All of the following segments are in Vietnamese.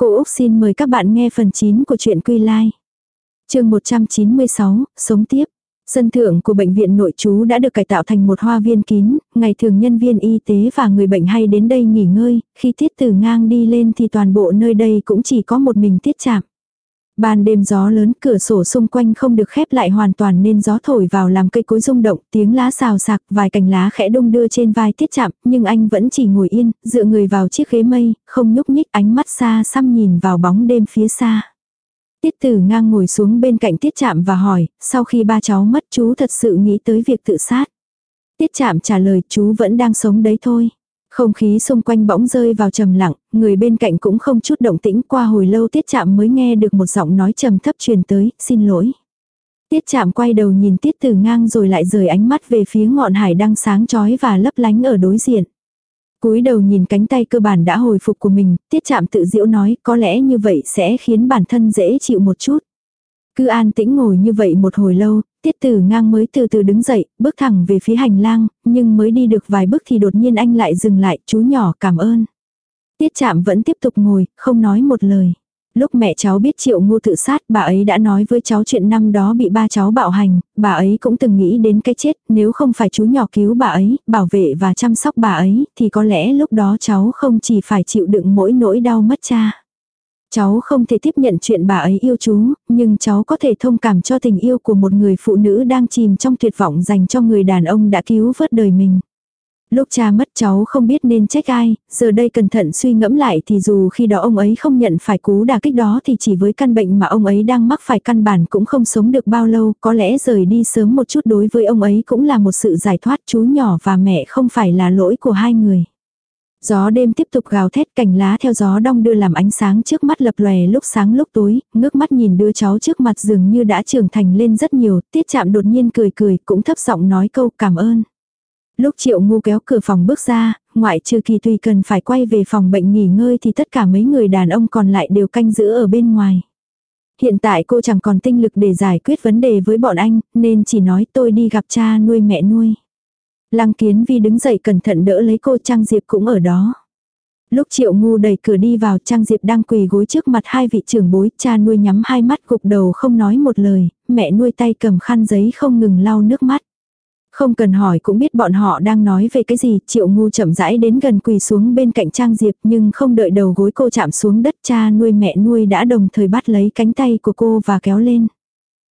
Cô Úc xin mời các bạn nghe phần 9 của truyện Quy Lai. chương 196, Sống tiếp. Sân thượng của bệnh viện nội trú đã được cải tạo thành một hoa viên kín, ngày thường nhân viên y tế và người bệnh hay đến đây nghỉ ngơi, khi tiết từ ngang đi lên thì toàn bộ nơi đây cũng chỉ có một mình tiết chạm. Ban đêm gió lớn, cửa sổ xung quanh không được khép lại hoàn toàn nên gió thổi vào làm cây cối rung động, tiếng lá xào sạc, vài cành lá khẽ đung đưa trên vai tiết chạm, nhưng anh vẫn chỉ ngồi yên, dựa người vào chiếc ghế mây, không nhúc nhích ánh mắt xa xăm nhìn vào bóng đêm phía xa. Tiết tử ngang ngồi xuống bên cạnh tiết chạm và hỏi, sau khi ba cháu mất chú thật sự nghĩ tới việc tự sát. Tiết chạm trả lời chú vẫn đang sống đấy thôi. Không khí xung quanh bỗng rơi vào trầm lặng, người bên cạnh cũng không chút động tĩnh qua hồi lâu tiết chạm mới nghe được một giọng nói trầm thấp truyền tới, xin lỗi. Tiết chạm quay đầu nhìn tiết từ ngang rồi lại rời ánh mắt về phía ngọn hải đang sáng chói và lấp lánh ở đối diện. cúi đầu nhìn cánh tay cơ bản đã hồi phục của mình, tiết chạm tự diễu nói có lẽ như vậy sẽ khiến bản thân dễ chịu một chút. Cứ an tĩnh ngồi như vậy một hồi lâu, tiết tử ngang mới từ từ đứng dậy, bước thẳng về phía hành lang, nhưng mới đi được vài bước thì đột nhiên anh lại dừng lại, chú nhỏ cảm ơn. Tiết chạm vẫn tiếp tục ngồi, không nói một lời. Lúc mẹ cháu biết triệu ngu tự sát, bà ấy đã nói với cháu chuyện năm đó bị ba cháu bạo hành, bà ấy cũng từng nghĩ đến cái chết, nếu không phải chú nhỏ cứu bà ấy, bảo vệ và chăm sóc bà ấy, thì có lẽ lúc đó cháu không chỉ phải chịu đựng mỗi nỗi đau mất cha. Cháu không thể tiếp nhận chuyện bà ấy yêu chú, nhưng cháu có thể thông cảm cho tình yêu của một người phụ nữ đang chìm trong tuyệt vọng dành cho người đàn ông đã cứu vớt đời mình. Lúc cha mất cháu không biết nên trách ai, giờ đây cẩn thận suy ngẫm lại thì dù khi đó ông ấy không nhận phải cú đả kích đó thì chỉ với căn bệnh mà ông ấy đang mắc phải căn bản cũng không sống được bao lâu, có lẽ rời đi sớm một chút đối với ông ấy cũng là một sự giải thoát chú nhỏ và mẹ không phải là lỗi của hai người. Gió đêm tiếp tục gào thét cành lá theo gió đong đưa làm ánh sáng trước mắt lập lòe lúc sáng lúc tối, ngước mắt nhìn đứa cháu trước mặt dường như đã trưởng thành lên rất nhiều, tiết chạm đột nhiên cười cười cũng thấp giọng nói câu cảm ơn. Lúc triệu ngu kéo cửa phòng bước ra, ngoại trừ kỳ tùy cần phải quay về phòng bệnh nghỉ ngơi thì tất cả mấy người đàn ông còn lại đều canh giữ ở bên ngoài. Hiện tại cô chẳng còn tinh lực để giải quyết vấn đề với bọn anh, nên chỉ nói tôi đi gặp cha nuôi mẹ nuôi. Lăng kiến vi đứng dậy cẩn thận đỡ lấy cô Trang Diệp cũng ở đó. Lúc triệu ngu đẩy cửa đi vào Trang Diệp đang quỳ gối trước mặt hai vị trưởng bối, cha nuôi nhắm hai mắt gục đầu không nói một lời, mẹ nuôi tay cầm khăn giấy không ngừng lau nước mắt. Không cần hỏi cũng biết bọn họ đang nói về cái gì, triệu ngu chậm rãi đến gần quỳ xuống bên cạnh Trang Diệp nhưng không đợi đầu gối cô chạm xuống đất cha nuôi mẹ nuôi đã đồng thời bắt lấy cánh tay của cô và kéo lên.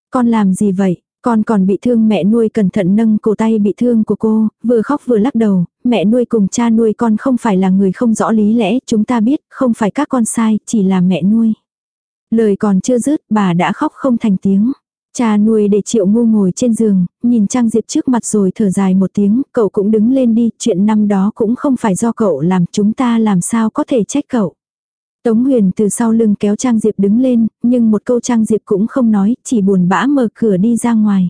Con làm gì vậy? Con còn bị thương mẹ nuôi cẩn thận nâng cổ tay bị thương của cô, vừa khóc vừa lắc đầu, mẹ nuôi cùng cha nuôi con không phải là người không rõ lý lẽ, chúng ta biết, không phải các con sai, chỉ là mẹ nuôi. Lời còn chưa dứt, bà đã khóc không thành tiếng. Cha nuôi để triệu ngu ngồi trên giường, nhìn Trang Diệp trước mặt rồi thở dài một tiếng, cậu cũng đứng lên đi, chuyện năm đó cũng không phải do cậu làm, chúng ta làm sao có thể trách cậu. Tống Huyền từ sau lưng kéo Trang Diệp đứng lên, nhưng một câu Trang Diệp cũng không nói, chỉ buồn bã mở cửa đi ra ngoài.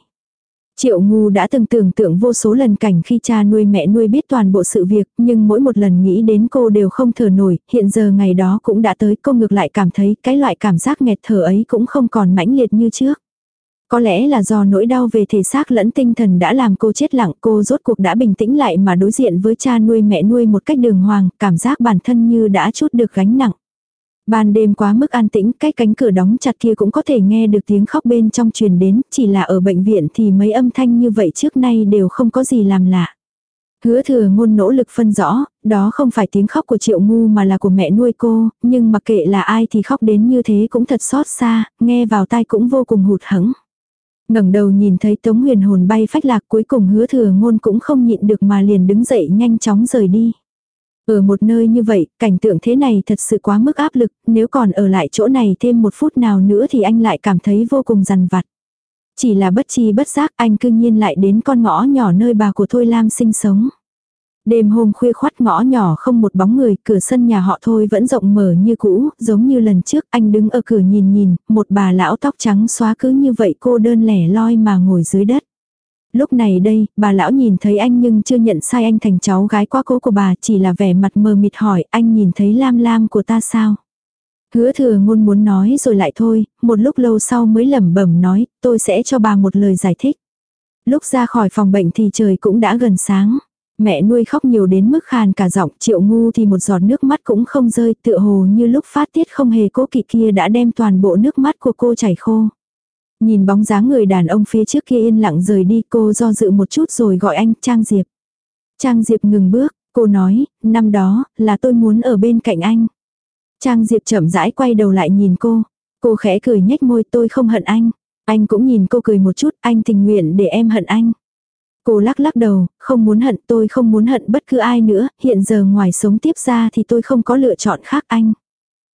Triệu ngu đã từng tưởng tượng vô số lần cảnh khi cha nuôi mẹ nuôi biết toàn bộ sự việc, nhưng mỗi một lần nghĩ đến cô đều không thở nổi, hiện giờ ngày đó cũng đã tới, cô ngược lại cảm thấy cái loại cảm giác nghẹt thở ấy cũng không còn mãnh liệt như trước. Có lẽ là do nỗi đau về thể xác lẫn tinh thần đã làm cô chết lặng, cô rốt cuộc đã bình tĩnh lại mà đối diện với cha nuôi mẹ nuôi một cách đường hoàng, cảm giác bản thân như đã chút được gánh nặng. Ban đêm quá mức an tĩnh, cái cánh cửa đóng chặt kia cũng có thể nghe được tiếng khóc bên trong truyền đến, chỉ là ở bệnh viện thì mấy âm thanh như vậy trước nay đều không có gì làm lạ. Hứa thừa ngôn nỗ lực phân rõ, đó không phải tiếng khóc của triệu ngu mà là của mẹ nuôi cô, nhưng mặc kệ là ai thì khóc đến như thế cũng thật xót xa, nghe vào tai cũng vô cùng hụt hẫng ngẩng đầu nhìn thấy Tống Huyền hồn bay phách lạc cuối cùng hứa thừa ngôn cũng không nhịn được mà liền đứng dậy nhanh chóng rời đi. Ở một nơi như vậy, cảnh tượng thế này thật sự quá mức áp lực, nếu còn ở lại chỗ này thêm một phút nào nữa thì anh lại cảm thấy vô cùng dằn vặt. Chỉ là bất chi bất giác anh cương nhiên lại đến con ngõ nhỏ nơi bà của Thôi Lam sinh sống. Đêm hôm khuya khoát ngõ nhỏ không một bóng người, cửa sân nhà họ thôi vẫn rộng mở như cũ, giống như lần trước anh đứng ở cửa nhìn nhìn, một bà lão tóc trắng xóa cứ như vậy cô đơn lẻ loi mà ngồi dưới đất. Lúc này đây, bà lão nhìn thấy anh nhưng chưa nhận sai anh thành cháu gái quá cố của bà chỉ là vẻ mặt mờ mịt hỏi anh nhìn thấy lam lam của ta sao. Hứa thừa ngôn muốn nói rồi lại thôi, một lúc lâu sau mới lẩm bẩm nói, tôi sẽ cho bà một lời giải thích. Lúc ra khỏi phòng bệnh thì trời cũng đã gần sáng. Mẹ nuôi khóc nhiều đến mức khàn cả giọng, triệu ngu thì một giọt nước mắt cũng không rơi, tựa hồ như lúc phát tiết không hề cố kỵ kia đã đem toàn bộ nước mắt của cô chảy khô. Nhìn bóng dáng người đàn ông phía trước kia yên lặng rời đi cô do dự một chút rồi gọi anh Trang Diệp. Trang Diệp ngừng bước, cô nói, năm đó, là tôi muốn ở bên cạnh anh. Trang Diệp chậm rãi quay đầu lại nhìn cô. Cô khẽ cười nhếch môi tôi không hận anh. Anh cũng nhìn cô cười một chút, anh tình nguyện để em hận anh. Cô lắc lắc đầu, không muốn hận tôi không muốn hận bất cứ ai nữa, hiện giờ ngoài sống tiếp ra thì tôi không có lựa chọn khác anh.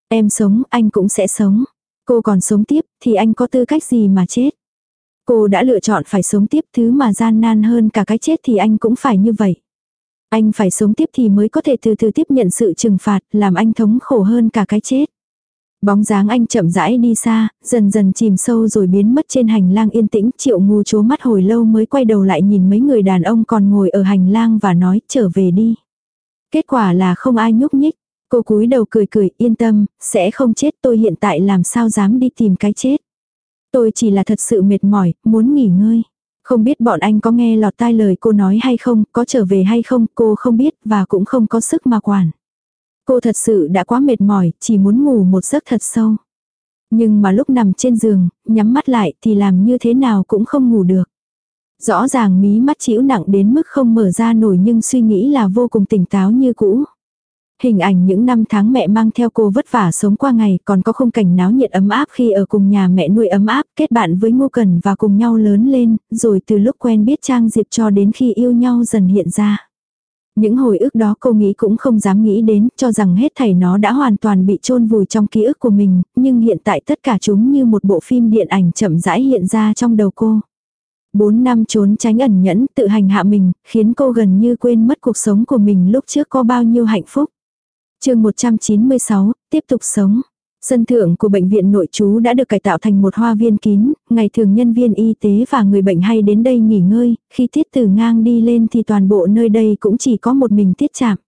Em sống, anh cũng sẽ sống. Cô còn sống tiếp, thì anh có tư cách gì mà chết. Cô đã lựa chọn phải sống tiếp thứ mà gian nan hơn cả cái chết thì anh cũng phải như vậy. Anh phải sống tiếp thì mới có thể từ từ tiếp nhận sự trừng phạt, làm anh thống khổ hơn cả cái chết. Bóng dáng anh chậm rãi đi xa, dần dần chìm sâu rồi biến mất trên hành lang yên tĩnh, triệu ngu chố mắt hồi lâu mới quay đầu lại nhìn mấy người đàn ông còn ngồi ở hành lang và nói trở về đi. Kết quả là không ai nhúc nhích, cô cúi đầu cười cười yên tâm, sẽ không chết tôi hiện tại làm sao dám đi tìm cái chết. Tôi chỉ là thật sự mệt mỏi, muốn nghỉ ngơi. Không biết bọn anh có nghe lọt tai lời cô nói hay không, có trở về hay không, cô không biết và cũng không có sức mà quản. Cô thật sự đã quá mệt mỏi, chỉ muốn ngủ một giấc thật sâu. Nhưng mà lúc nằm trên giường, nhắm mắt lại thì làm như thế nào cũng không ngủ được. Rõ ràng mí mắt chịu nặng đến mức không mở ra nổi nhưng suy nghĩ là vô cùng tỉnh táo như cũ. Hình ảnh những năm tháng mẹ mang theo cô vất vả sống qua ngày còn có khung cảnh náo nhiệt ấm áp khi ở cùng nhà mẹ nuôi ấm áp kết bạn với Ngô Cần và cùng nhau lớn lên, rồi từ lúc quen biết Trang Diệp cho đến khi yêu nhau dần hiện ra. Những hồi ức đó cô nghĩ cũng không dám nghĩ đến, cho rằng hết thảy nó đã hoàn toàn bị chôn vùi trong ký ức của mình, nhưng hiện tại tất cả chúng như một bộ phim điện ảnh chậm rãi hiện ra trong đầu cô. Bốn năm trốn tránh ẩn nhẫn, tự hành hạ mình, khiến cô gần như quên mất cuộc sống của mình lúc trước có bao nhiêu hạnh phúc chương 196, tiếp tục sống. Sân thượng của bệnh viện nội trú đã được cải tạo thành một hoa viên kín, ngày thường nhân viên y tế và người bệnh hay đến đây nghỉ ngơi, khi tiết từ ngang đi lên thì toàn bộ nơi đây cũng chỉ có một mình tiết chạm.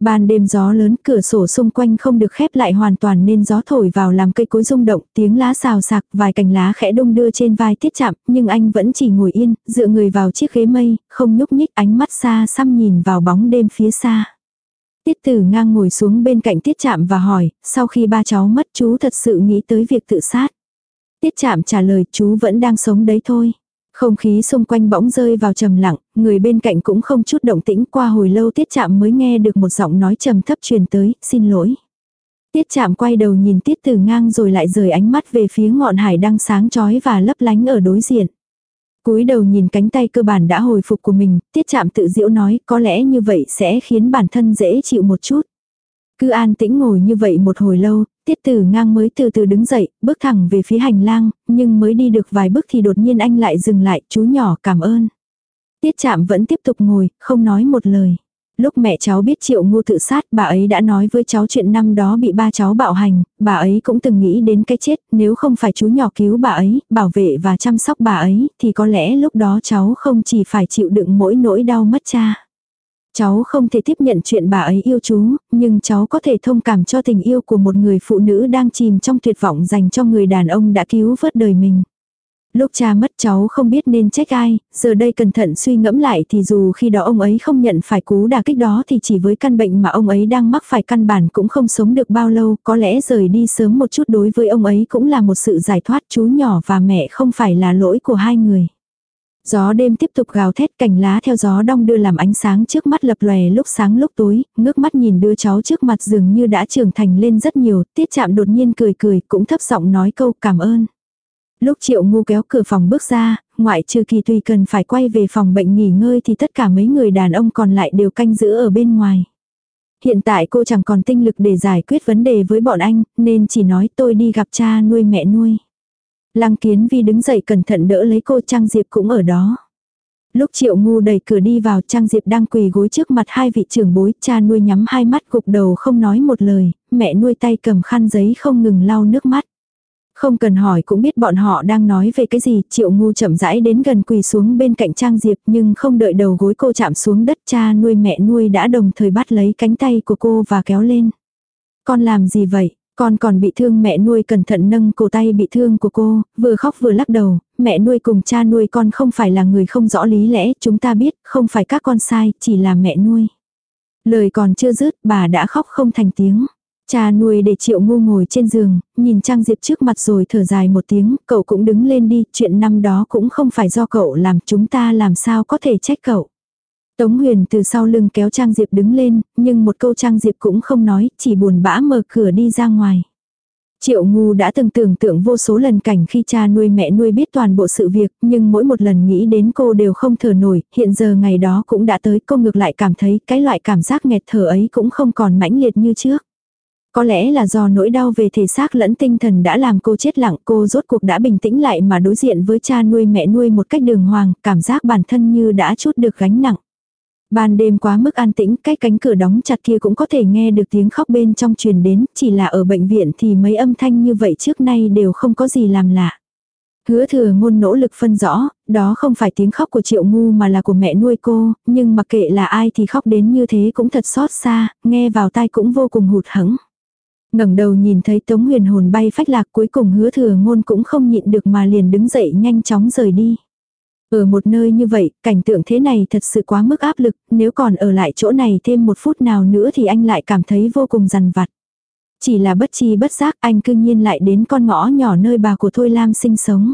Ban đêm gió lớn cửa sổ xung quanh không được khép lại hoàn toàn nên gió thổi vào làm cây cối rung động, tiếng lá xào sạc, vài cành lá khẽ đung đưa trên vai tiết chạm, nhưng anh vẫn chỉ ngồi yên, dựa người vào chiếc ghế mây, không nhúc nhích ánh mắt xa xăm nhìn vào bóng đêm phía xa. Tiết tử ngang ngồi xuống bên cạnh tiết chạm và hỏi, sau khi ba cháu mất chú thật sự nghĩ tới việc tự sát. Tiết chạm trả lời chú vẫn đang sống đấy thôi. Không khí xung quanh bỗng rơi vào trầm lặng, người bên cạnh cũng không chút động tĩnh qua hồi lâu tiết chạm mới nghe được một giọng nói trầm thấp truyền tới, xin lỗi. Tiết chạm quay đầu nhìn tiết tử ngang rồi lại rời ánh mắt về phía ngọn hải đang sáng chói và lấp lánh ở đối diện cúi đầu nhìn cánh tay cơ bản đã hồi phục của mình, tiết chạm tự diễu nói có lẽ như vậy sẽ khiến bản thân dễ chịu một chút. Cứ an tĩnh ngồi như vậy một hồi lâu, tiết tử ngang mới từ từ đứng dậy, bước thẳng về phía hành lang, nhưng mới đi được vài bước thì đột nhiên anh lại dừng lại, chú nhỏ cảm ơn. Tiết chạm vẫn tiếp tục ngồi, không nói một lời. Lúc mẹ cháu biết triệu ngu tự sát, bà ấy đã nói với cháu chuyện năm đó bị ba cháu bạo hành, bà ấy cũng từng nghĩ đến cái chết, nếu không phải chú nhỏ cứu bà ấy, bảo vệ và chăm sóc bà ấy, thì có lẽ lúc đó cháu không chỉ phải chịu đựng mỗi nỗi đau mất cha. Cháu không thể tiếp nhận chuyện bà ấy yêu chú, nhưng cháu có thể thông cảm cho tình yêu của một người phụ nữ đang chìm trong tuyệt vọng dành cho người đàn ông đã cứu vớt đời mình. Lúc cha mất cháu không biết nên trách ai, giờ đây cẩn thận suy ngẫm lại thì dù khi đó ông ấy không nhận phải cú đả kích đó thì chỉ với căn bệnh mà ông ấy đang mắc phải căn bản cũng không sống được bao lâu, có lẽ rời đi sớm một chút đối với ông ấy cũng là một sự giải thoát chú nhỏ và mẹ không phải là lỗi của hai người. Gió đêm tiếp tục gào thét cành lá theo gió đong đưa làm ánh sáng trước mắt lập lòe lúc sáng lúc tối, ngước mắt nhìn đứa cháu trước mặt dường như đã trưởng thành lên rất nhiều, tiết chạm đột nhiên cười cười cũng thấp giọng nói câu cảm ơn. Lúc triệu ngu kéo cửa phòng bước ra, ngoại trừ kỳ tùy cần phải quay về phòng bệnh nghỉ ngơi thì tất cả mấy người đàn ông còn lại đều canh giữ ở bên ngoài. Hiện tại cô chẳng còn tinh lực để giải quyết vấn đề với bọn anh, nên chỉ nói tôi đi gặp cha nuôi mẹ nuôi. Lăng kiến vi đứng dậy cẩn thận đỡ lấy cô Trang Diệp cũng ở đó. Lúc triệu ngu đẩy cửa đi vào Trang Diệp đang quỳ gối trước mặt hai vị trưởng bối, cha nuôi nhắm hai mắt gục đầu không nói một lời, mẹ nuôi tay cầm khăn giấy không ngừng lau nước mắt. Không cần hỏi cũng biết bọn họ đang nói về cái gì, triệu ngu chậm rãi đến gần quỳ xuống bên cạnh Trang Diệp nhưng không đợi đầu gối cô chạm xuống đất cha nuôi mẹ nuôi đã đồng thời bắt lấy cánh tay của cô và kéo lên. Con làm gì vậy? Con còn bị thương mẹ nuôi cẩn thận nâng cổ tay bị thương của cô, vừa khóc vừa lắc đầu, mẹ nuôi cùng cha nuôi con không phải là người không rõ lý lẽ, chúng ta biết, không phải các con sai, chỉ là mẹ nuôi. Lời còn chưa dứt, bà đã khóc không thành tiếng. Cha nuôi để triệu ngu ngồi trên giường, nhìn Trang Diệp trước mặt rồi thở dài một tiếng, cậu cũng đứng lên đi, chuyện năm đó cũng không phải do cậu làm, chúng ta làm sao có thể trách cậu. Tống Huyền từ sau lưng kéo Trang Diệp đứng lên, nhưng một câu Trang Diệp cũng không nói, chỉ buồn bã mở cửa đi ra ngoài. Triệu ngu đã từng tưởng tượng vô số lần cảnh khi cha nuôi mẹ nuôi biết toàn bộ sự việc, nhưng mỗi một lần nghĩ đến cô đều không thở nổi, hiện giờ ngày đó cũng đã tới, cô ngược lại cảm thấy cái loại cảm giác nghẹt thở ấy cũng không còn mãnh liệt như trước. Có lẽ là do nỗi đau về thể xác lẫn tinh thần đã làm cô chết lặng, cô rốt cuộc đã bình tĩnh lại mà đối diện với cha nuôi mẹ nuôi một cách đường hoàng, cảm giác bản thân như đã chút được gánh nặng. Ban đêm quá mức an tĩnh, cái cánh cửa đóng chặt kia cũng có thể nghe được tiếng khóc bên trong truyền đến, chỉ là ở bệnh viện thì mấy âm thanh như vậy trước nay đều không có gì làm lạ. Hứa thừa ngôn nỗ lực phân rõ, đó không phải tiếng khóc của triệu ngu mà là của mẹ nuôi cô, nhưng mặc kệ là ai thì khóc đến như thế cũng thật xót xa, nghe vào tai cũng vô cùng hụt hẫng ngẩng đầu nhìn thấy Tống Huyền hồn bay phách lạc cuối cùng hứa thừa ngôn cũng không nhịn được mà liền đứng dậy nhanh chóng rời đi. Ở một nơi như vậy, cảnh tượng thế này thật sự quá mức áp lực, nếu còn ở lại chỗ này thêm một phút nào nữa thì anh lại cảm thấy vô cùng dằn vặt. Chỉ là bất chi bất giác anh cương nhiên lại đến con ngõ nhỏ nơi bà của Thôi Lam sinh sống.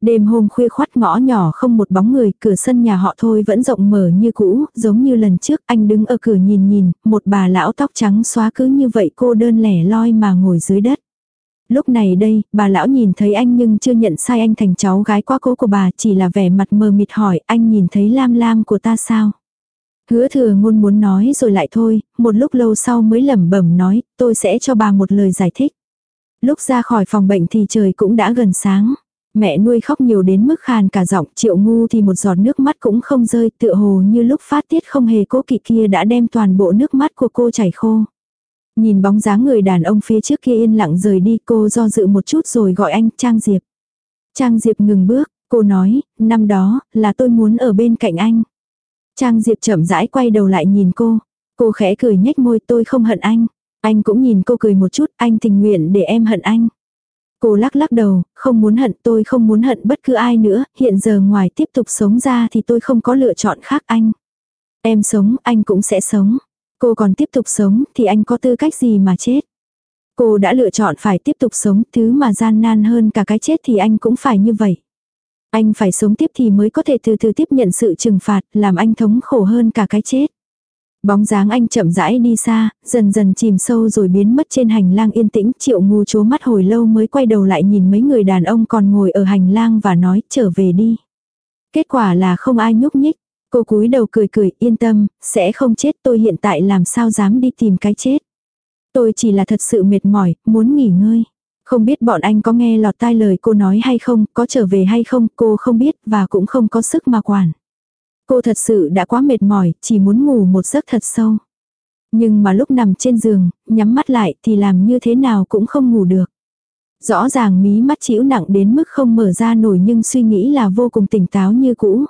Đêm hôm khuya khoát ngõ nhỏ không một bóng người, cửa sân nhà họ thôi vẫn rộng mở như cũ, giống như lần trước anh đứng ở cửa nhìn nhìn, một bà lão tóc trắng xóa cứ như vậy cô đơn lẻ loi mà ngồi dưới đất. Lúc này đây, bà lão nhìn thấy anh nhưng chưa nhận sai anh thành cháu gái quá cố của bà, chỉ là vẻ mặt mờ mịt hỏi, anh nhìn thấy lam lam của ta sao? Hứa thừa ngôn muốn nói rồi lại thôi, một lúc lâu sau mới lẩm bẩm nói, tôi sẽ cho bà một lời giải thích. Lúc ra khỏi phòng bệnh thì trời cũng đã gần sáng. Mẹ nuôi khóc nhiều đến mức khàn cả giọng, triệu ngu thì một giọt nước mắt cũng không rơi, tựa hồ như lúc phát tiết không hề cố kỵ kia đã đem toàn bộ nước mắt của cô chảy khô. Nhìn bóng dáng người đàn ông phía trước kia yên lặng rời đi cô do dự một chút rồi gọi anh Trang Diệp. Trang Diệp ngừng bước, cô nói, năm đó, là tôi muốn ở bên cạnh anh. Trang Diệp chậm rãi quay đầu lại nhìn cô. Cô khẽ cười nhếch môi tôi không hận anh. Anh cũng nhìn cô cười một chút, anh tình nguyện để em hận anh. Cô lắc lắc đầu, không muốn hận tôi không muốn hận bất cứ ai nữa, hiện giờ ngoài tiếp tục sống ra thì tôi không có lựa chọn khác anh. Em sống, anh cũng sẽ sống. Cô còn tiếp tục sống thì anh có tư cách gì mà chết. Cô đã lựa chọn phải tiếp tục sống, thứ mà gian nan hơn cả cái chết thì anh cũng phải như vậy. Anh phải sống tiếp thì mới có thể từ từ tiếp nhận sự trừng phạt, làm anh thống khổ hơn cả cái chết. Bóng dáng anh chậm rãi đi xa, dần dần chìm sâu rồi biến mất trên hành lang yên tĩnh, triệu ngu chố mắt hồi lâu mới quay đầu lại nhìn mấy người đàn ông còn ngồi ở hành lang và nói trở về đi. Kết quả là không ai nhúc nhích, cô cúi đầu cười cười yên tâm, sẽ không chết tôi hiện tại làm sao dám đi tìm cái chết. Tôi chỉ là thật sự mệt mỏi, muốn nghỉ ngơi. Không biết bọn anh có nghe lọt tai lời cô nói hay không, có trở về hay không, cô không biết và cũng không có sức mà quản. Cô thật sự đã quá mệt mỏi, chỉ muốn ngủ một giấc thật sâu. Nhưng mà lúc nằm trên giường, nhắm mắt lại thì làm như thế nào cũng không ngủ được. Rõ ràng mí mắt chịu nặng đến mức không mở ra nổi nhưng suy nghĩ là vô cùng tỉnh táo như cũ.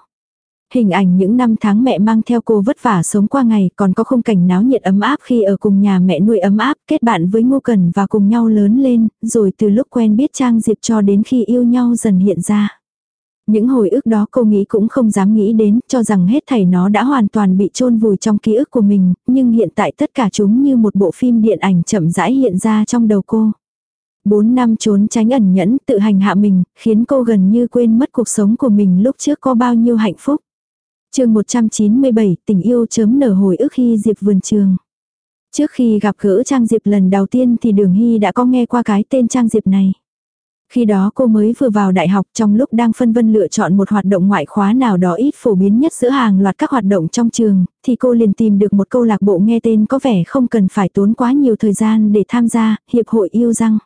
Hình ảnh những năm tháng mẹ mang theo cô vất vả sống qua ngày còn có khung cảnh náo nhiệt ấm áp khi ở cùng nhà mẹ nuôi ấm áp kết bạn với Ngô Cần và cùng nhau lớn lên, rồi từ lúc quen biết Trang Diệp cho đến khi yêu nhau dần hiện ra. Những hồi ức đó cô nghĩ cũng không dám nghĩ đến, cho rằng hết thảy nó đã hoàn toàn bị chôn vùi trong ký ức của mình, nhưng hiện tại tất cả chúng như một bộ phim điện ảnh chậm rãi hiện ra trong đầu cô. Bốn năm trốn tránh ẩn nhẫn, tự hành hạ mình, khiến cô gần như quên mất cuộc sống của mình lúc trước có bao nhiêu hạnh phúc. chương 197, tình yêu chớm nở hồi ức khi Diệp vườn trường. Trước khi gặp gỡ Trang Diệp lần đầu tiên thì Đường Hy đã có nghe qua cái tên Trang Diệp này. Khi đó cô mới vừa vào đại học trong lúc đang phân vân lựa chọn một hoạt động ngoại khóa nào đó ít phổ biến nhất giữa hàng loạt các hoạt động trong trường, thì cô liền tìm được một câu lạc bộ nghe tên có vẻ không cần phải tốn quá nhiều thời gian để tham gia, Hiệp hội yêu răng.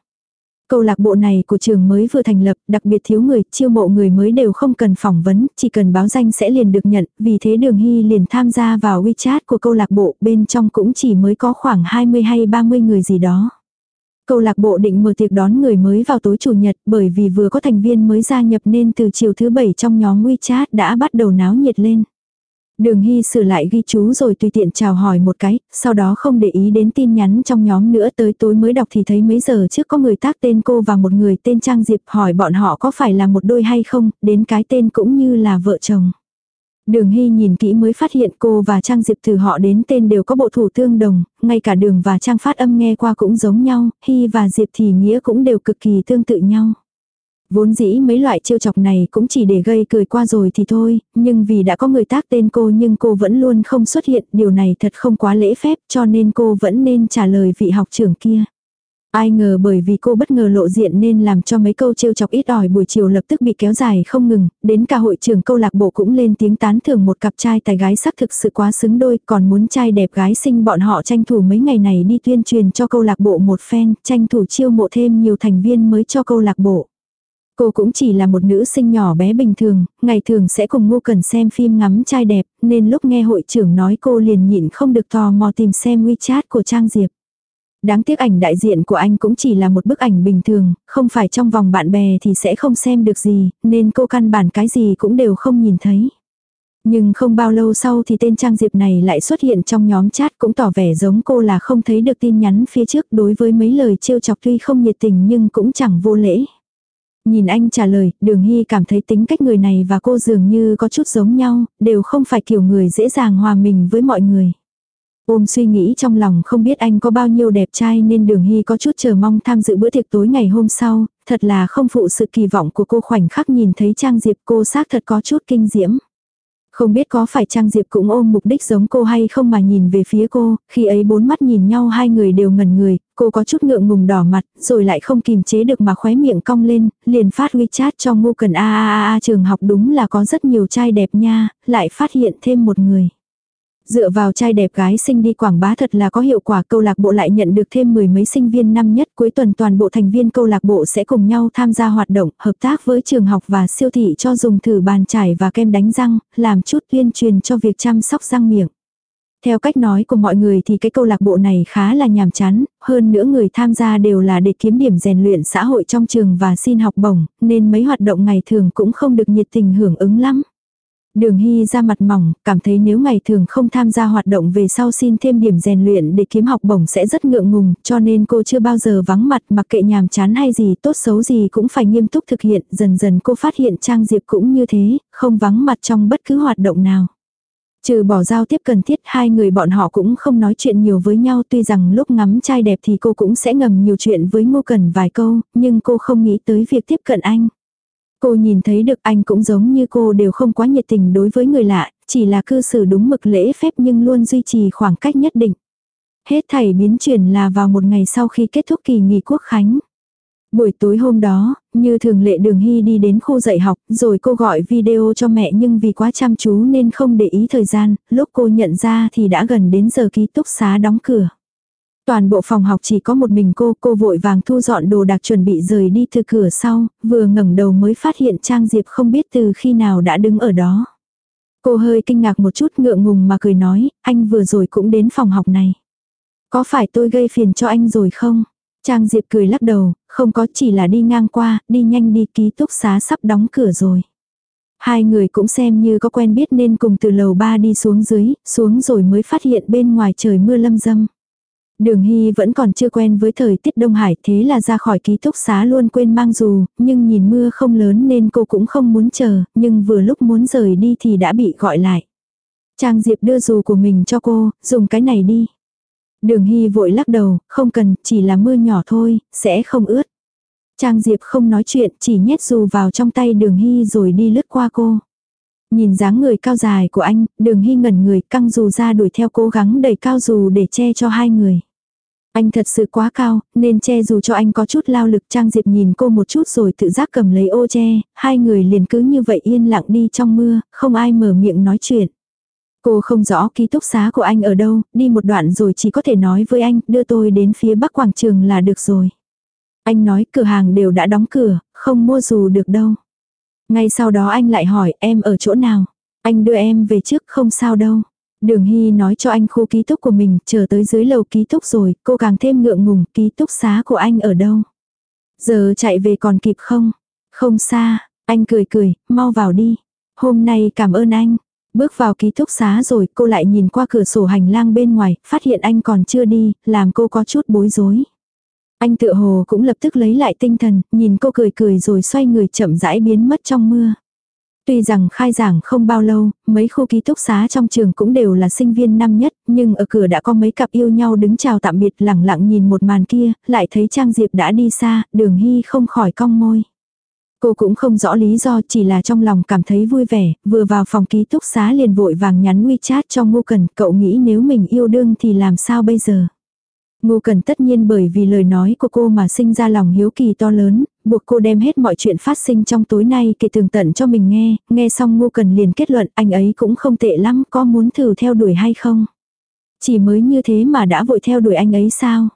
Câu lạc bộ này của trường mới vừa thành lập, đặc biệt thiếu người, chiêu mộ người mới đều không cần phỏng vấn, chỉ cần báo danh sẽ liền được nhận, vì thế Đường Hy liền tham gia vào WeChat của câu lạc bộ, bên trong cũng chỉ mới có khoảng 20 hay 30 người gì đó. Câu lạc bộ định mở tiệc đón người mới vào tối chủ nhật bởi vì vừa có thành viên mới gia nhập nên từ chiều thứ bảy trong nhóm WeChat đã bắt đầu náo nhiệt lên. Đường Hy sửa lại ghi chú rồi tùy tiện chào hỏi một cái, sau đó không để ý đến tin nhắn trong nhóm nữa tới tối mới đọc thì thấy mấy giờ trước có người tác tên cô và một người tên Trang Diệp hỏi bọn họ có phải là một đôi hay không, đến cái tên cũng như là vợ chồng. Đường Hy nhìn kỹ mới phát hiện cô và Trang Diệp từ họ đến tên đều có bộ thủ tương đồng, ngay cả đường và Trang phát âm nghe qua cũng giống nhau, Hy và Diệp thì nghĩa cũng đều cực kỳ tương tự nhau. Vốn dĩ mấy loại trêu chọc này cũng chỉ để gây cười qua rồi thì thôi, nhưng vì đã có người tác tên cô nhưng cô vẫn luôn không xuất hiện, điều này thật không quá lễ phép cho nên cô vẫn nên trả lời vị học trưởng kia. Ai ngờ bởi vì cô bất ngờ lộ diện nên làm cho mấy câu trêu chọc ít ỏi buổi chiều lập tức bị kéo dài không ngừng, đến cả hội trưởng câu lạc bộ cũng lên tiếng tán thưởng một cặp trai tài gái sắc thực sự quá xứng đôi, còn muốn trai đẹp gái xinh bọn họ tranh thủ mấy ngày này đi tuyên truyền cho câu lạc bộ một phen, tranh thủ chiêu mộ thêm nhiều thành viên mới cho câu lạc bộ. Cô cũng chỉ là một nữ sinh nhỏ bé bình thường, ngày thường sẽ cùng Ngô Cần xem phim ngắm trai đẹp, nên lúc nghe hội trưởng nói cô liền nhịn không được tò mò tìm xem WeChat của Trang Diệp. Đáng tiếc ảnh đại diện của anh cũng chỉ là một bức ảnh bình thường, không phải trong vòng bạn bè thì sẽ không xem được gì, nên cô căn bản cái gì cũng đều không nhìn thấy. Nhưng không bao lâu sau thì tên Trang Diệp này lại xuất hiện trong nhóm chat cũng tỏ vẻ giống cô là không thấy được tin nhắn phía trước đối với mấy lời trêu chọc tuy không nhiệt tình nhưng cũng chẳng vô lễ. Nhìn anh trả lời, đường hy cảm thấy tính cách người này và cô dường như có chút giống nhau, đều không phải kiểu người dễ dàng hòa mình với mọi người. Ôm suy nghĩ trong lòng không biết anh có bao nhiêu đẹp trai nên đường hy có chút chờ mong tham dự bữa tiệc tối ngày hôm sau, thật là không phụ sự kỳ vọng của cô khoảnh khắc nhìn thấy Trang Diệp cô xác thật có chút kinh diễm. Không biết có phải Trang Diệp cũng ôm mục đích giống cô hay không mà nhìn về phía cô, khi ấy bốn mắt nhìn nhau hai người đều ngẩn người, cô có chút ngượng ngùng đỏ mặt, rồi lại không kìm chế được mà khóe miệng cong lên, liền phát WeChat cho Ngô Cần a a a trường học đúng là có rất nhiều trai đẹp nha, lại phát hiện thêm một người. Dựa vào trai đẹp gái sinh đi quảng bá thật là có hiệu quả câu lạc bộ lại nhận được thêm mười mấy sinh viên năm nhất cuối tuần toàn bộ thành viên câu lạc bộ sẽ cùng nhau tham gia hoạt động, hợp tác với trường học và siêu thị cho dùng thử bàn chải và kem đánh răng, làm chút tuyên truyền cho việc chăm sóc răng miệng. Theo cách nói của mọi người thì cái câu lạc bộ này khá là nhàm chán, hơn nữa người tham gia đều là để kiếm điểm rèn luyện xã hội trong trường và xin học bổng, nên mấy hoạt động ngày thường cũng không được nhiệt tình hưởng ứng lắm. Đường Hy ra mặt mỏng, cảm thấy nếu ngày thường không tham gia hoạt động về sau xin thêm điểm rèn luyện để kiếm học bổng sẽ rất ngượng ngùng, cho nên cô chưa bao giờ vắng mặt mặc kệ nhàm chán hay gì tốt xấu gì cũng phải nghiêm túc thực hiện, dần dần cô phát hiện Trang Diệp cũng như thế, không vắng mặt trong bất cứ hoạt động nào. Trừ bỏ giao tiếp cần thiết hai người bọn họ cũng không nói chuyện nhiều với nhau tuy rằng lúc ngắm trai đẹp thì cô cũng sẽ ngầm nhiều chuyện với Ngô Cần vài câu, nhưng cô không nghĩ tới việc tiếp cận anh. Cô nhìn thấy được anh cũng giống như cô đều không quá nhiệt tình đối với người lạ, chỉ là cư xử đúng mực lễ phép nhưng luôn duy trì khoảng cách nhất định. Hết thảy biến chuyển là vào một ngày sau khi kết thúc kỳ nghỉ quốc khánh. Buổi tối hôm đó, như thường lệ đường hy đi đến khu dạy học, rồi cô gọi video cho mẹ nhưng vì quá chăm chú nên không để ý thời gian, lúc cô nhận ra thì đã gần đến giờ ký túc xá đóng cửa. Toàn bộ phòng học chỉ có một mình cô, cô vội vàng thu dọn đồ đạc chuẩn bị rời đi từ cửa sau, vừa ngẩng đầu mới phát hiện Trang Diệp không biết từ khi nào đã đứng ở đó. Cô hơi kinh ngạc một chút ngượng ngùng mà cười nói, anh vừa rồi cũng đến phòng học này. Có phải tôi gây phiền cho anh rồi không? Trang Diệp cười lắc đầu, không có chỉ là đi ngang qua, đi nhanh đi ký túc xá sắp đóng cửa rồi. Hai người cũng xem như có quen biết nên cùng từ lầu ba đi xuống dưới, xuống rồi mới phát hiện bên ngoài trời mưa lâm dâm. Đường Hy vẫn còn chưa quen với thời tiết Đông Hải thế là ra khỏi ký túc xá luôn quên mang dù, nhưng nhìn mưa không lớn nên cô cũng không muốn chờ, nhưng vừa lúc muốn rời đi thì đã bị gọi lại. Trang Diệp đưa dù của mình cho cô, dùng cái này đi. Đường Hy vội lắc đầu, không cần, chỉ là mưa nhỏ thôi, sẽ không ướt. Trang Diệp không nói chuyện, chỉ nhét dù vào trong tay đường Hy rồi đi lướt qua cô. Nhìn dáng người cao dài của anh, đường hy ngẩn người căng dù ra đuổi theo cố gắng đẩy cao dù để che cho hai người. Anh thật sự quá cao, nên che dù cho anh có chút lao lực Trang Diệp nhìn cô một chút rồi tự giác cầm lấy ô che, hai người liền cứ như vậy yên lặng đi trong mưa, không ai mở miệng nói chuyện. Cô không rõ ký túc xá của anh ở đâu, đi một đoạn rồi chỉ có thể nói với anh, đưa tôi đến phía bắc quảng trường là được rồi. Anh nói cửa hàng đều đã đóng cửa, không mua dù được đâu. Ngay sau đó anh lại hỏi em ở chỗ nào. Anh đưa em về trước không sao đâu. Đường Hy nói cho anh khu ký túc của mình, chờ tới dưới lầu ký túc rồi, cô càng thêm ngượng ngùng, ký túc xá của anh ở đâu. Giờ chạy về còn kịp không? Không xa, anh cười cười, mau vào đi. Hôm nay cảm ơn anh. Bước vào ký túc xá rồi cô lại nhìn qua cửa sổ hành lang bên ngoài, phát hiện anh còn chưa đi, làm cô có chút bối rối. Anh tự hồ cũng lập tức lấy lại tinh thần, nhìn cô cười cười rồi xoay người chậm rãi biến mất trong mưa. Tuy rằng khai giảng không bao lâu, mấy khu ký túc xá trong trường cũng đều là sinh viên năm nhất, nhưng ở cửa đã có mấy cặp yêu nhau đứng chào tạm biệt lẳng lặng nhìn một màn kia, lại thấy Trang Diệp đã đi xa, đường hy không khỏi cong môi. Cô cũng không rõ lý do chỉ là trong lòng cảm thấy vui vẻ, vừa vào phòng ký túc xá liền vội vàng nhắn WeChat cho Ngô Cần, cậu nghĩ nếu mình yêu đương thì làm sao bây giờ. Ngô Cần tất nhiên bởi vì lời nói của cô mà sinh ra lòng hiếu kỳ to lớn, buộc cô đem hết mọi chuyện phát sinh trong tối nay kể tường tận cho mình nghe, nghe xong Ngô Cần liền kết luận anh ấy cũng không tệ lắm, có muốn thử theo đuổi hay không? Chỉ mới như thế mà đã vội theo đuổi anh ấy sao?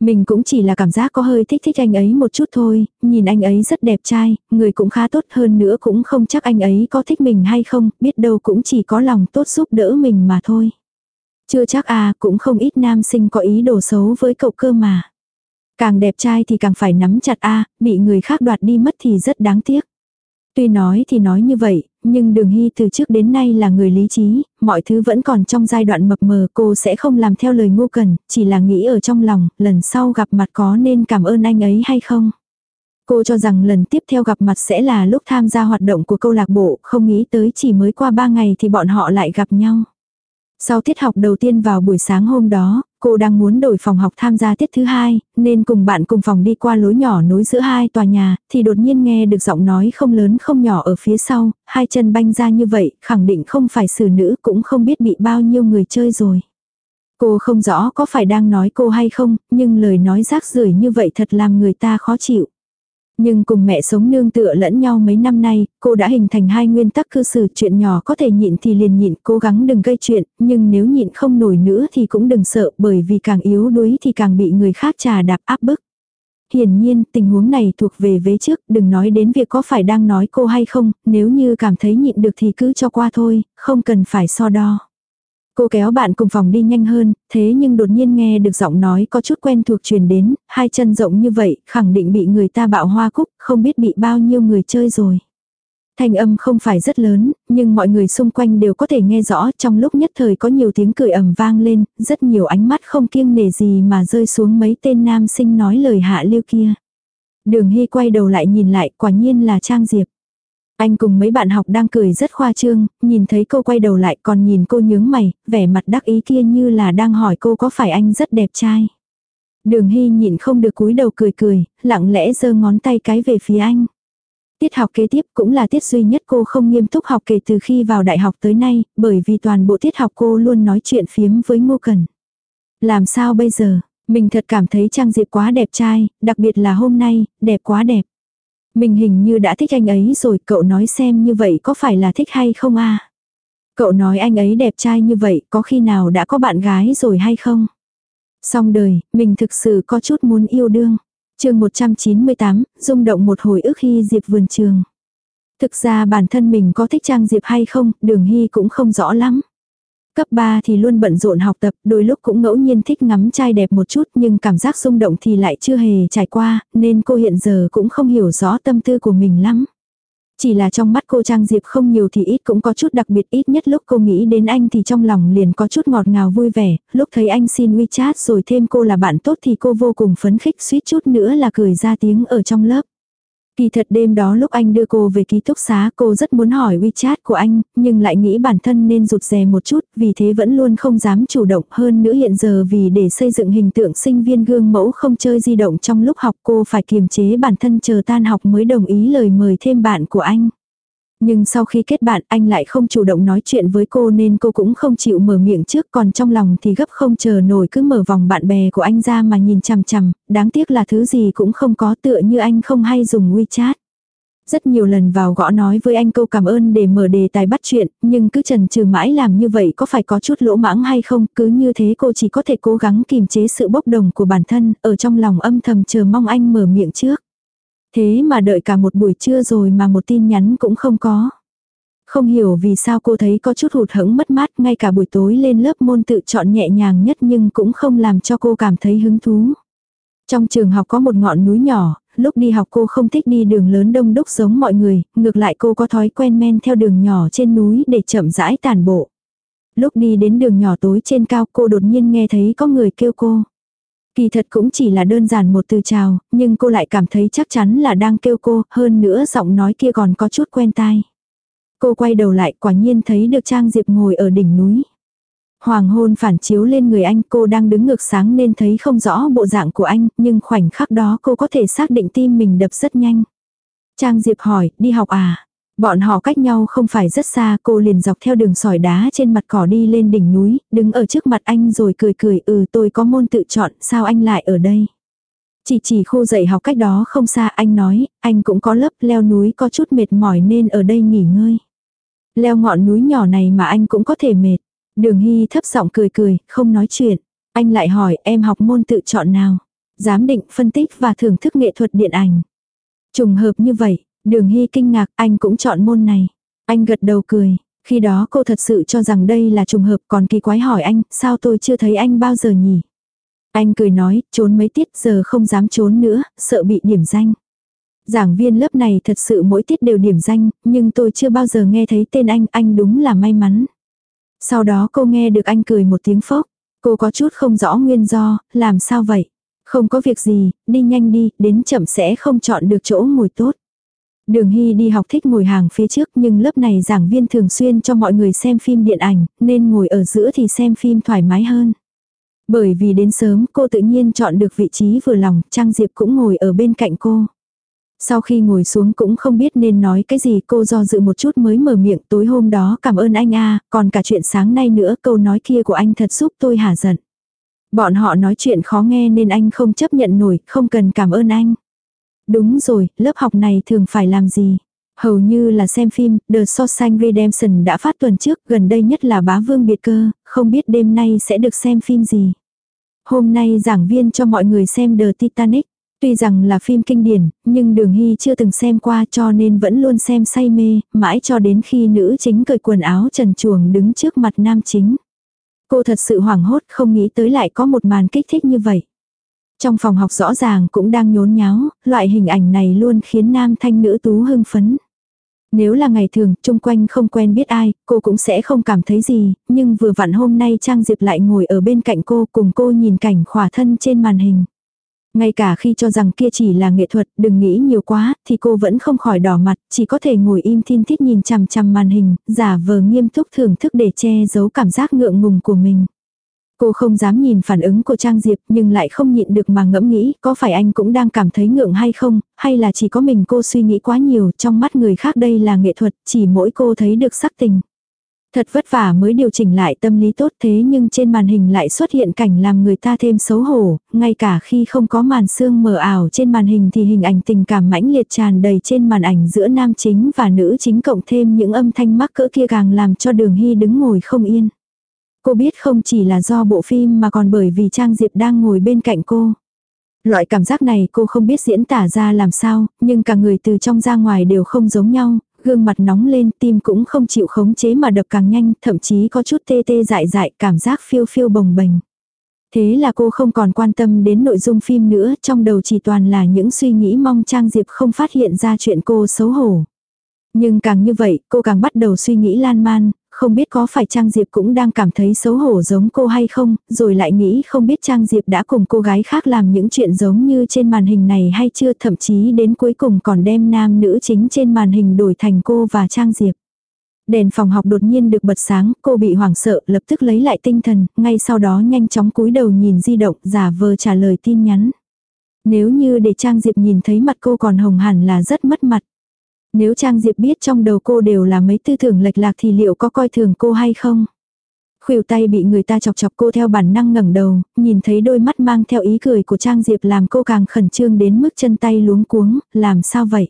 Mình cũng chỉ là cảm giác có hơi thích thích anh ấy một chút thôi, nhìn anh ấy rất đẹp trai, người cũng khá tốt hơn nữa cũng không chắc anh ấy có thích mình hay không, biết đâu cũng chỉ có lòng tốt giúp đỡ mình mà thôi. Chưa chắc à, cũng không ít nam sinh có ý đồ xấu với cậu cơ mà. Càng đẹp trai thì càng phải nắm chặt a bị người khác đoạt đi mất thì rất đáng tiếc. Tuy nói thì nói như vậy, nhưng Đường Hy từ trước đến nay là người lý trí, mọi thứ vẫn còn trong giai đoạn mập mờ cô sẽ không làm theo lời ngu cần, chỉ là nghĩ ở trong lòng, lần sau gặp mặt có nên cảm ơn anh ấy hay không. Cô cho rằng lần tiếp theo gặp mặt sẽ là lúc tham gia hoạt động của câu lạc bộ, không nghĩ tới chỉ mới qua ba ngày thì bọn họ lại gặp nhau. Sau tiết học đầu tiên vào buổi sáng hôm đó, cô đang muốn đổi phòng học tham gia tiết thứ hai, nên cùng bạn cùng phòng đi qua lối nhỏ nối giữa hai tòa nhà, thì đột nhiên nghe được giọng nói không lớn không nhỏ ở phía sau, hai chân banh ra như vậy, khẳng định không phải xử nữ cũng không biết bị bao nhiêu người chơi rồi. Cô không rõ có phải đang nói cô hay không, nhưng lời nói rác rưởi như vậy thật làm người ta khó chịu. Nhưng cùng mẹ sống nương tựa lẫn nhau mấy năm nay, cô đã hình thành hai nguyên tắc cư xử chuyện nhỏ có thể nhịn thì liền nhịn, cố gắng đừng gây chuyện, nhưng nếu nhịn không nổi nữa thì cũng đừng sợ bởi vì càng yếu đuối thì càng bị người khác trà đạp áp bức. Hiển nhiên, tình huống này thuộc về vế trước, đừng nói đến việc có phải đang nói cô hay không, nếu như cảm thấy nhịn được thì cứ cho qua thôi, không cần phải so đo. Cô kéo bạn cùng phòng đi nhanh hơn, thế nhưng đột nhiên nghe được giọng nói có chút quen thuộc truyền đến, hai chân rộng như vậy, khẳng định bị người ta bạo hoa cúc, không biết bị bao nhiêu người chơi rồi. Thanh âm không phải rất lớn, nhưng mọi người xung quanh đều có thể nghe rõ trong lúc nhất thời có nhiều tiếng cười ầm vang lên, rất nhiều ánh mắt không kiêng nể gì mà rơi xuống mấy tên nam sinh nói lời hạ lưu kia. Đường Hy quay đầu lại nhìn lại, quả nhiên là Trang Diệp. Anh cùng mấy bạn học đang cười rất khoa trương, nhìn thấy cô quay đầu lại còn nhìn cô nhướng mày, vẻ mặt đắc ý kia như là đang hỏi cô có phải anh rất đẹp trai. Đường Hy nhịn không được cúi đầu cười cười, lặng lẽ giơ ngón tay cái về phía anh. Tiết học kế tiếp cũng là tiết duy nhất cô không nghiêm túc học kể từ khi vào đại học tới nay, bởi vì toàn bộ tiết học cô luôn nói chuyện phiếm với Ngô Cần. Làm sao bây giờ, mình thật cảm thấy Trang Diệp quá đẹp trai, đặc biệt là hôm nay, đẹp quá đẹp. Mình hình như đã thích anh ấy rồi, cậu nói xem như vậy có phải là thích hay không a? Cậu nói anh ấy đẹp trai như vậy, có khi nào đã có bạn gái rồi hay không? Xong đời, mình thực sự có chút muốn yêu đương. chương 198, rung động một hồi ức khi Diệp vườn trường. Thực ra bản thân mình có thích Trang Diệp hay không, đường hy cũng không rõ lắm. Cấp 3 thì luôn bận rộn học tập, đôi lúc cũng ngẫu nhiên thích ngắm trai đẹp một chút nhưng cảm giác xung động thì lại chưa hề trải qua, nên cô hiện giờ cũng không hiểu rõ tâm tư của mình lắm. Chỉ là trong mắt cô Trang Diệp không nhiều thì ít cũng có chút đặc biệt ít nhất lúc cô nghĩ đến anh thì trong lòng liền có chút ngọt ngào vui vẻ, lúc thấy anh xin WeChat rồi thêm cô là bạn tốt thì cô vô cùng phấn khích suýt chút nữa là cười ra tiếng ở trong lớp. Kỳ thật đêm đó lúc anh đưa cô về ký túc xá cô rất muốn hỏi WeChat của anh, nhưng lại nghĩ bản thân nên rụt rè một chút, vì thế vẫn luôn không dám chủ động hơn nữa hiện giờ vì để xây dựng hình tượng sinh viên gương mẫu không chơi di động trong lúc học cô phải kiềm chế bản thân chờ tan học mới đồng ý lời mời thêm bạn của anh. Nhưng sau khi kết bạn anh lại không chủ động nói chuyện với cô nên cô cũng không chịu mở miệng trước còn trong lòng thì gấp không chờ nổi cứ mở vòng bạn bè của anh ra mà nhìn chằm chằm, đáng tiếc là thứ gì cũng không có tựa như anh không hay dùng WeChat. Rất nhiều lần vào gõ nói với anh câu cảm ơn để mở đề tài bắt chuyện, nhưng cứ trần trừ mãi làm như vậy có phải có chút lỗ mãng hay không, cứ như thế cô chỉ có thể cố gắng kiềm chế sự bốc đồng của bản thân, ở trong lòng âm thầm chờ mong anh mở miệng trước. Thế mà đợi cả một buổi trưa rồi mà một tin nhắn cũng không có. Không hiểu vì sao cô thấy có chút hụt hẫng mất mát ngay cả buổi tối lên lớp môn tự chọn nhẹ nhàng nhất nhưng cũng không làm cho cô cảm thấy hứng thú. Trong trường học có một ngọn núi nhỏ, lúc đi học cô không thích đi đường lớn đông đúc giống mọi người, ngược lại cô có thói quen men theo đường nhỏ trên núi để chậm rãi tàn bộ. Lúc đi đến đường nhỏ tối trên cao cô đột nhiên nghe thấy có người kêu cô. Kỳ thật cũng chỉ là đơn giản một từ chào, nhưng cô lại cảm thấy chắc chắn là đang kêu cô, hơn nữa giọng nói kia còn có chút quen tai. Cô quay đầu lại quả nhiên thấy được Trang Diệp ngồi ở đỉnh núi. Hoàng hôn phản chiếu lên người anh cô đang đứng ngược sáng nên thấy không rõ bộ dạng của anh, nhưng khoảnh khắc đó cô có thể xác định tim mình đập rất nhanh. Trang Diệp hỏi, đi học à? Bọn họ cách nhau không phải rất xa, cô liền dọc theo đường sỏi đá trên mặt cỏ đi lên đỉnh núi, đứng ở trước mặt anh rồi cười cười, ừ tôi có môn tự chọn, sao anh lại ở đây? Chỉ chỉ khu dạy học cách đó không xa anh nói, anh cũng có lớp leo núi có chút mệt mỏi nên ở đây nghỉ ngơi. Leo ngọn núi nhỏ này mà anh cũng có thể mệt. Đường Hy thấp giọng cười cười, không nói chuyện. Anh lại hỏi em học môn tự chọn nào? Giám định, phân tích và thưởng thức nghệ thuật điện ảnh. Trùng hợp như vậy, đường Hy kinh ngạc anh cũng chọn môn này. Anh gật đầu cười. Khi đó cô thật sự cho rằng đây là trùng hợp còn kỳ quái hỏi anh, sao tôi chưa thấy anh bao giờ nhỉ? Anh cười nói, trốn mấy tiết giờ không dám trốn nữa, sợ bị điểm danh. Giảng viên lớp này thật sự mỗi tiết đều điểm danh, nhưng tôi chưa bao giờ nghe thấy tên anh, anh đúng là may mắn. Sau đó cô nghe được anh cười một tiếng phốc. Cô có chút không rõ nguyên do, làm sao vậy? Không có việc gì, đi nhanh đi, đến chậm sẽ không chọn được chỗ ngồi tốt. Đường Hy đi học thích ngồi hàng phía trước nhưng lớp này giảng viên thường xuyên cho mọi người xem phim điện ảnh, nên ngồi ở giữa thì xem phim thoải mái hơn. Bởi vì đến sớm cô tự nhiên chọn được vị trí vừa lòng, Trang Diệp cũng ngồi ở bên cạnh cô. Sau khi ngồi xuống cũng không biết nên nói cái gì cô do dự một chút mới mở miệng tối hôm đó cảm ơn anh a còn cả chuyện sáng nay nữa câu nói kia của anh thật giúp tôi hả giận. Bọn họ nói chuyện khó nghe nên anh không chấp nhận nổi, không cần cảm ơn anh. Đúng rồi, lớp học này thường phải làm gì? Hầu như là xem phim, The Shawshank Redemption đã phát tuần trước, gần đây nhất là bá vương biệt cơ, không biết đêm nay sẽ được xem phim gì. Hôm nay giảng viên cho mọi người xem The Titanic. Tuy rằng là phim kinh điển, nhưng Đường Hy chưa từng xem qua cho nên vẫn luôn xem say mê, mãi cho đến khi nữ chính cởi quần áo trần chuồng đứng trước mặt nam chính. Cô thật sự hoảng hốt không nghĩ tới lại có một màn kích thích như vậy. Trong phòng học rõ ràng cũng đang nhốn nháo, loại hình ảnh này luôn khiến nam thanh nữ tú hưng phấn. Nếu là ngày thường, chung quanh không quen biết ai, cô cũng sẽ không cảm thấy gì, nhưng vừa vặn hôm nay Trang Diệp lại ngồi ở bên cạnh cô cùng cô nhìn cảnh khỏa thân trên màn hình. Ngay cả khi cho rằng kia chỉ là nghệ thuật, đừng nghĩ nhiều quá, thì cô vẫn không khỏi đỏ mặt, chỉ có thể ngồi im thiên thích nhìn chằm chằm màn hình, giả vờ nghiêm túc thưởng thức để che giấu cảm giác ngượng ngùng của mình. Cô không dám nhìn phản ứng của Trang Diệp nhưng lại không nhịn được mà ngẫm nghĩ có phải anh cũng đang cảm thấy ngượng hay không, hay là chỉ có mình cô suy nghĩ quá nhiều trong mắt người khác đây là nghệ thuật, chỉ mỗi cô thấy được sắc tình. Thật vất vả mới điều chỉnh lại tâm lý tốt thế nhưng trên màn hình lại xuất hiện cảnh làm người ta thêm xấu hổ, ngay cả khi không có màn xương mờ ảo trên màn hình thì hình ảnh tình cảm mãnh liệt tràn đầy trên màn ảnh giữa nam chính và nữ chính cộng thêm những âm thanh mắc cỡ kia càng làm cho đường hy đứng ngồi không yên. Cô biết không chỉ là do bộ phim mà còn bởi vì Trang Diệp đang ngồi bên cạnh cô. Loại cảm giác này cô không biết diễn tả ra làm sao, nhưng cả người từ trong ra ngoài đều không giống nhau, gương mặt nóng lên, tim cũng không chịu khống chế mà đập càng nhanh, thậm chí có chút tê tê dại dại, cảm giác phiêu phiêu bồng bềnh. Thế là cô không còn quan tâm đến nội dung phim nữa, trong đầu chỉ toàn là những suy nghĩ mong Trang Diệp không phát hiện ra chuyện cô xấu hổ. Nhưng càng như vậy, cô càng bắt đầu suy nghĩ lan man, không biết có phải Trang Diệp cũng đang cảm thấy xấu hổ giống cô hay không, rồi lại nghĩ không biết Trang Diệp đã cùng cô gái khác làm những chuyện giống như trên màn hình này hay chưa, thậm chí đến cuối cùng còn đem nam nữ chính trên màn hình đổi thành cô và Trang Diệp. Đèn phòng học đột nhiên được bật sáng, cô bị hoảng sợ, lập tức lấy lại tinh thần, ngay sau đó nhanh chóng cúi đầu nhìn di động, giả vờ trả lời tin nhắn. Nếu như để Trang Diệp nhìn thấy mặt cô còn hồng hẳn là rất mất mặt. Nếu Trang Diệp biết trong đầu cô đều là mấy tư tưởng lệch lạc thì liệu có coi thường cô hay không? Khuỷu tay bị người ta chọc chọc cô theo bản năng ngẩng đầu, nhìn thấy đôi mắt mang theo ý cười của Trang Diệp làm cô càng khẩn trương đến mức chân tay luống cuống, làm sao vậy?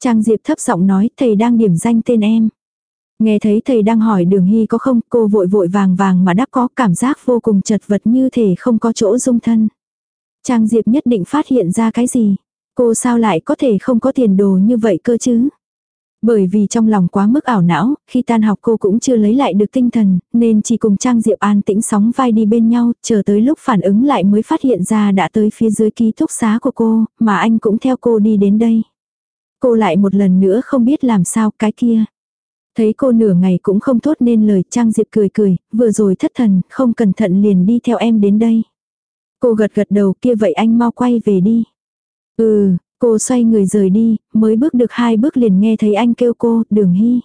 Trang Diệp thấp giọng nói, thầy đang điểm danh tên em. Nghe thấy thầy đang hỏi đường hy có không, cô vội vội vàng vàng mà đáp có cảm giác vô cùng chật vật như thể không có chỗ dung thân. Trang Diệp nhất định phát hiện ra cái gì. Cô sao lại có thể không có tiền đồ như vậy cơ chứ? Bởi vì trong lòng quá mức ảo não, khi tan học cô cũng chưa lấy lại được tinh thần, nên chỉ cùng Trang Diệp an tĩnh sóng vai đi bên nhau, chờ tới lúc phản ứng lại mới phát hiện ra đã tới phía dưới ký túc xá của cô, mà anh cũng theo cô đi đến đây. Cô lại một lần nữa không biết làm sao cái kia. Thấy cô nửa ngày cũng không thốt nên lời Trang Diệp cười cười, vừa rồi thất thần, không cẩn thận liền đi theo em đến đây. Cô gật gật đầu kia vậy anh mau quay về đi. Ừ, cô xoay người rời đi, mới bước được hai bước liền nghe thấy anh kêu cô, đường hy.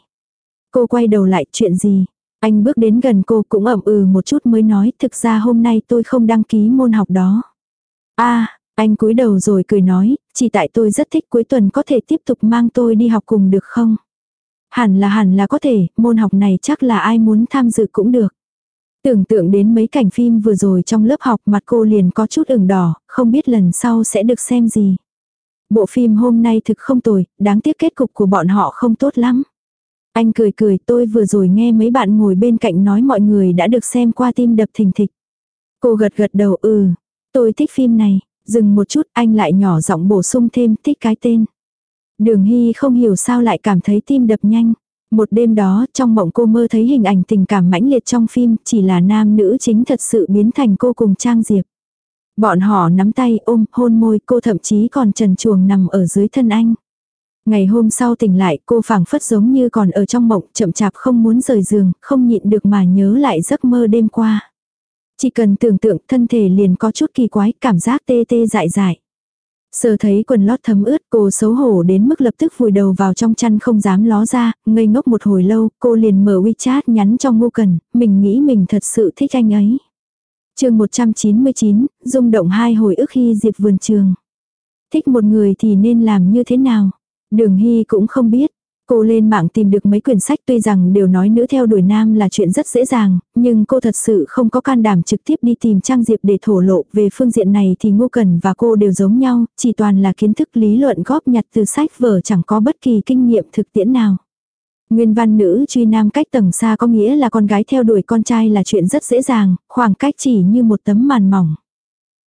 Cô quay đầu lại, chuyện gì? Anh bước đến gần cô cũng ẩm ừ một chút mới nói, thực ra hôm nay tôi không đăng ký môn học đó. a anh cúi đầu rồi cười nói, chỉ tại tôi rất thích cuối tuần có thể tiếp tục mang tôi đi học cùng được không? Hẳn là hẳn là có thể, môn học này chắc là ai muốn tham dự cũng được. Tưởng tượng đến mấy cảnh phim vừa rồi trong lớp học mặt cô liền có chút ửng đỏ, không biết lần sau sẽ được xem gì. Bộ phim hôm nay thực không tồi, đáng tiếc kết cục của bọn họ không tốt lắm. Anh cười cười tôi vừa rồi nghe mấy bạn ngồi bên cạnh nói mọi người đã được xem qua tim đập thình thịch. Cô gật gật đầu ừ, tôi thích phim này, dừng một chút anh lại nhỏ giọng bổ sung thêm thích cái tên. Đường Hy không hiểu sao lại cảm thấy tim đập nhanh. Một đêm đó, trong mộng cô mơ thấy hình ảnh tình cảm mãnh liệt trong phim, chỉ là nam nữ chính thật sự biến thành cô cùng Trang Diệp. Bọn họ nắm tay ôm, hôn môi, cô thậm chí còn trần chuồng nằm ở dưới thân anh. Ngày hôm sau tỉnh lại, cô phảng phất giống như còn ở trong mộng, chậm chạp không muốn rời giường, không nhịn được mà nhớ lại giấc mơ đêm qua. Chỉ cần tưởng tượng thân thể liền có chút kỳ quái, cảm giác tê tê dại dại. Sờ thấy quần lót thấm ướt cô xấu hổ đến mức lập tức vùi đầu vào trong chăn không dám ló ra, ngây ngốc một hồi lâu, cô liền mở WeChat nhắn cho Ngô Cần, mình nghĩ mình thật sự thích anh ấy chương 199, rung động hai hồi ức khi Diệp vườn trường. Thích một người thì nên làm như thế nào? Đường Hy cũng không biết, Cô lên mạng tìm được mấy quyển sách tuy rằng đều nói nữ theo đuổi nam là chuyện rất dễ dàng, nhưng cô thật sự không có can đảm trực tiếp đi tìm Trang Diệp để thổ lộ. Về phương diện này thì Ngô Cần và cô đều giống nhau, chỉ toàn là kiến thức lý luận góp nhặt từ sách vở chẳng có bất kỳ kinh nghiệm thực tiễn nào. Nguyên văn nữ truy nam cách tầng xa có nghĩa là con gái theo đuổi con trai là chuyện rất dễ dàng, khoảng cách chỉ như một tấm màn mỏng.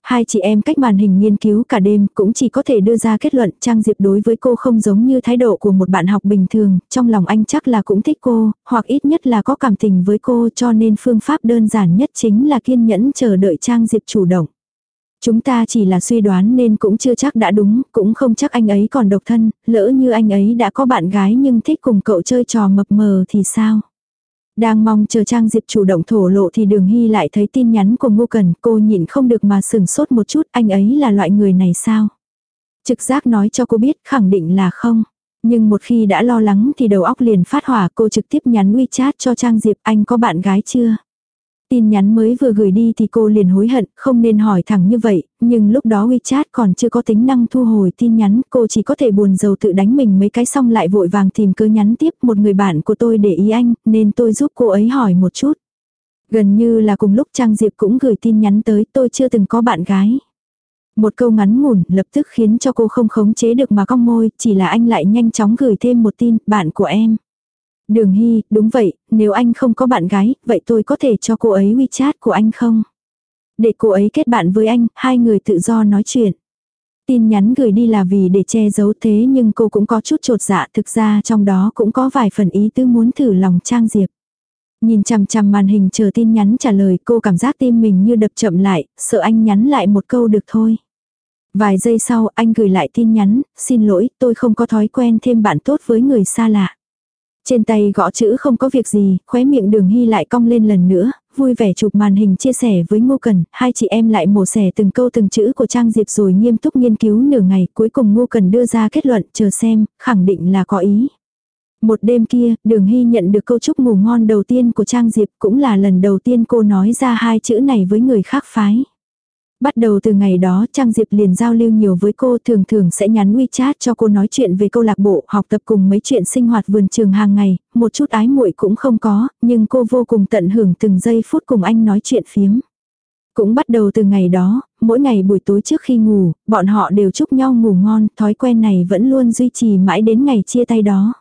Hai chị em cách màn hình nghiên cứu cả đêm cũng chỉ có thể đưa ra kết luận Trang Diệp đối với cô không giống như thái độ của một bạn học bình thường, trong lòng anh chắc là cũng thích cô, hoặc ít nhất là có cảm tình với cô cho nên phương pháp đơn giản nhất chính là kiên nhẫn chờ đợi Trang Diệp chủ động. Chúng ta chỉ là suy đoán nên cũng chưa chắc đã đúng, cũng không chắc anh ấy còn độc thân, lỡ như anh ấy đã có bạn gái nhưng thích cùng cậu chơi trò mập mờ thì sao? Đang mong chờ Trang Diệp chủ động thổ lộ thì đường hy lại thấy tin nhắn của Ngô Cần, cô nhịn không được mà sừng sốt một chút, anh ấy là loại người này sao? Trực giác nói cho cô biết khẳng định là không. Nhưng một khi đã lo lắng thì đầu óc liền phát hỏa cô trực tiếp nhắn WeChat cho Trang Diệp anh có bạn gái chưa? Tin nhắn mới vừa gửi đi thì cô liền hối hận, không nên hỏi thẳng như vậy, nhưng lúc đó WeChat còn chưa có tính năng thu hồi tin nhắn, cô chỉ có thể buồn rầu tự đánh mình mấy cái xong lại vội vàng tìm cơ nhắn tiếp một người bạn của tôi để ý anh, nên tôi giúp cô ấy hỏi một chút. Gần như là cùng lúc Trang Diệp cũng gửi tin nhắn tới tôi chưa từng có bạn gái. Một câu ngắn ngủn lập tức khiến cho cô không khống chế được mà cong môi, chỉ là anh lại nhanh chóng gửi thêm một tin, bạn của em. Đường Hy, đúng vậy, nếu anh không có bạn gái, vậy tôi có thể cho cô ấy WeChat của anh không? Để cô ấy kết bạn với anh, hai người tự do nói chuyện. Tin nhắn gửi đi là vì để che giấu thế nhưng cô cũng có chút trột dạ thực ra trong đó cũng có vài phần ý tư muốn thử lòng Trang Diệp. Nhìn chằm chằm màn hình chờ tin nhắn trả lời cô cảm giác tim mình như đập chậm lại, sợ anh nhắn lại một câu được thôi. Vài giây sau anh gửi lại tin nhắn, xin lỗi tôi không có thói quen thêm bạn tốt với người xa lạ. Trên tay gõ chữ không có việc gì, khóe miệng đường hy lại cong lên lần nữa, vui vẻ chụp màn hình chia sẻ với Ngô Cần, hai chị em lại mổ xẻ từng câu từng chữ của Trang Diệp rồi nghiêm túc nghiên cứu nửa ngày, cuối cùng Ngô Cần đưa ra kết luận, chờ xem, khẳng định là có ý. Một đêm kia, đường hy nhận được câu chúc ngủ ngon đầu tiên của Trang Diệp cũng là lần đầu tiên cô nói ra hai chữ này với người khác phái. Bắt đầu từ ngày đó Trang Diệp liền giao lưu nhiều với cô thường thường sẽ nhắn WeChat cho cô nói chuyện về câu lạc bộ học tập cùng mấy chuyện sinh hoạt vườn trường hàng ngày, một chút ái muội cũng không có, nhưng cô vô cùng tận hưởng từng giây phút cùng anh nói chuyện phiếm. Cũng bắt đầu từ ngày đó, mỗi ngày buổi tối trước khi ngủ, bọn họ đều chúc nhau ngủ ngon, thói quen này vẫn luôn duy trì mãi đến ngày chia tay đó.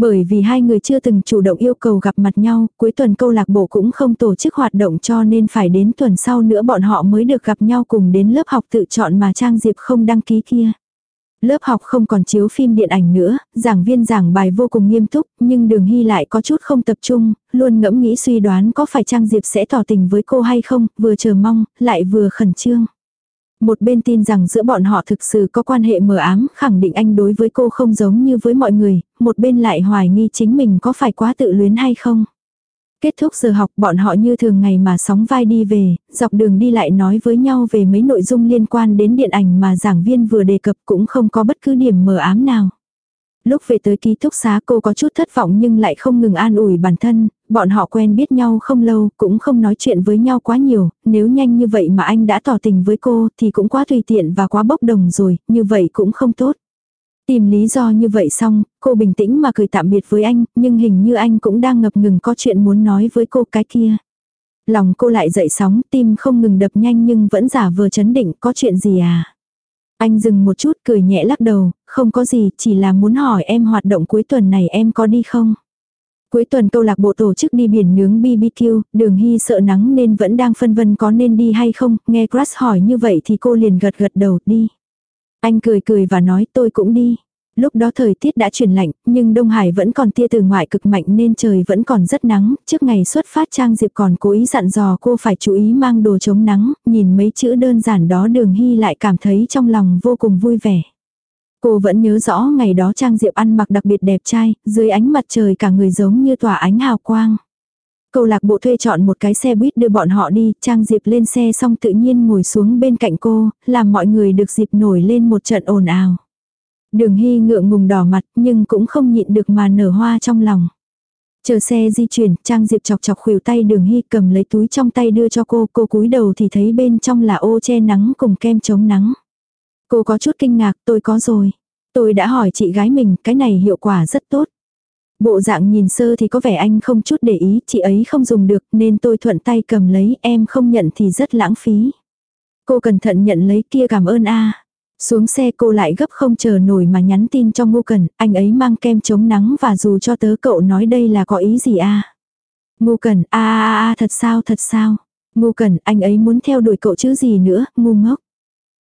Bởi vì hai người chưa từng chủ động yêu cầu gặp mặt nhau, cuối tuần câu lạc bộ cũng không tổ chức hoạt động cho nên phải đến tuần sau nữa bọn họ mới được gặp nhau cùng đến lớp học tự chọn mà Trang Diệp không đăng ký kia. Lớp học không còn chiếu phim điện ảnh nữa, giảng viên giảng bài vô cùng nghiêm túc, nhưng đường hy lại có chút không tập trung, luôn ngẫm nghĩ suy đoán có phải Trang Diệp sẽ tỏ tình với cô hay không, vừa chờ mong, lại vừa khẩn trương. Một bên tin rằng giữa bọn họ thực sự có quan hệ mờ ám, khẳng định anh đối với cô không giống như với mọi người, một bên lại hoài nghi chính mình có phải quá tự luyến hay không. Kết thúc giờ học bọn họ như thường ngày mà sóng vai đi về, dọc đường đi lại nói với nhau về mấy nội dung liên quan đến điện ảnh mà giảng viên vừa đề cập cũng không có bất cứ điểm mờ ám nào. Lúc về tới ký túc xá cô có chút thất vọng nhưng lại không ngừng an ủi bản thân, bọn họ quen biết nhau không lâu cũng không nói chuyện với nhau quá nhiều, nếu nhanh như vậy mà anh đã tỏ tình với cô thì cũng quá tùy tiện và quá bốc đồng rồi, như vậy cũng không tốt. Tìm lý do như vậy xong, cô bình tĩnh mà cười tạm biệt với anh, nhưng hình như anh cũng đang ngập ngừng có chuyện muốn nói với cô cái kia. Lòng cô lại dậy sóng, tim không ngừng đập nhanh nhưng vẫn giả vờ chấn định, có chuyện gì à? Anh dừng một chút cười nhẹ lắc đầu, không có gì, chỉ là muốn hỏi em hoạt động cuối tuần này em có đi không? Cuối tuần câu lạc bộ tổ chức đi biển nướng BBQ, đường hy sợ nắng nên vẫn đang phân vân có nên đi hay không, nghe Crush hỏi như vậy thì cô liền gật gật đầu đi. Anh cười cười và nói tôi cũng đi. Lúc đó thời tiết đã chuyển lạnh, nhưng Đông Hải vẫn còn tia từ ngoại cực mạnh nên trời vẫn còn rất nắng. Trước ngày xuất phát Trang Diệp còn cố ý dặn dò cô phải chú ý mang đồ chống nắng, nhìn mấy chữ đơn giản đó đường hy lại cảm thấy trong lòng vô cùng vui vẻ. Cô vẫn nhớ rõ ngày đó Trang Diệp ăn mặc đặc biệt đẹp trai, dưới ánh mặt trời cả người giống như tỏa ánh hào quang. Câu lạc bộ thuê chọn một cái xe buýt đưa bọn họ đi, Trang Diệp lên xe xong tự nhiên ngồi xuống bên cạnh cô, làm mọi người được dịp nổi lên một trận ồn ào. Đường Hy ngượng ngùng đỏ mặt nhưng cũng không nhịn được mà nở hoa trong lòng. Chờ xe di chuyển, Trang Diệp chọc chọc khuỷu tay đường Hy cầm lấy túi trong tay đưa cho cô, cô cúi đầu thì thấy bên trong là ô che nắng cùng kem chống nắng. Cô có chút kinh ngạc, tôi có rồi. Tôi đã hỏi chị gái mình, cái này hiệu quả rất tốt. Bộ dạng nhìn sơ thì có vẻ anh không chút để ý, chị ấy không dùng được nên tôi thuận tay cầm lấy, em không nhận thì rất lãng phí. Cô cẩn thận nhận lấy kia cảm ơn a. Xuống xe cô lại gấp không chờ nổi mà nhắn tin cho Ngô Cần, anh ấy mang kem chống nắng và dù cho tớ cậu nói đây là có ý gì a. À? Ngô Cần, a a a thật sao thật sao. Ngô Cần, anh ấy muốn theo đuổi cậu chứ gì nữa, ngu ngốc.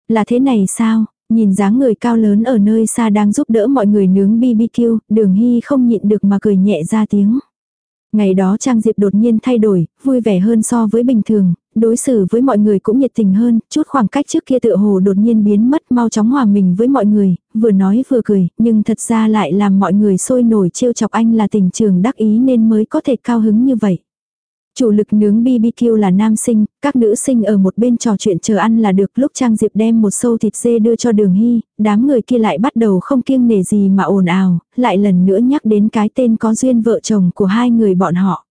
Là thế này sao, Nhìn dáng người cao lớn ở nơi xa đang giúp đỡ mọi người nướng BBQ, đường hy không nhịn được mà cười nhẹ ra tiếng. Ngày đó Trang Diệp đột nhiên thay đổi, vui vẻ hơn so với bình thường, đối xử với mọi người cũng nhiệt tình hơn, chút khoảng cách trước kia tựa hồ đột nhiên biến mất mau chóng hòa mình với mọi người, vừa nói vừa cười, nhưng thật ra lại làm mọi người sôi nổi trêu chọc anh là tình trường đắc ý nên mới có thể cao hứng như vậy. Chủ lực nướng BBQ là nam sinh, các nữ sinh ở một bên trò chuyện chờ ăn là được lúc Trang Diệp đem một sâu thịt dê đưa cho đường hy, đám người kia lại bắt đầu không kiêng nể gì mà ồn ào, lại lần nữa nhắc đến cái tên có duyên vợ chồng của hai người bọn họ.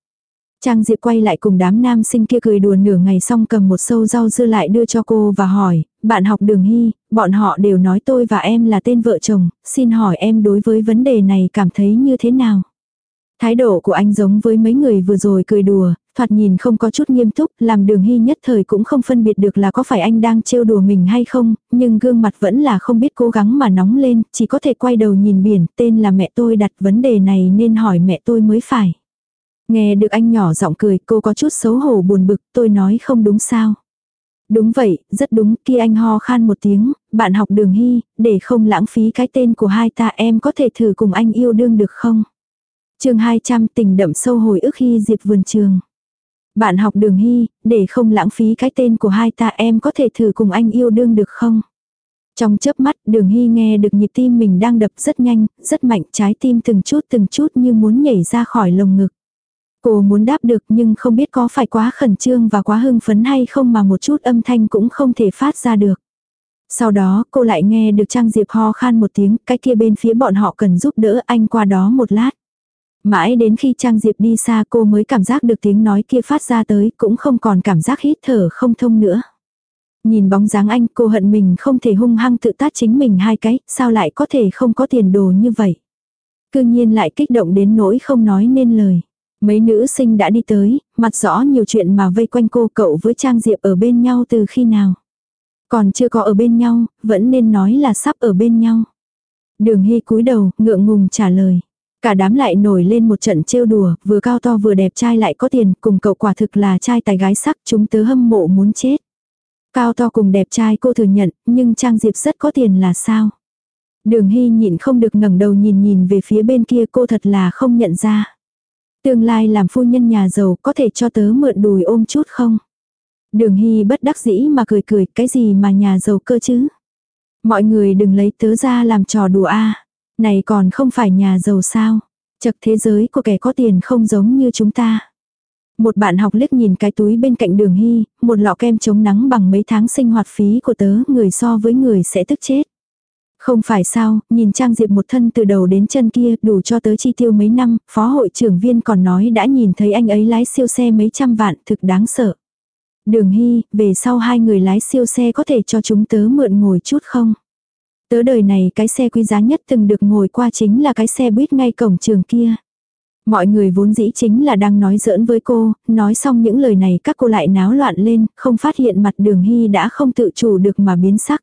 Trang Diệp quay lại cùng đám nam sinh kia cười đùa nửa ngày xong cầm một sâu rau dưa lại đưa cho cô và hỏi, bạn học đường hy, bọn họ đều nói tôi và em là tên vợ chồng, xin hỏi em đối với vấn đề này cảm thấy như thế nào? Thái độ của anh giống với mấy người vừa rồi cười đùa, thoạt nhìn không có chút nghiêm túc, làm đường hy nhất thời cũng không phân biệt được là có phải anh đang trêu đùa mình hay không, nhưng gương mặt vẫn là không biết cố gắng mà nóng lên, chỉ có thể quay đầu nhìn biển, tên là mẹ tôi đặt vấn đề này nên hỏi mẹ tôi mới phải. Nghe được anh nhỏ giọng cười, cô có chút xấu hổ buồn bực, tôi nói không đúng sao. Đúng vậy, rất đúng, kia anh ho khan một tiếng, bạn học đường hy, để không lãng phí cái tên của hai ta em có thể thử cùng anh yêu đương được không? chương 200 tình đậm sâu hồi ức khi diệp vườn trường. Bạn học đường hy, để không lãng phí cái tên của hai ta em có thể thử cùng anh yêu đương được không? Trong chớp mắt đường hy nghe được nhịp tim mình đang đập rất nhanh, rất mạnh trái tim từng chút từng chút như muốn nhảy ra khỏi lồng ngực. Cô muốn đáp được nhưng không biết có phải quá khẩn trương và quá hưng phấn hay không mà một chút âm thanh cũng không thể phát ra được. Sau đó cô lại nghe được Trang Diệp ho khan một tiếng, cái kia bên phía bọn họ cần giúp đỡ anh qua đó một lát. Mãi đến khi Trang Diệp đi xa cô mới cảm giác được tiếng nói kia phát ra tới, cũng không còn cảm giác hít thở không thông nữa. Nhìn bóng dáng anh cô hận mình không thể hung hăng tự tát chính mình hai cái, sao lại có thể không có tiền đồ như vậy. Cương nhiên lại kích động đến nỗi không nói nên lời. Mấy nữ sinh đã đi tới, mặt rõ nhiều chuyện mà vây quanh cô cậu với Trang Diệp ở bên nhau từ khi nào. Còn chưa có ở bên nhau, vẫn nên nói là sắp ở bên nhau. Đường Hy cúi đầu, ngượng ngùng trả lời. Cả đám lại nổi lên một trận trêu đùa, vừa cao to vừa đẹp trai lại có tiền, cùng cậu quả thực là trai tài gái sắc, chúng tớ hâm mộ muốn chết. Cao to cùng đẹp trai cô thừa nhận, nhưng Trang Diệp rất có tiền là sao? Đường Hy nhịn không được ngẩng đầu nhìn nhìn về phía bên kia cô thật là không nhận ra. Tương lai làm phu nhân nhà giàu có thể cho tớ mượn đùi ôm chút không? Đường Hy bất đắc dĩ mà cười cười cái gì mà nhà giàu cơ chứ? Mọi người đừng lấy tớ ra làm trò đùa a này còn không phải nhà giàu sao? Chật thế giới của kẻ có tiền không giống như chúng ta. Một bạn học liếc nhìn cái túi bên cạnh đường hy, một lọ kem chống nắng bằng mấy tháng sinh hoạt phí của tớ, người so với người sẽ tức chết. Không phải sao, nhìn Trang Diệp một thân từ đầu đến chân kia đủ cho tớ chi tiêu mấy năm, phó hội trưởng viên còn nói đã nhìn thấy anh ấy lái siêu xe mấy trăm vạn, thực đáng sợ. Đường Hy, về sau hai người lái siêu xe có thể cho chúng tớ mượn ngồi chút không? Tớ đời này cái xe quý giá nhất từng được ngồi qua chính là cái xe buýt ngay cổng trường kia. Mọi người vốn dĩ chính là đang nói giỡn với cô, nói xong những lời này các cô lại náo loạn lên, không phát hiện mặt đường hy đã không tự chủ được mà biến sắc.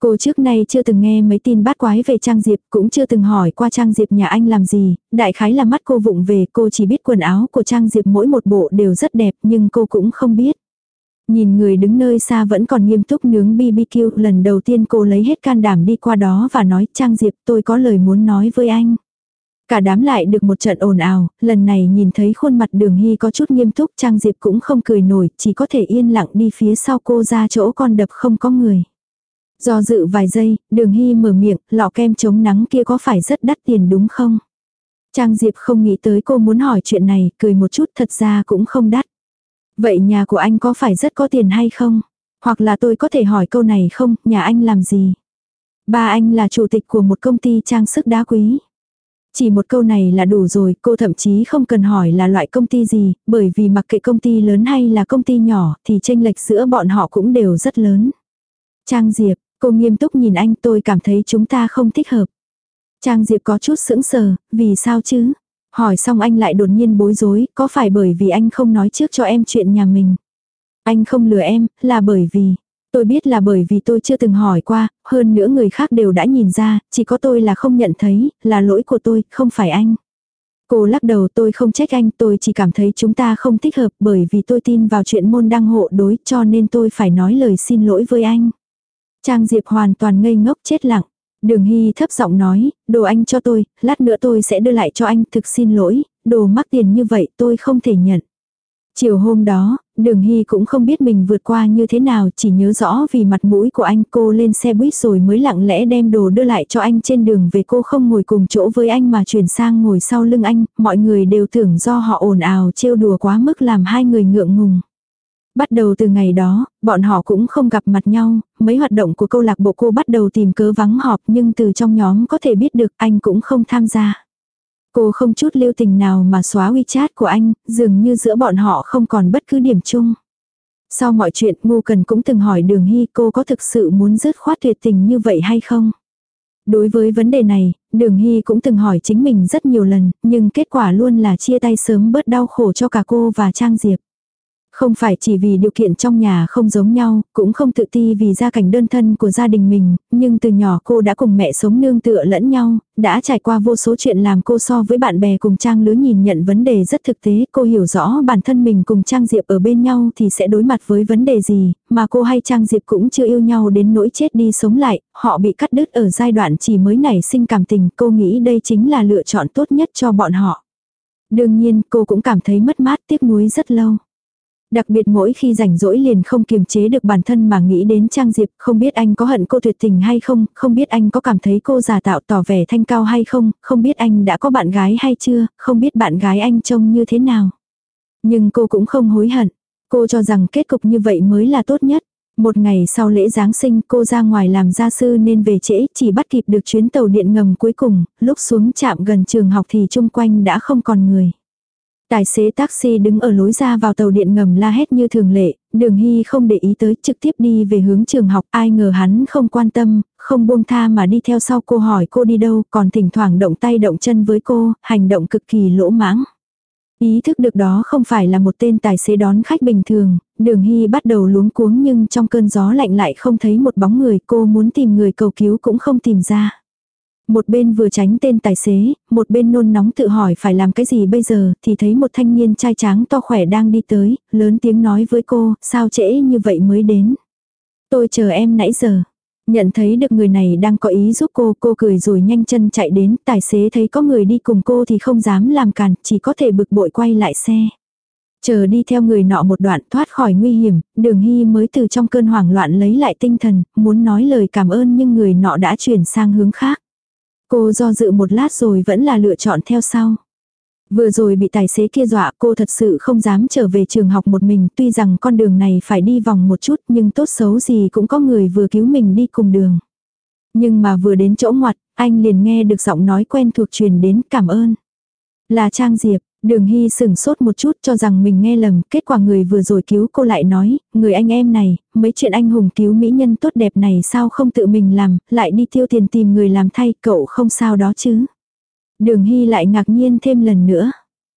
Cô trước nay chưa từng nghe mấy tin bát quái về Trang Diệp, cũng chưa từng hỏi qua Trang Diệp nhà anh làm gì, đại khái là mắt cô vụng về, cô chỉ biết quần áo của Trang Diệp mỗi một bộ đều rất đẹp nhưng cô cũng không biết. Nhìn người đứng nơi xa vẫn còn nghiêm túc nướng BBQ, lần đầu tiên cô lấy hết can đảm đi qua đó và nói Trang Diệp tôi có lời muốn nói với anh. Cả đám lại được một trận ồn ào, lần này nhìn thấy khuôn mặt đường hy có chút nghiêm túc Trang Diệp cũng không cười nổi, chỉ có thể yên lặng đi phía sau cô ra chỗ con đập không có người. Do dự vài giây, đường hy mở miệng, lọ kem chống nắng kia có phải rất đắt tiền đúng không? Trang Diệp không nghĩ tới cô muốn hỏi chuyện này, cười một chút thật ra cũng không đắt. Vậy nhà của anh có phải rất có tiền hay không? Hoặc là tôi có thể hỏi câu này không, nhà anh làm gì? Ba anh là chủ tịch của một công ty trang sức đá quý. Chỉ một câu này là đủ rồi, cô thậm chí không cần hỏi là loại công ty gì, bởi vì mặc kệ công ty lớn hay là công ty nhỏ thì tranh lệch giữa bọn họ cũng đều rất lớn. Trang Diệp, cô nghiêm túc nhìn anh tôi cảm thấy chúng ta không thích hợp. Trang Diệp có chút sững sờ, vì sao chứ? Hỏi xong anh lại đột nhiên bối rối, có phải bởi vì anh không nói trước cho em chuyện nhà mình? Anh không lừa em, là bởi vì, tôi biết là bởi vì tôi chưa từng hỏi qua, hơn nữa người khác đều đã nhìn ra, chỉ có tôi là không nhận thấy, là lỗi của tôi, không phải anh. Cô lắc đầu tôi không trách anh, tôi chỉ cảm thấy chúng ta không thích hợp bởi vì tôi tin vào chuyện môn đăng hộ đối cho nên tôi phải nói lời xin lỗi với anh. Trang Diệp hoàn toàn ngây ngốc chết lặng. Đường Hy thấp giọng nói, đồ anh cho tôi, lát nữa tôi sẽ đưa lại cho anh, thực xin lỗi, đồ mắc tiền như vậy tôi không thể nhận. Chiều hôm đó, Đường Hy cũng không biết mình vượt qua như thế nào, chỉ nhớ rõ vì mặt mũi của anh cô lên xe buýt rồi mới lặng lẽ đem đồ đưa lại cho anh trên đường về cô không ngồi cùng chỗ với anh mà chuyển sang ngồi sau lưng anh, mọi người đều tưởng do họ ồn ào trêu đùa quá mức làm hai người ngượng ngùng. Bắt đầu từ ngày đó, bọn họ cũng không gặp mặt nhau, mấy hoạt động của câu lạc bộ cô bắt đầu tìm cớ vắng họp nhưng từ trong nhóm có thể biết được anh cũng không tham gia. Cô không chút lưu tình nào mà xóa WeChat của anh, dường như giữa bọn họ không còn bất cứ điểm chung. Sau mọi chuyện Ngô Cần cũng từng hỏi Đường Hy cô có thực sự muốn dứt khoát tuyệt tình như vậy hay không? Đối với vấn đề này, Đường Hy cũng từng hỏi chính mình rất nhiều lần, nhưng kết quả luôn là chia tay sớm bớt đau khổ cho cả cô và Trang Diệp. Không phải chỉ vì điều kiện trong nhà không giống nhau, cũng không tự ti vì gia cảnh đơn thân của gia đình mình, nhưng từ nhỏ cô đã cùng mẹ sống nương tựa lẫn nhau, đã trải qua vô số chuyện làm cô so với bạn bè cùng Trang lứa nhìn nhận vấn đề rất thực tế, cô hiểu rõ bản thân mình cùng Trang Diệp ở bên nhau thì sẽ đối mặt với vấn đề gì, mà cô hay Trang Diệp cũng chưa yêu nhau đến nỗi chết đi sống lại, họ bị cắt đứt ở giai đoạn chỉ mới nảy sinh cảm tình, cô nghĩ đây chính là lựa chọn tốt nhất cho bọn họ. Đương nhiên cô cũng cảm thấy mất mát tiếc nuối rất lâu. Đặc biệt mỗi khi rảnh rỗi liền không kiềm chế được bản thân mà nghĩ đến Trang Diệp, không biết anh có hận cô tuyệt tình hay không, không biết anh có cảm thấy cô giả tạo tỏ vẻ thanh cao hay không, không biết anh đã có bạn gái hay chưa, không biết bạn gái anh trông như thế nào. Nhưng cô cũng không hối hận. Cô cho rằng kết cục như vậy mới là tốt nhất. Một ngày sau lễ Giáng sinh cô ra ngoài làm gia sư nên về trễ chỉ bắt kịp được chuyến tàu điện ngầm cuối cùng, lúc xuống chạm gần trường học thì chung quanh đã không còn người. Tài xế taxi đứng ở lối ra vào tàu điện ngầm la hét như thường lệ, đường hy không để ý tới trực tiếp đi về hướng trường học ai ngờ hắn không quan tâm, không buông tha mà đi theo sau cô hỏi cô đi đâu còn thỉnh thoảng động tay động chân với cô, hành động cực kỳ lỗ mãng. Ý thức được đó không phải là một tên tài xế đón khách bình thường, đường hy bắt đầu luống cuống nhưng trong cơn gió lạnh lại không thấy một bóng người cô muốn tìm người cầu cứu cũng không tìm ra. Một bên vừa tránh tên tài xế, một bên nôn nóng tự hỏi phải làm cái gì bây giờ, thì thấy một thanh niên trai tráng to khỏe đang đi tới, lớn tiếng nói với cô, sao trễ như vậy mới đến. Tôi chờ em nãy giờ. Nhận thấy được người này đang có ý giúp cô, cô cười rồi nhanh chân chạy đến, tài xế thấy có người đi cùng cô thì không dám làm cản, chỉ có thể bực bội quay lại xe. Chờ đi theo người nọ một đoạn thoát khỏi nguy hiểm, đường hy mới từ trong cơn hoảng loạn lấy lại tinh thần, muốn nói lời cảm ơn nhưng người nọ đã chuyển sang hướng khác. Cô do dự một lát rồi vẫn là lựa chọn theo sau. Vừa rồi bị tài xế kia dọa cô thật sự không dám trở về trường học một mình tuy rằng con đường này phải đi vòng một chút nhưng tốt xấu gì cũng có người vừa cứu mình đi cùng đường. Nhưng mà vừa đến chỗ ngoặt, anh liền nghe được giọng nói quen thuộc truyền đến cảm ơn. Là Trang Diệp, đường hy sửng sốt một chút cho rằng mình nghe lầm, kết quả người vừa rồi cứu cô lại nói, người anh em này, mấy chuyện anh hùng cứu mỹ nhân tốt đẹp này sao không tự mình làm, lại đi tiêu tiền tìm người làm thay, cậu không sao đó chứ. Đường Hy lại ngạc nhiên thêm lần nữa.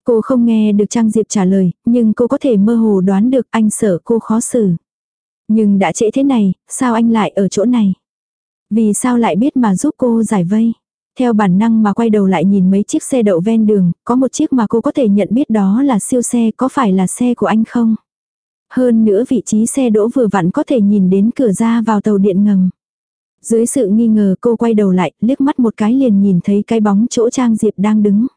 Cô không nghe được Trang Diệp trả lời, nhưng cô có thể mơ hồ đoán được anh sợ cô khó xử. Nhưng đã trễ thế này, sao anh lại ở chỗ này? Vì sao lại biết mà giúp cô giải vây? Theo bản năng mà quay đầu lại nhìn mấy chiếc xe đậu ven đường, có một chiếc mà cô có thể nhận biết đó là siêu xe, có phải là xe của anh không? Hơn nữa vị trí xe đỗ vừa vặn có thể nhìn đến cửa ra vào tàu điện ngầm. Dưới sự nghi ngờ cô quay đầu lại, liếc mắt một cái liền nhìn thấy cái bóng chỗ Trang Diệp đang đứng.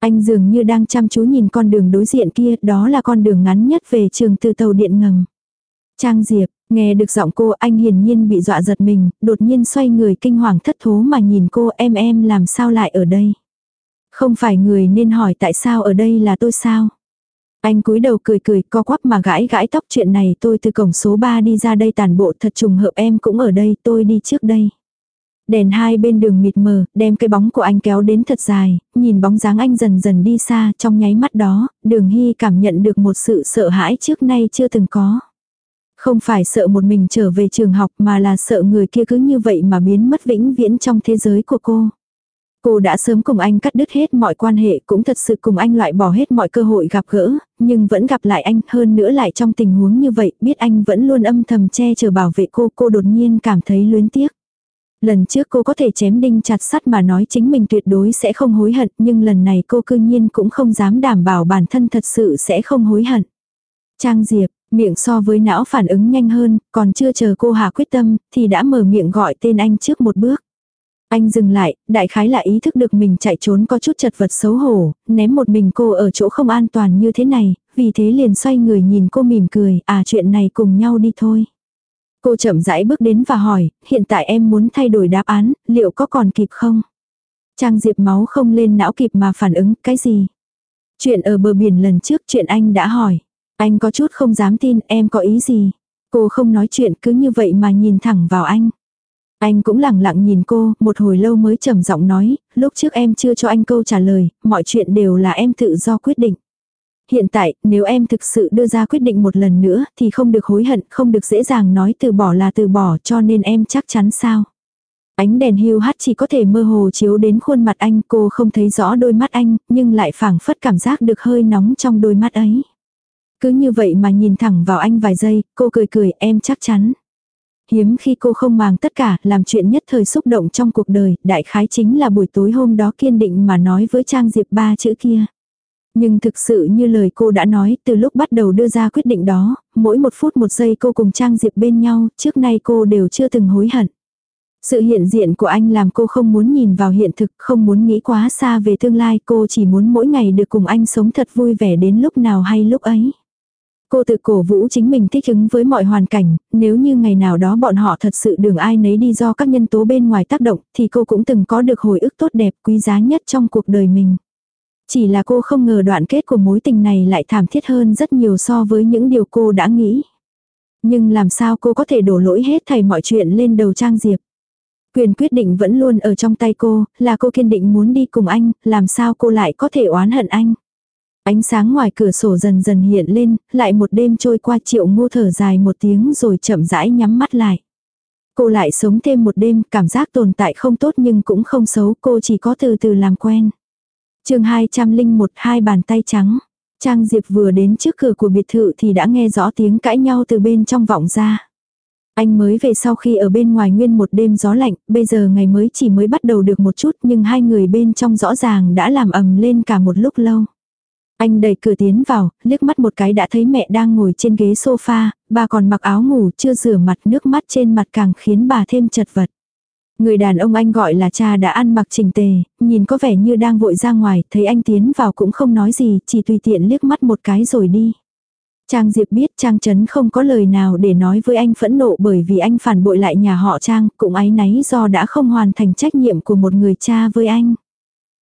Anh dường như đang chăm chú nhìn con đường đối diện kia, đó là con đường ngắn nhất về trường từ tàu điện ngầm. Trang Diệp, nghe được giọng cô anh hiển nhiên bị dọa giật mình, đột nhiên xoay người kinh hoàng thất thố mà nhìn cô em em làm sao lại ở đây. Không phải người nên hỏi tại sao ở đây là tôi sao. Anh cúi đầu cười cười co quắp mà gãi gãi tóc chuyện này tôi từ cổng số 3 đi ra đây tàn bộ thật trùng hợp em cũng ở đây tôi đi trước đây. Đèn hai bên đường mịt mờ, đem cái bóng của anh kéo đến thật dài, nhìn bóng dáng anh dần dần đi xa trong nháy mắt đó, đường hy cảm nhận được một sự sợ hãi trước nay chưa từng có. Không phải sợ một mình trở về trường học mà là sợ người kia cứ như vậy mà biến mất vĩnh viễn trong thế giới của cô. Cô đã sớm cùng anh cắt đứt hết mọi quan hệ cũng thật sự cùng anh loại bỏ hết mọi cơ hội gặp gỡ, nhưng vẫn gặp lại anh hơn nữa lại trong tình huống như vậy, biết anh vẫn luôn âm thầm che chở bảo vệ cô, cô đột nhiên cảm thấy luyến tiếc. Lần trước cô có thể chém đinh chặt sắt mà nói chính mình tuyệt đối sẽ không hối hận, nhưng lần này cô cư nhiên cũng không dám đảm bảo bản thân thật sự sẽ không hối hận. Trang Diệp, miệng so với não phản ứng nhanh hơn, còn chưa chờ cô hạ quyết tâm, thì đã mở miệng gọi tên anh trước một bước. Anh dừng lại, đại khái là ý thức được mình chạy trốn có chút chật vật xấu hổ, ném một mình cô ở chỗ không an toàn như thế này, vì thế liền xoay người nhìn cô mỉm cười, à chuyện này cùng nhau đi thôi. Cô chậm rãi bước đến và hỏi, hiện tại em muốn thay đổi đáp án, liệu có còn kịp không? Trang Diệp máu không lên não kịp mà phản ứng, cái gì? Chuyện ở bờ biển lần trước chuyện anh đã hỏi. Anh có chút không dám tin em có ý gì. Cô không nói chuyện cứ như vậy mà nhìn thẳng vào anh. Anh cũng lặng lặng nhìn cô, một hồi lâu mới trầm giọng nói, lúc trước em chưa cho anh câu trả lời, mọi chuyện đều là em tự do quyết định. Hiện tại, nếu em thực sự đưa ra quyết định một lần nữa, thì không được hối hận, không được dễ dàng nói từ bỏ là từ bỏ cho nên em chắc chắn sao. Ánh đèn hưu hắt chỉ có thể mơ hồ chiếu đến khuôn mặt anh, cô không thấy rõ đôi mắt anh, nhưng lại phảng phất cảm giác được hơi nóng trong đôi mắt ấy. Cứ như vậy mà nhìn thẳng vào anh vài giây, cô cười cười em chắc chắn. Hiếm khi cô không màng tất cả, làm chuyện nhất thời xúc động trong cuộc đời, đại khái chính là buổi tối hôm đó kiên định mà nói với Trang Diệp ba chữ kia. Nhưng thực sự như lời cô đã nói, từ lúc bắt đầu đưa ra quyết định đó, mỗi một phút một giây cô cùng Trang Diệp bên nhau, trước nay cô đều chưa từng hối hận. Sự hiện diện của anh làm cô không muốn nhìn vào hiện thực, không muốn nghĩ quá xa về tương lai, cô chỉ muốn mỗi ngày được cùng anh sống thật vui vẻ đến lúc nào hay lúc ấy. Cô tự cổ vũ chính mình thích ứng với mọi hoàn cảnh, nếu như ngày nào đó bọn họ thật sự đường ai nấy đi do các nhân tố bên ngoài tác động, thì cô cũng từng có được hồi ức tốt đẹp quý giá nhất trong cuộc đời mình. Chỉ là cô không ngờ đoạn kết của mối tình này lại thảm thiết hơn rất nhiều so với những điều cô đã nghĩ. Nhưng làm sao cô có thể đổ lỗi hết thảy mọi chuyện lên đầu Trang Diệp. Quyền quyết định vẫn luôn ở trong tay cô, là cô kiên định muốn đi cùng anh, làm sao cô lại có thể oán hận anh. Ánh sáng ngoài cửa sổ dần dần hiện lên, lại một đêm trôi qua triệu ngô thở dài một tiếng rồi chậm rãi nhắm mắt lại. Cô lại sống thêm một đêm, cảm giác tồn tại không tốt nhưng cũng không xấu, cô chỉ có từ từ làm quen. chương 201 hai bàn tay trắng. Trang Diệp vừa đến trước cửa của biệt thự thì đã nghe rõ tiếng cãi nhau từ bên trong vọng ra. Anh mới về sau khi ở bên ngoài nguyên một đêm gió lạnh, bây giờ ngày mới chỉ mới bắt đầu được một chút nhưng hai người bên trong rõ ràng đã làm ầm lên cả một lúc lâu. Anh đẩy cửa tiến vào, liếc mắt một cái đã thấy mẹ đang ngồi trên ghế sofa, bà còn mặc áo ngủ chưa rửa mặt nước mắt trên mặt càng khiến bà thêm chật vật. Người đàn ông anh gọi là cha đã ăn mặc chỉnh tề, nhìn có vẻ như đang vội ra ngoài, thấy anh tiến vào cũng không nói gì, chỉ tùy tiện liếc mắt một cái rồi đi. Trang Diệp biết Trang Trấn không có lời nào để nói với anh phẫn nộ bởi vì anh phản bội lại nhà họ Trang, cũng áy náy do đã không hoàn thành trách nhiệm của một người cha với anh.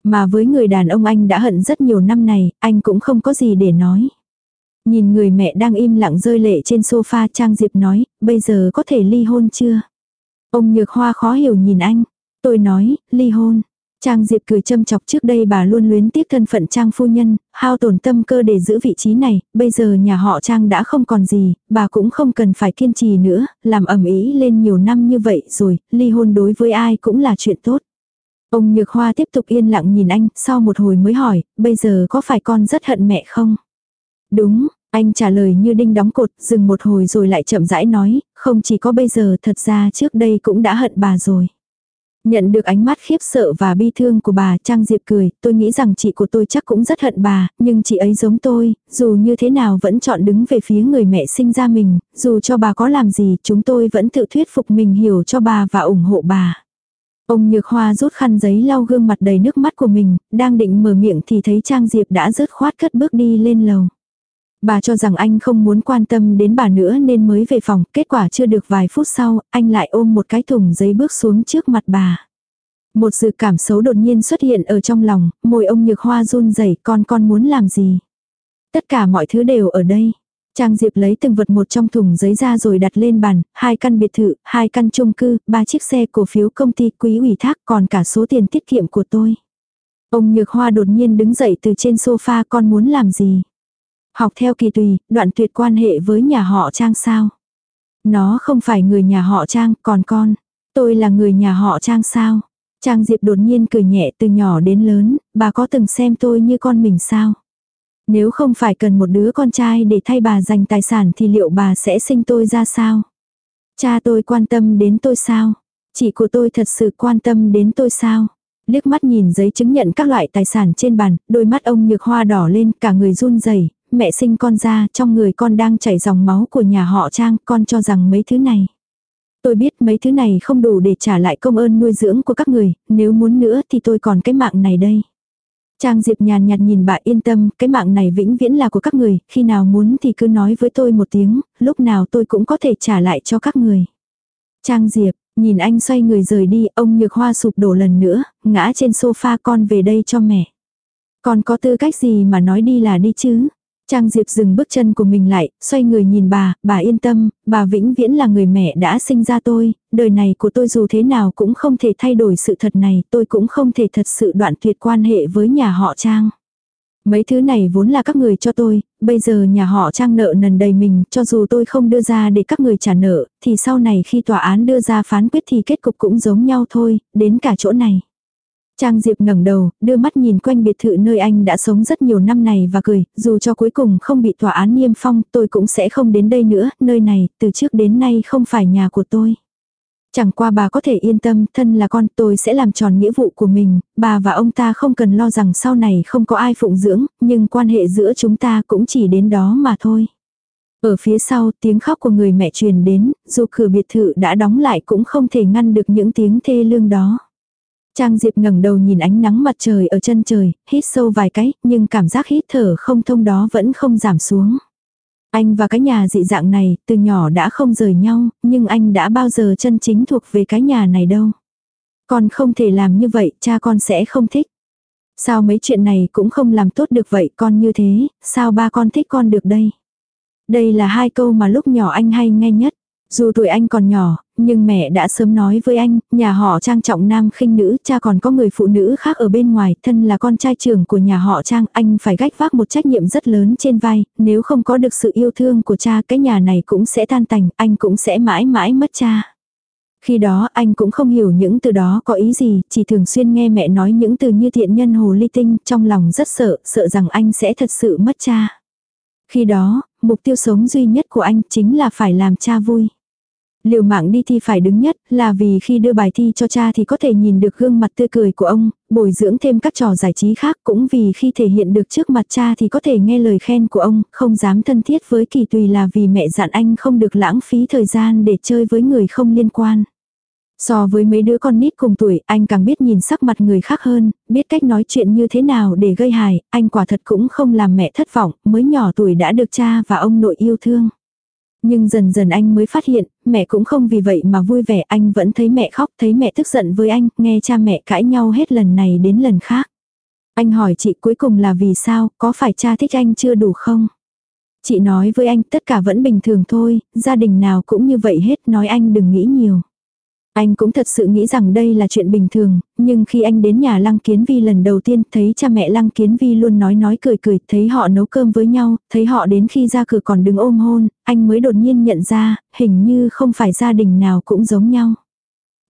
Mà với người đàn ông anh đã hận rất nhiều năm này, anh cũng không có gì để nói. Nhìn người mẹ đang im lặng rơi lệ trên sofa Trang Diệp nói, bây giờ có thể ly hôn chưa? Ông Nhược Hoa khó hiểu nhìn anh. Tôi nói, ly hôn. Trang Diệp cười châm chọc trước đây bà luôn luyến tiếc thân phận Trang phu nhân, hao tổn tâm cơ để giữ vị trí này, bây giờ nhà họ Trang đã không còn gì, bà cũng không cần phải kiên trì nữa, làm ẩm ý lên nhiều năm như vậy rồi, ly hôn đối với ai cũng là chuyện tốt. Ông Nhược Hoa tiếp tục yên lặng nhìn anh, sau một hồi mới hỏi, bây giờ có phải con rất hận mẹ không? Đúng, anh trả lời như đinh đóng cột, dừng một hồi rồi lại chậm rãi nói, không chỉ có bây giờ thật ra trước đây cũng đã hận bà rồi. Nhận được ánh mắt khiếp sợ và bi thương của bà, Trang Diệp cười, tôi nghĩ rằng chị của tôi chắc cũng rất hận bà, nhưng chị ấy giống tôi, dù như thế nào vẫn chọn đứng về phía người mẹ sinh ra mình, dù cho bà có làm gì, chúng tôi vẫn tự thuyết phục mình hiểu cho bà và ủng hộ bà. Ông Nhược Hoa rút khăn giấy lau gương mặt đầy nước mắt của mình, đang định mở miệng thì thấy Trang Diệp đã rớt khoát cất bước đi lên lầu. Bà cho rằng anh không muốn quan tâm đến bà nữa nên mới về phòng, kết quả chưa được vài phút sau, anh lại ôm một cái thùng giấy bước xuống trước mặt bà. Một dự cảm xấu đột nhiên xuất hiện ở trong lòng, môi ông nhược hoa run rẩy con con muốn làm gì. Tất cả mọi thứ đều ở đây. Trang Diệp lấy từng vật một trong thùng giấy ra rồi đặt lên bàn, hai căn biệt thự, hai căn chung cư, ba chiếc xe cổ phiếu công ty quý ủy thác còn cả số tiền tiết kiệm của tôi. Ông Nhược Hoa đột nhiên đứng dậy từ trên sofa con muốn làm gì. Học theo kỳ tùy, đoạn tuyệt quan hệ với nhà họ Trang sao? Nó không phải người nhà họ Trang, còn con. Tôi là người nhà họ Trang sao? Trang Diệp đột nhiên cười nhẹ từ nhỏ đến lớn, bà có từng xem tôi như con mình sao? Nếu không phải cần một đứa con trai để thay bà giành tài sản thì liệu bà sẽ sinh tôi ra sao? Cha tôi quan tâm đến tôi sao? Chị của tôi thật sự quan tâm đến tôi sao? Liếc mắt nhìn giấy chứng nhận các loại tài sản trên bàn, đôi mắt ông nhược hoa đỏ lên cả người run rẩy mẹ sinh con ra, trong người con đang chảy dòng máu của nhà họ Trang, con cho rằng mấy thứ này. Tôi biết mấy thứ này không đủ để trả lại công ơn nuôi dưỡng của các người, nếu muốn nữa thì tôi còn cái mạng này đây. Trang Diệp nhàn nhạt nhìn bà yên tâm, cái mạng này vĩnh viễn là của các người, khi nào muốn thì cứ nói với tôi một tiếng, lúc nào tôi cũng có thể trả lại cho các người. Trang Diệp, nhìn anh xoay người rời đi, ông nhược hoa sụp đổ lần nữa, ngã trên sofa con về đây cho mẹ. Con có tư cách gì mà nói đi là đi chứ? Trang Diệp dừng bước chân của mình lại, xoay người nhìn bà, bà yên tâm, bà vĩnh viễn là người mẹ đã sinh ra tôi, đời này của tôi dù thế nào cũng không thể thay đổi sự thật này, tôi cũng không thể thật sự đoạn tuyệt quan hệ với nhà họ Trang. Mấy thứ này vốn là các người cho tôi, bây giờ nhà họ Trang nợ nần đầy mình, cho dù tôi không đưa ra để các người trả nợ, thì sau này khi tòa án đưa ra phán quyết thì kết cục cũng giống nhau thôi, đến cả chỗ này. Trang Diệp ngẩng đầu, đưa mắt nhìn quanh biệt thự nơi anh đã sống rất nhiều năm này và cười, dù cho cuối cùng không bị tòa án niêm phong, tôi cũng sẽ không đến đây nữa, nơi này, từ trước đến nay không phải nhà của tôi. Chẳng qua bà có thể yên tâm, thân là con tôi sẽ làm tròn nghĩa vụ của mình, bà và ông ta không cần lo rằng sau này không có ai phụng dưỡng, nhưng quan hệ giữa chúng ta cũng chỉ đến đó mà thôi. Ở phía sau tiếng khóc của người mẹ truyền đến, dù cửa biệt thự đã đóng lại cũng không thể ngăn được những tiếng thê lương đó. Trang Diệp ngẩng đầu nhìn ánh nắng mặt trời ở chân trời, hít sâu vài cái, nhưng cảm giác hít thở không thông đó vẫn không giảm xuống. Anh và cái nhà dị dạng này, từ nhỏ đã không rời nhau, nhưng anh đã bao giờ chân chính thuộc về cái nhà này đâu. Con không thể làm như vậy, cha con sẽ không thích. Sao mấy chuyện này cũng không làm tốt được vậy con như thế, sao ba con thích con được đây? Đây là hai câu mà lúc nhỏ anh hay nghe nhất. Dù tuổi anh còn nhỏ, nhưng mẹ đã sớm nói với anh, nhà họ trang trọng nam khinh nữ, cha còn có người phụ nữ khác ở bên ngoài, thân là con trai trưởng của nhà họ trang, anh phải gách vác một trách nhiệm rất lớn trên vai, nếu không có được sự yêu thương của cha cái nhà này cũng sẽ tan tành, anh cũng sẽ mãi mãi mất cha. Khi đó anh cũng không hiểu những từ đó có ý gì, chỉ thường xuyên nghe mẹ nói những từ như thiện nhân hồ ly tinh, trong lòng rất sợ, sợ rằng anh sẽ thật sự mất cha. Khi đó, mục tiêu sống duy nhất của anh chính là phải làm cha vui. Liều mạng đi thi phải đứng nhất là vì khi đưa bài thi cho cha thì có thể nhìn được gương mặt tươi cười của ông, bồi dưỡng thêm các trò giải trí khác cũng vì khi thể hiện được trước mặt cha thì có thể nghe lời khen của ông, không dám thân thiết với kỳ tùy là vì mẹ dặn anh không được lãng phí thời gian để chơi với người không liên quan. So với mấy đứa con nít cùng tuổi, anh càng biết nhìn sắc mặt người khác hơn, biết cách nói chuyện như thế nào để gây hài, anh quả thật cũng không làm mẹ thất vọng, mới nhỏ tuổi đã được cha và ông nội yêu thương. Nhưng dần dần anh mới phát hiện, mẹ cũng không vì vậy mà vui vẻ, anh vẫn thấy mẹ khóc, thấy mẹ tức giận với anh, nghe cha mẹ cãi nhau hết lần này đến lần khác. Anh hỏi chị cuối cùng là vì sao, có phải cha thích anh chưa đủ không? Chị nói với anh tất cả vẫn bình thường thôi, gia đình nào cũng như vậy hết, nói anh đừng nghĩ nhiều. Anh cũng thật sự nghĩ rằng đây là chuyện bình thường, nhưng khi anh đến nhà Lăng Kiến Vi lần đầu tiên thấy cha mẹ Lăng Kiến Vi luôn nói nói cười cười, thấy họ nấu cơm với nhau, thấy họ đến khi ra cửa còn đứng ôm hôn, anh mới đột nhiên nhận ra, hình như không phải gia đình nào cũng giống nhau.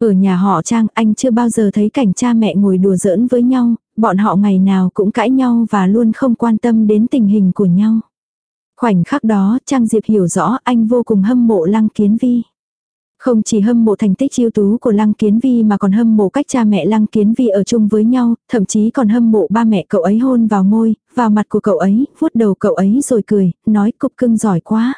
Ở nhà họ Trang anh chưa bao giờ thấy cảnh cha mẹ ngồi đùa giỡn với nhau, bọn họ ngày nào cũng cãi nhau và luôn không quan tâm đến tình hình của nhau. Khoảnh khắc đó Trang Diệp hiểu rõ anh vô cùng hâm mộ Lăng Kiến Vi. Không chỉ hâm mộ thành tích ưu tú của Lăng Kiến Vi mà còn hâm mộ cách cha mẹ Lăng Kiến Vi ở chung với nhau, thậm chí còn hâm mộ ba mẹ cậu ấy hôn vào môi, vào mặt của cậu ấy, vuốt đầu cậu ấy rồi cười, nói cục cưng giỏi quá.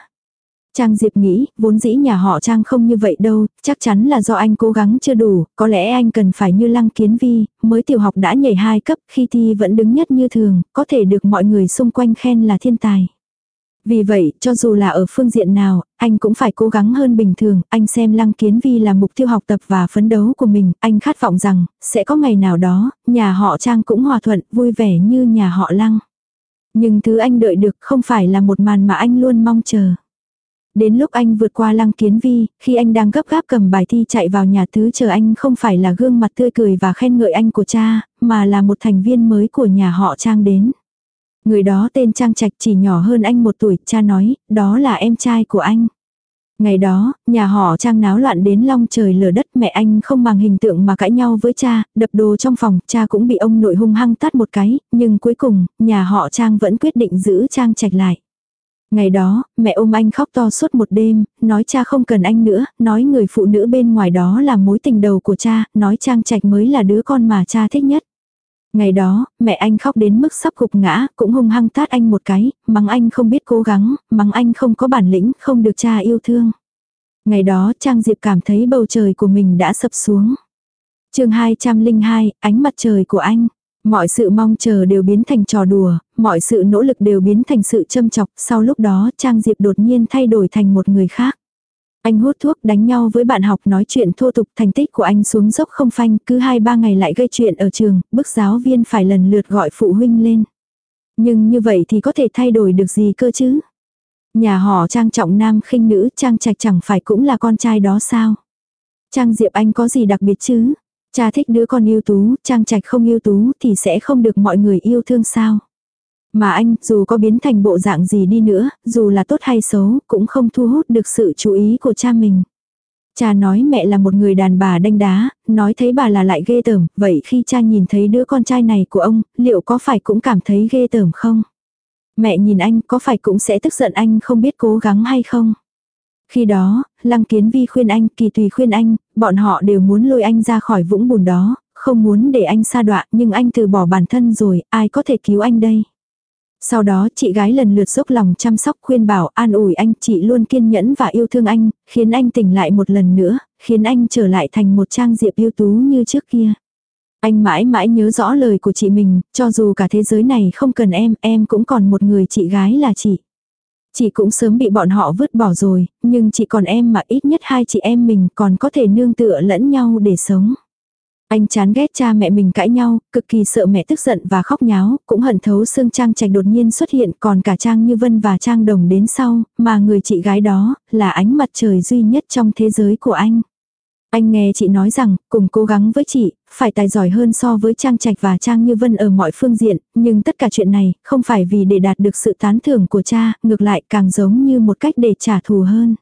Trang Diệp nghĩ, vốn dĩ nhà họ Trang không như vậy đâu, chắc chắn là do anh cố gắng chưa đủ, có lẽ anh cần phải như Lăng Kiến Vi, mới tiểu học đã nhảy hai cấp, khi thi vẫn đứng nhất như thường, có thể được mọi người xung quanh khen là thiên tài. Vì vậy, cho dù là ở phương diện nào, anh cũng phải cố gắng hơn bình thường, anh xem Lăng Kiến Vi là mục tiêu học tập và phấn đấu của mình, anh khát vọng rằng, sẽ có ngày nào đó, nhà họ Trang cũng hòa thuận, vui vẻ như nhà họ Lăng. Nhưng thứ anh đợi được không phải là một màn mà anh luôn mong chờ. Đến lúc anh vượt qua Lăng Kiến Vi, khi anh đang gấp gáp cầm bài thi chạy vào nhà thứ chờ anh không phải là gương mặt tươi cười và khen ngợi anh của cha, mà là một thành viên mới của nhà họ Trang đến. Người đó tên Trang Trạch chỉ nhỏ hơn anh một tuổi, cha nói, đó là em trai của anh. Ngày đó, nhà họ Trang náo loạn đến long trời lở đất mẹ anh không bằng hình tượng mà cãi nhau với cha, đập đồ trong phòng, cha cũng bị ông nội hung hăng tát một cái, nhưng cuối cùng, nhà họ Trang vẫn quyết định giữ Trang Trạch lại. Ngày đó, mẹ ôm anh khóc to suốt một đêm, nói cha không cần anh nữa, nói người phụ nữ bên ngoài đó là mối tình đầu của cha, nói Trang Trạch mới là đứa con mà cha thích nhất. Ngày đó, mẹ anh khóc đến mức sắp gục ngã, cũng hung hăng tát anh một cái, mắng anh không biết cố gắng, mắng anh không có bản lĩnh, không được cha yêu thương. Ngày đó Trang Diệp cảm thấy bầu trời của mình đã sập xuống. chương 202, ánh mặt trời của anh. Mọi sự mong chờ đều biến thành trò đùa, mọi sự nỗ lực đều biến thành sự châm chọc, sau lúc đó Trang Diệp đột nhiên thay đổi thành một người khác. Anh hút thuốc đánh nhau với bạn học nói chuyện thô tục thành tích của anh xuống dốc không phanh, cứ hai ba ngày lại gây chuyện ở trường, bức giáo viên phải lần lượt gọi phụ huynh lên. Nhưng như vậy thì có thể thay đổi được gì cơ chứ? Nhà họ trang trọng nam khinh nữ trang trạch chẳng phải cũng là con trai đó sao? Trang Diệp Anh có gì đặc biệt chứ? Cha thích đứa con yêu tú, trang trạch không yêu tú thì sẽ không được mọi người yêu thương sao? Mà anh, dù có biến thành bộ dạng gì đi nữa, dù là tốt hay xấu, cũng không thu hút được sự chú ý của cha mình. Cha nói mẹ là một người đàn bà đanh đá, nói thấy bà là lại ghê tởm, vậy khi cha nhìn thấy đứa con trai này của ông, liệu có phải cũng cảm thấy ghê tởm không? Mẹ nhìn anh có phải cũng sẽ tức giận anh không biết cố gắng hay không? Khi đó, Lăng Kiến Vi khuyên anh, Kỳ Tùy khuyên anh, bọn họ đều muốn lôi anh ra khỏi vũng bùn đó, không muốn để anh sa đọa, nhưng anh từ bỏ bản thân rồi, ai có thể cứu anh đây? Sau đó chị gái lần lượt dốc lòng chăm sóc khuyên bảo an ủi anh chị luôn kiên nhẫn và yêu thương anh, khiến anh tỉnh lại một lần nữa, khiến anh trở lại thành một trang diệp yêu tú như trước kia. Anh mãi mãi nhớ rõ lời của chị mình, cho dù cả thế giới này không cần em, em cũng còn một người chị gái là chị. Chị cũng sớm bị bọn họ vứt bỏ rồi, nhưng chị còn em mà ít nhất hai chị em mình còn có thể nương tựa lẫn nhau để sống. Anh chán ghét cha mẹ mình cãi nhau, cực kỳ sợ mẹ tức giận và khóc nháo, cũng hận thấu xương Trang Trạch đột nhiên xuất hiện còn cả Trang Như Vân và Trang Đồng đến sau, mà người chị gái đó là ánh mặt trời duy nhất trong thế giới của anh. Anh nghe chị nói rằng, cùng cố gắng với chị, phải tài giỏi hơn so với Trang Trạch và Trang Như Vân ở mọi phương diện, nhưng tất cả chuyện này không phải vì để đạt được sự tán thưởng của cha, ngược lại càng giống như một cách để trả thù hơn.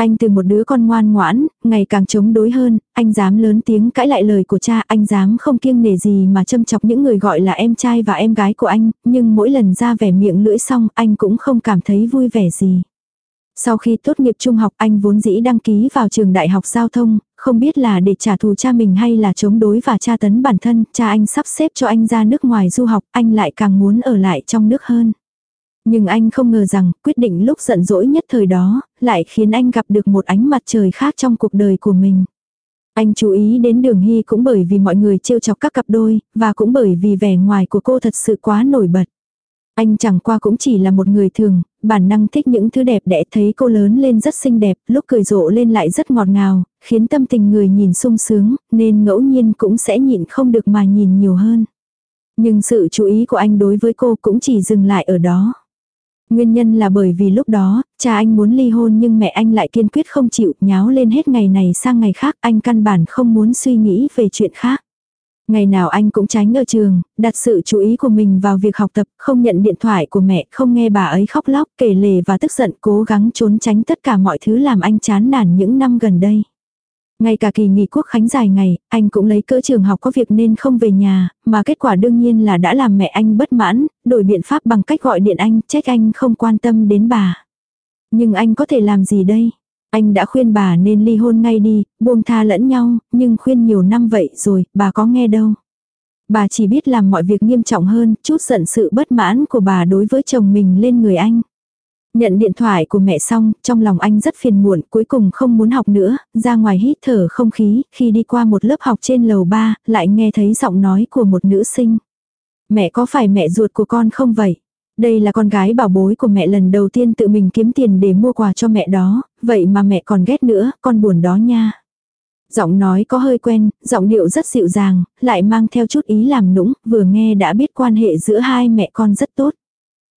Anh từ một đứa con ngoan ngoãn, ngày càng chống đối hơn, anh dám lớn tiếng cãi lại lời của cha, anh dám không kiêng nể gì mà châm chọc những người gọi là em trai và em gái của anh, nhưng mỗi lần ra vẻ miệng lưỡi xong anh cũng không cảm thấy vui vẻ gì. Sau khi tốt nghiệp trung học anh vốn dĩ đăng ký vào trường đại học giao thông, không biết là để trả thù cha mình hay là chống đối và tra tấn bản thân, cha anh sắp xếp cho anh ra nước ngoài du học, anh lại càng muốn ở lại trong nước hơn. Nhưng anh không ngờ rằng quyết định lúc giận dỗi nhất thời đó, lại khiến anh gặp được một ánh mặt trời khác trong cuộc đời của mình. Anh chú ý đến đường hy cũng bởi vì mọi người trêu chọc các cặp đôi, và cũng bởi vì vẻ ngoài của cô thật sự quá nổi bật. Anh chẳng qua cũng chỉ là một người thường, bản năng thích những thứ đẹp đẽ thấy cô lớn lên rất xinh đẹp, lúc cười rộ lên lại rất ngọt ngào, khiến tâm tình người nhìn sung sướng, nên ngẫu nhiên cũng sẽ nhịn không được mà nhìn nhiều hơn. Nhưng sự chú ý của anh đối với cô cũng chỉ dừng lại ở đó. Nguyên nhân là bởi vì lúc đó, cha anh muốn ly hôn nhưng mẹ anh lại kiên quyết không chịu, nháo lên hết ngày này sang ngày khác, anh căn bản không muốn suy nghĩ về chuyện khác. Ngày nào anh cũng tránh ở trường, đặt sự chú ý của mình vào việc học tập, không nhận điện thoại của mẹ, không nghe bà ấy khóc lóc, kể lể và tức giận, cố gắng trốn tránh tất cả mọi thứ làm anh chán nản những năm gần đây. Ngay cả kỳ nghỉ quốc khánh dài ngày, anh cũng lấy cỡ trường học có việc nên không về nhà, mà kết quả đương nhiên là đã làm mẹ anh bất mãn, đổi biện pháp bằng cách gọi điện anh, trách anh không quan tâm đến bà. Nhưng anh có thể làm gì đây? Anh đã khuyên bà nên ly hôn ngay đi, buông tha lẫn nhau, nhưng khuyên nhiều năm vậy rồi, bà có nghe đâu. Bà chỉ biết làm mọi việc nghiêm trọng hơn, chút giận sự bất mãn của bà đối với chồng mình lên người anh. Nhận điện thoại của mẹ xong, trong lòng anh rất phiền muộn, cuối cùng không muốn học nữa, ra ngoài hít thở không khí, khi đi qua một lớp học trên lầu 3, lại nghe thấy giọng nói của một nữ sinh. Mẹ có phải mẹ ruột của con không vậy? Đây là con gái bảo bối của mẹ lần đầu tiên tự mình kiếm tiền để mua quà cho mẹ đó, vậy mà mẹ còn ghét nữa, con buồn đó nha. Giọng nói có hơi quen, giọng điệu rất dịu dàng, lại mang theo chút ý làm nũng, vừa nghe đã biết quan hệ giữa hai mẹ con rất tốt.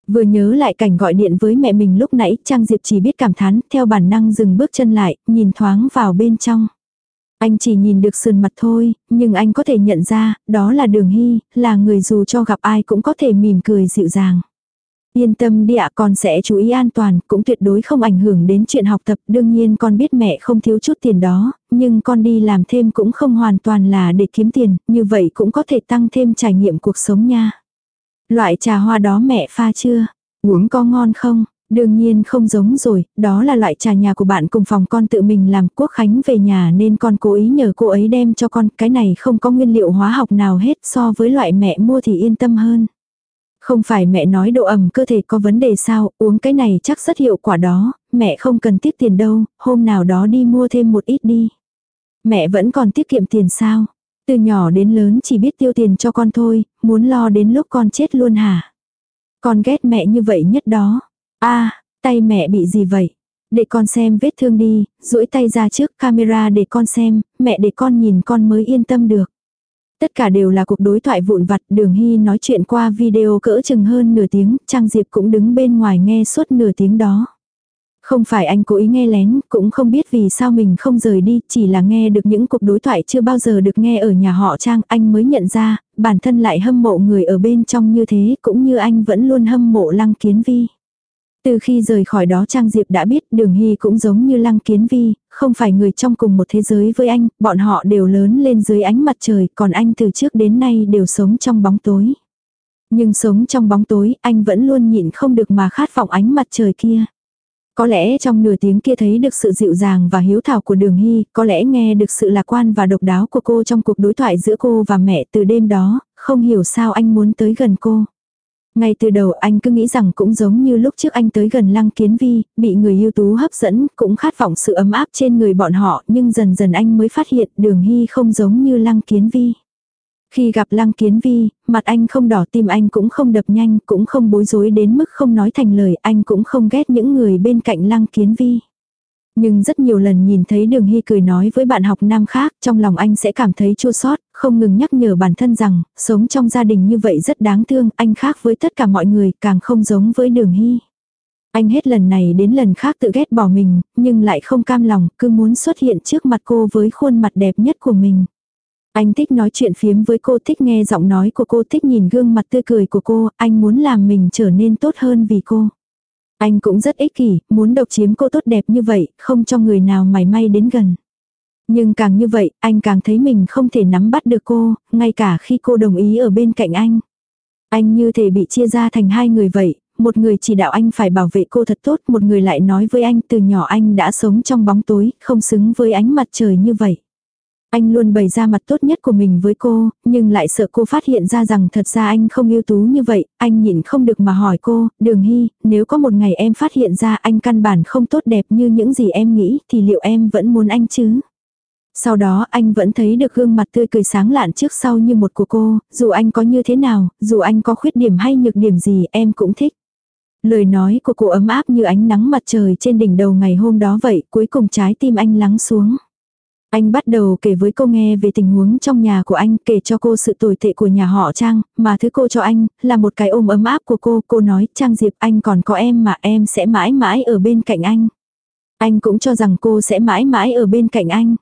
Vừa nhớ lại cảnh gọi điện với mẹ mình lúc nãy, Trang Diệp chỉ biết cảm thán, theo bản năng dừng bước chân lại, nhìn thoáng vào bên trong. Anh chỉ nhìn được sườn mặt thôi, nhưng anh có thể nhận ra, đó là Đường Hy, là người dù cho gặp ai cũng có thể mỉm cười dịu dàng. Yên tâm đi ạ con sẽ chú ý an toàn, cũng tuyệt đối không ảnh hưởng đến chuyện học tập. Đương nhiên con biết mẹ không thiếu chút tiền đó, nhưng con đi làm thêm cũng không hoàn toàn là để kiếm tiền, như vậy cũng có thể tăng thêm trải nghiệm cuộc sống nha. Loại trà hoa đó mẹ pha chưa? Uống có ngon không? Đương nhiên không giống rồi, đó là loại trà nhà của bạn cùng phòng con tự mình làm quốc khánh về nhà nên con cố ý nhờ cô ấy đem cho con, cái này không có nguyên liệu hóa học nào hết so với loại mẹ mua thì yên tâm hơn. Không phải mẹ nói độ ẩm cơ thể có vấn đề sao, uống cái này chắc rất hiệu quả đó, mẹ không cần tiết tiền đâu, hôm nào đó đi mua thêm một ít đi. Mẹ vẫn còn tiết kiệm tiền sao? Từ nhỏ đến lớn chỉ biết tiêu tiền cho con thôi, muốn lo đến lúc con chết luôn hả? Con ghét mẹ như vậy nhất đó. a tay mẹ bị gì vậy? Để con xem vết thương đi, duỗi tay ra trước camera để con xem, mẹ để con nhìn con mới yên tâm được. Tất cả đều là cuộc đối thoại vụn vặt, Đường Hy nói chuyện qua video cỡ chừng hơn nửa tiếng, Trang Diệp cũng đứng bên ngoài nghe suốt nửa tiếng đó. Không phải anh cố ý nghe lén, cũng không biết vì sao mình không rời đi, chỉ là nghe được những cuộc đối thoại chưa bao giờ được nghe ở nhà họ Trang, anh mới nhận ra, bản thân lại hâm mộ người ở bên trong như thế, cũng như anh vẫn luôn hâm mộ Lăng Kiến Vi. Từ khi rời khỏi đó Trang Diệp đã biết Đường Hy cũng giống như Lăng Kiến Vi, không phải người trong cùng một thế giới với anh, bọn họ đều lớn lên dưới ánh mặt trời, còn anh từ trước đến nay đều sống trong bóng tối. Nhưng sống trong bóng tối, anh vẫn luôn nhịn không được mà khát vọng ánh mặt trời kia. Có lẽ trong nửa tiếng kia thấy được sự dịu dàng và hiếu thảo của Đường Hy, có lẽ nghe được sự lạc quan và độc đáo của cô trong cuộc đối thoại giữa cô và mẹ từ đêm đó, không hiểu sao anh muốn tới gần cô. Ngay từ đầu anh cứ nghĩ rằng cũng giống như lúc trước anh tới gần Lăng Kiến Vi, bị người ưu tú hấp dẫn, cũng khát vọng sự ấm áp trên người bọn họ, nhưng dần dần anh mới phát hiện Đường Hy không giống như Lăng Kiến Vi. Khi gặp Lăng Kiến Vi, mặt anh không đỏ tim anh cũng không đập nhanh, cũng không bối rối đến mức không nói thành lời, anh cũng không ghét những người bên cạnh Lăng Kiến Vi. Nhưng rất nhiều lần nhìn thấy đường hy cười nói với bạn học nam khác, trong lòng anh sẽ cảm thấy chua sót, không ngừng nhắc nhở bản thân rằng, sống trong gia đình như vậy rất đáng thương, anh khác với tất cả mọi người, càng không giống với đường hy. Anh hết lần này đến lần khác tự ghét bỏ mình, nhưng lại không cam lòng, cứ muốn xuất hiện trước mặt cô với khuôn mặt đẹp nhất của mình. Anh thích nói chuyện phiếm với cô, thích nghe giọng nói của cô, thích nhìn gương mặt tươi cười của cô, anh muốn làm mình trở nên tốt hơn vì cô. Anh cũng rất ích kỷ, muốn độc chiếm cô tốt đẹp như vậy, không cho người nào mảy may đến gần. Nhưng càng như vậy, anh càng thấy mình không thể nắm bắt được cô, ngay cả khi cô đồng ý ở bên cạnh anh. Anh như thể bị chia ra thành hai người vậy, một người chỉ đạo anh phải bảo vệ cô thật tốt, một người lại nói với anh từ nhỏ anh đã sống trong bóng tối, không xứng với ánh mặt trời như vậy. Anh luôn bày ra mặt tốt nhất của mình với cô, nhưng lại sợ cô phát hiện ra rằng thật ra anh không ưu tú như vậy, anh nhịn không được mà hỏi cô, Đường Hy, nếu có một ngày em phát hiện ra anh căn bản không tốt đẹp như những gì em nghĩ, thì liệu em vẫn muốn anh chứ? Sau đó anh vẫn thấy được gương mặt tươi cười sáng lạn trước sau như một của cô, dù anh có như thế nào, dù anh có khuyết điểm hay nhược điểm gì em cũng thích. Lời nói của cô ấm áp như ánh nắng mặt trời trên đỉnh đầu ngày hôm đó vậy, cuối cùng trái tim anh lắng xuống. Anh bắt đầu kể với cô nghe về tình huống trong nhà của anh, kể cho cô sự tồi tệ của nhà họ Trang, mà thứ cô cho anh, là một cái ôm ấm áp của cô. Cô nói, Trang Diệp anh còn có em mà em sẽ mãi mãi ở bên cạnh anh. Anh cũng cho rằng cô sẽ mãi mãi ở bên cạnh anh.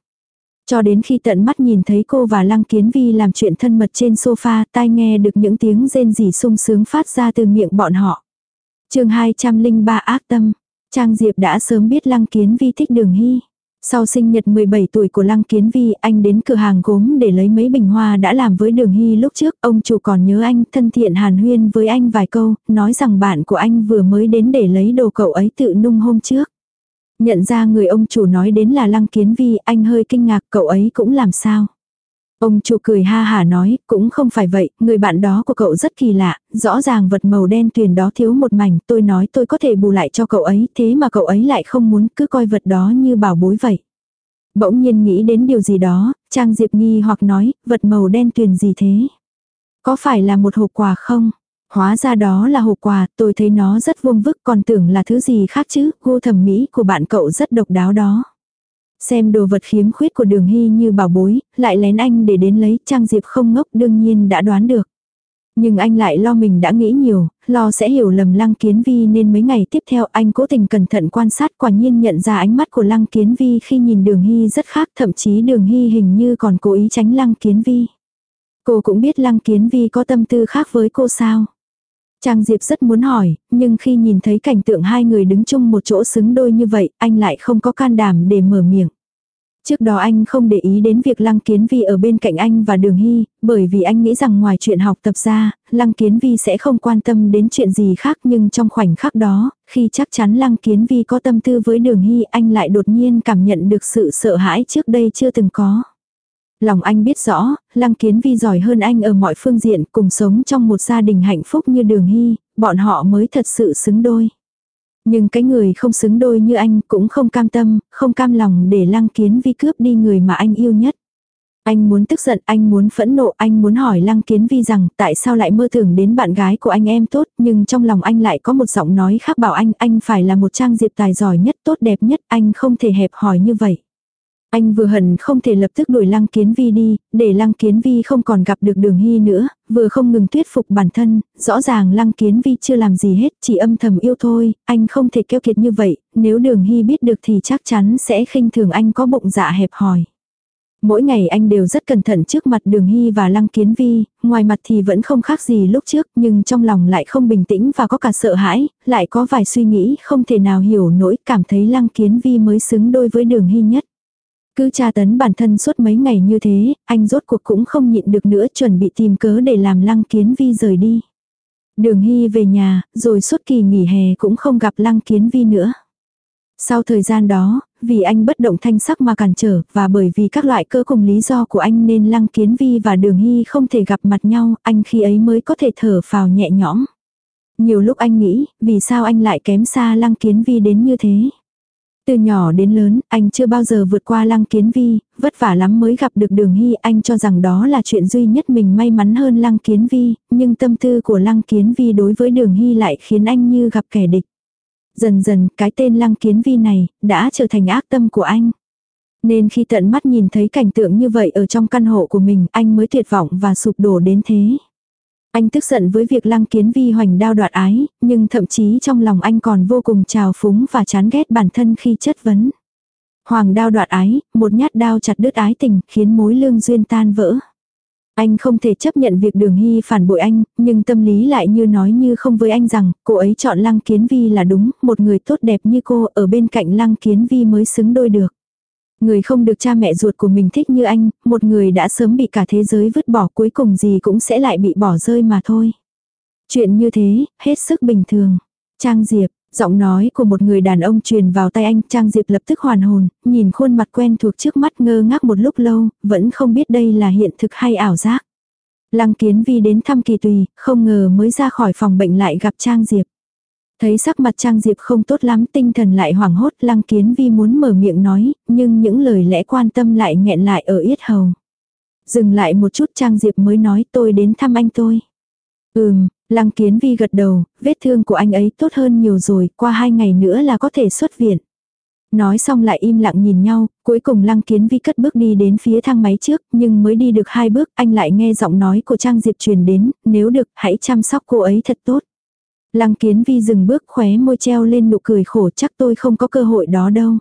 Cho đến khi tận mắt nhìn thấy cô và Lăng Kiến Vi làm chuyện thân mật trên sofa, tai nghe được những tiếng rên rỉ sung sướng phát ra từ miệng bọn họ. chương 203 ác tâm. Trang Diệp đã sớm biết Lăng Kiến Vi thích đường hy. Sau sinh nhật 17 tuổi của Lăng Kiến Vi, anh đến cửa hàng gốm để lấy mấy bình hoa đã làm với Đường Hy lúc trước. Ông chủ còn nhớ anh, thân thiện hàn huyên với anh vài câu, nói rằng bạn của anh vừa mới đến để lấy đồ cậu ấy tự nung hôm trước. Nhận ra người ông chủ nói đến là Lăng Kiến Vi, anh hơi kinh ngạc cậu ấy cũng làm sao. Ông chủ cười ha hà nói, cũng không phải vậy, người bạn đó của cậu rất kỳ lạ, rõ ràng vật màu đen tuyền đó thiếu một mảnh, tôi nói tôi có thể bù lại cho cậu ấy, thế mà cậu ấy lại không muốn cứ coi vật đó như bảo bối vậy. Bỗng nhiên nghĩ đến điều gì đó, Trang Diệp nghi hoặc nói, vật màu đen tuyền gì thế? Có phải là một hộp quà không? Hóa ra đó là hộp quà, tôi thấy nó rất vuông vức còn tưởng là thứ gì khác chứ, gu thẩm mỹ của bạn cậu rất độc đáo đó. Xem đồ vật khiếm khuyết của đường hy như bảo bối, lại lén anh để đến lấy, Trang Diệp không ngốc đương nhiên đã đoán được. Nhưng anh lại lo mình đã nghĩ nhiều, lo sẽ hiểu lầm Lăng Kiến Vi nên mấy ngày tiếp theo anh cố tình cẩn thận quan sát quả nhiên nhận ra ánh mắt của Lăng Kiến Vi khi nhìn Đường Hy rất khác thậm chí Đường Hy hình như còn cố ý tránh Lăng Kiến Vi. Cô cũng biết Lăng Kiến Vi có tâm tư khác với cô sao. Trang Diệp rất muốn hỏi, nhưng khi nhìn thấy cảnh tượng hai người đứng chung một chỗ xứng đôi như vậy, anh lại không có can đảm để mở miệng. Trước đó anh không để ý đến việc Lăng Kiến Vi ở bên cạnh anh và Đường Hy, bởi vì anh nghĩ rằng ngoài chuyện học tập ra, Lăng Kiến Vi sẽ không quan tâm đến chuyện gì khác nhưng trong khoảnh khắc đó, khi chắc chắn Lăng Kiến Vi có tâm tư với Đường Hy anh lại đột nhiên cảm nhận được sự sợ hãi trước đây chưa từng có. Lòng anh biết rõ, Lăng Kiến Vi giỏi hơn anh ở mọi phương diện cùng sống trong một gia đình hạnh phúc như Đường Hy, bọn họ mới thật sự xứng đôi. Nhưng cái người không xứng đôi như anh cũng không cam tâm, không cam lòng để Lăng Kiến Vi cướp đi người mà anh yêu nhất. Anh muốn tức giận, anh muốn phẫn nộ, anh muốn hỏi Lăng Kiến Vi rằng tại sao lại mơ tưởng đến bạn gái của anh em tốt, nhưng trong lòng anh lại có một giọng nói khác bảo anh, anh phải là một trang diệp tài giỏi nhất, tốt đẹp nhất, anh không thể hẹp hòi như vậy. Anh vừa hận không thể lập tức đuổi Lăng Kiến Vi đi, để Lăng Kiến Vi không còn gặp được Đường Hy nữa, vừa không ngừng thuyết phục bản thân, rõ ràng Lăng Kiến Vi chưa làm gì hết, chỉ âm thầm yêu thôi, anh không thể keo kiệt như vậy, nếu Đường Hy biết được thì chắc chắn sẽ khinh thường anh có bụng dạ hẹp hòi. Mỗi ngày anh đều rất cẩn thận trước mặt Đường Hy và Lăng Kiến Vi, ngoài mặt thì vẫn không khác gì lúc trước, nhưng trong lòng lại không bình tĩnh và có cả sợ hãi, lại có vài suy nghĩ không thể nào hiểu nổi, cảm thấy Lăng Kiến Vi mới xứng đôi với Đường Hy nhất. Cứ tra tấn bản thân suốt mấy ngày như thế, anh rốt cuộc cũng không nhịn được nữa chuẩn bị tìm cớ để làm lăng kiến vi rời đi. Đường Hy về nhà, rồi suốt kỳ nghỉ hè cũng không gặp lăng kiến vi nữa. Sau thời gian đó, vì anh bất động thanh sắc mà cản trở, và bởi vì các loại cơ cùng lý do của anh nên Lăng Kiến Vi và Đường Hy không thể gặp mặt nhau, anh khi ấy mới có thể thở phào nhẹ nhõm. Nhiều lúc anh nghĩ, vì sao anh lại kém xa Lăng Kiến Vi đến như thế? Từ nhỏ đến lớn, anh chưa bao giờ vượt qua lăng kiến vi, vất vả lắm mới gặp được đường hy, anh cho rằng đó là chuyện duy nhất mình may mắn hơn lăng kiến vi, nhưng tâm tư của lăng kiến vi đối với đường hy lại khiến anh như gặp kẻ địch. Dần dần, cái tên lăng kiến vi này, đã trở thành ác tâm của anh. Nên khi tận mắt nhìn thấy cảnh tượng như vậy ở trong căn hộ của mình, anh mới tuyệt vọng và sụp đổ đến thế. Anh tức giận với việc lăng kiến vi hoành đao đoạt ái, nhưng thậm chí trong lòng anh còn vô cùng trào phúng và chán ghét bản thân khi chất vấn. Hoàng đao đoạt ái, một nhát đao chặt đứt ái tình, khiến mối lương duyên tan vỡ. Anh không thể chấp nhận việc đường hy phản bội anh, nhưng tâm lý lại như nói như không với anh rằng, cô ấy chọn lăng kiến vi là đúng, một người tốt đẹp như cô ở bên cạnh lăng kiến vi mới xứng đôi được. Người không được cha mẹ ruột của mình thích như anh, một người đã sớm bị cả thế giới vứt bỏ cuối cùng gì cũng sẽ lại bị bỏ rơi mà thôi. Chuyện như thế, hết sức bình thường. Trang Diệp, giọng nói của một người đàn ông truyền vào tay anh, Trang Diệp lập tức hoàn hồn, nhìn khuôn mặt quen thuộc trước mắt ngơ ngác một lúc lâu, vẫn không biết đây là hiện thực hay ảo giác. Lăng Kiến Vi đến thăm Kỳ Tùy, không ngờ mới ra khỏi phòng bệnh lại gặp Trang Diệp. Thấy sắc mặt Trang Diệp không tốt lắm, tinh thần lại hoảng hốt, Lăng Kiến Vi muốn mở miệng nói, nhưng những lời lẽ quan tâm lại nghẹn lại ở yết hầu. Dừng lại một chút Trang Diệp mới nói tôi đến thăm anh tôi. Ừm, Lăng Kiến Vi gật đầu, vết thương của anh ấy tốt hơn nhiều rồi, qua hai ngày nữa là có thể xuất viện. Nói xong lại im lặng nhìn nhau, cuối cùng Lăng Kiến Vi cất bước đi đến phía thang máy trước, nhưng mới đi được hai bước, anh lại nghe giọng nói của Trang Diệp truyền đến, nếu được, hãy chăm sóc cô ấy thật tốt. Lăng Kiến Vi dừng bước khóe môi treo lên nụ cười khổ chắc tôi không có cơ hội đó đâu.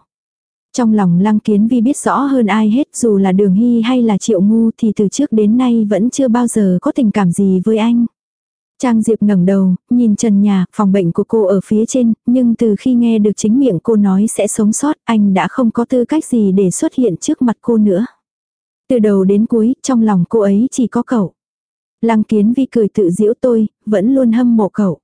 Trong lòng Lăng Kiến Vi biết rõ hơn ai hết dù là Đường Hy hay là Triệu Ngu thì từ trước đến nay vẫn chưa bao giờ có tình cảm gì với anh. Trang Diệp ngẩng đầu, nhìn trần nhà, phòng bệnh của cô ở phía trên, nhưng từ khi nghe được chính miệng cô nói sẽ sống sót, anh đã không có tư cách gì để xuất hiện trước mặt cô nữa. Từ đầu đến cuối, trong lòng cô ấy chỉ có cậu. Lăng kiến vi cười tự giễu tôi, vẫn luôn hâm mộ cậu.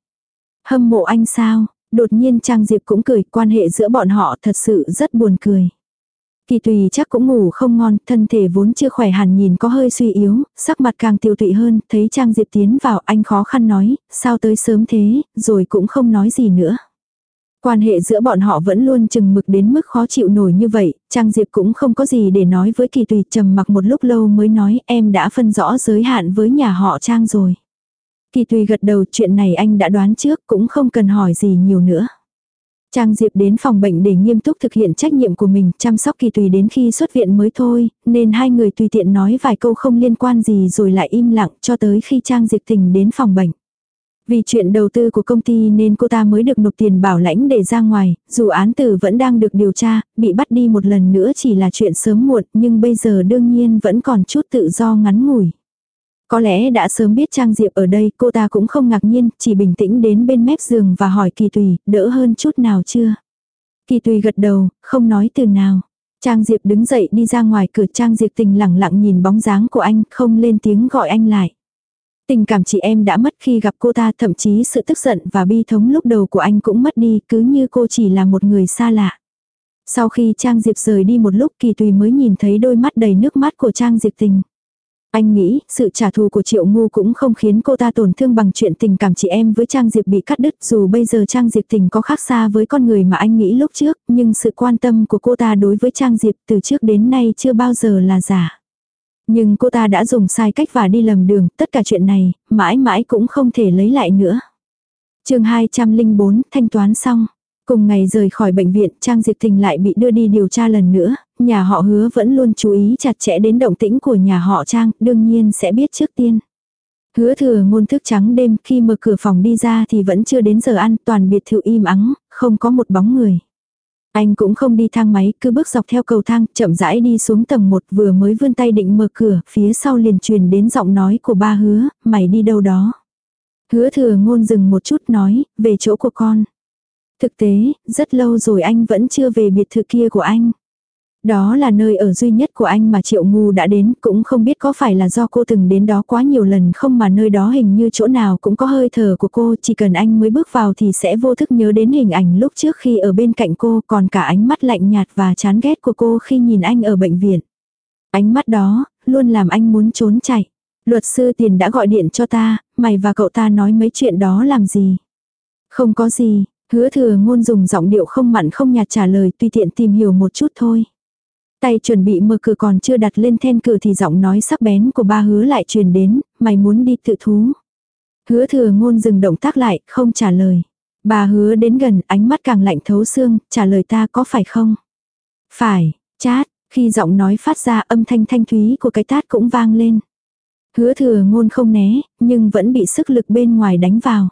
Hâm mộ anh sao? Đột nhiên Trang Diệp cũng cười, quan hệ giữa bọn họ thật sự rất buồn cười. Kỳ tùy chắc cũng ngủ không ngon, thân thể vốn chưa khỏe hẳn nhìn có hơi suy yếu, sắc mặt càng tiêu tụy hơn, thấy Trang Diệp tiến vào anh khó khăn nói, sao tới sớm thế, rồi cũng không nói gì nữa. Quan hệ giữa bọn họ vẫn luôn chừng mực đến mức khó chịu nổi như vậy, Trang Diệp cũng không có gì để nói với kỳ tùy trầm mặc một lúc lâu mới nói em đã phân rõ giới hạn với nhà họ Trang rồi. Kỳ tùy gật đầu chuyện này anh đã đoán trước cũng không cần hỏi gì nhiều nữa. Trang Diệp đến phòng bệnh để nghiêm túc thực hiện trách nhiệm của mình, chăm sóc kỳ tùy đến khi xuất viện mới thôi, nên hai người tùy tiện nói vài câu không liên quan gì rồi lại im lặng cho tới khi Trang Diệp tình đến phòng bệnh. Vì chuyện đầu tư của công ty nên cô ta mới được nộp tiền bảo lãnh để ra ngoài, dù án tử vẫn đang được điều tra, bị bắt đi một lần nữa chỉ là chuyện sớm muộn nhưng bây giờ đương nhiên vẫn còn chút tự do ngắn ngủi. Có lẽ đã sớm biết Trang Diệp ở đây, cô ta cũng không ngạc nhiên, chỉ bình tĩnh đến bên mép giường và hỏi Kỳ Tùy, đỡ hơn chút nào chưa? Kỳ Tùy gật đầu, không nói từ nào. Trang Diệp đứng dậy đi ra ngoài cửa Trang Diệp tình lặng lặng nhìn bóng dáng của anh, không lên tiếng gọi anh lại. Tình cảm chị em đã mất khi gặp cô ta, thậm chí sự tức giận và bi thống lúc đầu của anh cũng mất đi, cứ như cô chỉ là một người xa lạ. Sau khi Trang Diệp rời đi một lúc Kỳ Tùy mới nhìn thấy đôi mắt đầy nước mắt của Trang Diệp tình. Anh nghĩ, sự trả thù của Triệu Ngu cũng không khiến cô ta tổn thương bằng chuyện tình cảm chị em với Trang Diệp bị cắt đứt dù bây giờ Trang Diệp tình có khác xa với con người mà anh nghĩ lúc trước, nhưng sự quan tâm của cô ta đối với Trang Diệp từ trước đến nay chưa bao giờ là giả. Nhưng cô ta đã dùng sai cách và đi lầm đường, tất cả chuyện này, mãi mãi cũng không thể lấy lại nữa. chương 204, thanh toán xong. Cùng ngày rời khỏi bệnh viện, Trang Diệp Tình lại bị đưa đi điều tra lần nữa, nhà họ hứa vẫn luôn chú ý chặt chẽ đến động tĩnh của nhà họ Trang, đương nhiên sẽ biết trước tiên. Hứa thừa ngôn thức trắng đêm khi mở cửa phòng đi ra thì vẫn chưa đến giờ ăn, toàn biệt thự im ắng, không có một bóng người. Anh cũng không đi thang máy, cứ bước dọc theo cầu thang, chậm rãi đi xuống tầng 1 vừa mới vươn tay định mở cửa, phía sau liền truyền đến giọng nói của ba hứa, mày đi đâu đó. Hứa thừa ngôn dừng một chút nói, về chỗ của con. Thực tế, rất lâu rồi anh vẫn chưa về biệt thự kia của anh. Đó là nơi ở duy nhất của anh mà Triệu Ngu đã đến, cũng không biết có phải là do cô từng đến đó quá nhiều lần không mà nơi đó hình như chỗ nào cũng có hơi thở của cô, chỉ cần anh mới bước vào thì sẽ vô thức nhớ đến hình ảnh lúc trước khi ở bên cạnh cô, còn cả ánh mắt lạnh nhạt và chán ghét của cô khi nhìn anh ở bệnh viện. Ánh mắt đó, luôn làm anh muốn trốn chạy. Luật sư tiền đã gọi điện cho ta, mày và cậu ta nói mấy chuyện đó làm gì? Không có gì, hứa thừa ngôn dùng giọng điệu không mặn không nhạt trả lời tùy tiện tìm hiểu một chút thôi. Tay chuẩn bị mở cửa còn chưa đặt lên then cửa thì giọng nói sắc bén của ba hứa lại truyền đến, mày muốn đi tự thú. Hứa thừa ngôn dừng động tác lại, không trả lời. Bà hứa đến gần, ánh mắt càng lạnh thấu xương, trả lời ta có phải không? Phải, chát, khi giọng nói phát ra âm thanh thanh thúy của cái tát cũng vang lên. Hứa thừa ngôn không né, nhưng vẫn bị sức lực bên ngoài đánh vào.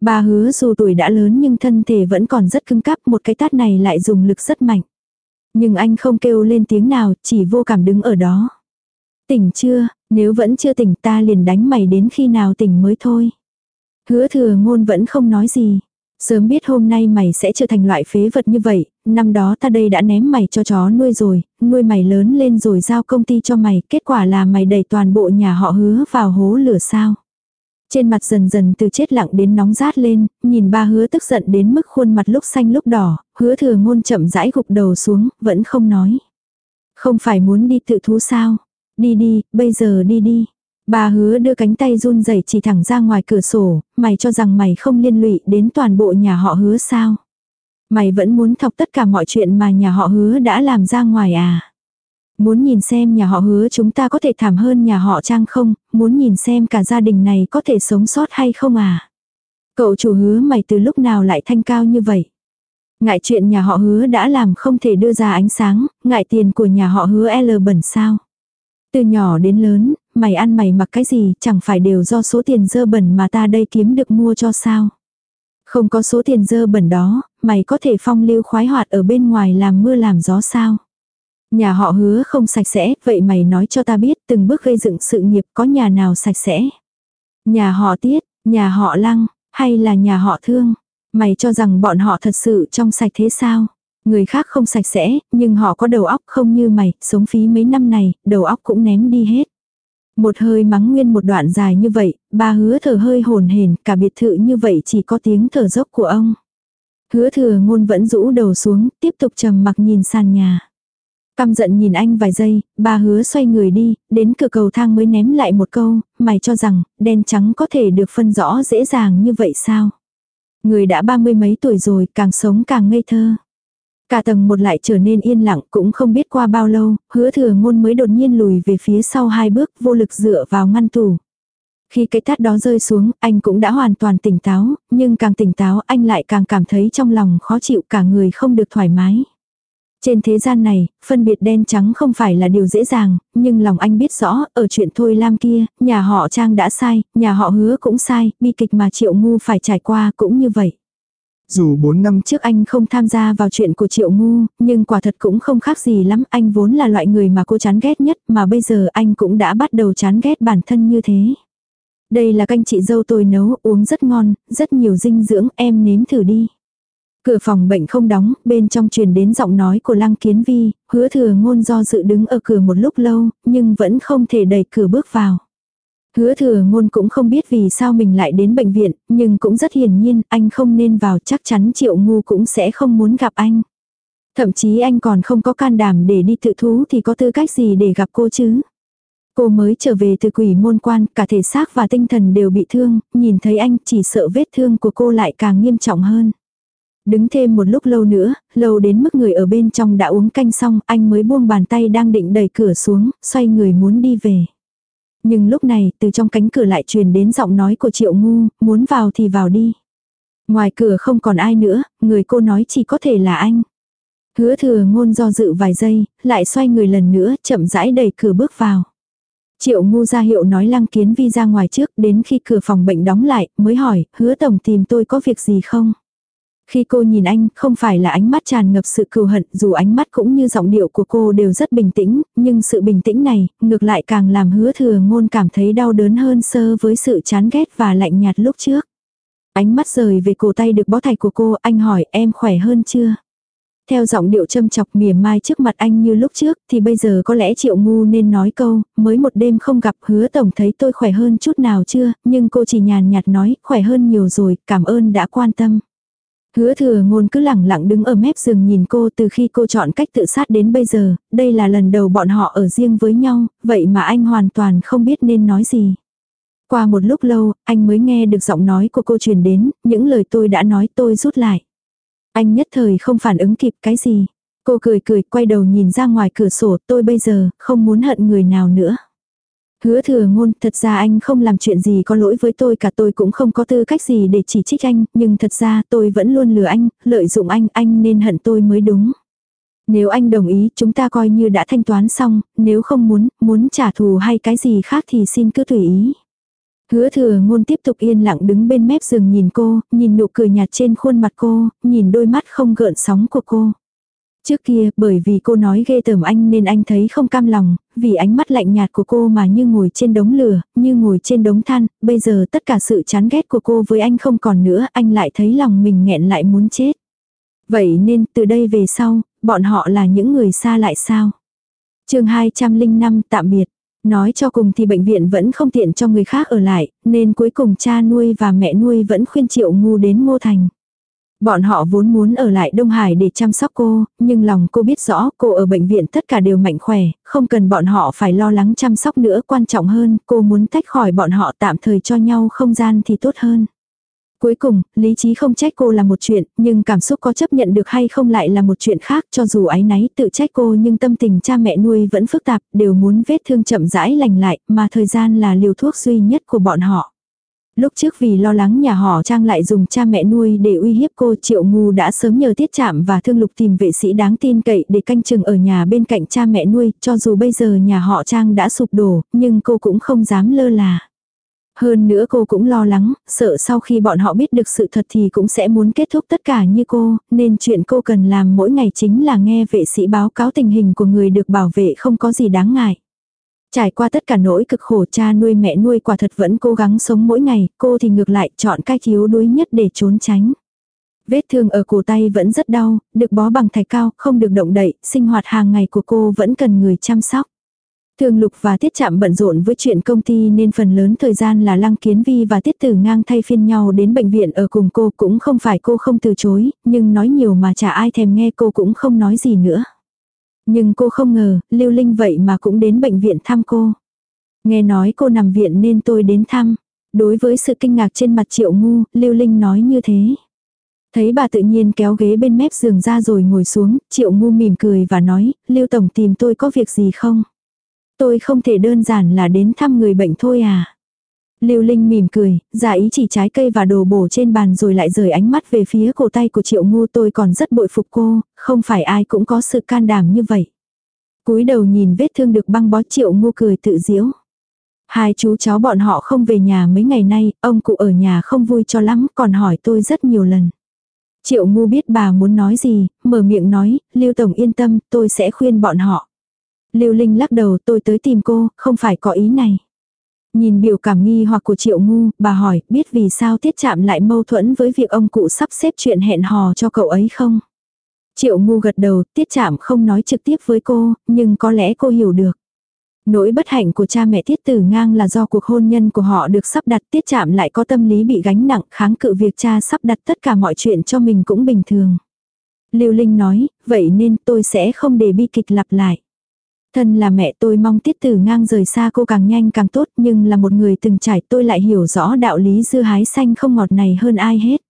Bà hứa dù tuổi đã lớn nhưng thân thể vẫn còn rất cứng cắp một cái tát này lại dùng lực rất mạnh. Nhưng anh không kêu lên tiếng nào, chỉ vô cảm đứng ở đó. Tỉnh chưa, nếu vẫn chưa tỉnh ta liền đánh mày đến khi nào tỉnh mới thôi. Hứa thừa ngôn vẫn không nói gì. Sớm biết hôm nay mày sẽ trở thành loại phế vật như vậy, năm đó ta đây đã ném mày cho chó nuôi rồi, nuôi mày lớn lên rồi giao công ty cho mày, kết quả là mày đẩy toàn bộ nhà họ hứa vào hố lửa sao. Trên mặt dần dần từ chết lặng đến nóng rát lên, nhìn ba hứa tức giận đến mức khuôn mặt lúc xanh lúc đỏ, hứa thừa ngôn chậm rãi gục đầu xuống, vẫn không nói. Không phải muốn đi tự thú sao? Đi đi, bây giờ đi đi. Bà hứa đưa cánh tay run rẩy chỉ thẳng ra ngoài cửa sổ, mày cho rằng mày không liên lụy đến toàn bộ nhà họ hứa sao? Mày vẫn muốn thọc tất cả mọi chuyện mà nhà họ hứa đã làm ra ngoài à? Muốn nhìn xem nhà họ hứa chúng ta có thể thảm hơn nhà họ trang không, muốn nhìn xem cả gia đình này có thể sống sót hay không à? Cậu chủ hứa mày từ lúc nào lại thanh cao như vậy? Ngại chuyện nhà họ hứa đã làm không thể đưa ra ánh sáng, ngại tiền của nhà họ hứa L bẩn sao? Từ nhỏ đến lớn, mày ăn mày mặc cái gì chẳng phải đều do số tiền dơ bẩn mà ta đây kiếm được mua cho sao? Không có số tiền dơ bẩn đó, mày có thể phong lưu khoái hoạt ở bên ngoài làm mưa làm gió sao? Nhà họ hứa không sạch sẽ, vậy mày nói cho ta biết từng bước gây dựng sự nghiệp có nhà nào sạch sẽ? Nhà họ tiết, nhà họ lăng, hay là nhà họ thương? Mày cho rằng bọn họ thật sự trong sạch thế sao? Người khác không sạch sẽ, nhưng họ có đầu óc không như mày, sống phí mấy năm này, đầu óc cũng ném đi hết. Một hơi mắng nguyên một đoạn dài như vậy, ba hứa thở hơi hồn hển, cả biệt thự như vậy chỉ có tiếng thở dốc của ông. Hứa thừa ngôn vẫn rũ đầu xuống, tiếp tục trầm mặc nhìn sàn nhà. Căm giận nhìn anh vài giây, bà hứa xoay người đi, đến cửa cầu thang mới ném lại một câu, mày cho rằng, đen trắng có thể được phân rõ dễ dàng như vậy sao? Người đã ba mươi mấy tuổi rồi, càng sống càng ngây thơ. Cả tầng một lại trở nên yên lặng cũng không biết qua bao lâu, hứa thừa ngôn mới đột nhiên lùi về phía sau hai bước vô lực dựa vào ngăn tủ. Khi cái tát đó rơi xuống, anh cũng đã hoàn toàn tỉnh táo, nhưng càng tỉnh táo anh lại càng cảm thấy trong lòng khó chịu cả người không được thoải mái. Trên thế gian này, phân biệt đen trắng không phải là điều dễ dàng, nhưng lòng anh biết rõ, ở chuyện Thôi Lam kia, nhà họ Trang đã sai, nhà họ hứa cũng sai, bi kịch mà Triệu Ngu phải trải qua cũng như vậy. Dù 4 năm trước anh không tham gia vào chuyện của Triệu Ngu, nhưng quả thật cũng không khác gì lắm, anh vốn là loại người mà cô chán ghét nhất, mà bây giờ anh cũng đã bắt đầu chán ghét bản thân như thế. Đây là canh chị dâu tôi nấu, uống rất ngon, rất nhiều dinh dưỡng, em nếm thử đi. Cửa phòng bệnh không đóng, bên trong truyền đến giọng nói của Lăng Kiến Vi, hứa thừa ngôn do dự đứng ở cửa một lúc lâu, nhưng vẫn không thể đẩy cửa bước vào. Hứa thừa ngôn cũng không biết vì sao mình lại đến bệnh viện, nhưng cũng rất hiển nhiên, anh không nên vào chắc chắn triệu ngu cũng sẽ không muốn gặp anh. Thậm chí anh còn không có can đảm để đi tự thú thì có tư cách gì để gặp cô chứ. Cô mới trở về từ quỷ môn quan, cả thể xác và tinh thần đều bị thương, nhìn thấy anh chỉ sợ vết thương của cô lại càng nghiêm trọng hơn. Đứng thêm một lúc lâu nữa, lâu đến mức người ở bên trong đã uống canh xong, anh mới buông bàn tay đang định đẩy cửa xuống, xoay người muốn đi về. Nhưng lúc này, từ trong cánh cửa lại truyền đến giọng nói của Triệu Ngu, muốn vào thì vào đi. Ngoài cửa không còn ai nữa, người cô nói chỉ có thể là anh. Hứa thừa ngôn do dự vài giây, lại xoay người lần nữa, chậm rãi đẩy cửa bước vào. Triệu ngu ra hiệu nói lăng kiến vi ra ngoài trước, đến khi cửa phòng bệnh đóng lại, mới hỏi, hứa tổng tìm tôi có việc gì không? Khi cô nhìn anh, không phải là ánh mắt tràn ngập sự cừu hận, dù ánh mắt cũng như giọng điệu của cô đều rất bình tĩnh, nhưng sự bình tĩnh này, ngược lại càng làm hứa thừa ngôn cảm thấy đau đớn hơn sơ với sự chán ghét và lạnh nhạt lúc trước. Ánh mắt rời về cổ tay được bó thạch của cô, anh hỏi em khỏe hơn chưa? Theo giọng điệu châm chọc mỉa mai trước mặt anh như lúc trước, thì bây giờ có lẽ triệu ngu nên nói câu, mới một đêm không gặp hứa tổng thấy tôi khỏe hơn chút nào chưa, nhưng cô chỉ nhàn nhạt nói, khỏe hơn nhiều rồi, cảm ơn đã quan tâm. Hứa thừa ngôn cứ lẳng lặng đứng ở mép giường nhìn cô từ khi cô chọn cách tự sát đến bây giờ, đây là lần đầu bọn họ ở riêng với nhau, vậy mà anh hoàn toàn không biết nên nói gì. Qua một lúc lâu, anh mới nghe được giọng nói của cô truyền đến, những lời tôi đã nói tôi rút lại. Anh nhất thời không phản ứng kịp cái gì. Cô cười cười quay đầu nhìn ra ngoài cửa sổ tôi bây giờ không muốn hận người nào nữa. Hứa thừa ngôn, thật ra anh không làm chuyện gì có lỗi với tôi cả tôi cũng không có tư cách gì để chỉ trích anh, nhưng thật ra tôi vẫn luôn lừa anh, lợi dụng anh, anh nên hận tôi mới đúng. Nếu anh đồng ý, chúng ta coi như đã thanh toán xong, nếu không muốn, muốn trả thù hay cái gì khác thì xin cứ tùy ý. Hứa thừa ngôn tiếp tục yên lặng đứng bên mép giường nhìn cô, nhìn nụ cười nhạt trên khuôn mặt cô, nhìn đôi mắt không gợn sóng của cô. Trước kia, bởi vì cô nói ghê tởm anh nên anh thấy không cam lòng, vì ánh mắt lạnh nhạt của cô mà như ngồi trên đống lửa, như ngồi trên đống than, bây giờ tất cả sự chán ghét của cô với anh không còn nữa, anh lại thấy lòng mình nghẹn lại muốn chết. Vậy nên, từ đây về sau, bọn họ là những người xa lại sao? chương 205 tạm biệt. Nói cho cùng thì bệnh viện vẫn không tiện cho người khác ở lại, nên cuối cùng cha nuôi và mẹ nuôi vẫn khuyên Triệu Ngu đến Ngô Thành. Bọn họ vốn muốn ở lại Đông Hải để chăm sóc cô, nhưng lòng cô biết rõ cô ở bệnh viện tất cả đều mạnh khỏe, không cần bọn họ phải lo lắng chăm sóc nữa. Quan trọng hơn, cô muốn tách khỏi bọn họ tạm thời cho nhau không gian thì tốt hơn. Cuối cùng, lý trí không trách cô là một chuyện, nhưng cảm xúc có chấp nhận được hay không lại là một chuyện khác cho dù ái náy tự trách cô nhưng tâm tình cha mẹ nuôi vẫn phức tạp, đều muốn vết thương chậm rãi lành lại, mà thời gian là liều thuốc duy nhất của bọn họ. Lúc trước vì lo lắng nhà họ Trang lại dùng cha mẹ nuôi để uy hiếp cô Triệu Ngu đã sớm nhờ tiết chạm và thương lục tìm vệ sĩ đáng tin cậy để canh chừng ở nhà bên cạnh cha mẹ nuôi, cho dù bây giờ nhà họ Trang đã sụp đổ, nhưng cô cũng không dám lơ là. Hơn nữa cô cũng lo lắng, sợ sau khi bọn họ biết được sự thật thì cũng sẽ muốn kết thúc tất cả như cô, nên chuyện cô cần làm mỗi ngày chính là nghe vệ sĩ báo cáo tình hình của người được bảo vệ không có gì đáng ngại. Trải qua tất cả nỗi cực khổ cha nuôi mẹ nuôi quả thật vẫn cố gắng sống mỗi ngày, cô thì ngược lại chọn cách thiếu đuối nhất để trốn tránh. Vết thương ở cổ tay vẫn rất đau, được bó bằng thạch cao, không được động đậy, sinh hoạt hàng ngày của cô vẫn cần người chăm sóc. Thường Lục và Tiết Trạm bận rộn với chuyện công ty nên phần lớn thời gian là Lăng Kiến Vi và Tiết Tử ngang thay phiên nhau đến bệnh viện ở cùng cô cũng không phải cô không từ chối, nhưng nói nhiều mà chả ai thèm nghe cô cũng không nói gì nữa. Nhưng cô không ngờ, Lưu Linh vậy mà cũng đến bệnh viện thăm cô. Nghe nói cô nằm viện nên tôi đến thăm. Đối với sự kinh ngạc trên mặt Triệu Ngu, Lưu Linh nói như thế. Thấy bà tự nhiên kéo ghế bên mép giường ra rồi ngồi xuống, Triệu Ngu mỉm cười và nói, Lưu Tổng tìm tôi có việc gì không? Tôi không thể đơn giản là đến thăm người bệnh thôi à. Lưu Linh mỉm cười, giả ý chỉ trái cây và đồ bổ trên bàn rồi lại rời ánh mắt về phía cổ tay của Triệu Ngô. tôi còn rất bội phục cô, không phải ai cũng có sự can đảm như vậy. cúi đầu nhìn vết thương được băng bó Triệu Ngô cười tự diễu. Hai chú cháu bọn họ không về nhà mấy ngày nay, ông cụ ở nhà không vui cho lắm, còn hỏi tôi rất nhiều lần. Triệu Ngô biết bà muốn nói gì, mở miệng nói, Lưu Tổng yên tâm, tôi sẽ khuyên bọn họ. Lưu Linh lắc đầu tôi tới tìm cô, không phải có ý này. Nhìn biểu cảm nghi hoặc của triệu ngu, bà hỏi, biết vì sao tiết chạm lại mâu thuẫn với việc ông cụ sắp xếp chuyện hẹn hò cho cậu ấy không? Triệu ngu gật đầu, tiết chạm không nói trực tiếp với cô, nhưng có lẽ cô hiểu được. Nỗi bất hạnh của cha mẹ tiết tử ngang là do cuộc hôn nhân của họ được sắp đặt tiết chạm lại có tâm lý bị gánh nặng kháng cự việc cha sắp đặt tất cả mọi chuyện cho mình cũng bình thường. Lưu Linh nói, vậy nên tôi sẽ không để bi kịch lặp lại. Thân là mẹ tôi mong tiết tử ngang rời xa cô càng nhanh càng tốt nhưng là một người từng trải tôi lại hiểu rõ đạo lý dưa hái xanh không ngọt này hơn ai hết.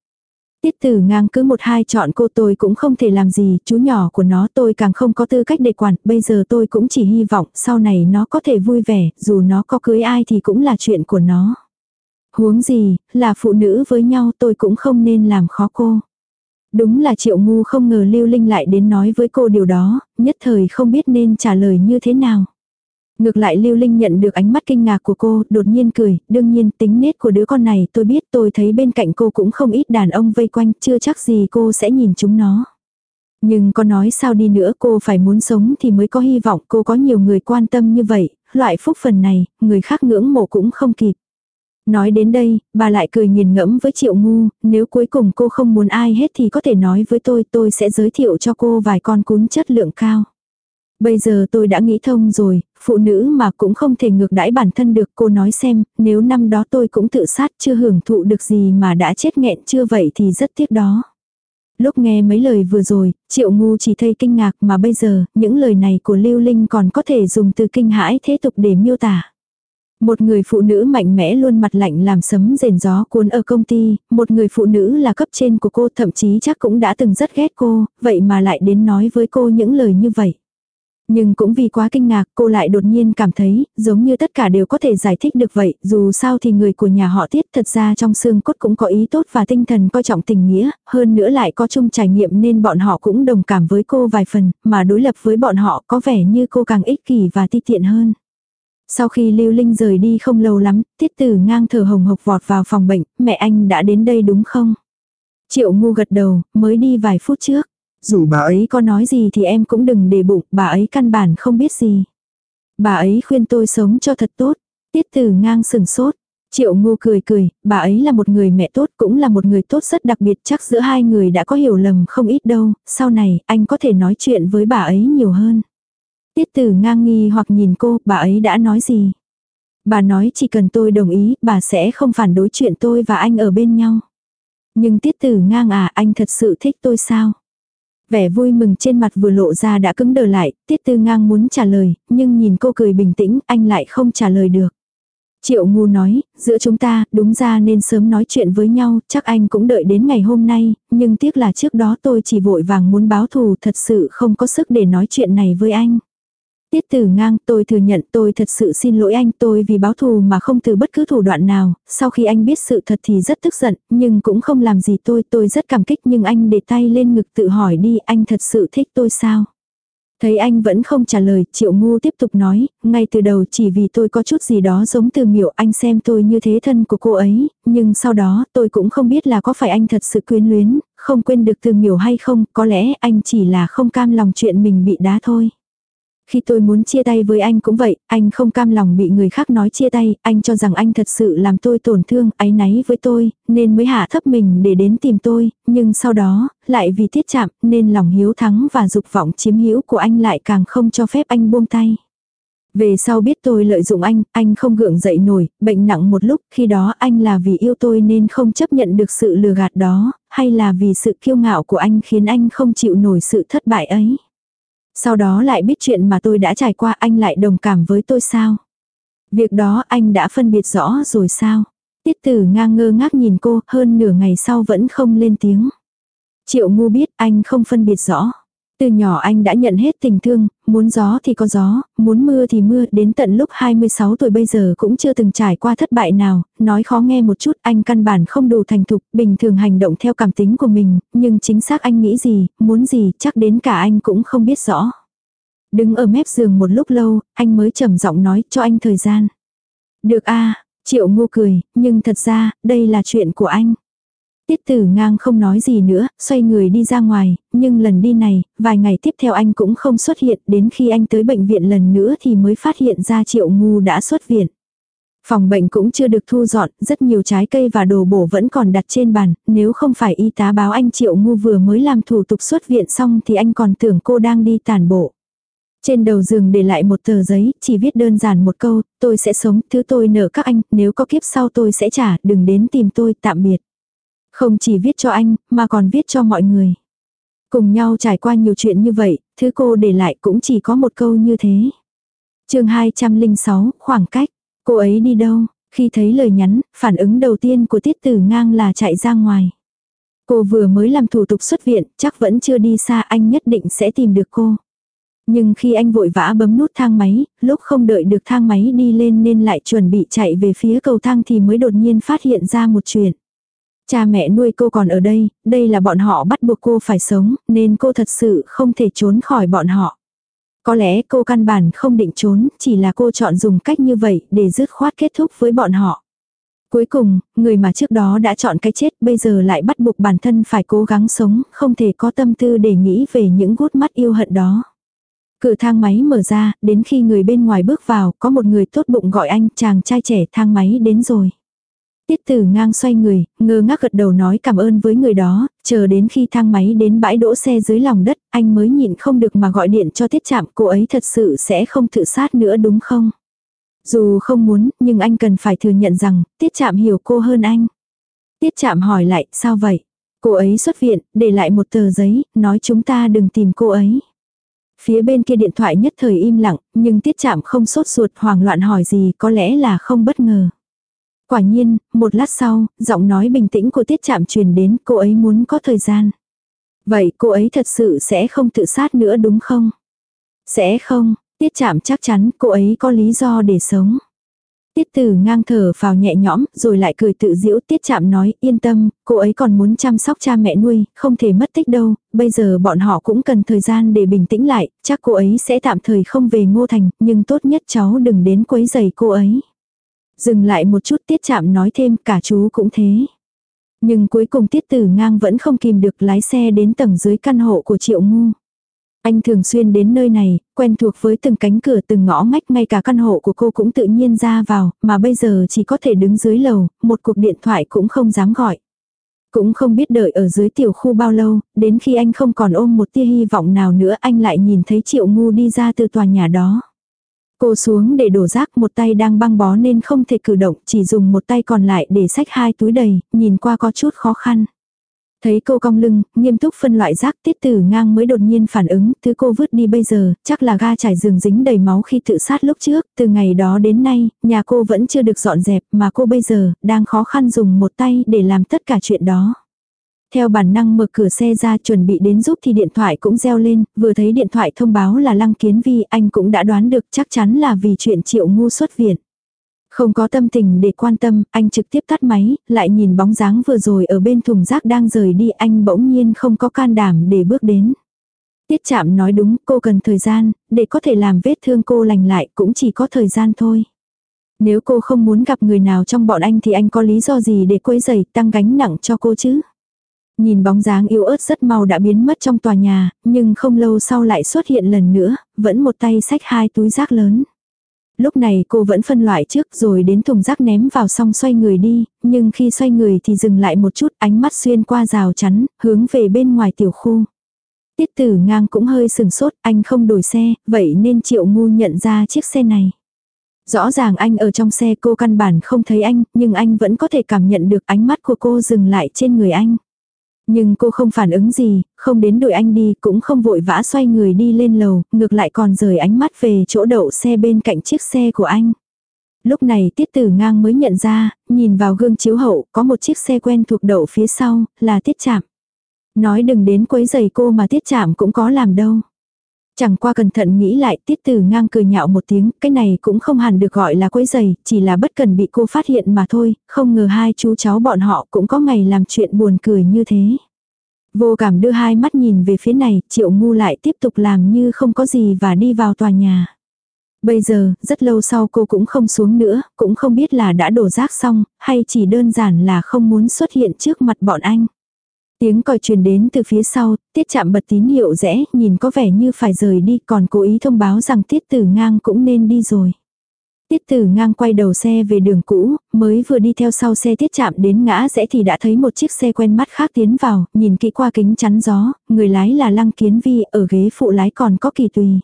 Tiết tử ngang cứ một hai chọn cô tôi cũng không thể làm gì, chú nhỏ của nó tôi càng không có tư cách để quản, bây giờ tôi cũng chỉ hy vọng sau này nó có thể vui vẻ, dù nó có cưới ai thì cũng là chuyện của nó. Huống gì, là phụ nữ với nhau tôi cũng không nên làm khó cô. Đúng là triệu ngu không ngờ Lưu Linh lại đến nói với cô điều đó, nhất thời không biết nên trả lời như thế nào. Ngược lại Lưu Linh nhận được ánh mắt kinh ngạc của cô, đột nhiên cười, đương nhiên tính nết của đứa con này tôi biết tôi thấy bên cạnh cô cũng không ít đàn ông vây quanh, chưa chắc gì cô sẽ nhìn chúng nó. Nhưng có nói sao đi nữa cô phải muốn sống thì mới có hy vọng cô có nhiều người quan tâm như vậy, loại phúc phần này, người khác ngưỡng mộ cũng không kịp. Nói đến đây, bà lại cười nghiền ngẫm với Triệu Ngu, nếu cuối cùng cô không muốn ai hết thì có thể nói với tôi, tôi sẽ giới thiệu cho cô vài con cún chất lượng cao. Bây giờ tôi đã nghĩ thông rồi, phụ nữ mà cũng không thể ngược đãi bản thân được cô nói xem, nếu năm đó tôi cũng tự sát chưa hưởng thụ được gì mà đã chết nghẹn chưa vậy thì rất tiếc đó. Lúc nghe mấy lời vừa rồi, triệu ngu chỉ thấy kinh ngạc mà bây giờ, những lời này của Lưu Linh còn có thể dùng từ kinh hãi thế tục để miêu tả. Một người phụ nữ mạnh mẽ luôn mặt lạnh làm sấm rền gió cuốn ở công ty, một người phụ nữ là cấp trên của cô thậm chí chắc cũng đã từng rất ghét cô, vậy mà lại đến nói với cô những lời như vậy. Nhưng cũng vì quá kinh ngạc cô lại đột nhiên cảm thấy, giống như tất cả đều có thể giải thích được vậy, dù sao thì người của nhà họ tiết thật ra trong xương cốt cũng có ý tốt và tinh thần coi trọng tình nghĩa, hơn nữa lại có chung trải nghiệm nên bọn họ cũng đồng cảm với cô vài phần, mà đối lập với bọn họ có vẻ như cô càng ích kỷ và ti tiện hơn. Sau khi Lưu Linh rời đi không lâu lắm, tiết tử ngang thở hồng hộc vọt vào phòng bệnh, mẹ anh đã đến đây đúng không? Triệu ngu gật đầu, mới đi vài phút trước. Dù bà ấy có nói gì thì em cũng đừng để bụng, bà ấy căn bản không biết gì. Bà ấy khuyên tôi sống cho thật tốt. Tiết tử ngang sừng sốt. Triệu ngu cười cười, bà ấy là một người mẹ tốt cũng là một người tốt rất đặc biệt chắc giữa hai người đã có hiểu lầm không ít đâu, sau này anh có thể nói chuyện với bà ấy nhiều hơn. Tiết tử ngang nghi hoặc nhìn cô, bà ấy đã nói gì? Bà nói chỉ cần tôi đồng ý, bà sẽ không phản đối chuyện tôi và anh ở bên nhau. Nhưng tiết tử ngang à, anh thật sự thích tôi sao? Vẻ vui mừng trên mặt vừa lộ ra đã cứng đờ lại, tiết tư ngang muốn trả lời, nhưng nhìn cô cười bình tĩnh, anh lại không trả lời được. Triệu ngu nói, giữa chúng ta, đúng ra nên sớm nói chuyện với nhau, chắc anh cũng đợi đến ngày hôm nay, nhưng tiếc là trước đó tôi chỉ vội vàng muốn báo thù thật sự không có sức để nói chuyện này với anh. Tiết tử ngang tôi thừa nhận tôi thật sự xin lỗi anh tôi vì báo thù mà không từ bất cứ thủ đoạn nào, sau khi anh biết sự thật thì rất tức giận, nhưng cũng không làm gì tôi, tôi rất cảm kích nhưng anh để tay lên ngực tự hỏi đi anh thật sự thích tôi sao. Thấy anh vẫn không trả lời, triệu ngu tiếp tục nói, ngay từ đầu chỉ vì tôi có chút gì đó giống từ miệu anh xem tôi như thế thân của cô ấy, nhưng sau đó tôi cũng không biết là có phải anh thật sự quyến luyến, không quên được từ miệu hay không, có lẽ anh chỉ là không cam lòng chuyện mình bị đá thôi. Khi tôi muốn chia tay với anh cũng vậy, anh không cam lòng bị người khác nói chia tay, anh cho rằng anh thật sự làm tôi tổn thương, áy náy với tôi, nên mới hạ thấp mình để đến tìm tôi, nhưng sau đó, lại vì tiết chạm, nên lòng hiếu thắng và dục vọng chiếm hữu của anh lại càng không cho phép anh buông tay. Về sau biết tôi lợi dụng anh, anh không gượng dậy nổi, bệnh nặng một lúc, khi đó anh là vì yêu tôi nên không chấp nhận được sự lừa gạt đó, hay là vì sự kiêu ngạo của anh khiến anh không chịu nổi sự thất bại ấy. Sau đó lại biết chuyện mà tôi đã trải qua anh lại đồng cảm với tôi sao? Việc đó anh đã phân biệt rõ rồi sao? Tiết tử ngang ngơ ngác nhìn cô, hơn nửa ngày sau vẫn không lên tiếng. Triệu ngu biết anh không phân biệt rõ. Từ nhỏ anh đã nhận hết tình thương, muốn gió thì có gió, muốn mưa thì mưa, đến tận lúc 26 tuổi bây giờ cũng chưa từng trải qua thất bại nào, nói khó nghe một chút, anh căn bản không đủ thành thục, bình thường hành động theo cảm tính của mình, nhưng chính xác anh nghĩ gì, muốn gì, chắc đến cả anh cũng không biết rõ. Đứng ở mép giường một lúc lâu, anh mới trầm giọng nói cho anh thời gian. Được a triệu ngô cười, nhưng thật ra, đây là chuyện của anh. Tiết tử ngang không nói gì nữa, xoay người đi ra ngoài, nhưng lần đi này, vài ngày tiếp theo anh cũng không xuất hiện, đến khi anh tới bệnh viện lần nữa thì mới phát hiện ra triệu ngu đã xuất viện. Phòng bệnh cũng chưa được thu dọn, rất nhiều trái cây và đồ bổ vẫn còn đặt trên bàn, nếu không phải y tá báo anh triệu ngu vừa mới làm thủ tục xuất viện xong thì anh còn tưởng cô đang đi tàn bộ. Trên đầu giường để lại một tờ giấy, chỉ viết đơn giản một câu, tôi sẽ sống, thứ tôi nợ các anh, nếu có kiếp sau tôi sẽ trả, đừng đến tìm tôi, tạm biệt. Không chỉ viết cho anh, mà còn viết cho mọi người. Cùng nhau trải qua nhiều chuyện như vậy, thứ cô để lại cũng chỉ có một câu như thế. chương 206, khoảng cách. Cô ấy đi đâu? Khi thấy lời nhắn, phản ứng đầu tiên của tiết tử ngang là chạy ra ngoài. Cô vừa mới làm thủ tục xuất viện, chắc vẫn chưa đi xa anh nhất định sẽ tìm được cô. Nhưng khi anh vội vã bấm nút thang máy, lúc không đợi được thang máy đi lên nên lại chuẩn bị chạy về phía cầu thang thì mới đột nhiên phát hiện ra một chuyện. Cha mẹ nuôi cô còn ở đây, đây là bọn họ bắt buộc cô phải sống, nên cô thật sự không thể trốn khỏi bọn họ. Có lẽ cô căn bản không định trốn, chỉ là cô chọn dùng cách như vậy để dứt khoát kết thúc với bọn họ. Cuối cùng, người mà trước đó đã chọn cái chết bây giờ lại bắt buộc bản thân phải cố gắng sống, không thể có tâm tư để nghĩ về những gút mắt yêu hận đó. Cửa thang máy mở ra, đến khi người bên ngoài bước vào, có một người tốt bụng gọi anh, chàng trai trẻ thang máy đến rồi. Tiết tử ngang xoay người, ngơ ngác gật đầu nói cảm ơn với người đó, chờ đến khi thang máy đến bãi đỗ xe dưới lòng đất, anh mới nhịn không được mà gọi điện cho tiết chạm cô ấy thật sự sẽ không tự sát nữa đúng không? Dù không muốn, nhưng anh cần phải thừa nhận rằng, tiết chạm hiểu cô hơn anh. Tiết chạm hỏi lại, sao vậy? Cô ấy xuất viện, để lại một tờ giấy, nói chúng ta đừng tìm cô ấy. Phía bên kia điện thoại nhất thời im lặng, nhưng tiết chạm không sốt ruột hoảng loạn hỏi gì có lẽ là không bất ngờ. Quả nhiên, một lát sau, giọng nói bình tĩnh của tiết chạm truyền đến cô ấy muốn có thời gian. Vậy cô ấy thật sự sẽ không tự sát nữa đúng không? Sẽ không, tiết chạm chắc chắn cô ấy có lý do để sống. Tiết tử ngang thở vào nhẹ nhõm, rồi lại cười tự giễu tiết chạm nói, yên tâm, cô ấy còn muốn chăm sóc cha mẹ nuôi, không thể mất tích đâu, bây giờ bọn họ cũng cần thời gian để bình tĩnh lại, chắc cô ấy sẽ tạm thời không về ngô thành, nhưng tốt nhất cháu đừng đến quấy giày cô ấy. Dừng lại một chút tiết chạm nói thêm cả chú cũng thế. Nhưng cuối cùng tiết tử ngang vẫn không kìm được lái xe đến tầng dưới căn hộ của triệu ngu. Anh thường xuyên đến nơi này, quen thuộc với từng cánh cửa từng ngõ ngách ngay cả căn hộ của cô cũng tự nhiên ra vào, mà bây giờ chỉ có thể đứng dưới lầu, một cuộc điện thoại cũng không dám gọi. Cũng không biết đợi ở dưới tiểu khu bao lâu, đến khi anh không còn ôm một tia hy vọng nào nữa anh lại nhìn thấy triệu ngu đi ra từ tòa nhà đó. Cô xuống để đổ rác một tay đang băng bó nên không thể cử động, chỉ dùng một tay còn lại để xách hai túi đầy, nhìn qua có chút khó khăn. Thấy cô cong lưng, nghiêm túc phân loại rác tiết tử ngang mới đột nhiên phản ứng, thứ cô vứt đi bây giờ, chắc là ga trải giường dính đầy máu khi tự sát lúc trước, từ ngày đó đến nay, nhà cô vẫn chưa được dọn dẹp mà cô bây giờ, đang khó khăn dùng một tay để làm tất cả chuyện đó. Theo bản năng mở cửa xe ra chuẩn bị đến giúp thì điện thoại cũng reo lên, vừa thấy điện thoại thông báo là Lăng Kiến Vi anh cũng đã đoán được chắc chắn là vì chuyện triệu ngu xuất viện. Không có tâm tình để quan tâm, anh trực tiếp tắt máy, lại nhìn bóng dáng vừa rồi ở bên thùng rác đang rời đi anh bỗng nhiên không có can đảm để bước đến. Tiết chạm nói đúng, cô cần thời gian, để có thể làm vết thương cô lành lại cũng chỉ có thời gian thôi. Nếu cô không muốn gặp người nào trong bọn anh thì anh có lý do gì để quấy rầy tăng gánh nặng cho cô chứ? Nhìn bóng dáng yếu ớt rất mau đã biến mất trong tòa nhà, nhưng không lâu sau lại xuất hiện lần nữa, vẫn một tay xách hai túi rác lớn. Lúc này cô vẫn phân loại trước rồi đến thùng rác ném vào xong xoay người đi, nhưng khi xoay người thì dừng lại một chút ánh mắt xuyên qua rào chắn, hướng về bên ngoài tiểu khu. Tiết tử ngang cũng hơi sừng sốt, anh không đổi xe, vậy nên triệu ngu nhận ra chiếc xe này. Rõ ràng anh ở trong xe cô căn bản không thấy anh, nhưng anh vẫn có thể cảm nhận được ánh mắt của cô dừng lại trên người anh. Nhưng cô không phản ứng gì, không đến đuổi anh đi, cũng không vội vã xoay người đi lên lầu, ngược lại còn rời ánh mắt về chỗ đậu xe bên cạnh chiếc xe của anh. Lúc này tiết tử ngang mới nhận ra, nhìn vào gương chiếu hậu, có một chiếc xe quen thuộc đậu phía sau, là tiết chạm. Nói đừng đến quấy giày cô mà tiết chạm cũng có làm đâu. Chẳng qua cẩn thận nghĩ lại tiết tử ngang cười nhạo một tiếng, cái này cũng không hẳn được gọi là quấy giày, chỉ là bất cần bị cô phát hiện mà thôi, không ngờ hai chú cháu bọn họ cũng có ngày làm chuyện buồn cười như thế. Vô cảm đưa hai mắt nhìn về phía này, triệu ngu lại tiếp tục làm như không có gì và đi vào tòa nhà. Bây giờ, rất lâu sau cô cũng không xuống nữa, cũng không biết là đã đổ rác xong, hay chỉ đơn giản là không muốn xuất hiện trước mặt bọn anh. Tiếng còi truyền đến từ phía sau, tiết chạm bật tín hiệu rẽ, nhìn có vẻ như phải rời đi, còn cố ý thông báo rằng tiết tử ngang cũng nên đi rồi. Tiết tử ngang quay đầu xe về đường cũ, mới vừa đi theo sau xe tiết chạm đến ngã rẽ thì đã thấy một chiếc xe quen mắt khác tiến vào, nhìn kỹ qua kính chắn gió, người lái là Lăng Kiến Vi, ở ghế phụ lái còn có kỳ tùy.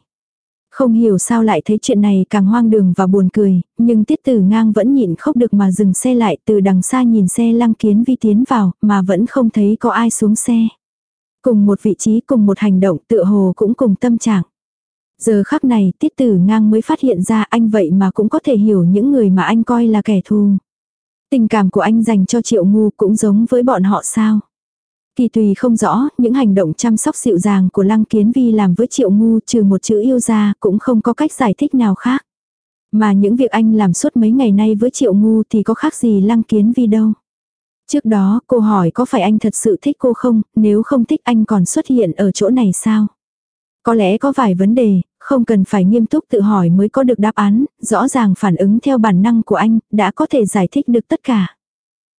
Không hiểu sao lại thấy chuyện này càng hoang đường và buồn cười, nhưng tiết tử ngang vẫn nhịn khóc được mà dừng xe lại từ đằng xa nhìn xe lăng kiến vi tiến vào, mà vẫn không thấy có ai xuống xe. Cùng một vị trí cùng một hành động tựa hồ cũng cùng tâm trạng. Giờ khắc này tiết tử ngang mới phát hiện ra anh vậy mà cũng có thể hiểu những người mà anh coi là kẻ thù. Tình cảm của anh dành cho triệu ngu cũng giống với bọn họ sao. Kỳ tùy không rõ, những hành động chăm sóc dịu dàng của Lăng Kiến Vi làm với Triệu Ngu trừ một chữ yêu ra cũng không có cách giải thích nào khác. Mà những việc anh làm suốt mấy ngày nay với Triệu Ngu thì có khác gì Lăng Kiến Vi đâu. Trước đó cô hỏi có phải anh thật sự thích cô không, nếu không thích anh còn xuất hiện ở chỗ này sao? Có lẽ có vài vấn đề, không cần phải nghiêm túc tự hỏi mới có được đáp án, rõ ràng phản ứng theo bản năng của anh, đã có thể giải thích được tất cả.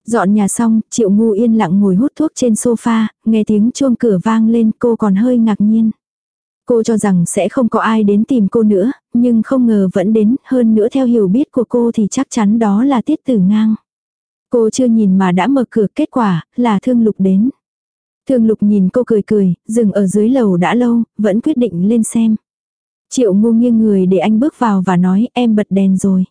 Dọn nhà xong, triệu ngu yên lặng ngồi hút thuốc trên sofa, nghe tiếng chuông cửa vang lên cô còn hơi ngạc nhiên. Cô cho rằng sẽ không có ai đến tìm cô nữa, nhưng không ngờ vẫn đến, hơn nữa theo hiểu biết của cô thì chắc chắn đó là tiết tử ngang. Cô chưa nhìn mà đã mở cửa kết quả, là thương lục đến. Thương lục nhìn cô cười cười, dừng ở dưới lầu đã lâu, vẫn quyết định lên xem. Triệu ngu nghiêng người để anh bước vào và nói em bật đèn rồi.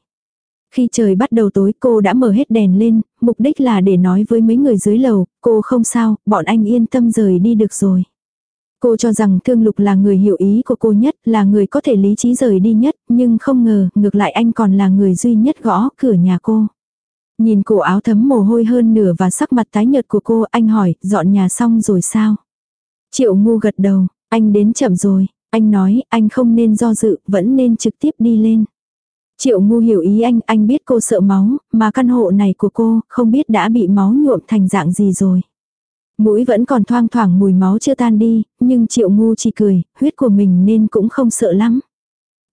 Khi trời bắt đầu tối cô đã mở hết đèn lên, mục đích là để nói với mấy người dưới lầu, cô không sao, bọn anh yên tâm rời đi được rồi. Cô cho rằng Thương Lục là người hiểu ý của cô nhất, là người có thể lý trí rời đi nhất, nhưng không ngờ, ngược lại anh còn là người duy nhất gõ cửa nhà cô. Nhìn cổ áo thấm mồ hôi hơn nửa và sắc mặt tái nhợt của cô, anh hỏi, dọn nhà xong rồi sao? Triệu ngu gật đầu, anh đến chậm rồi, anh nói, anh không nên do dự, vẫn nên trực tiếp đi lên. Triệu ngu hiểu ý anh, anh biết cô sợ máu, mà căn hộ này của cô, không biết đã bị máu nhuộm thành dạng gì rồi. Mũi vẫn còn thoang thoảng mùi máu chưa tan đi, nhưng triệu ngu chỉ cười, huyết của mình nên cũng không sợ lắm.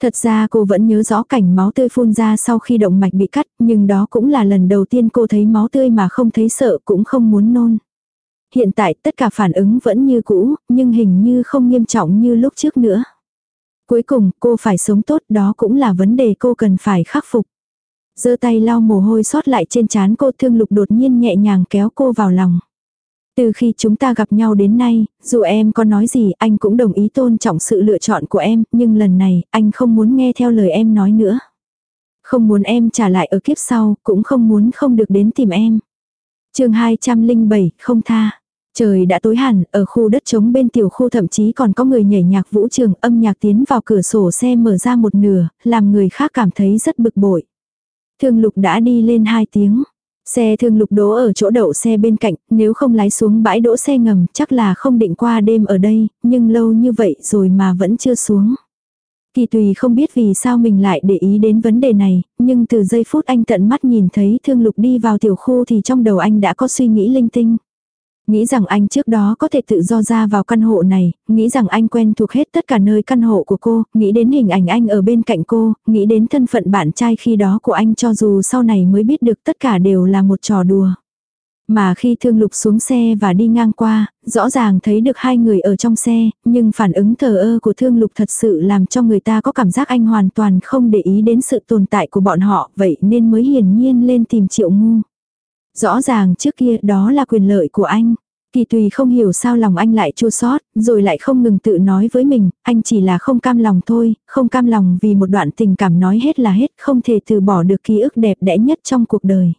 Thật ra cô vẫn nhớ rõ cảnh máu tươi phun ra sau khi động mạch bị cắt, nhưng đó cũng là lần đầu tiên cô thấy máu tươi mà không thấy sợ cũng không muốn nôn. Hiện tại tất cả phản ứng vẫn như cũ, nhưng hình như không nghiêm trọng như lúc trước nữa. Cuối cùng cô phải sống tốt đó cũng là vấn đề cô cần phải khắc phục. giơ tay lau mồ hôi sót lại trên trán cô thương lục đột nhiên nhẹ nhàng kéo cô vào lòng. Từ khi chúng ta gặp nhau đến nay, dù em có nói gì anh cũng đồng ý tôn trọng sự lựa chọn của em, nhưng lần này anh không muốn nghe theo lời em nói nữa. Không muốn em trả lại ở kiếp sau, cũng không muốn không được đến tìm em. chương 207, không tha. Trời đã tối hẳn, ở khu đất trống bên tiểu khu thậm chí còn có người nhảy nhạc vũ trường âm nhạc tiến vào cửa sổ xe mở ra một nửa, làm người khác cảm thấy rất bực bội. Thương lục đã đi lên hai tiếng. Xe thương lục đỗ ở chỗ đậu xe bên cạnh, nếu không lái xuống bãi đỗ xe ngầm chắc là không định qua đêm ở đây, nhưng lâu như vậy rồi mà vẫn chưa xuống. Kỳ tùy không biết vì sao mình lại để ý đến vấn đề này, nhưng từ giây phút anh tận mắt nhìn thấy thương lục đi vào tiểu khu thì trong đầu anh đã có suy nghĩ linh tinh. Nghĩ rằng anh trước đó có thể tự do ra vào căn hộ này, nghĩ rằng anh quen thuộc hết tất cả nơi căn hộ của cô, nghĩ đến hình ảnh anh ở bên cạnh cô, nghĩ đến thân phận bạn trai khi đó của anh cho dù sau này mới biết được tất cả đều là một trò đùa. Mà khi thương lục xuống xe và đi ngang qua, rõ ràng thấy được hai người ở trong xe, nhưng phản ứng thờ ơ của thương lục thật sự làm cho người ta có cảm giác anh hoàn toàn không để ý đến sự tồn tại của bọn họ, vậy nên mới hiển nhiên lên tìm triệu ngu. Rõ ràng trước kia đó là quyền lợi của anh. Kỳ tùy không hiểu sao lòng anh lại chua sót, rồi lại không ngừng tự nói với mình, anh chỉ là không cam lòng thôi, không cam lòng vì một đoạn tình cảm nói hết là hết, không thể từ bỏ được ký ức đẹp đẽ nhất trong cuộc đời.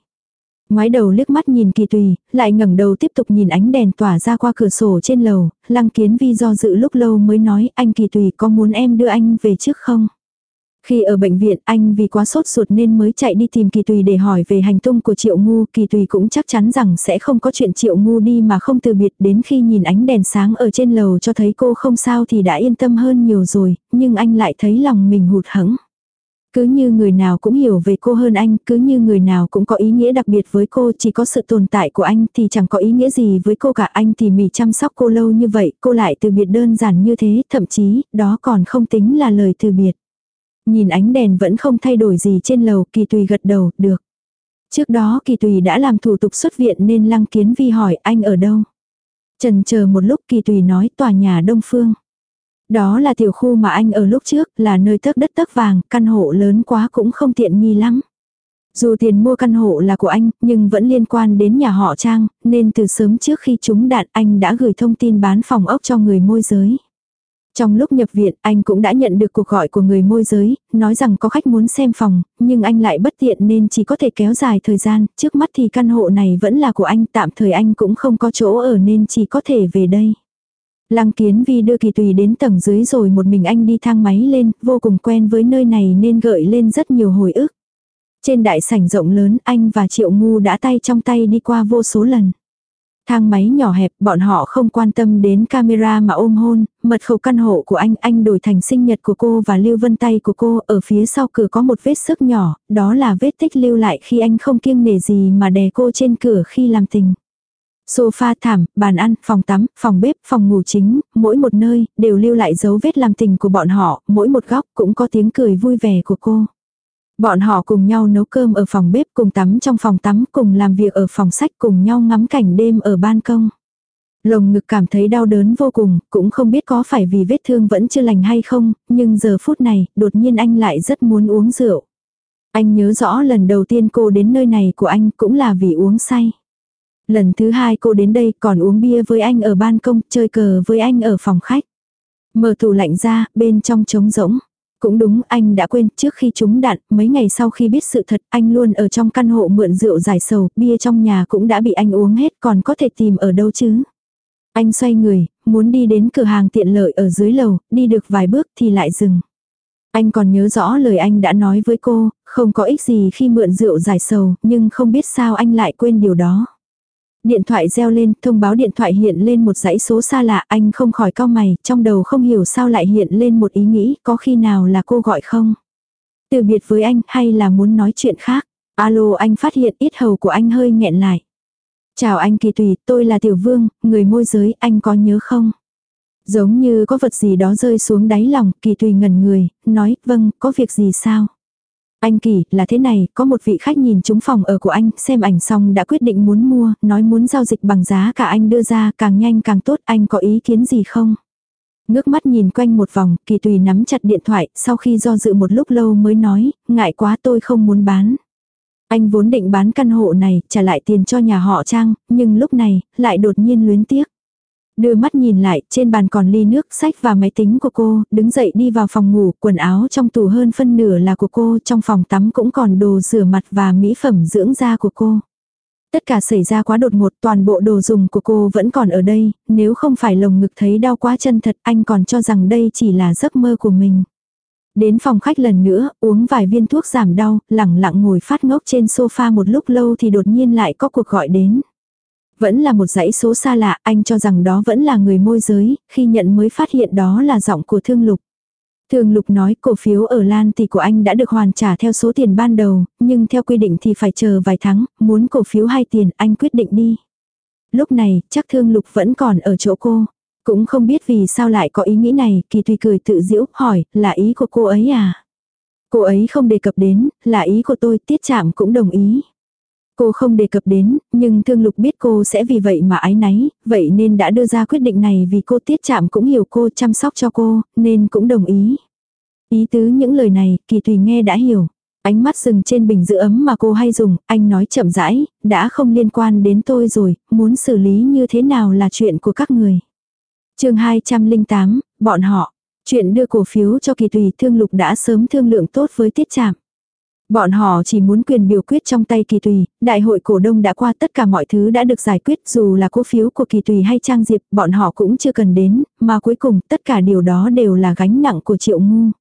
Ngoái đầu liếc mắt nhìn kỳ tùy, lại ngẩng đầu tiếp tục nhìn ánh đèn tỏa ra qua cửa sổ trên lầu, lăng kiến vi do dự lúc lâu mới nói anh kỳ tùy có muốn em đưa anh về trước không? Khi ở bệnh viện anh vì quá sốt ruột nên mới chạy đi tìm kỳ tùy để hỏi về hành tung của triệu ngu. Kỳ tùy cũng chắc chắn rằng sẽ không có chuyện triệu ngu đi mà không từ biệt đến khi nhìn ánh đèn sáng ở trên lầu cho thấy cô không sao thì đã yên tâm hơn nhiều rồi, nhưng anh lại thấy lòng mình hụt hẫng. Cứ như người nào cũng hiểu về cô hơn anh, cứ như người nào cũng có ý nghĩa đặc biệt với cô, chỉ có sự tồn tại của anh thì chẳng có ý nghĩa gì với cô cả anh thì mỉ chăm sóc cô lâu như vậy, cô lại từ biệt đơn giản như thế, thậm chí, đó còn không tính là lời từ biệt. Nhìn ánh đèn vẫn không thay đổi gì trên lầu, kỳ tùy gật đầu, được. Trước đó kỳ tùy đã làm thủ tục xuất viện nên lăng kiến vi hỏi anh ở đâu. Trần chờ một lúc kỳ tùy nói tòa nhà đông phương. Đó là tiểu khu mà anh ở lúc trước, là nơi tấc đất tấc vàng, căn hộ lớn quá cũng không tiện nghi lắm. Dù tiền mua căn hộ là của anh, nhưng vẫn liên quan đến nhà họ Trang, nên từ sớm trước khi chúng đạn anh đã gửi thông tin bán phòng ốc cho người môi giới. Trong lúc nhập viện, anh cũng đã nhận được cuộc gọi của người môi giới, nói rằng có khách muốn xem phòng, nhưng anh lại bất tiện nên chỉ có thể kéo dài thời gian, trước mắt thì căn hộ này vẫn là của anh, tạm thời anh cũng không có chỗ ở nên chỉ có thể về đây. Lăng kiến vi đưa kỳ tùy đến tầng dưới rồi một mình anh đi thang máy lên, vô cùng quen với nơi này nên gợi lên rất nhiều hồi ức. Trên đại sảnh rộng lớn anh và triệu ngu đã tay trong tay đi qua vô số lần. Thang máy nhỏ hẹp, bọn họ không quan tâm đến camera mà ôm hôn, mật khẩu căn hộ của anh, anh đổi thành sinh nhật của cô và lưu vân tay của cô, ở phía sau cửa có một vết sức nhỏ, đó là vết tích lưu lại khi anh không kiêng nể gì mà đè cô trên cửa khi làm tình. Sofa thảm, bàn ăn, phòng tắm, phòng bếp, phòng ngủ chính, mỗi một nơi, đều lưu lại dấu vết làm tình của bọn họ, mỗi một góc cũng có tiếng cười vui vẻ của cô. Bọn họ cùng nhau nấu cơm ở phòng bếp, cùng tắm trong phòng tắm, cùng làm việc ở phòng sách, cùng nhau ngắm cảnh đêm ở ban công. Lồng ngực cảm thấy đau đớn vô cùng, cũng không biết có phải vì vết thương vẫn chưa lành hay không, nhưng giờ phút này, đột nhiên anh lại rất muốn uống rượu. Anh nhớ rõ lần đầu tiên cô đến nơi này của anh cũng là vì uống say. Lần thứ hai cô đến đây còn uống bia với anh ở ban công, chơi cờ với anh ở phòng khách. Mở tủ lạnh ra, bên trong trống rỗng. Cũng đúng, anh đã quên, trước khi trúng đạn, mấy ngày sau khi biết sự thật, anh luôn ở trong căn hộ mượn rượu giải sầu, bia trong nhà cũng đã bị anh uống hết, còn có thể tìm ở đâu chứ. Anh xoay người, muốn đi đến cửa hàng tiện lợi ở dưới lầu, đi được vài bước thì lại dừng. Anh còn nhớ rõ lời anh đã nói với cô, không có ích gì khi mượn rượu giải sầu, nhưng không biết sao anh lại quên điều đó. Điện thoại reo lên, thông báo điện thoại hiện lên một dãy số xa lạ, anh không khỏi cau mày, trong đầu không hiểu sao lại hiện lên một ý nghĩ, có khi nào là cô gọi không? Từ biệt với anh, hay là muốn nói chuyện khác? Alo anh phát hiện ít hầu của anh hơi nghẹn lại. Chào anh Kỳ Tùy, tôi là Tiểu Vương, người môi giới, anh có nhớ không? Giống như có vật gì đó rơi xuống đáy lòng, Kỳ Tùy ngẩn người, nói, vâng, có việc gì sao? Anh Kỳ, là thế này, có một vị khách nhìn trúng phòng ở của anh, xem ảnh xong đã quyết định muốn mua, nói muốn giao dịch bằng giá cả anh đưa ra, càng nhanh càng tốt, anh có ý kiến gì không? Ngước mắt nhìn quanh một vòng, Kỳ Tùy nắm chặt điện thoại, sau khi do dự một lúc lâu mới nói, ngại quá tôi không muốn bán. Anh vốn định bán căn hộ này, trả lại tiền cho nhà họ Trang, nhưng lúc này, lại đột nhiên luyến tiếc. Đưa mắt nhìn lại, trên bàn còn ly nước, sách và máy tính của cô, đứng dậy đi vào phòng ngủ, quần áo trong tủ hơn phân nửa là của cô, trong phòng tắm cũng còn đồ rửa mặt và mỹ phẩm dưỡng da của cô. Tất cả xảy ra quá đột ngột, toàn bộ đồ dùng của cô vẫn còn ở đây, nếu không phải lồng ngực thấy đau quá chân thật, anh còn cho rằng đây chỉ là giấc mơ của mình. Đến phòng khách lần nữa, uống vài viên thuốc giảm đau, lẳng lặng ngồi phát ngốc trên sofa một lúc lâu thì đột nhiên lại có cuộc gọi đến. Vẫn là một dãy số xa lạ, anh cho rằng đó vẫn là người môi giới, khi nhận mới phát hiện đó là giọng của Thương Lục. Thương Lục nói cổ phiếu ở Lan thì của anh đã được hoàn trả theo số tiền ban đầu, nhưng theo quy định thì phải chờ vài tháng, muốn cổ phiếu hay tiền anh quyết định đi. Lúc này, chắc Thương Lục vẫn còn ở chỗ cô. Cũng không biết vì sao lại có ý nghĩ này, kỳ tùy cười tự diễu, hỏi, là ý của cô ấy à? Cô ấy không đề cập đến, là ý của tôi, tiết chạm cũng đồng ý. Cô không đề cập đến, nhưng thương lục biết cô sẽ vì vậy mà ái náy, vậy nên đã đưa ra quyết định này vì cô tiết chạm cũng hiểu cô chăm sóc cho cô, nên cũng đồng ý. Ý tứ những lời này, kỳ tùy nghe đã hiểu. Ánh mắt dừng trên bình giữ ấm mà cô hay dùng, anh nói chậm rãi, đã không liên quan đến tôi rồi, muốn xử lý như thế nào là chuyện của các người. chương 208, bọn họ. Chuyện đưa cổ phiếu cho kỳ tùy thương lục đã sớm thương lượng tốt với tiết chạm. Bọn họ chỉ muốn quyền biểu quyết trong tay kỳ tùy, đại hội cổ đông đã qua tất cả mọi thứ đã được giải quyết dù là cổ phiếu của kỳ tùy hay trang diệp, bọn họ cũng chưa cần đến, mà cuối cùng tất cả điều đó đều là gánh nặng của triệu ngu.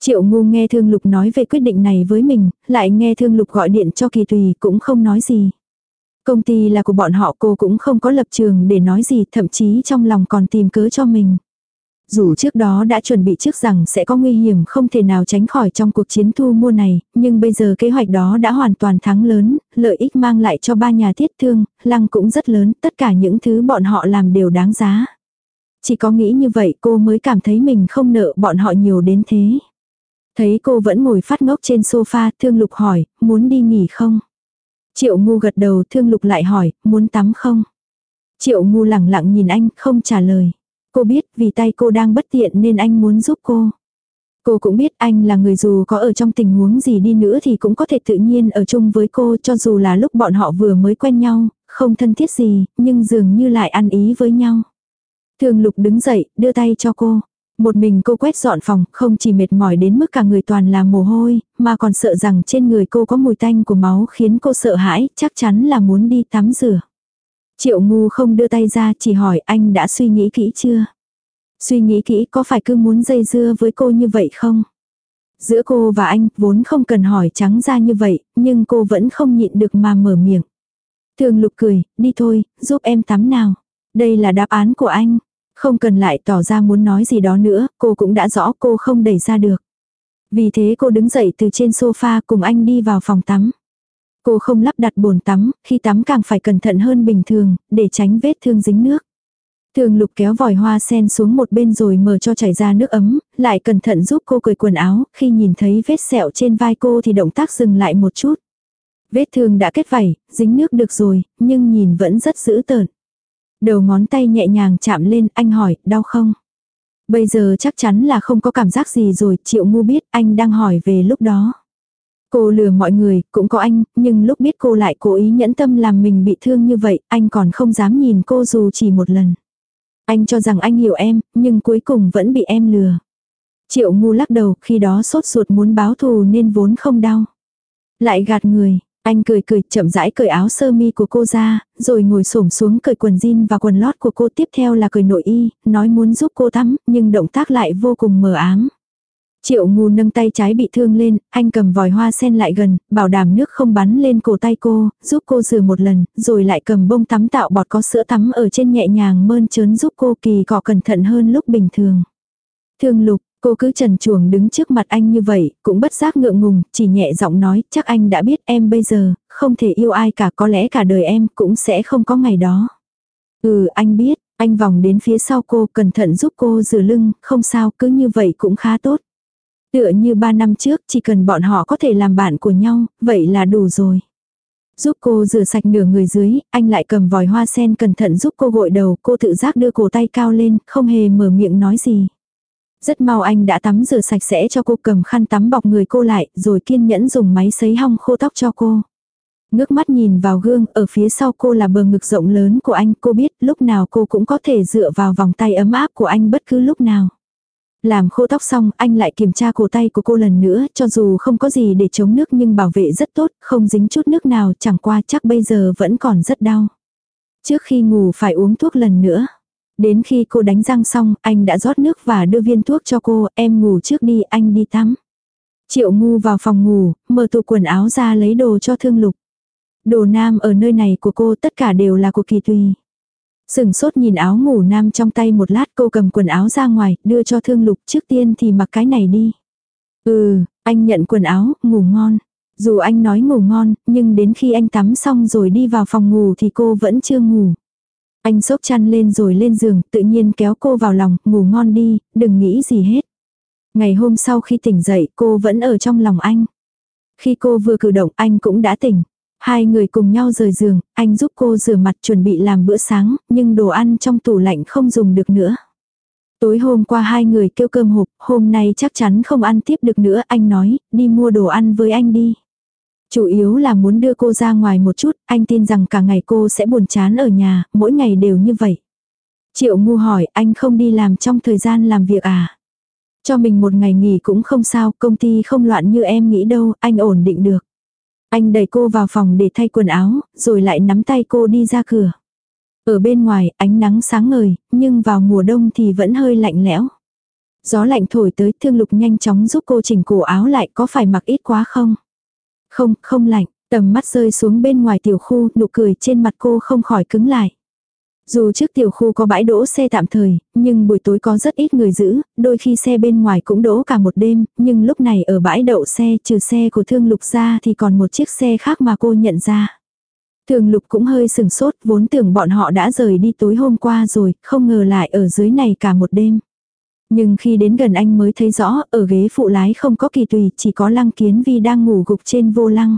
Triệu ngu nghe thương lục nói về quyết định này với mình, lại nghe thương lục gọi điện cho kỳ tùy cũng không nói gì. Công ty là của bọn họ cô cũng không có lập trường để nói gì thậm chí trong lòng còn tìm cớ cho mình. Dù trước đó đã chuẩn bị trước rằng sẽ có nguy hiểm không thể nào tránh khỏi trong cuộc chiến thu mua này, nhưng bây giờ kế hoạch đó đã hoàn toàn thắng lớn, lợi ích mang lại cho ba nhà thiết thương, lăng cũng rất lớn, tất cả những thứ bọn họ làm đều đáng giá. Chỉ có nghĩ như vậy cô mới cảm thấy mình không nợ bọn họ nhiều đến thế. Thấy cô vẫn ngồi phát ngốc trên sofa, thương lục hỏi, muốn đi nghỉ không? Triệu ngu gật đầu thương lục lại hỏi, muốn tắm không? Triệu ngu lẳng lặng nhìn anh, không trả lời. Cô biết vì tay cô đang bất tiện nên anh muốn giúp cô. Cô cũng biết anh là người dù có ở trong tình huống gì đi nữa thì cũng có thể tự nhiên ở chung với cô cho dù là lúc bọn họ vừa mới quen nhau, không thân thiết gì, nhưng dường như lại ăn ý với nhau. Thường lục đứng dậy, đưa tay cho cô. Một mình cô quét dọn phòng, không chỉ mệt mỏi đến mức cả người toàn là mồ hôi, mà còn sợ rằng trên người cô có mùi tanh của máu khiến cô sợ hãi, chắc chắn là muốn đi tắm rửa. Triệu ngu không đưa tay ra chỉ hỏi anh đã suy nghĩ kỹ chưa? Suy nghĩ kỹ có phải cứ muốn dây dưa với cô như vậy không? Giữa cô và anh vốn không cần hỏi trắng ra như vậy, nhưng cô vẫn không nhịn được mà mở miệng. Thường lục cười, đi thôi, giúp em tắm nào. Đây là đáp án của anh. Không cần lại tỏ ra muốn nói gì đó nữa, cô cũng đã rõ cô không đẩy ra được. Vì thế cô đứng dậy từ trên sofa cùng anh đi vào phòng tắm. Cô không lắp đặt bồn tắm, khi tắm càng phải cẩn thận hơn bình thường, để tránh vết thương dính nước. Thường lục kéo vòi hoa sen xuống một bên rồi mở cho chảy ra nước ấm, lại cẩn thận giúp cô cởi quần áo, khi nhìn thấy vết sẹo trên vai cô thì động tác dừng lại một chút. Vết thương đã kết vảy, dính nước được rồi, nhưng nhìn vẫn rất dữ tợn. Đầu ngón tay nhẹ nhàng chạm lên, anh hỏi, đau không? Bây giờ chắc chắn là không có cảm giác gì rồi, triệu ngu biết anh đang hỏi về lúc đó. Cô lừa mọi người, cũng có anh, nhưng lúc biết cô lại cố ý nhẫn tâm làm mình bị thương như vậy, anh còn không dám nhìn cô dù chỉ một lần. Anh cho rằng anh hiểu em, nhưng cuối cùng vẫn bị em lừa. Triệu ngu lắc đầu, khi đó sốt ruột muốn báo thù nên vốn không đau. Lại gạt người, anh cười cười chậm rãi cởi áo sơ mi của cô ra, rồi ngồi xổm xuống cởi quần jean và quần lót của cô tiếp theo là cởi nội y, nói muốn giúp cô tắm, nhưng động tác lại vô cùng mờ ám. Triệu ngu nâng tay trái bị thương lên, anh cầm vòi hoa sen lại gần, bảo đảm nước không bắn lên cổ tay cô, giúp cô rửa một lần, rồi lại cầm bông tắm tạo bọt có sữa tắm ở trên nhẹ nhàng mơn trớn giúp cô kỳ cọ cẩn thận hơn lúc bình thường. Thương lục, cô cứ trần chuồng đứng trước mặt anh như vậy, cũng bất giác ngượng ngùng, chỉ nhẹ giọng nói, chắc anh đã biết em bây giờ, không thể yêu ai cả, có lẽ cả đời em cũng sẽ không có ngày đó. Ừ, anh biết, anh vòng đến phía sau cô, cẩn thận giúp cô rửa lưng, không sao, cứ như vậy cũng khá tốt. Tựa như ba năm trước, chỉ cần bọn họ có thể làm bạn của nhau, vậy là đủ rồi. Giúp cô rửa sạch nửa người dưới, anh lại cầm vòi hoa sen cẩn thận giúp cô gội đầu, cô tự giác đưa cổ tay cao lên, không hề mở miệng nói gì. Rất mau anh đã tắm rửa sạch sẽ cho cô cầm khăn tắm bọc người cô lại, rồi kiên nhẫn dùng máy sấy hong khô tóc cho cô. Ngước mắt nhìn vào gương, ở phía sau cô là bờ ngực rộng lớn của anh, cô biết lúc nào cô cũng có thể dựa vào vòng tay ấm áp của anh bất cứ lúc nào. Làm khô tóc xong, anh lại kiểm tra cổ tay của cô lần nữa, cho dù không có gì để chống nước nhưng bảo vệ rất tốt, không dính chút nước nào, chẳng qua chắc bây giờ vẫn còn rất đau. Trước khi ngủ phải uống thuốc lần nữa. Đến khi cô đánh răng xong, anh đã rót nước và đưa viên thuốc cho cô, em ngủ trước đi, anh đi tắm. Triệu ngu vào phòng ngủ, mở tủ quần áo ra lấy đồ cho thương lục. Đồ nam ở nơi này của cô tất cả đều là của kỳ tùy. Sừng sốt nhìn áo ngủ nam trong tay một lát cô cầm quần áo ra ngoài, đưa cho thương lục trước tiên thì mặc cái này đi. Ừ, anh nhận quần áo, ngủ ngon. Dù anh nói ngủ ngon, nhưng đến khi anh tắm xong rồi đi vào phòng ngủ thì cô vẫn chưa ngủ. Anh xốc chăn lên rồi lên giường, tự nhiên kéo cô vào lòng, ngủ ngon đi, đừng nghĩ gì hết. Ngày hôm sau khi tỉnh dậy, cô vẫn ở trong lòng anh. Khi cô vừa cử động, anh cũng đã tỉnh. Hai người cùng nhau rời giường, anh giúp cô rửa mặt chuẩn bị làm bữa sáng, nhưng đồ ăn trong tủ lạnh không dùng được nữa. Tối hôm qua hai người kêu cơm hộp, hôm nay chắc chắn không ăn tiếp được nữa, anh nói, đi mua đồ ăn với anh đi. Chủ yếu là muốn đưa cô ra ngoài một chút, anh tin rằng cả ngày cô sẽ buồn chán ở nhà, mỗi ngày đều như vậy. Triệu ngu hỏi, anh không đi làm trong thời gian làm việc à? Cho mình một ngày nghỉ cũng không sao, công ty không loạn như em nghĩ đâu, anh ổn định được. Anh đẩy cô vào phòng để thay quần áo, rồi lại nắm tay cô đi ra cửa. Ở bên ngoài, ánh nắng sáng ngời, nhưng vào mùa đông thì vẫn hơi lạnh lẽo. Gió lạnh thổi tới, thương lục nhanh chóng giúp cô chỉnh cổ áo lại, có phải mặc ít quá không? Không, không lạnh, tầm mắt rơi xuống bên ngoài tiểu khu, nụ cười trên mặt cô không khỏi cứng lại. Dù trước tiểu khu có bãi đỗ xe tạm thời, nhưng buổi tối có rất ít người giữ, đôi khi xe bên ngoài cũng đỗ cả một đêm, nhưng lúc này ở bãi đậu xe trừ xe của thương lục ra thì còn một chiếc xe khác mà cô nhận ra. Thường lục cũng hơi sừng sốt, vốn tưởng bọn họ đã rời đi tối hôm qua rồi, không ngờ lại ở dưới này cả một đêm. Nhưng khi đến gần anh mới thấy rõ, ở ghế phụ lái không có kỳ tùy, chỉ có lăng kiến vi đang ngủ gục trên vô lăng.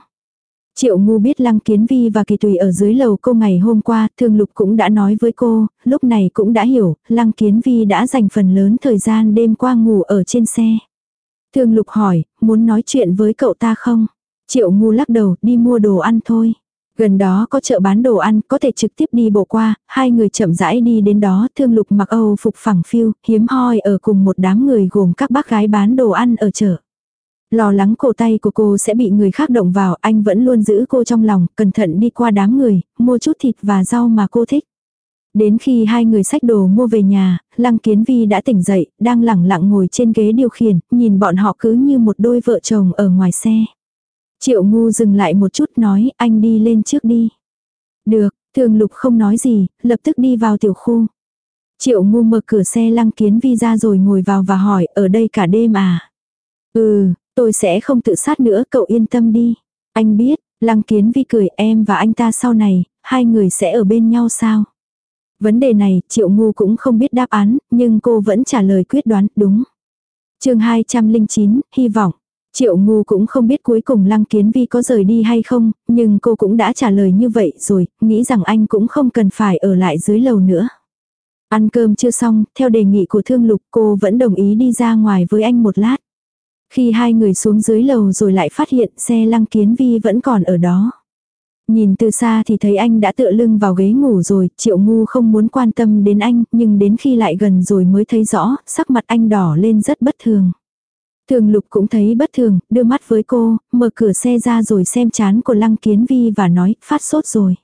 Triệu ngu biết Lăng Kiến Vi và Kỳ Tùy ở dưới lầu cô ngày hôm qua, Thương Lục cũng đã nói với cô, lúc này cũng đã hiểu, Lăng Kiến Vi đã dành phần lớn thời gian đêm qua ngủ ở trên xe. Thương Lục hỏi, muốn nói chuyện với cậu ta không? Triệu ngu lắc đầu, đi mua đồ ăn thôi. Gần đó có chợ bán đồ ăn, có thể trực tiếp đi bộ qua, hai người chậm rãi đi đến đó, thương lục mặc Âu phục phẳng phiu, hiếm hoi ở cùng một đám người gồm các bác gái bán đồ ăn ở chợ. Lo lắng cổ tay của cô sẽ bị người khác động vào, anh vẫn luôn giữ cô trong lòng, cẩn thận đi qua đám người, mua chút thịt và rau mà cô thích. Đến khi hai người sách đồ mua về nhà, Lăng Kiến Vi đã tỉnh dậy, đang lẳng lặng ngồi trên ghế điều khiển, nhìn bọn họ cứ như một đôi vợ chồng ở ngoài xe. Triệu ngu dừng lại một chút nói, anh đi lên trước đi. Được, thường lục không nói gì, lập tức đi vào tiểu khu. Triệu ngu mở cửa xe Lăng Kiến Vi ra rồi ngồi vào và hỏi, ở đây cả đêm à? Ừ, Tôi sẽ không tự sát nữa, cậu yên tâm đi. Anh biết, Lăng Kiến Vi cười em và anh ta sau này, hai người sẽ ở bên nhau sao? Vấn đề này, Triệu Ngu cũng không biết đáp án, nhưng cô vẫn trả lời quyết đoán, đúng. chương 209, hy vọng. Triệu Ngu cũng không biết cuối cùng Lăng Kiến Vi có rời đi hay không, nhưng cô cũng đã trả lời như vậy rồi, nghĩ rằng anh cũng không cần phải ở lại dưới lầu nữa. Ăn cơm chưa xong, theo đề nghị của Thương Lục cô vẫn đồng ý đi ra ngoài với anh một lát. Khi hai người xuống dưới lầu rồi lại phát hiện xe lăng kiến vi vẫn còn ở đó. Nhìn từ xa thì thấy anh đã tựa lưng vào ghế ngủ rồi, triệu ngu không muốn quan tâm đến anh, nhưng đến khi lại gần rồi mới thấy rõ, sắc mặt anh đỏ lên rất bất thường. Thường lục cũng thấy bất thường, đưa mắt với cô, mở cửa xe ra rồi xem chán của lăng kiến vi và nói, phát sốt rồi.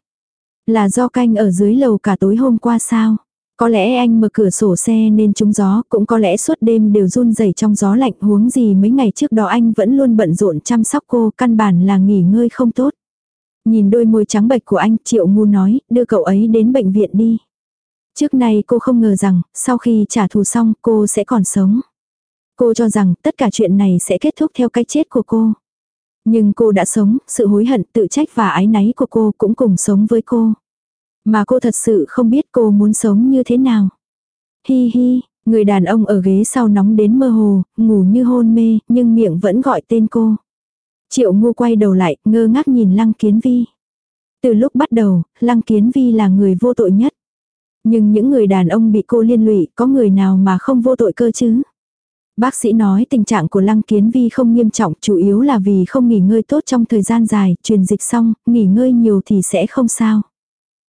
Là do canh ở dưới lầu cả tối hôm qua sao? Có lẽ anh mở cửa sổ xe nên trúng gió, cũng có lẽ suốt đêm đều run rẩy trong gió lạnh huống gì mấy ngày trước đó anh vẫn luôn bận rộn chăm sóc cô, căn bản là nghỉ ngơi không tốt. Nhìn đôi môi trắng bệch của anh, Triệu Ngu nói, đưa cậu ấy đến bệnh viện đi. Trước nay cô không ngờ rằng, sau khi trả thù xong, cô sẽ còn sống. Cô cho rằng tất cả chuyện này sẽ kết thúc theo cái chết của cô. Nhưng cô đã sống, sự hối hận, tự trách và ái náy của cô cũng cùng sống với cô. Mà cô thật sự không biết cô muốn sống như thế nào. Hi hi, người đàn ông ở ghế sau nóng đến mơ hồ, ngủ như hôn mê, nhưng miệng vẫn gọi tên cô. Triệu ngu quay đầu lại, ngơ ngác nhìn Lăng Kiến Vi. Từ lúc bắt đầu, Lăng Kiến Vi là người vô tội nhất. Nhưng những người đàn ông bị cô liên lụy, có người nào mà không vô tội cơ chứ? Bác sĩ nói tình trạng của Lăng Kiến Vi không nghiêm trọng, chủ yếu là vì không nghỉ ngơi tốt trong thời gian dài, truyền dịch xong, nghỉ ngơi nhiều thì sẽ không sao.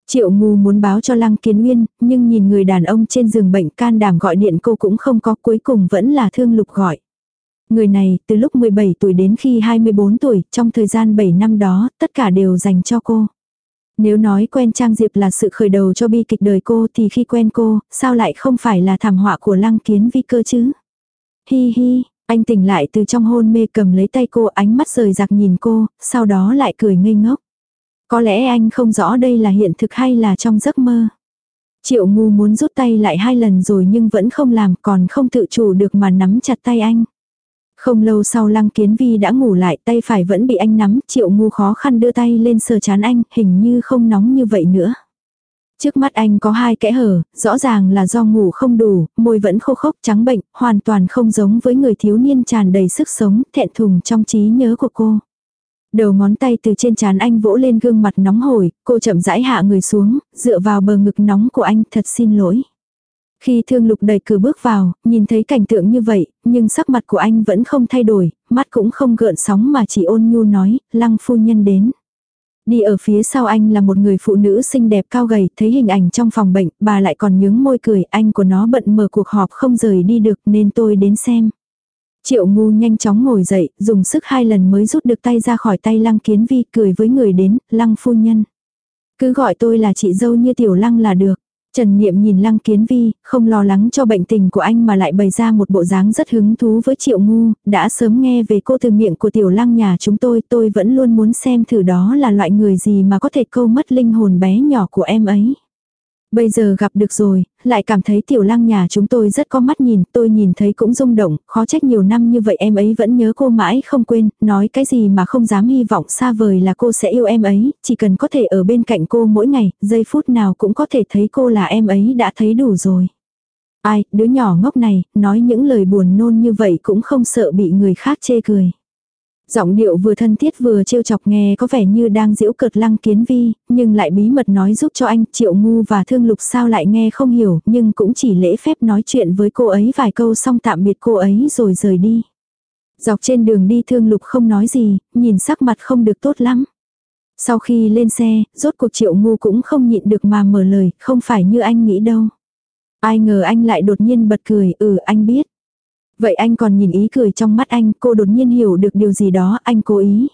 Triệu ngu muốn báo cho Lăng Kiến Nguyên nhưng nhìn người đàn ông trên giường bệnh can đảm gọi điện cô cũng không có, cuối cùng vẫn là thương lục gọi. Người này, từ lúc 17 tuổi đến khi 24 tuổi, trong thời gian 7 năm đó, tất cả đều dành cho cô. Nếu nói quen Trang Diệp là sự khởi đầu cho bi kịch đời cô thì khi quen cô, sao lại không phải là thảm họa của Lăng Kiến Vi cơ chứ? Hi hi, anh tỉnh lại từ trong hôn mê cầm lấy tay cô ánh mắt rời rạc nhìn cô, sau đó lại cười ngây ngốc. Có lẽ anh không rõ đây là hiện thực hay là trong giấc mơ. Triệu ngu muốn rút tay lại hai lần rồi nhưng vẫn không làm còn không tự chủ được mà nắm chặt tay anh. Không lâu sau lăng kiến vi đã ngủ lại tay phải vẫn bị anh nắm, triệu ngu khó khăn đưa tay lên sờ chán anh, hình như không nóng như vậy nữa. Trước mắt anh có hai kẽ hở, rõ ràng là do ngủ không đủ, môi vẫn khô khốc trắng bệnh, hoàn toàn không giống với người thiếu niên tràn đầy sức sống, thẹn thùng trong trí nhớ của cô. Đầu ngón tay từ trên trán anh vỗ lên gương mặt nóng hổi, cô chậm rãi hạ người xuống, dựa vào bờ ngực nóng của anh, thật xin lỗi. Khi thương lục đẩy cửa bước vào, nhìn thấy cảnh tượng như vậy, nhưng sắc mặt của anh vẫn không thay đổi, mắt cũng không gợn sóng mà chỉ ôn nhu nói, lăng phu nhân đến. Đi ở phía sau anh là một người phụ nữ xinh đẹp cao gầy, thấy hình ảnh trong phòng bệnh, bà lại còn nhướng môi cười, anh của nó bận mở cuộc họp không rời đi được nên tôi đến xem. Triệu ngu nhanh chóng ngồi dậy, dùng sức hai lần mới rút được tay ra khỏi tay lăng kiến vi, cười với người đến, lăng phu nhân. Cứ gọi tôi là chị dâu như tiểu lăng là được. Trần Niệm nhìn Lăng Kiến Vi, không lo lắng cho bệnh tình của anh mà lại bày ra một bộ dáng rất hứng thú với Triệu Ngu, đã sớm nghe về cô từ miệng của tiểu Lăng nhà chúng tôi, tôi vẫn luôn muốn xem thử đó là loại người gì mà có thể câu mất linh hồn bé nhỏ của em ấy. Bây giờ gặp được rồi, lại cảm thấy tiểu lăng nhà chúng tôi rất có mắt nhìn, tôi nhìn thấy cũng rung động, khó trách nhiều năm như vậy em ấy vẫn nhớ cô mãi không quên, nói cái gì mà không dám hy vọng xa vời là cô sẽ yêu em ấy, chỉ cần có thể ở bên cạnh cô mỗi ngày, giây phút nào cũng có thể thấy cô là em ấy đã thấy đủ rồi. Ai, đứa nhỏ ngốc này, nói những lời buồn nôn như vậy cũng không sợ bị người khác chê cười. Giọng điệu vừa thân thiết vừa trêu chọc nghe có vẻ như đang giễu cợt lăng kiến vi, nhưng lại bí mật nói giúp cho anh triệu ngu và thương lục sao lại nghe không hiểu, nhưng cũng chỉ lễ phép nói chuyện với cô ấy vài câu xong tạm biệt cô ấy rồi rời đi. Dọc trên đường đi thương lục không nói gì, nhìn sắc mặt không được tốt lắm. Sau khi lên xe, rốt cuộc triệu ngu cũng không nhịn được mà mở lời, không phải như anh nghĩ đâu. Ai ngờ anh lại đột nhiên bật cười, ừ anh biết. Vậy anh còn nhìn ý cười trong mắt anh, cô đột nhiên hiểu được điều gì đó, anh cố ý.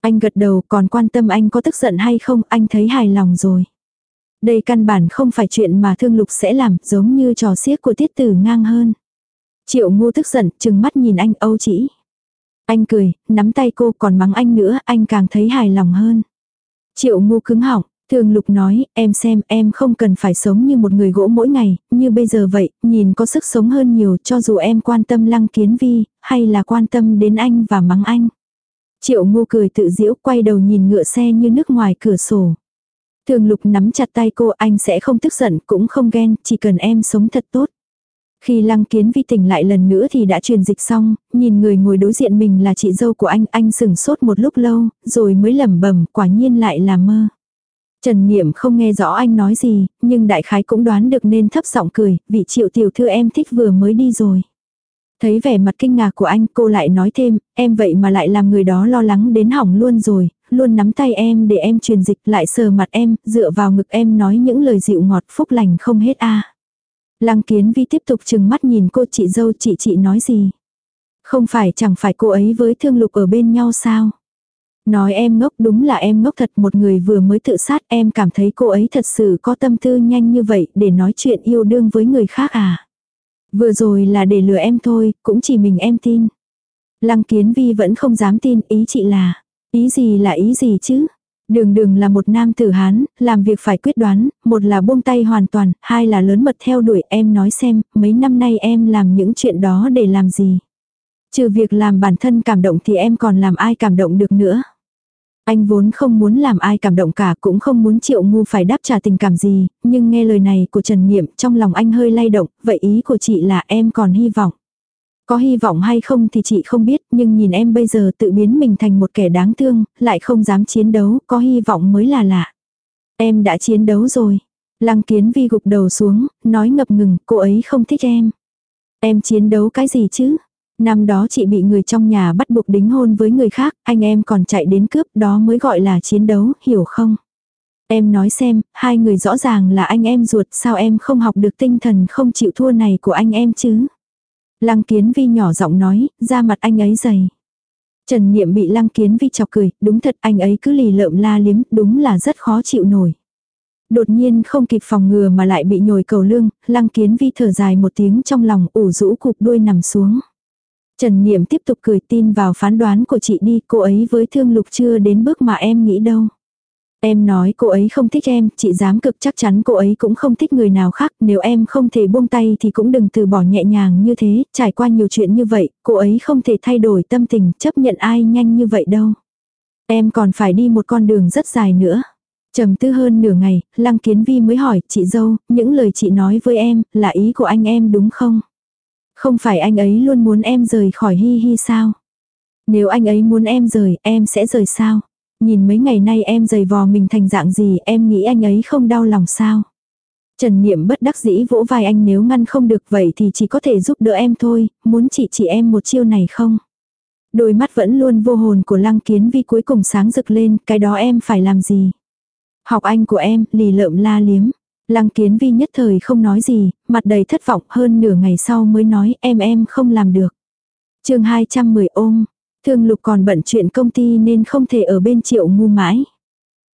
Anh gật đầu còn quan tâm anh có tức giận hay không, anh thấy hài lòng rồi. Đây căn bản không phải chuyện mà thương lục sẽ làm, giống như trò xiếc của tiết tử ngang hơn. Triệu ngu tức giận, chừng mắt nhìn anh âu chỉ. Anh cười, nắm tay cô còn mắng anh nữa, anh càng thấy hài lòng hơn. Triệu ngu cứng họng, Thường lục nói, em xem em không cần phải sống như một người gỗ mỗi ngày, như bây giờ vậy, nhìn có sức sống hơn nhiều cho dù em quan tâm lăng kiến vi, hay là quan tâm đến anh và mắng anh. Triệu ngu cười tự diễu quay đầu nhìn ngựa xe như nước ngoài cửa sổ. Thường lục nắm chặt tay cô anh sẽ không tức giận cũng không ghen, chỉ cần em sống thật tốt. Khi lăng kiến vi tỉnh lại lần nữa thì đã truyền dịch xong, nhìn người ngồi đối diện mình là chị dâu của anh, anh sừng sốt một lúc lâu, rồi mới lẩm bẩm quả nhiên lại là mơ. Trần Niệm không nghe rõ anh nói gì, nhưng đại khái cũng đoán được nên thấp giọng cười, vị triệu tiểu thư em thích vừa mới đi rồi. Thấy vẻ mặt kinh ngạc của anh cô lại nói thêm, em vậy mà lại làm người đó lo lắng đến hỏng luôn rồi, luôn nắm tay em để em truyền dịch lại sờ mặt em, dựa vào ngực em nói những lời dịu ngọt phúc lành không hết a Lăng kiến vi tiếp tục chừng mắt nhìn cô chị dâu chị chị nói gì. Không phải chẳng phải cô ấy với thương lục ở bên nhau sao. Nói em ngốc đúng là em ngốc thật một người vừa mới tự sát em cảm thấy cô ấy thật sự có tâm tư nhanh như vậy để nói chuyện yêu đương với người khác à. Vừa rồi là để lừa em thôi, cũng chỉ mình em tin. Lăng kiến vi vẫn không dám tin ý chị là. Ý gì là ý gì chứ? Đường đường là một nam tử hán, làm việc phải quyết đoán, một là buông tay hoàn toàn, hai là lớn mật theo đuổi em nói xem, mấy năm nay em làm những chuyện đó để làm gì. Trừ việc làm bản thân cảm động thì em còn làm ai cảm động được nữa. Anh vốn không muốn làm ai cảm động cả cũng không muốn triệu ngu phải đáp trả tình cảm gì, nhưng nghe lời này của Trần Niệm trong lòng anh hơi lay động, vậy ý của chị là em còn hy vọng. Có hy vọng hay không thì chị không biết, nhưng nhìn em bây giờ tự biến mình thành một kẻ đáng thương, lại không dám chiến đấu, có hy vọng mới là lạ. Em đã chiến đấu rồi. Lăng kiến vi gục đầu xuống, nói ngập ngừng, cô ấy không thích em. Em chiến đấu cái gì chứ? Năm đó chị bị người trong nhà bắt buộc đính hôn với người khác, anh em còn chạy đến cướp, đó mới gọi là chiến đấu, hiểu không? Em nói xem, hai người rõ ràng là anh em ruột, sao em không học được tinh thần không chịu thua này của anh em chứ? Lăng kiến vi nhỏ giọng nói, ra mặt anh ấy dày. Trần Niệm bị lăng kiến vi chọc cười, đúng thật anh ấy cứ lì lợm la liếm, đúng là rất khó chịu nổi. Đột nhiên không kịp phòng ngừa mà lại bị nhồi cầu lương, lăng kiến vi thở dài một tiếng trong lòng ủ rũ cục đuôi nằm xuống. Trần Niệm tiếp tục cười tin vào phán đoán của chị đi, cô ấy với thương lục chưa đến bước mà em nghĩ đâu. Em nói cô ấy không thích em, chị dám cực chắc chắn cô ấy cũng không thích người nào khác, nếu em không thể buông tay thì cũng đừng từ bỏ nhẹ nhàng như thế, trải qua nhiều chuyện như vậy, cô ấy không thể thay đổi tâm tình, chấp nhận ai nhanh như vậy đâu. Em còn phải đi một con đường rất dài nữa. trầm tư hơn nửa ngày, Lăng Kiến Vi mới hỏi, chị dâu, những lời chị nói với em, là ý của anh em đúng không? Không phải anh ấy luôn muốn em rời khỏi hi hi sao? Nếu anh ấy muốn em rời, em sẽ rời sao? Nhìn mấy ngày nay em rời vò mình thành dạng gì, em nghĩ anh ấy không đau lòng sao? Trần Niệm bất đắc dĩ vỗ vai anh nếu ngăn không được vậy thì chỉ có thể giúp đỡ em thôi, muốn chị chỉ em một chiêu này không? Đôi mắt vẫn luôn vô hồn của lăng kiến vi cuối cùng sáng rực lên, cái đó em phải làm gì? Học anh của em, lì lợm la liếm. Lăng kiến vi nhất thời không nói gì, mặt đầy thất vọng hơn nửa ngày sau mới nói em em không làm được. chương 210 ôm, thương lục còn bận chuyện công ty nên không thể ở bên triệu ngu mãi.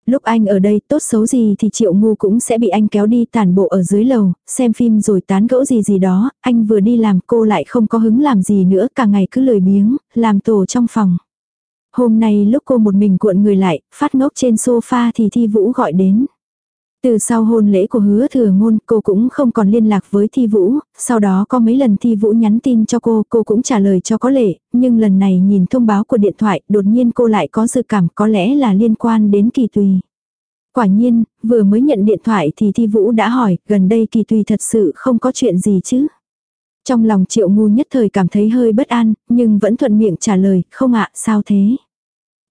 Lúc anh ở đây tốt xấu gì thì triệu ngu cũng sẽ bị anh kéo đi tàn bộ ở dưới lầu, xem phim rồi tán gẫu gì gì đó, anh vừa đi làm cô lại không có hứng làm gì nữa, cả ngày cứ lười biếng, làm tổ trong phòng. Hôm nay lúc cô một mình cuộn người lại, phát ngốc trên sofa thì Thi Vũ gọi đến. Từ sau hôn lễ của hứa thừa ngôn cô cũng không còn liên lạc với Thi Vũ, sau đó có mấy lần Thi Vũ nhắn tin cho cô, cô cũng trả lời cho có lệ, nhưng lần này nhìn thông báo của điện thoại, đột nhiên cô lại có dự cảm có lẽ là liên quan đến kỳ tùy. Quả nhiên, vừa mới nhận điện thoại thì Thi Vũ đã hỏi, gần đây kỳ tùy thật sự không có chuyện gì chứ. Trong lòng triệu ngu nhất thời cảm thấy hơi bất an, nhưng vẫn thuận miệng trả lời, không ạ, sao thế?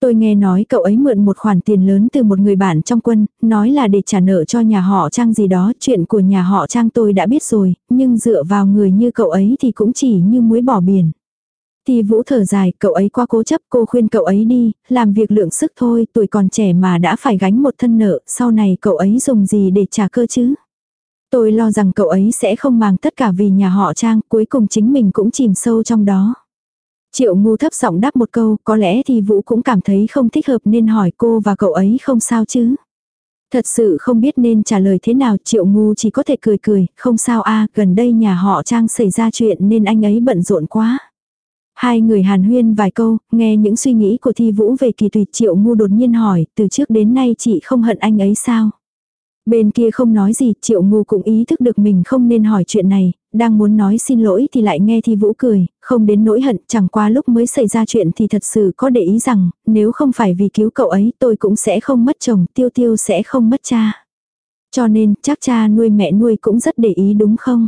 Tôi nghe nói cậu ấy mượn một khoản tiền lớn từ một người bạn trong quân, nói là để trả nợ cho nhà họ Trang gì đó, chuyện của nhà họ Trang tôi đã biết rồi, nhưng dựa vào người như cậu ấy thì cũng chỉ như muối bỏ biển. Thì Vũ thở dài, cậu ấy quá cố chấp, cô khuyên cậu ấy đi, làm việc lượng sức thôi, tuổi còn trẻ mà đã phải gánh một thân nợ, sau này cậu ấy dùng gì để trả cơ chứ? Tôi lo rằng cậu ấy sẽ không mang tất cả vì nhà họ Trang, cuối cùng chính mình cũng chìm sâu trong đó. Triệu ngu thấp giọng đáp một câu, có lẽ thì Vũ cũng cảm thấy không thích hợp nên hỏi cô và cậu ấy không sao chứ. Thật sự không biết nên trả lời thế nào triệu ngu chỉ có thể cười cười, không sao a gần đây nhà họ Trang xảy ra chuyện nên anh ấy bận rộn quá. Hai người hàn huyên vài câu, nghe những suy nghĩ của Thi Vũ về kỳ tùy triệu ngu đột nhiên hỏi, từ trước đến nay chị không hận anh ấy sao? Bên kia không nói gì, triệu ngu cũng ý thức được mình không nên hỏi chuyện này, đang muốn nói xin lỗi thì lại nghe Thi Vũ cười, không đến nỗi hận, chẳng qua lúc mới xảy ra chuyện thì thật sự có để ý rằng, nếu không phải vì cứu cậu ấy tôi cũng sẽ không mất chồng, tiêu tiêu sẽ không mất cha. Cho nên, chắc cha nuôi mẹ nuôi cũng rất để ý đúng không?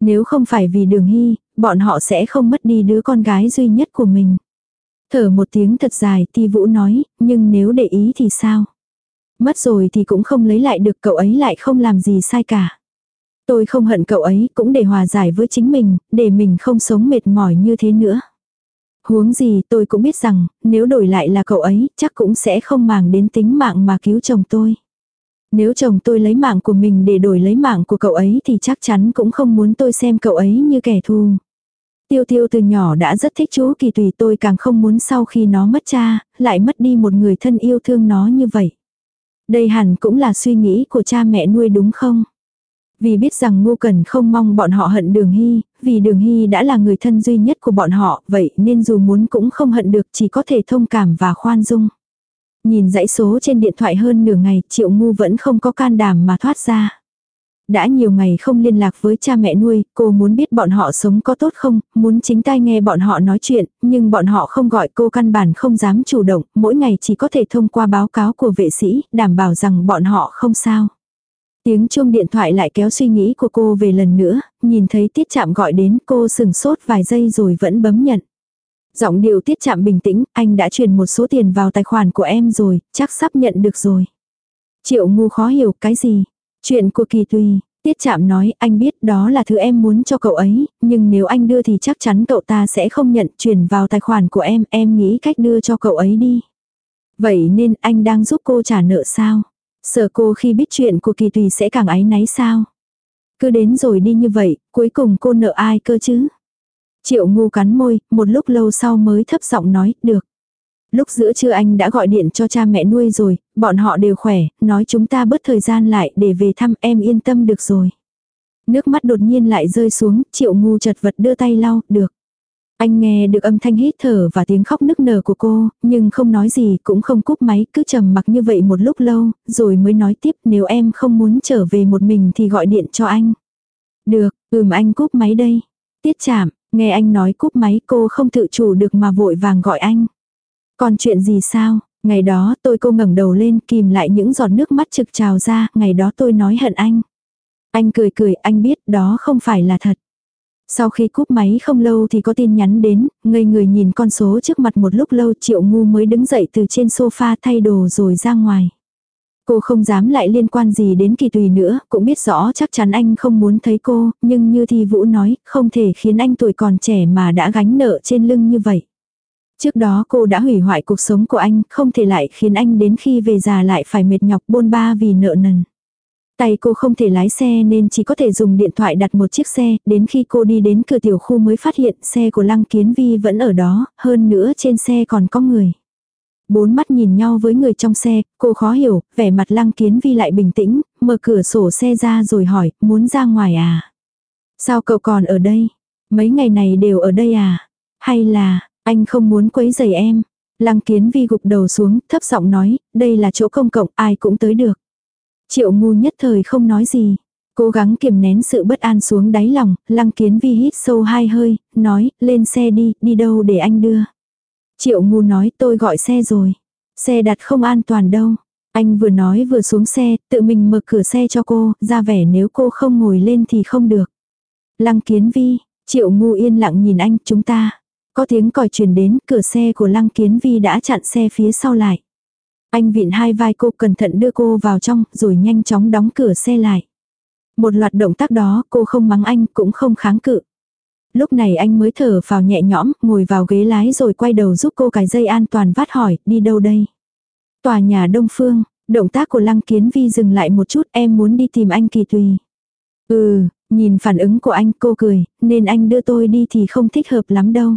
Nếu không phải vì đường hy, bọn họ sẽ không mất đi đứa con gái duy nhất của mình. Thở một tiếng thật dài, Ti Vũ nói, nhưng nếu để ý thì sao? Mất rồi thì cũng không lấy lại được cậu ấy lại không làm gì sai cả. Tôi không hận cậu ấy cũng để hòa giải với chính mình, để mình không sống mệt mỏi như thế nữa. Huống gì tôi cũng biết rằng, nếu đổi lại là cậu ấy, chắc cũng sẽ không màng đến tính mạng mà cứu chồng tôi. Nếu chồng tôi lấy mạng của mình để đổi lấy mạng của cậu ấy thì chắc chắn cũng không muốn tôi xem cậu ấy như kẻ thù. Tiêu tiêu từ nhỏ đã rất thích chú kỳ tùy tôi càng không muốn sau khi nó mất cha, lại mất đi một người thân yêu thương nó như vậy. Đây hẳn cũng là suy nghĩ của cha mẹ nuôi đúng không? Vì biết rằng Ngô Cần không mong bọn họ hận Đường Hy, vì Đường Hy đã là người thân duy nhất của bọn họ, vậy nên dù muốn cũng không hận được chỉ có thể thông cảm và khoan dung. Nhìn dãy số trên điện thoại hơn nửa ngày, Triệu Ngu vẫn không có can đảm mà thoát ra. Đã nhiều ngày không liên lạc với cha mẹ nuôi, cô muốn biết bọn họ sống có tốt không, muốn chính tai nghe bọn họ nói chuyện, nhưng bọn họ không gọi cô căn bản không dám chủ động, mỗi ngày chỉ có thể thông qua báo cáo của vệ sĩ, đảm bảo rằng bọn họ không sao. Tiếng chuông điện thoại lại kéo suy nghĩ của cô về lần nữa, nhìn thấy tiết chạm gọi đến cô sừng sốt vài giây rồi vẫn bấm nhận. Giọng điệu tiết chạm bình tĩnh, anh đã truyền một số tiền vào tài khoản của em rồi, chắc sắp nhận được rồi. Triệu ngu khó hiểu cái gì, Chuyện của kỳ tùy, Tiết chạm nói, anh biết đó là thứ em muốn cho cậu ấy, nhưng nếu anh đưa thì chắc chắn cậu ta sẽ không nhận chuyển vào tài khoản của em, em nghĩ cách đưa cho cậu ấy đi. Vậy nên anh đang giúp cô trả nợ sao? Sợ cô khi biết chuyện của kỳ tùy sẽ càng áy náy sao? Cứ đến rồi đi như vậy, cuối cùng cô nợ ai cơ chứ? Triệu ngu cắn môi, một lúc lâu sau mới thấp giọng nói, được. Lúc giữa trưa anh đã gọi điện cho cha mẹ nuôi rồi, bọn họ đều khỏe, nói chúng ta bớt thời gian lại để về thăm em yên tâm được rồi. Nước mắt đột nhiên lại rơi xuống, triệu ngu chật vật đưa tay lau, được. Anh nghe được âm thanh hít thở và tiếng khóc nức nở của cô, nhưng không nói gì cũng không cúp máy, cứ trầm mặc như vậy một lúc lâu, rồi mới nói tiếp nếu em không muốn trở về một mình thì gọi điện cho anh. Được, ừm anh cúp máy đây. Tiết chạm, nghe anh nói cúp máy cô không tự chủ được mà vội vàng gọi anh. Còn chuyện gì sao? Ngày đó tôi cô ngẩng đầu lên kìm lại những giọt nước mắt trực trào ra, ngày đó tôi nói hận anh. Anh cười cười, anh biết đó không phải là thật. Sau khi cúp máy không lâu thì có tin nhắn đến, ngây người nhìn con số trước mặt một lúc lâu triệu ngu mới đứng dậy từ trên sofa thay đồ rồi ra ngoài. Cô không dám lại liên quan gì đến kỳ tùy nữa, cũng biết rõ chắc chắn anh không muốn thấy cô, nhưng như Thi Vũ nói, không thể khiến anh tuổi còn trẻ mà đã gánh nợ trên lưng như vậy. Trước đó cô đã hủy hoại cuộc sống của anh, không thể lại khiến anh đến khi về già lại phải mệt nhọc bôn ba vì nợ nần. Tay cô không thể lái xe nên chỉ có thể dùng điện thoại đặt một chiếc xe, đến khi cô đi đến cửa tiểu khu mới phát hiện xe của Lăng Kiến Vi vẫn ở đó, hơn nữa trên xe còn có người. Bốn mắt nhìn nhau với người trong xe, cô khó hiểu, vẻ mặt Lăng Kiến Vi lại bình tĩnh, mở cửa sổ xe ra rồi hỏi, muốn ra ngoài à? Sao cậu còn ở đây? Mấy ngày này đều ở đây à? Hay là, anh không muốn quấy rầy em? Lăng Kiến Vi gục đầu xuống, thấp giọng nói, đây là chỗ công cộng, ai cũng tới được. Triệu ngu nhất thời không nói gì. Cố gắng kiềm nén sự bất an xuống đáy lòng, lăng kiến vi hít sâu hai hơi, nói, lên xe đi, đi đâu để anh đưa. Triệu ngu nói tôi gọi xe rồi. Xe đặt không an toàn đâu. Anh vừa nói vừa xuống xe, tự mình mở cửa xe cho cô, ra vẻ nếu cô không ngồi lên thì không được. Lăng kiến vi, triệu ngu yên lặng nhìn anh, chúng ta. Có tiếng còi truyền đến, cửa xe của lăng kiến vi đã chặn xe phía sau lại. Anh vịn hai vai cô cẩn thận đưa cô vào trong, rồi nhanh chóng đóng cửa xe lại. Một loạt động tác đó cô không mắng anh cũng không kháng cự. Lúc này anh mới thở vào nhẹ nhõm, ngồi vào ghế lái rồi quay đầu giúp cô cài dây an toàn vắt hỏi, đi đâu đây? Tòa nhà Đông Phương, động tác của Lăng Kiến Vi dừng lại một chút em muốn đi tìm anh kỳ tùy. Ừ, nhìn phản ứng của anh cô cười, nên anh đưa tôi đi thì không thích hợp lắm đâu.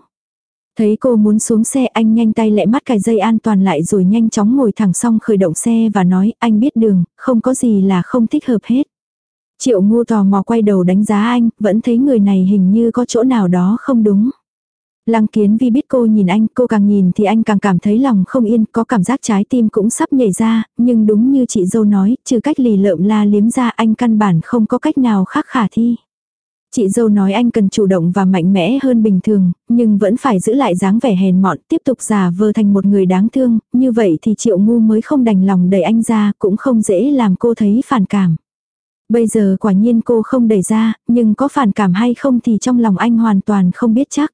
Thấy cô muốn xuống xe anh nhanh tay lẹ mắt cài dây an toàn lại rồi nhanh chóng ngồi thẳng xong khởi động xe và nói anh biết đường, không có gì là không thích hợp hết. Triệu ngu tò mò quay đầu đánh giá anh, vẫn thấy người này hình như có chỗ nào đó không đúng. Lăng kiến vi biết cô nhìn anh, cô càng nhìn thì anh càng cảm thấy lòng không yên, có cảm giác trái tim cũng sắp nhảy ra, nhưng đúng như chị dâu nói, trừ cách lì lợm la liếm ra anh căn bản không có cách nào khác khả thi. Chị dâu nói anh cần chủ động và mạnh mẽ hơn bình thường, nhưng vẫn phải giữ lại dáng vẻ hèn mọn, tiếp tục giả vờ thành một người đáng thương, như vậy thì triệu ngu mới không đành lòng đẩy anh ra, cũng không dễ làm cô thấy phản cảm. Bây giờ quả nhiên cô không đẩy ra, nhưng có phản cảm hay không thì trong lòng anh hoàn toàn không biết chắc.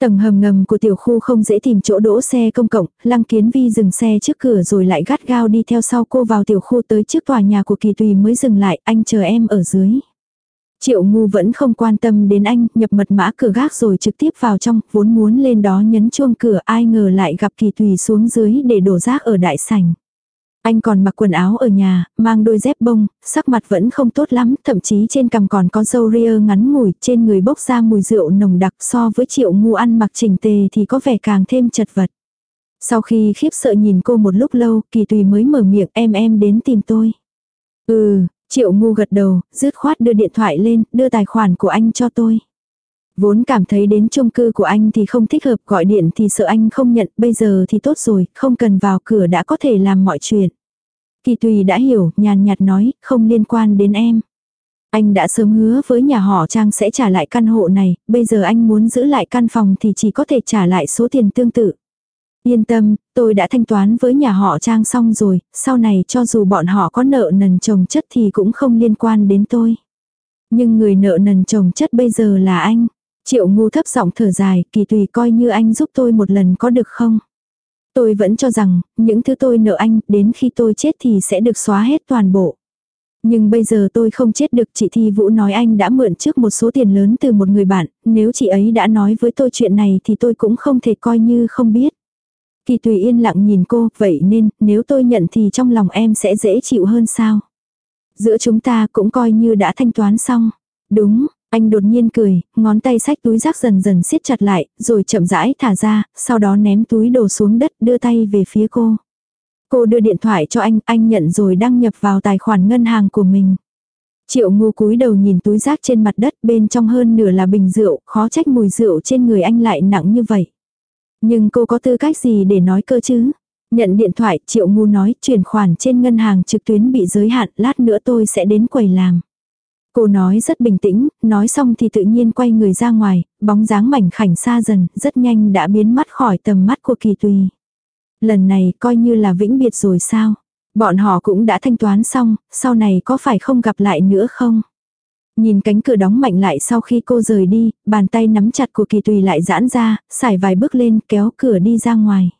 Tầng hầm ngầm của tiểu khu không dễ tìm chỗ đỗ xe công cộng, Lăng Kiến Vi dừng xe trước cửa rồi lại gắt gao đi theo sau cô vào tiểu khu tới trước tòa nhà của Kỳ Tùy mới dừng lại, anh chờ em ở dưới. Triệu ngu vẫn không quan tâm đến anh, nhập mật mã cửa gác rồi trực tiếp vào trong, vốn muốn lên đó nhấn chuông cửa ai ngờ lại gặp kỳ tùy xuống dưới để đổ rác ở đại sảnh. Anh còn mặc quần áo ở nhà, mang đôi dép bông, sắc mặt vẫn không tốt lắm, thậm chí trên cằm còn có dâu ria ngắn ngủi, trên người bốc ra mùi rượu nồng đặc so với triệu ngu ăn mặc chỉnh tề thì có vẻ càng thêm chật vật. Sau khi khiếp sợ nhìn cô một lúc lâu, kỳ tùy mới mở miệng em em đến tìm tôi. Ừ, Triệu ngu gật đầu, dứt khoát đưa điện thoại lên, đưa tài khoản của anh cho tôi. Vốn cảm thấy đến chung cư của anh thì không thích hợp gọi điện thì sợ anh không nhận, bây giờ thì tốt rồi, không cần vào cửa đã có thể làm mọi chuyện. Kỳ tùy đã hiểu, nhàn nhạt nói, không liên quan đến em. Anh đã sớm hứa với nhà họ Trang sẽ trả lại căn hộ này, bây giờ anh muốn giữ lại căn phòng thì chỉ có thể trả lại số tiền tương tự. Yên tâm, tôi đã thanh toán với nhà họ Trang xong rồi, sau này cho dù bọn họ có nợ nần chồng chất thì cũng không liên quan đến tôi. Nhưng người nợ nần chồng chất bây giờ là anh. Triệu ngu thấp giọng thở dài, kỳ tùy coi như anh giúp tôi một lần có được không? Tôi vẫn cho rằng, những thứ tôi nợ anh, đến khi tôi chết thì sẽ được xóa hết toàn bộ. Nhưng bây giờ tôi không chết được chị Thi Vũ nói anh đã mượn trước một số tiền lớn từ một người bạn, nếu chị ấy đã nói với tôi chuyện này thì tôi cũng không thể coi như không biết. Kỳ tùy yên lặng nhìn cô, vậy nên nếu tôi nhận thì trong lòng em sẽ dễ chịu hơn sao? Giữa chúng ta cũng coi như đã thanh toán xong. Đúng, anh đột nhiên cười, ngón tay sách túi rác dần dần siết chặt lại, rồi chậm rãi thả ra, sau đó ném túi đồ xuống đất đưa tay về phía cô. Cô đưa điện thoại cho anh, anh nhận rồi đăng nhập vào tài khoản ngân hàng của mình. Triệu ngu cúi đầu nhìn túi rác trên mặt đất bên trong hơn nửa là bình rượu, khó trách mùi rượu trên người anh lại nặng như vậy. Nhưng cô có tư cách gì để nói cơ chứ? Nhận điện thoại, Triệu ngu nói chuyển khoản trên ngân hàng trực tuyến bị giới hạn, lát nữa tôi sẽ đến quầy làm. Cô nói rất bình tĩnh, nói xong thì tự nhiên quay người ra ngoài, bóng dáng mảnh khảnh xa dần, rất nhanh đã biến mất khỏi tầm mắt của kỳ tùy. Lần này coi như là vĩnh biệt rồi sao? Bọn họ cũng đã thanh toán xong, sau này có phải không gặp lại nữa không? Nhìn cánh cửa đóng mạnh lại sau khi cô rời đi, bàn tay nắm chặt của kỳ tùy lại giãn ra, xài vài bước lên kéo cửa đi ra ngoài.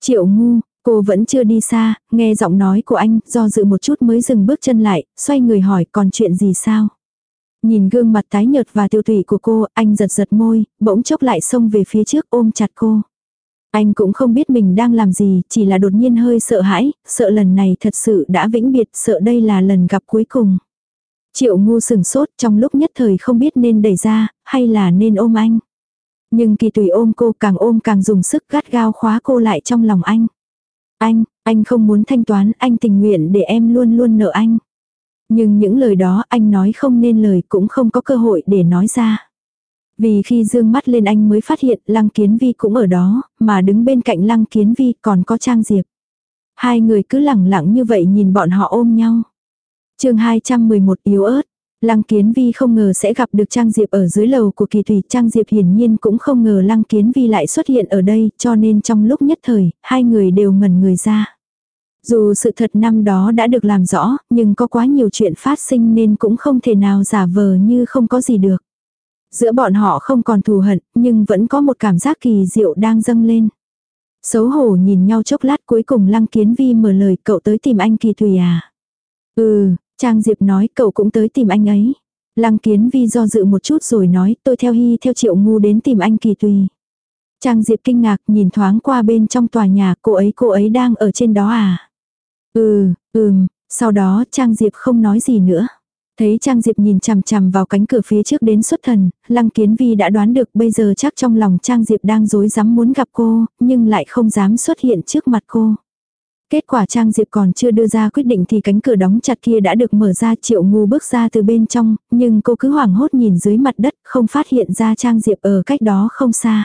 Triệu ngu, cô vẫn chưa đi xa, nghe giọng nói của anh, do dự một chút mới dừng bước chân lại, xoay người hỏi còn chuyện gì sao? Nhìn gương mặt tái nhợt và tiêu tụy của cô, anh giật giật môi, bỗng chốc lại xông về phía trước ôm chặt cô. Anh cũng không biết mình đang làm gì, chỉ là đột nhiên hơi sợ hãi, sợ lần này thật sự đã vĩnh biệt, sợ đây là lần gặp cuối cùng. Triệu ngu sừng sốt trong lúc nhất thời không biết nên đẩy ra, hay là nên ôm anh. Nhưng kỳ tùy ôm cô càng ôm càng dùng sức gắt gao khóa cô lại trong lòng anh. Anh, anh không muốn thanh toán, anh tình nguyện để em luôn luôn nợ anh. Nhưng những lời đó anh nói không nên lời cũng không có cơ hội để nói ra. Vì khi dương mắt lên anh mới phát hiện Lăng Kiến Vi cũng ở đó, mà đứng bên cạnh Lăng Kiến Vi còn có Trang Diệp. Hai người cứ lẳng lặng như vậy nhìn bọn họ ôm nhau chương 211 yếu ớt. Lăng Kiến Vi không ngờ sẽ gặp được Trang Diệp ở dưới lầu của kỳ thủy. Trang Diệp hiển nhiên cũng không ngờ Lăng Kiến Vi lại xuất hiện ở đây, cho nên trong lúc nhất thời, hai người đều ngẩn người ra. Dù sự thật năm đó đã được làm rõ, nhưng có quá nhiều chuyện phát sinh nên cũng không thể nào giả vờ như không có gì được. Giữa bọn họ không còn thù hận, nhưng vẫn có một cảm giác kỳ diệu đang dâng lên. Xấu hổ nhìn nhau chốc lát cuối cùng Lăng Kiến Vi mở lời cậu tới tìm anh Kỳ Thùy à. Ừ, Trang Diệp nói cậu cũng tới tìm anh ấy. Lăng Kiến Vi do dự một chút rồi nói tôi theo Hy theo Triệu Ngu đến tìm anh Kỳ Tùy. Trang Diệp kinh ngạc nhìn thoáng qua bên trong tòa nhà cô ấy cô ấy đang ở trên đó à. Ừ, ừm, sau đó Trang Diệp không nói gì nữa. Thấy Trang Diệp nhìn chằm chằm vào cánh cửa phía trước đến xuất thần, Lăng Kiến Vi đã đoán được bây giờ chắc trong lòng Trang Diệp đang dối dám muốn gặp cô, nhưng lại không dám xuất hiện trước mặt cô. Kết quả Trang Diệp còn chưa đưa ra quyết định thì cánh cửa đóng chặt kia đã được mở ra triệu ngu bước ra từ bên trong, nhưng cô cứ hoảng hốt nhìn dưới mặt đất không phát hiện ra Trang Diệp ở cách đó không xa.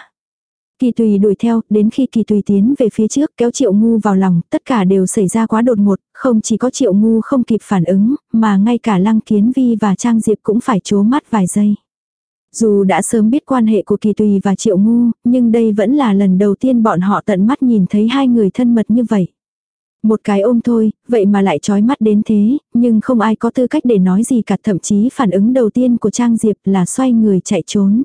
Kỳ tùy đuổi theo, đến khi kỳ tùy tiến về phía trước kéo triệu ngu vào lòng, tất cả đều xảy ra quá đột ngột, không chỉ có triệu ngu không kịp phản ứng, mà ngay cả lăng kiến vi và trang diệp cũng phải chố mắt vài giây. Dù đã sớm biết quan hệ của kỳ tùy và triệu ngu, nhưng đây vẫn là lần đầu tiên bọn họ tận mắt nhìn thấy hai người thân mật như vậy. Một cái ôm thôi, vậy mà lại trói mắt đến thế, nhưng không ai có tư cách để nói gì cả thậm chí phản ứng đầu tiên của Trang Diệp là xoay người chạy trốn.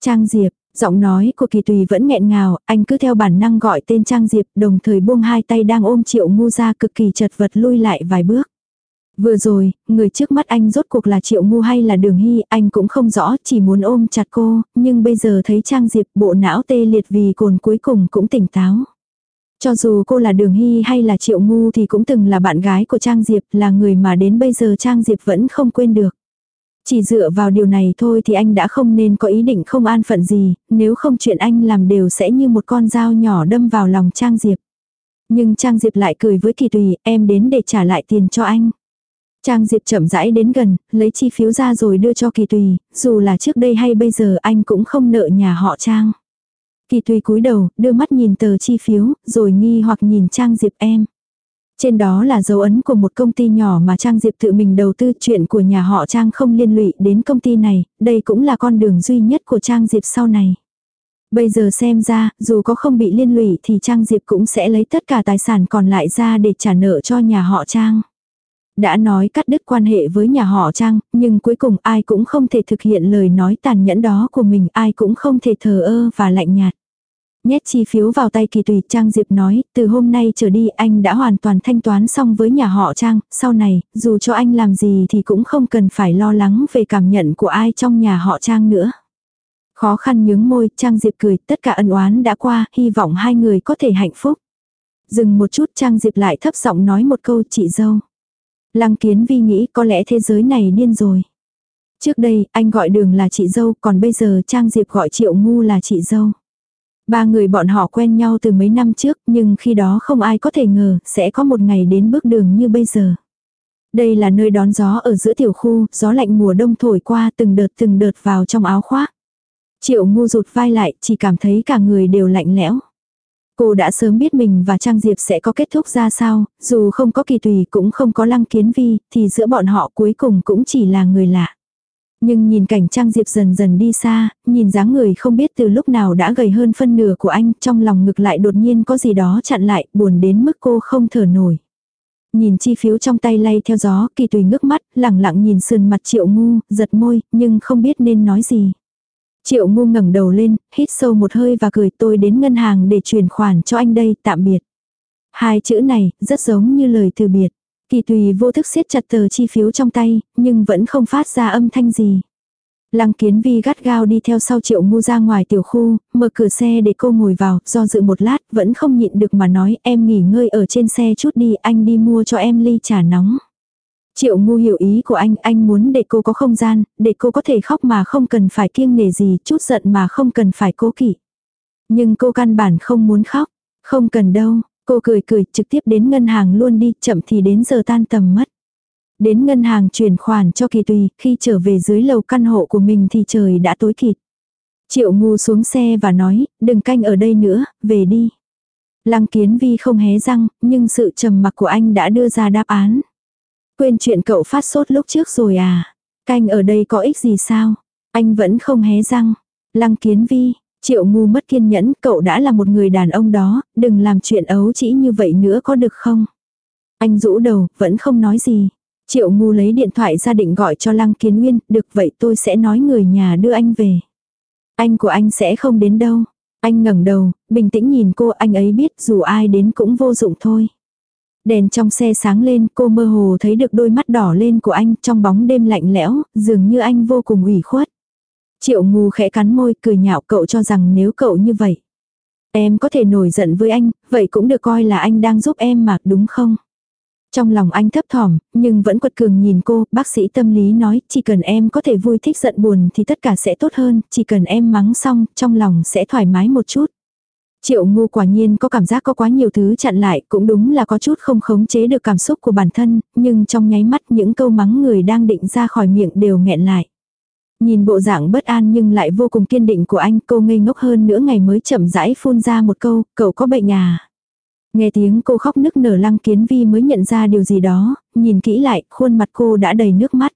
Trang Diệp, Giọng nói của kỳ tùy vẫn nghẹn ngào, anh cứ theo bản năng gọi tên Trang Diệp đồng thời buông hai tay đang ôm triệu ngu ra cực kỳ chật vật lui lại vài bước. Vừa rồi, người trước mắt anh rốt cuộc là triệu ngu hay là đường hy, anh cũng không rõ, chỉ muốn ôm chặt cô, nhưng bây giờ thấy Trang Diệp bộ não tê liệt vì cồn cuối cùng cũng tỉnh táo. Cho dù cô là đường hy hay là triệu ngu thì cũng từng là bạn gái của Trang Diệp, là người mà đến bây giờ Trang Diệp vẫn không quên được. Chỉ dựa vào điều này thôi thì anh đã không nên có ý định không an phận gì, nếu không chuyện anh làm đều sẽ như một con dao nhỏ đâm vào lòng Trang Diệp. Nhưng Trang Diệp lại cười với Kỳ Tùy, em đến để trả lại tiền cho anh. Trang Diệp chậm rãi đến gần, lấy chi phiếu ra rồi đưa cho Kỳ Tùy, dù là trước đây hay bây giờ anh cũng không nợ nhà họ Trang. Kỳ Tùy cúi đầu, đưa mắt nhìn tờ chi phiếu, rồi nghi hoặc nhìn Trang Diệp em. Trên đó là dấu ấn của một công ty nhỏ mà Trang Diệp tự mình đầu tư chuyện của nhà họ Trang không liên lụy đến công ty này, đây cũng là con đường duy nhất của Trang Diệp sau này. Bây giờ xem ra, dù có không bị liên lụy thì Trang Diệp cũng sẽ lấy tất cả tài sản còn lại ra để trả nợ cho nhà họ Trang. Đã nói cắt đứt quan hệ với nhà họ Trang, nhưng cuối cùng ai cũng không thể thực hiện lời nói tàn nhẫn đó của mình, ai cũng không thể thờ ơ và lạnh nhạt. Nhét chi phiếu vào tay kỳ tùy Trang Diệp nói, từ hôm nay trở đi anh đã hoàn toàn thanh toán xong với nhà họ Trang, sau này, dù cho anh làm gì thì cũng không cần phải lo lắng về cảm nhận của ai trong nhà họ Trang nữa. Khó khăn nhướng môi, Trang Diệp cười, tất cả ân oán đã qua, hy vọng hai người có thể hạnh phúc. Dừng một chút Trang Diệp lại thấp giọng nói một câu chị dâu. Lăng kiến vi nghĩ có lẽ thế giới này điên rồi. Trước đây, anh gọi đường là chị dâu, còn bây giờ Trang Diệp gọi triệu ngu là chị dâu. Ba người bọn họ quen nhau từ mấy năm trước, nhưng khi đó không ai có thể ngờ sẽ có một ngày đến bước đường như bây giờ. Đây là nơi đón gió ở giữa tiểu khu, gió lạnh mùa đông thổi qua từng đợt từng đợt vào trong áo khoác. Triệu ngu rụt vai lại, chỉ cảm thấy cả người đều lạnh lẽo. Cô đã sớm biết mình và Trang Diệp sẽ có kết thúc ra sao, dù không có kỳ tùy cũng không có lăng kiến vi, thì giữa bọn họ cuối cùng cũng chỉ là người lạ. Nhưng nhìn cảnh Trang Diệp dần dần đi xa, nhìn dáng người không biết từ lúc nào đã gầy hơn phân nửa của anh, trong lòng ngực lại đột nhiên có gì đó chặn lại, buồn đến mức cô không thở nổi. Nhìn chi phiếu trong tay lay theo gió, kỳ tùy ngước mắt, lẳng lặng nhìn sườn mặt triệu ngu, giật môi, nhưng không biết nên nói gì. Triệu ngu ngẩng đầu lên, hít sâu một hơi và cười tôi đến ngân hàng để chuyển khoản cho anh đây, tạm biệt. Hai chữ này, rất giống như lời từ biệt. Kỳ tùy vô thức siết chặt tờ chi phiếu trong tay, nhưng vẫn không phát ra âm thanh gì. Lăng kiến vi gắt gao đi theo sau triệu ngu ra ngoài tiểu khu, mở cửa xe để cô ngồi vào, do dự một lát, vẫn không nhịn được mà nói em nghỉ ngơi ở trên xe chút đi, anh đi mua cho em ly trà nóng. Triệu ngu hiểu ý của anh, anh muốn để cô có không gian, để cô có thể khóc mà không cần phải kiêng nể gì, chút giận mà không cần phải cố kỵ. Nhưng cô căn bản không muốn khóc, không cần đâu, cô cười cười trực tiếp đến ngân hàng luôn đi, chậm thì đến giờ tan tầm mất. Đến ngân hàng chuyển khoản cho kỳ tùy, khi trở về dưới lầu căn hộ của mình thì trời đã tối kịt. Triệu ngu xuống xe và nói, đừng canh ở đây nữa, về đi. Lăng kiến vi không hé răng, nhưng sự trầm mặc của anh đã đưa ra đáp án. Quên chuyện cậu phát sốt lúc trước rồi à? Canh ở đây có ích gì sao? Anh vẫn không hé răng. Lăng kiến vi, triệu ngu mất kiên nhẫn, cậu đã là một người đàn ông đó, đừng làm chuyện ấu chỉ như vậy nữa có được không? Anh rũ đầu, vẫn không nói gì. Triệu ngu lấy điện thoại ra định gọi cho Lăng Kiến Nguyên, được vậy tôi sẽ nói người nhà đưa anh về. Anh của anh sẽ không đến đâu. Anh ngẩng đầu, bình tĩnh nhìn cô anh ấy biết dù ai đến cũng vô dụng thôi. Đèn trong xe sáng lên, cô mơ hồ thấy được đôi mắt đỏ lên của anh trong bóng đêm lạnh lẽo, dường như anh vô cùng ủy khuất. Triệu ngu khẽ cắn môi cười nhạo cậu cho rằng nếu cậu như vậy. Em có thể nổi giận với anh, vậy cũng được coi là anh đang giúp em mà đúng không? Trong lòng anh thấp thỏm, nhưng vẫn quật cường nhìn cô, bác sĩ tâm lý nói, chỉ cần em có thể vui thích giận buồn thì tất cả sẽ tốt hơn, chỉ cần em mắng xong, trong lòng sẽ thoải mái một chút. Triệu ngu quả nhiên có cảm giác có quá nhiều thứ chặn lại, cũng đúng là có chút không khống chế được cảm xúc của bản thân, nhưng trong nháy mắt những câu mắng người đang định ra khỏi miệng đều nghẹn lại. Nhìn bộ dạng bất an nhưng lại vô cùng kiên định của anh, cô ngây ngốc hơn nữa ngày mới chậm rãi phun ra một câu, cậu có bệnh à? Nghe tiếng cô khóc nức nở lăng kiến vi mới nhận ra điều gì đó, nhìn kỹ lại, khuôn mặt cô đã đầy nước mắt.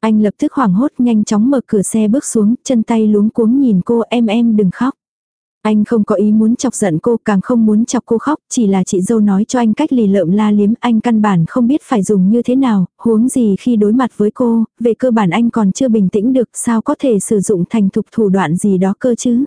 Anh lập tức hoảng hốt nhanh chóng mở cửa xe bước xuống, chân tay luống cuống nhìn cô em em đừng khóc. Anh không có ý muốn chọc giận cô, càng không muốn chọc cô khóc, chỉ là chị dâu nói cho anh cách lì lợm la liếm, anh căn bản không biết phải dùng như thế nào, huống gì khi đối mặt với cô, về cơ bản anh còn chưa bình tĩnh được, sao có thể sử dụng thành thục thủ đoạn gì đó cơ chứ.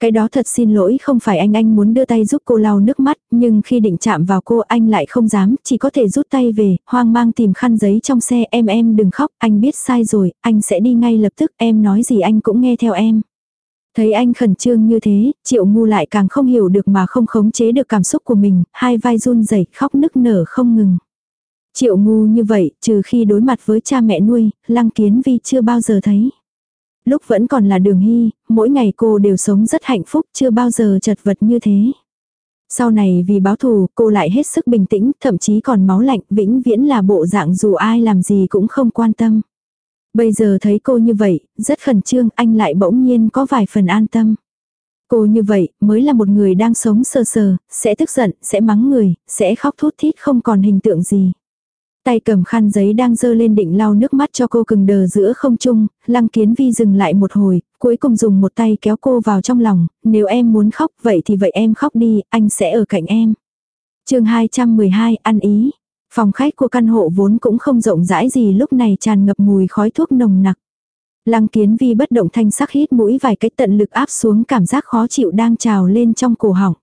Cái đó thật xin lỗi không phải anh anh muốn đưa tay giúp cô lau nước mắt, nhưng khi định chạm vào cô anh lại không dám, chỉ có thể rút tay về, hoang mang tìm khăn giấy trong xe em em đừng khóc, anh biết sai rồi, anh sẽ đi ngay lập tức, em nói gì anh cũng nghe theo em. Thấy anh khẩn trương như thế, triệu ngu lại càng không hiểu được mà không khống chế được cảm xúc của mình, hai vai run rẩy khóc nức nở không ngừng. Triệu ngu như vậy, trừ khi đối mặt với cha mẹ nuôi, lăng kiến vi chưa bao giờ thấy. Lúc vẫn còn là đường hy, mỗi ngày cô đều sống rất hạnh phúc, chưa bao giờ chật vật như thế. Sau này vì báo thù, cô lại hết sức bình tĩnh, thậm chí còn máu lạnh, vĩnh viễn là bộ dạng dù ai làm gì cũng không quan tâm. Bây giờ thấy cô như vậy, rất khẩn trương, anh lại bỗng nhiên có vài phần an tâm. Cô như vậy, mới là một người đang sống sờ sờ, sẽ tức giận, sẽ mắng người, sẽ khóc thút thít không còn hình tượng gì. Tay cầm khăn giấy đang dơ lên định lau nước mắt cho cô cừng đờ giữa không trung, lăng kiến vi dừng lại một hồi, cuối cùng dùng một tay kéo cô vào trong lòng, nếu em muốn khóc vậy thì vậy em khóc đi, anh sẽ ở cạnh em. chương 212 ăn ý. Phòng khách của căn hộ vốn cũng không rộng rãi gì lúc này tràn ngập mùi khói thuốc nồng nặc. Lăng kiến vi bất động thanh sắc hít mũi vài cái tận lực áp xuống cảm giác khó chịu đang trào lên trong cổ họng.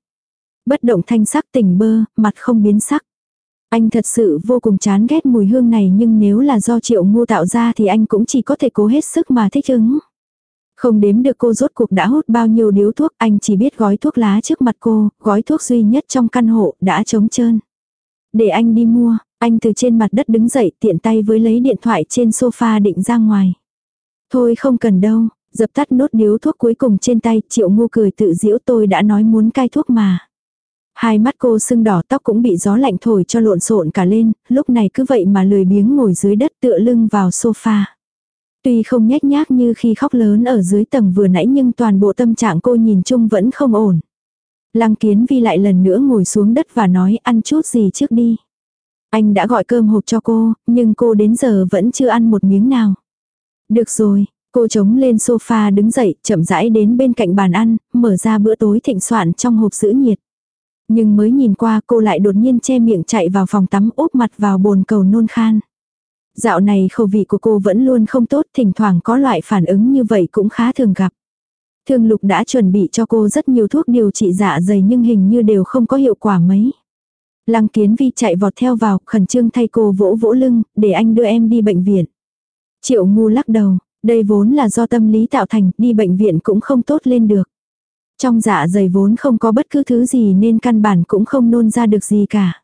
Bất động thanh sắc tỉnh bơ, mặt không biến sắc. Anh thật sự vô cùng chán ghét mùi hương này nhưng nếu là do triệu ngu tạo ra thì anh cũng chỉ có thể cố hết sức mà thích ứng. Không đếm được cô rốt cuộc đã hút bao nhiêu điếu thuốc, anh chỉ biết gói thuốc lá trước mặt cô, gói thuốc duy nhất trong căn hộ, đã trống trơn. Để anh đi mua, anh từ trên mặt đất đứng dậy tiện tay với lấy điện thoại trên sofa định ra ngoài. Thôi không cần đâu, dập tắt nốt điếu thuốc cuối cùng trên tay, triệu ngu cười tự diễu tôi đã nói muốn cai thuốc mà. Hai mắt cô sưng đỏ tóc cũng bị gió lạnh thổi cho lộn xộn cả lên, lúc này cứ vậy mà lười biếng ngồi dưới đất tựa lưng vào sofa. Tuy không nhét nhác như khi khóc lớn ở dưới tầng vừa nãy nhưng toàn bộ tâm trạng cô nhìn chung vẫn không ổn. Lăng kiến vi lại lần nữa ngồi xuống đất và nói ăn chút gì trước đi. Anh đã gọi cơm hộp cho cô, nhưng cô đến giờ vẫn chưa ăn một miếng nào. Được rồi, cô chống lên sofa đứng dậy, chậm rãi đến bên cạnh bàn ăn, mở ra bữa tối thịnh soạn trong hộp giữ nhiệt. Nhưng mới nhìn qua cô lại đột nhiên che miệng chạy vào phòng tắm úp mặt vào bồn cầu nôn khan. Dạo này khẩu vị của cô vẫn luôn không tốt, thỉnh thoảng có loại phản ứng như vậy cũng khá thường gặp. Thương lục đã chuẩn bị cho cô rất nhiều thuốc điều trị dạ dày nhưng hình như đều không có hiệu quả mấy. Lăng kiến vi chạy vọt theo vào, khẩn trương thay cô vỗ vỗ lưng, để anh đưa em đi bệnh viện. Triệu ngu lắc đầu, đây vốn là do tâm lý tạo thành, đi bệnh viện cũng không tốt lên được. Trong dạ dày vốn không có bất cứ thứ gì nên căn bản cũng không nôn ra được gì cả.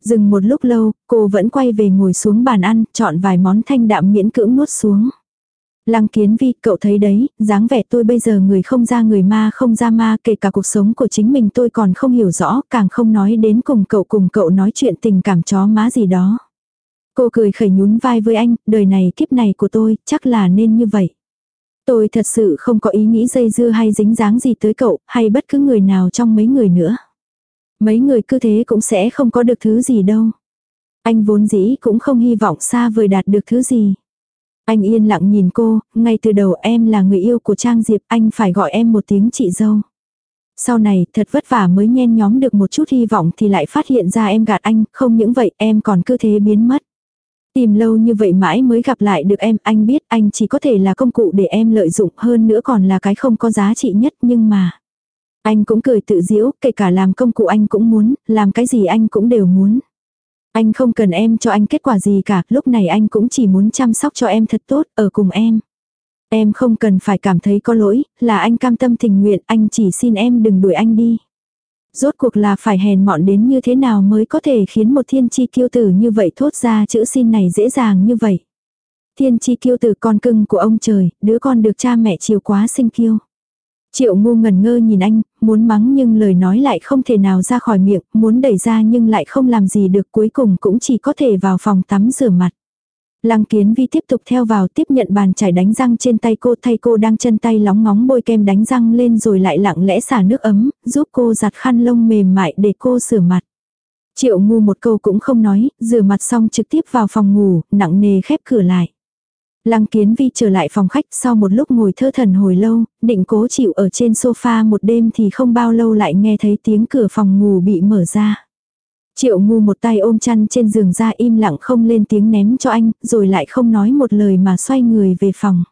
Dừng một lúc lâu, cô vẫn quay về ngồi xuống bàn ăn, chọn vài món thanh đạm miễn cưỡng nuốt xuống. Lăng kiến vi, cậu thấy đấy, dáng vẻ tôi bây giờ người không ra người ma không ra ma, kể cả cuộc sống của chính mình tôi còn không hiểu rõ, càng không nói đến cùng cậu cùng cậu nói chuyện tình cảm chó má gì đó. Cô cười khẩy nhún vai với anh, đời này kiếp này của tôi, chắc là nên như vậy. Tôi thật sự không có ý nghĩ dây dưa hay dính dáng gì tới cậu, hay bất cứ người nào trong mấy người nữa. Mấy người cứ thế cũng sẽ không có được thứ gì đâu. Anh vốn dĩ cũng không hy vọng xa vời đạt được thứ gì. Anh yên lặng nhìn cô, ngay từ đầu em là người yêu của Trang Diệp, anh phải gọi em một tiếng chị dâu. Sau này, thật vất vả mới nhen nhóm được một chút hy vọng thì lại phát hiện ra em gạt anh, không những vậy em còn cứ thế biến mất. Tìm lâu như vậy mãi mới gặp lại được em, anh biết anh chỉ có thể là công cụ để em lợi dụng hơn nữa còn là cái không có giá trị nhất nhưng mà. Anh cũng cười tự diễu, kể cả làm công cụ anh cũng muốn, làm cái gì anh cũng đều muốn. Anh không cần em cho anh kết quả gì cả, lúc này anh cũng chỉ muốn chăm sóc cho em thật tốt, ở cùng em. Em không cần phải cảm thấy có lỗi, là anh cam tâm tình nguyện, anh chỉ xin em đừng đuổi anh đi. Rốt cuộc là phải hèn mọn đến như thế nào mới có thể khiến một thiên chi kiêu tử như vậy thốt ra chữ xin này dễ dàng như vậy. Thiên chi kiêu tử con cưng của ông trời, đứa con được cha mẹ chiều quá sinh kiêu. Triệu ngu ngần ngơ nhìn anh, muốn mắng nhưng lời nói lại không thể nào ra khỏi miệng, muốn đẩy ra nhưng lại không làm gì được cuối cùng cũng chỉ có thể vào phòng tắm rửa mặt. Lăng kiến vi tiếp tục theo vào tiếp nhận bàn chải đánh răng trên tay cô thay cô đang chân tay lóng ngóng bôi kem đánh răng lên rồi lại lặng lẽ xả nước ấm, giúp cô giặt khăn lông mềm mại để cô rửa mặt. Triệu ngu một câu cũng không nói, rửa mặt xong trực tiếp vào phòng ngủ, nặng nề khép cửa lại. Lăng kiến vi trở lại phòng khách sau một lúc ngồi thơ thần hồi lâu, định cố chịu ở trên sofa một đêm thì không bao lâu lại nghe thấy tiếng cửa phòng ngủ bị mở ra. Triệu ngu một tay ôm chăn trên giường ra im lặng không lên tiếng ném cho anh, rồi lại không nói một lời mà xoay người về phòng.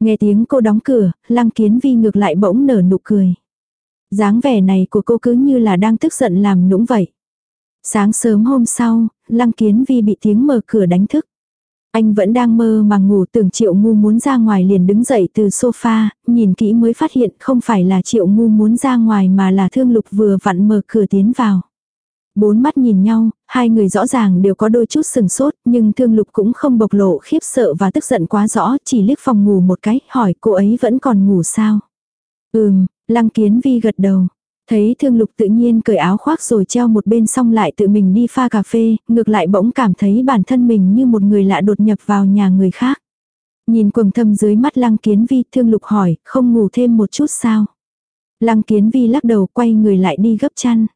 Nghe tiếng cô đóng cửa, lăng kiến vi ngược lại bỗng nở nụ cười. dáng vẻ này của cô cứ như là đang tức giận làm nũng vậy. Sáng sớm hôm sau, lăng kiến vi bị tiếng mở cửa đánh thức. Anh vẫn đang mơ mà ngủ tưởng triệu ngu muốn ra ngoài liền đứng dậy từ sofa, nhìn kỹ mới phát hiện không phải là triệu ngu muốn ra ngoài mà là thương lục vừa vặn mở cửa tiến vào. Bốn mắt nhìn nhau, hai người rõ ràng đều có đôi chút sừng sốt, nhưng thương lục cũng không bộc lộ khiếp sợ và tức giận quá rõ, chỉ liếc phòng ngủ một cái, hỏi cô ấy vẫn còn ngủ sao. Ừm, lăng kiến vi gật đầu. Thấy thương lục tự nhiên cởi áo khoác rồi treo một bên xong lại tự mình đi pha cà phê, ngược lại bỗng cảm thấy bản thân mình như một người lạ đột nhập vào nhà người khác. Nhìn quầng thâm dưới mắt lăng kiến vi thương lục hỏi, không ngủ thêm một chút sao. Lăng kiến vi lắc đầu quay người lại đi gấp chăn.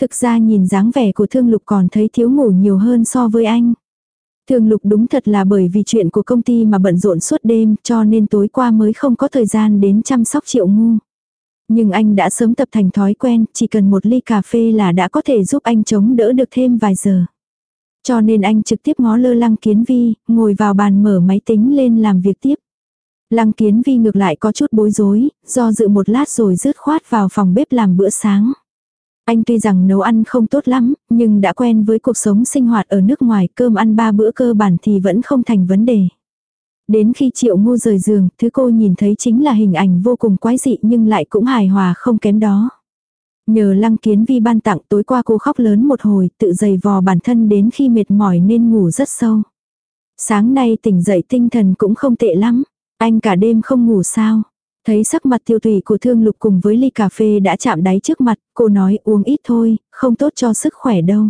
Thực ra nhìn dáng vẻ của thương lục còn thấy thiếu ngủ nhiều hơn so với anh. Thương lục đúng thật là bởi vì chuyện của công ty mà bận rộn suốt đêm cho nên tối qua mới không có thời gian đến chăm sóc triệu ngu. Nhưng anh đã sớm tập thành thói quen, chỉ cần một ly cà phê là đã có thể giúp anh chống đỡ được thêm vài giờ. Cho nên anh trực tiếp ngó lơ lăng kiến vi, ngồi vào bàn mở máy tính lên làm việc tiếp. Lăng kiến vi ngược lại có chút bối rối, do dự một lát rồi rứt khoát vào phòng bếp làm bữa sáng. Anh tuy rằng nấu ăn không tốt lắm, nhưng đã quen với cuộc sống sinh hoạt ở nước ngoài cơm ăn ba bữa cơ bản thì vẫn không thành vấn đề. Đến khi triệu ngu rời giường, thứ cô nhìn thấy chính là hình ảnh vô cùng quái dị nhưng lại cũng hài hòa không kém đó. Nhờ lăng kiến vi ban tặng tối qua cô khóc lớn một hồi, tự dày vò bản thân đến khi mệt mỏi nên ngủ rất sâu. Sáng nay tỉnh dậy tinh thần cũng không tệ lắm. Anh cả đêm không ngủ sao. Thấy sắc mặt tiêu tùy của thương lục cùng với ly cà phê đã chạm đáy trước mặt, cô nói uống ít thôi, không tốt cho sức khỏe đâu.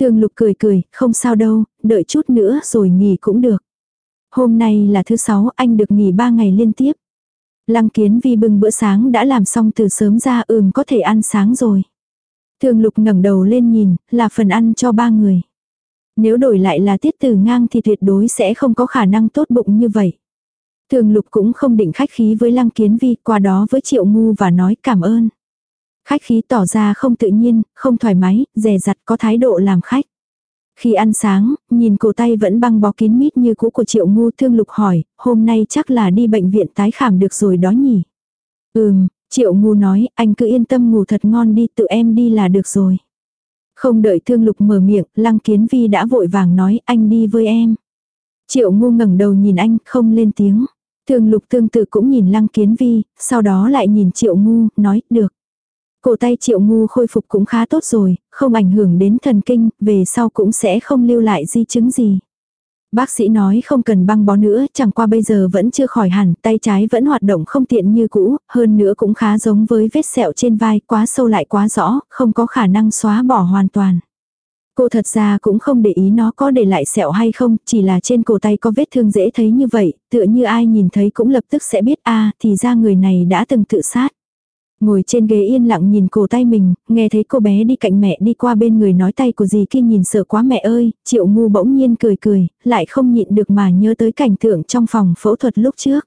Thương lục cười cười, không sao đâu, đợi chút nữa rồi nghỉ cũng được. Hôm nay là thứ sáu, anh được nghỉ ba ngày liên tiếp. Lăng kiến vi bưng bữa sáng đã làm xong từ sớm ra ừm có thể ăn sáng rồi. Thường lục ngẩng đầu lên nhìn, là phần ăn cho ba người. Nếu đổi lại là tiết từ ngang thì tuyệt đối sẽ không có khả năng tốt bụng như vậy. Thường lục cũng không định khách khí với lăng kiến vi qua đó với triệu ngu và nói cảm ơn. Khách khí tỏ ra không tự nhiên, không thoải mái, dè dặt có thái độ làm khách. Khi ăn sáng, nhìn cổ tay vẫn băng bó kín mít như cũ của triệu ngu thương lục hỏi, hôm nay chắc là đi bệnh viện tái khảm được rồi đó nhỉ. Ừm, triệu ngu nói, anh cứ yên tâm ngủ thật ngon đi, tự em đi là được rồi. Không đợi thương lục mở miệng, lăng kiến vi đã vội vàng nói, anh đi với em. Triệu ngu ngẩng đầu nhìn anh, không lên tiếng. Thương lục tương tự cũng nhìn lăng kiến vi, sau đó lại nhìn triệu ngu, nói, được. Cổ tay triệu ngu khôi phục cũng khá tốt rồi, không ảnh hưởng đến thần kinh, về sau cũng sẽ không lưu lại di chứng gì. Bác sĩ nói không cần băng bó nữa, chẳng qua bây giờ vẫn chưa khỏi hẳn, tay trái vẫn hoạt động không tiện như cũ, hơn nữa cũng khá giống với vết sẹo trên vai, quá sâu lại quá rõ, không có khả năng xóa bỏ hoàn toàn. Cô thật ra cũng không để ý nó có để lại sẹo hay không, chỉ là trên cổ tay có vết thương dễ thấy như vậy, tựa như ai nhìn thấy cũng lập tức sẽ biết a thì ra người này đã từng tự sát. Ngồi trên ghế yên lặng nhìn cổ tay mình, nghe thấy cô bé đi cạnh mẹ đi qua bên người nói tay của gì kia nhìn sợ quá mẹ ơi, triệu ngu bỗng nhiên cười cười, lại không nhịn được mà nhớ tới cảnh tượng trong phòng phẫu thuật lúc trước.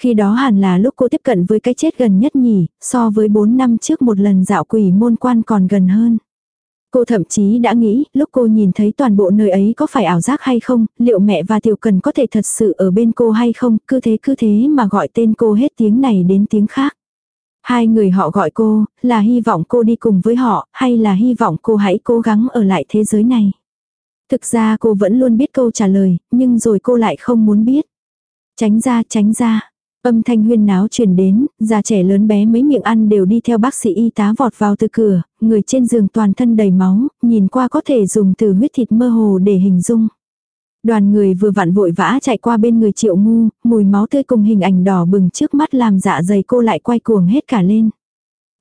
Khi đó hẳn là lúc cô tiếp cận với cái chết gần nhất nhỉ, so với 4 năm trước một lần dạo quỷ môn quan còn gần hơn. Cô thậm chí đã nghĩ, lúc cô nhìn thấy toàn bộ nơi ấy có phải ảo giác hay không, liệu mẹ và tiểu cần có thể thật sự ở bên cô hay không, cứ thế cứ thế mà gọi tên cô hết tiếng này đến tiếng khác. Hai người họ gọi cô, là hy vọng cô đi cùng với họ, hay là hy vọng cô hãy cố gắng ở lại thế giới này. Thực ra cô vẫn luôn biết câu trả lời, nhưng rồi cô lại không muốn biết. Tránh ra, tránh ra. Âm thanh huyên náo truyền đến, già trẻ lớn bé mấy miệng ăn đều đi theo bác sĩ y tá vọt vào từ cửa, người trên giường toàn thân đầy máu, nhìn qua có thể dùng từ huyết thịt mơ hồ để hình dung. Đoàn người vừa vặn vội vã chạy qua bên người triệu ngu, mùi máu tươi cùng hình ảnh đỏ bừng trước mắt làm dạ dày cô lại quay cuồng hết cả lên.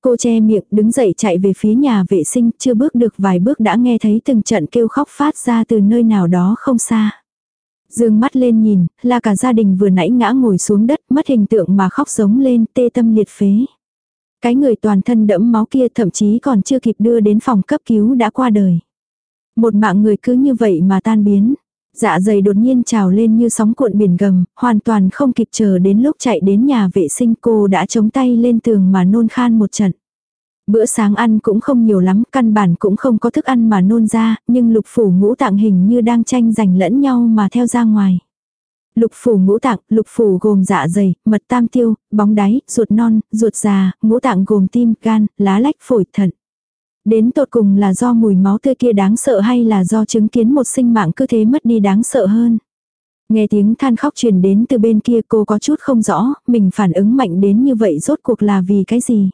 Cô che miệng đứng dậy chạy về phía nhà vệ sinh, chưa bước được vài bước đã nghe thấy từng trận kêu khóc phát ra từ nơi nào đó không xa. Dương mắt lên nhìn, là cả gia đình vừa nãy ngã ngồi xuống đất mất hình tượng mà khóc giống lên tê tâm liệt phế. Cái người toàn thân đẫm máu kia thậm chí còn chưa kịp đưa đến phòng cấp cứu đã qua đời. Một mạng người cứ như vậy mà tan biến. Dạ dày đột nhiên trào lên như sóng cuộn biển gầm, hoàn toàn không kịp chờ đến lúc chạy đến nhà vệ sinh cô đã chống tay lên tường mà nôn khan một trận. Bữa sáng ăn cũng không nhiều lắm, căn bản cũng không có thức ăn mà nôn ra, nhưng lục phủ ngũ tạng hình như đang tranh giành lẫn nhau mà theo ra ngoài. Lục phủ ngũ tạng, lục phủ gồm dạ dày, mật tam tiêu, bóng đáy, ruột non, ruột già, ngũ tạng gồm tim, gan, lá lách, phổi, thận. Đến tột cùng là do mùi máu tươi kia đáng sợ hay là do chứng kiến một sinh mạng cứ thế mất đi đáng sợ hơn. Nghe tiếng than khóc truyền đến từ bên kia cô có chút không rõ, mình phản ứng mạnh đến như vậy rốt cuộc là vì cái gì.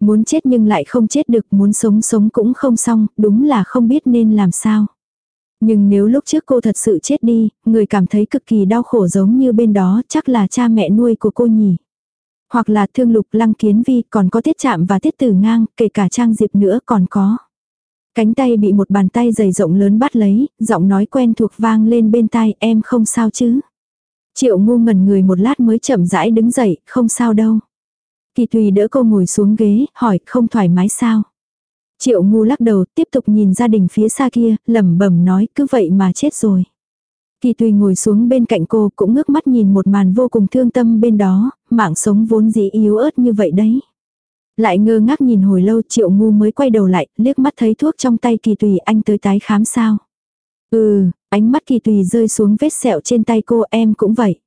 Muốn chết nhưng lại không chết được, muốn sống sống cũng không xong, đúng là không biết nên làm sao. Nhưng nếu lúc trước cô thật sự chết đi, người cảm thấy cực kỳ đau khổ giống như bên đó chắc là cha mẹ nuôi của cô nhỉ. Hoặc là thương lục lăng kiến vi còn có tiết chạm và tiết tử ngang, kể cả trang diệp nữa còn có. Cánh tay bị một bàn tay dày rộng lớn bắt lấy, giọng nói quen thuộc vang lên bên tai em không sao chứ. Triệu ngu ngẩn người một lát mới chậm rãi đứng dậy, không sao đâu. Kỳ tùy đỡ cô ngồi xuống ghế, hỏi không thoải mái sao. Triệu ngu lắc đầu tiếp tục nhìn gia đình phía xa kia, lẩm bẩm nói cứ vậy mà chết rồi. Kỳ tùy ngồi xuống bên cạnh cô cũng ngước mắt nhìn một màn vô cùng thương tâm bên đó, mạng sống vốn dĩ yếu ớt như vậy đấy. Lại ngơ ngác nhìn hồi lâu triệu ngu mới quay đầu lại, liếc mắt thấy thuốc trong tay kỳ tùy anh tới tái khám sao. Ừ, ánh mắt kỳ tùy rơi xuống vết sẹo trên tay cô em cũng vậy.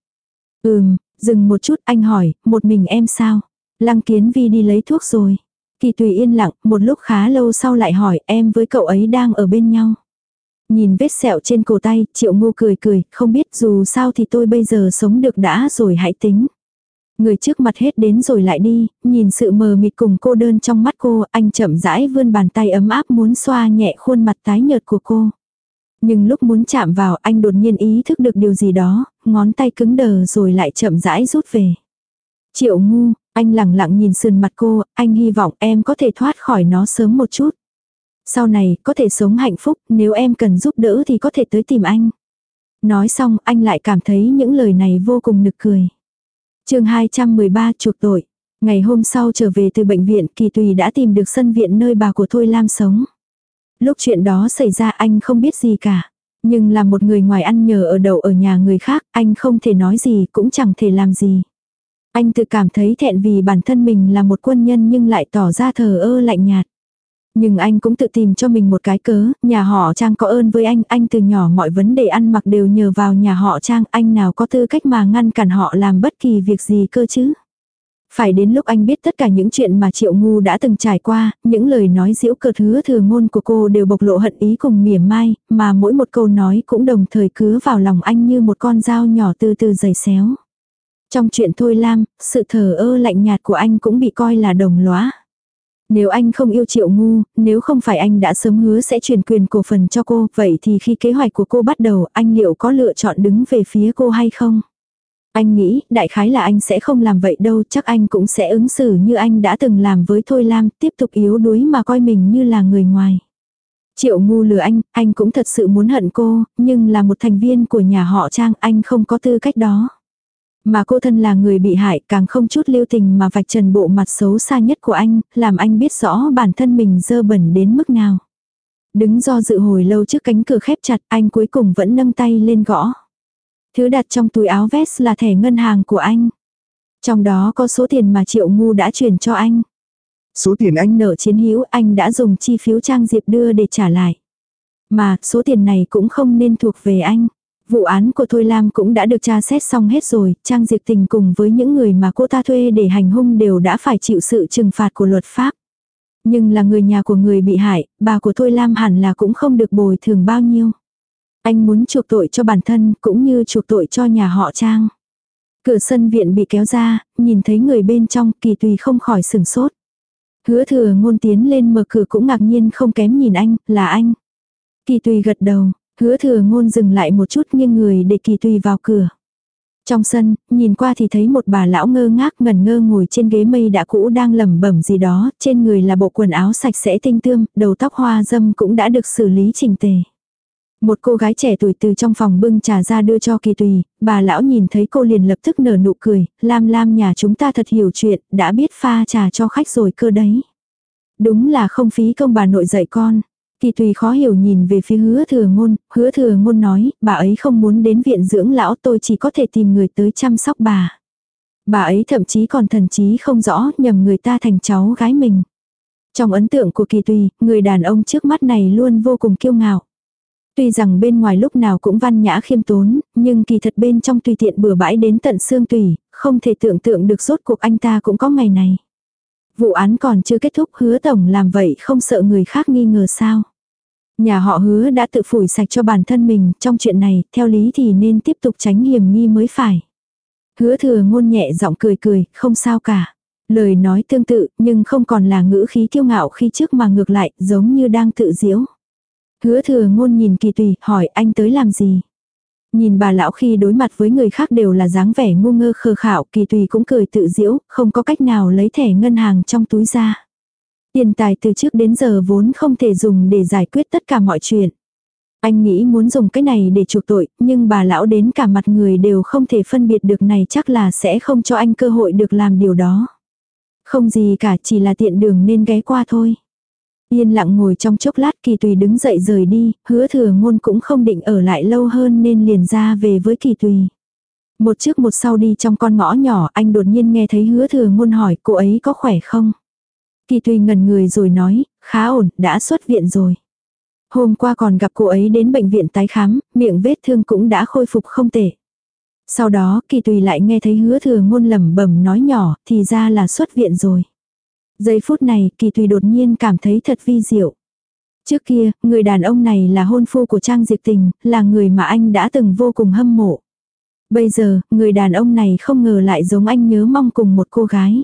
Ừm, Dừng một chút anh hỏi, một mình em sao? Lăng kiến vi đi lấy thuốc rồi. Kỳ tùy yên lặng, một lúc khá lâu sau lại hỏi em với cậu ấy đang ở bên nhau. Nhìn vết sẹo trên cổ tay, triệu ngu cười cười, không biết dù sao thì tôi bây giờ sống được đã rồi hãy tính. Người trước mặt hết đến rồi lại đi, nhìn sự mờ mịt cùng cô đơn trong mắt cô, anh chậm rãi vươn bàn tay ấm áp muốn xoa nhẹ khuôn mặt tái nhợt của cô. Nhưng lúc muốn chạm vào anh đột nhiên ý thức được điều gì đó, ngón tay cứng đờ rồi lại chậm rãi rút về. Triệu ngu, anh lặng lặng nhìn sườn mặt cô, anh hy vọng em có thể thoát khỏi nó sớm một chút. Sau này, có thể sống hạnh phúc, nếu em cần giúp đỡ thì có thể tới tìm anh. Nói xong, anh lại cảm thấy những lời này vô cùng nực cười. chương 213 chuộc tội. Ngày hôm sau trở về từ bệnh viện, Kỳ Tùy đã tìm được sân viện nơi bà của Thôi Lam sống. Lúc chuyện đó xảy ra anh không biết gì cả. Nhưng là một người ngoài ăn nhờ ở đậu ở nhà người khác, anh không thể nói gì cũng chẳng thể làm gì. Anh tự cảm thấy thẹn vì bản thân mình là một quân nhân nhưng lại tỏ ra thờ ơ lạnh nhạt. Nhưng anh cũng tự tìm cho mình một cái cớ, nhà họ Trang có ơn với anh, anh từ nhỏ mọi vấn đề ăn mặc đều nhờ vào nhà họ Trang, anh nào có tư cách mà ngăn cản họ làm bất kỳ việc gì cơ chứ. Phải đến lúc anh biết tất cả những chuyện mà Triệu Ngu đã từng trải qua, những lời nói diễu cợt hứa thừa ngôn của cô đều bộc lộ hận ý cùng mỉa mai, mà mỗi một câu nói cũng đồng thời cứa vào lòng anh như một con dao nhỏ từ từ dày xéo. Trong chuyện Thôi Lam, sự thờ ơ lạnh nhạt của anh cũng bị coi là đồng lõa. Nếu anh không yêu Triệu Ngu, nếu không phải anh đã sớm hứa sẽ truyền quyền cổ phần cho cô, vậy thì khi kế hoạch của cô bắt đầu, anh liệu có lựa chọn đứng về phía cô hay không? Anh nghĩ, đại khái là anh sẽ không làm vậy đâu, chắc anh cũng sẽ ứng xử như anh đã từng làm với Thôi Lam, tiếp tục yếu đuối mà coi mình như là người ngoài. Triệu ngu lừa anh, anh cũng thật sự muốn hận cô, nhưng là một thành viên của nhà họ Trang anh không có tư cách đó. Mà cô thân là người bị hại càng không chút lưu tình mà vạch trần bộ mặt xấu xa nhất của anh, làm anh biết rõ bản thân mình dơ bẩn đến mức nào. Đứng do dự hồi lâu trước cánh cửa khép chặt anh cuối cùng vẫn nâng tay lên gõ. Thứ đặt trong túi áo vest là thẻ ngân hàng của anh. Trong đó có số tiền mà Triệu Ngu đã chuyển cho anh. Số tiền anh nợ chiến hữu anh đã dùng chi phiếu trang diệp đưa để trả lại. Mà số tiền này cũng không nên thuộc về anh. Vụ án của Thôi Lam cũng đã được tra xét xong hết rồi, Trang Diệp Tình cùng với những người mà cô ta thuê để hành hung đều đã phải chịu sự trừng phạt của luật pháp. Nhưng là người nhà của người bị hại, bà của Thôi Lam hẳn là cũng không được bồi thường bao nhiêu. Anh muốn chuộc tội cho bản thân cũng như chuộc tội cho nhà họ Trang. Cửa sân viện bị kéo ra, nhìn thấy người bên trong kỳ tùy không khỏi sừng sốt. Hứa thừa ngôn tiến lên mở cửa cũng ngạc nhiên không kém nhìn anh, là anh. Kỳ tùy gật đầu, hứa thừa ngôn dừng lại một chút nghiêng người để kỳ tùy vào cửa. Trong sân, nhìn qua thì thấy một bà lão ngơ ngác ngẩn ngơ ngồi trên ghế mây đã cũ đang lẩm bẩm gì đó, trên người là bộ quần áo sạch sẽ tinh tươm, đầu tóc hoa dâm cũng đã được xử lý chỉnh tề. Một cô gái trẻ tuổi từ trong phòng bưng trà ra đưa cho kỳ tùy, bà lão nhìn thấy cô liền lập tức nở nụ cười, Lam Lam nhà chúng ta thật hiểu chuyện, đã biết pha trà cho khách rồi cơ đấy. Đúng là không phí công bà nội dạy con. Kỳ tùy khó hiểu nhìn về phía hứa thừa ngôn, hứa thừa ngôn nói, bà ấy không muốn đến viện dưỡng lão tôi chỉ có thể tìm người tới chăm sóc bà. Bà ấy thậm chí còn thần trí không rõ nhầm người ta thành cháu gái mình. Trong ấn tượng của kỳ tùy, người đàn ông trước mắt này luôn vô cùng kiêu ngạo. Tuy rằng bên ngoài lúc nào cũng văn nhã khiêm tốn, nhưng kỳ thật bên trong tùy tiện bừa bãi đến tận xương tùy, không thể tưởng tượng được rốt cuộc anh ta cũng có ngày này. Vụ án còn chưa kết thúc hứa tổng làm vậy không sợ người khác nghi ngờ sao. Nhà họ hứa đã tự phủi sạch cho bản thân mình, trong chuyện này, theo lý thì nên tiếp tục tránh hiểm nghi mới phải. Hứa thừa ngôn nhẹ giọng cười cười, không sao cả. Lời nói tương tự, nhưng không còn là ngữ khí kiêu ngạo khi trước mà ngược lại, giống như đang tự diễu. Hứa thừa ngôn nhìn kỳ tùy, hỏi anh tới làm gì? Nhìn bà lão khi đối mặt với người khác đều là dáng vẻ ngu ngơ khờ khạo, kỳ tùy cũng cười tự diễu, không có cách nào lấy thẻ ngân hàng trong túi ra. Tiền tài từ trước đến giờ vốn không thể dùng để giải quyết tất cả mọi chuyện. Anh nghĩ muốn dùng cái này để chuộc tội, nhưng bà lão đến cả mặt người đều không thể phân biệt được này chắc là sẽ không cho anh cơ hội được làm điều đó. Không gì cả chỉ là tiện đường nên ghé qua thôi. Yên lặng ngồi trong chốc lát kỳ tùy đứng dậy rời đi, hứa thừa ngôn cũng không định ở lại lâu hơn nên liền ra về với kỳ tùy. Một trước một sau đi trong con ngõ nhỏ anh đột nhiên nghe thấy hứa thừa ngôn hỏi cô ấy có khỏe không. Kỳ tùy ngần người rồi nói, khá ổn, đã xuất viện rồi. Hôm qua còn gặp cô ấy đến bệnh viện tái khám, miệng vết thương cũng đã khôi phục không tệ. Sau đó kỳ tùy lại nghe thấy hứa thừa ngôn lẩm bẩm nói nhỏ thì ra là xuất viện rồi. Giây phút này kỳ tùy đột nhiên cảm thấy thật vi diệu. Trước kia, người đàn ông này là hôn phu của Trang Diệp Tình, là người mà anh đã từng vô cùng hâm mộ. Bây giờ, người đàn ông này không ngờ lại giống anh nhớ mong cùng một cô gái.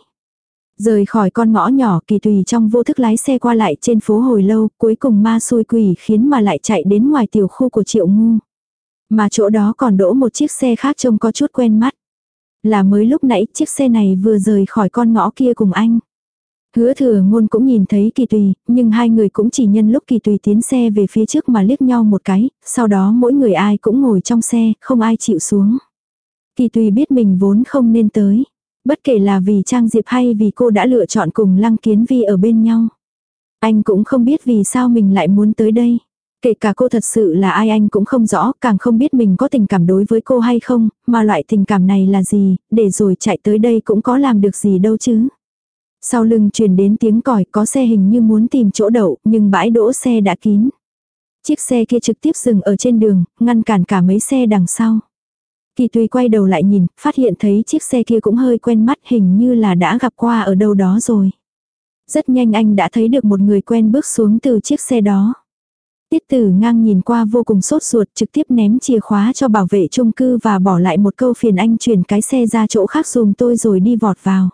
Rời khỏi con ngõ nhỏ kỳ tùy trong vô thức lái xe qua lại trên phố hồi lâu, cuối cùng ma xui quỷ khiến mà lại chạy đến ngoài tiểu khu của triệu ngu. Mà chỗ đó còn đỗ một chiếc xe khác trông có chút quen mắt. Là mới lúc nãy chiếc xe này vừa rời khỏi con ngõ kia cùng anh. Hứa thừa ngôn cũng nhìn thấy kỳ tùy, nhưng hai người cũng chỉ nhân lúc kỳ tùy tiến xe về phía trước mà liếc nhau một cái, sau đó mỗi người ai cũng ngồi trong xe, không ai chịu xuống. Kỳ tùy biết mình vốn không nên tới. Bất kể là vì Trang Diệp hay vì cô đã lựa chọn cùng Lăng Kiến Vi ở bên nhau. Anh cũng không biết vì sao mình lại muốn tới đây. Kể cả cô thật sự là ai anh cũng không rõ, càng không biết mình có tình cảm đối với cô hay không, mà loại tình cảm này là gì, để rồi chạy tới đây cũng có làm được gì đâu chứ. Sau lưng truyền đến tiếng còi có xe hình như muốn tìm chỗ đậu, nhưng bãi đỗ xe đã kín. Chiếc xe kia trực tiếp dừng ở trên đường, ngăn cản cả mấy xe đằng sau. Kỳ tùy quay đầu lại nhìn, phát hiện thấy chiếc xe kia cũng hơi quen mắt hình như là đã gặp qua ở đâu đó rồi. Rất nhanh anh đã thấy được một người quen bước xuống từ chiếc xe đó. Tiết tử ngang nhìn qua vô cùng sốt ruột trực tiếp ném chìa khóa cho bảo vệ chung cư và bỏ lại một câu phiền anh chuyển cái xe ra chỗ khác dùm tôi rồi đi vọt vào.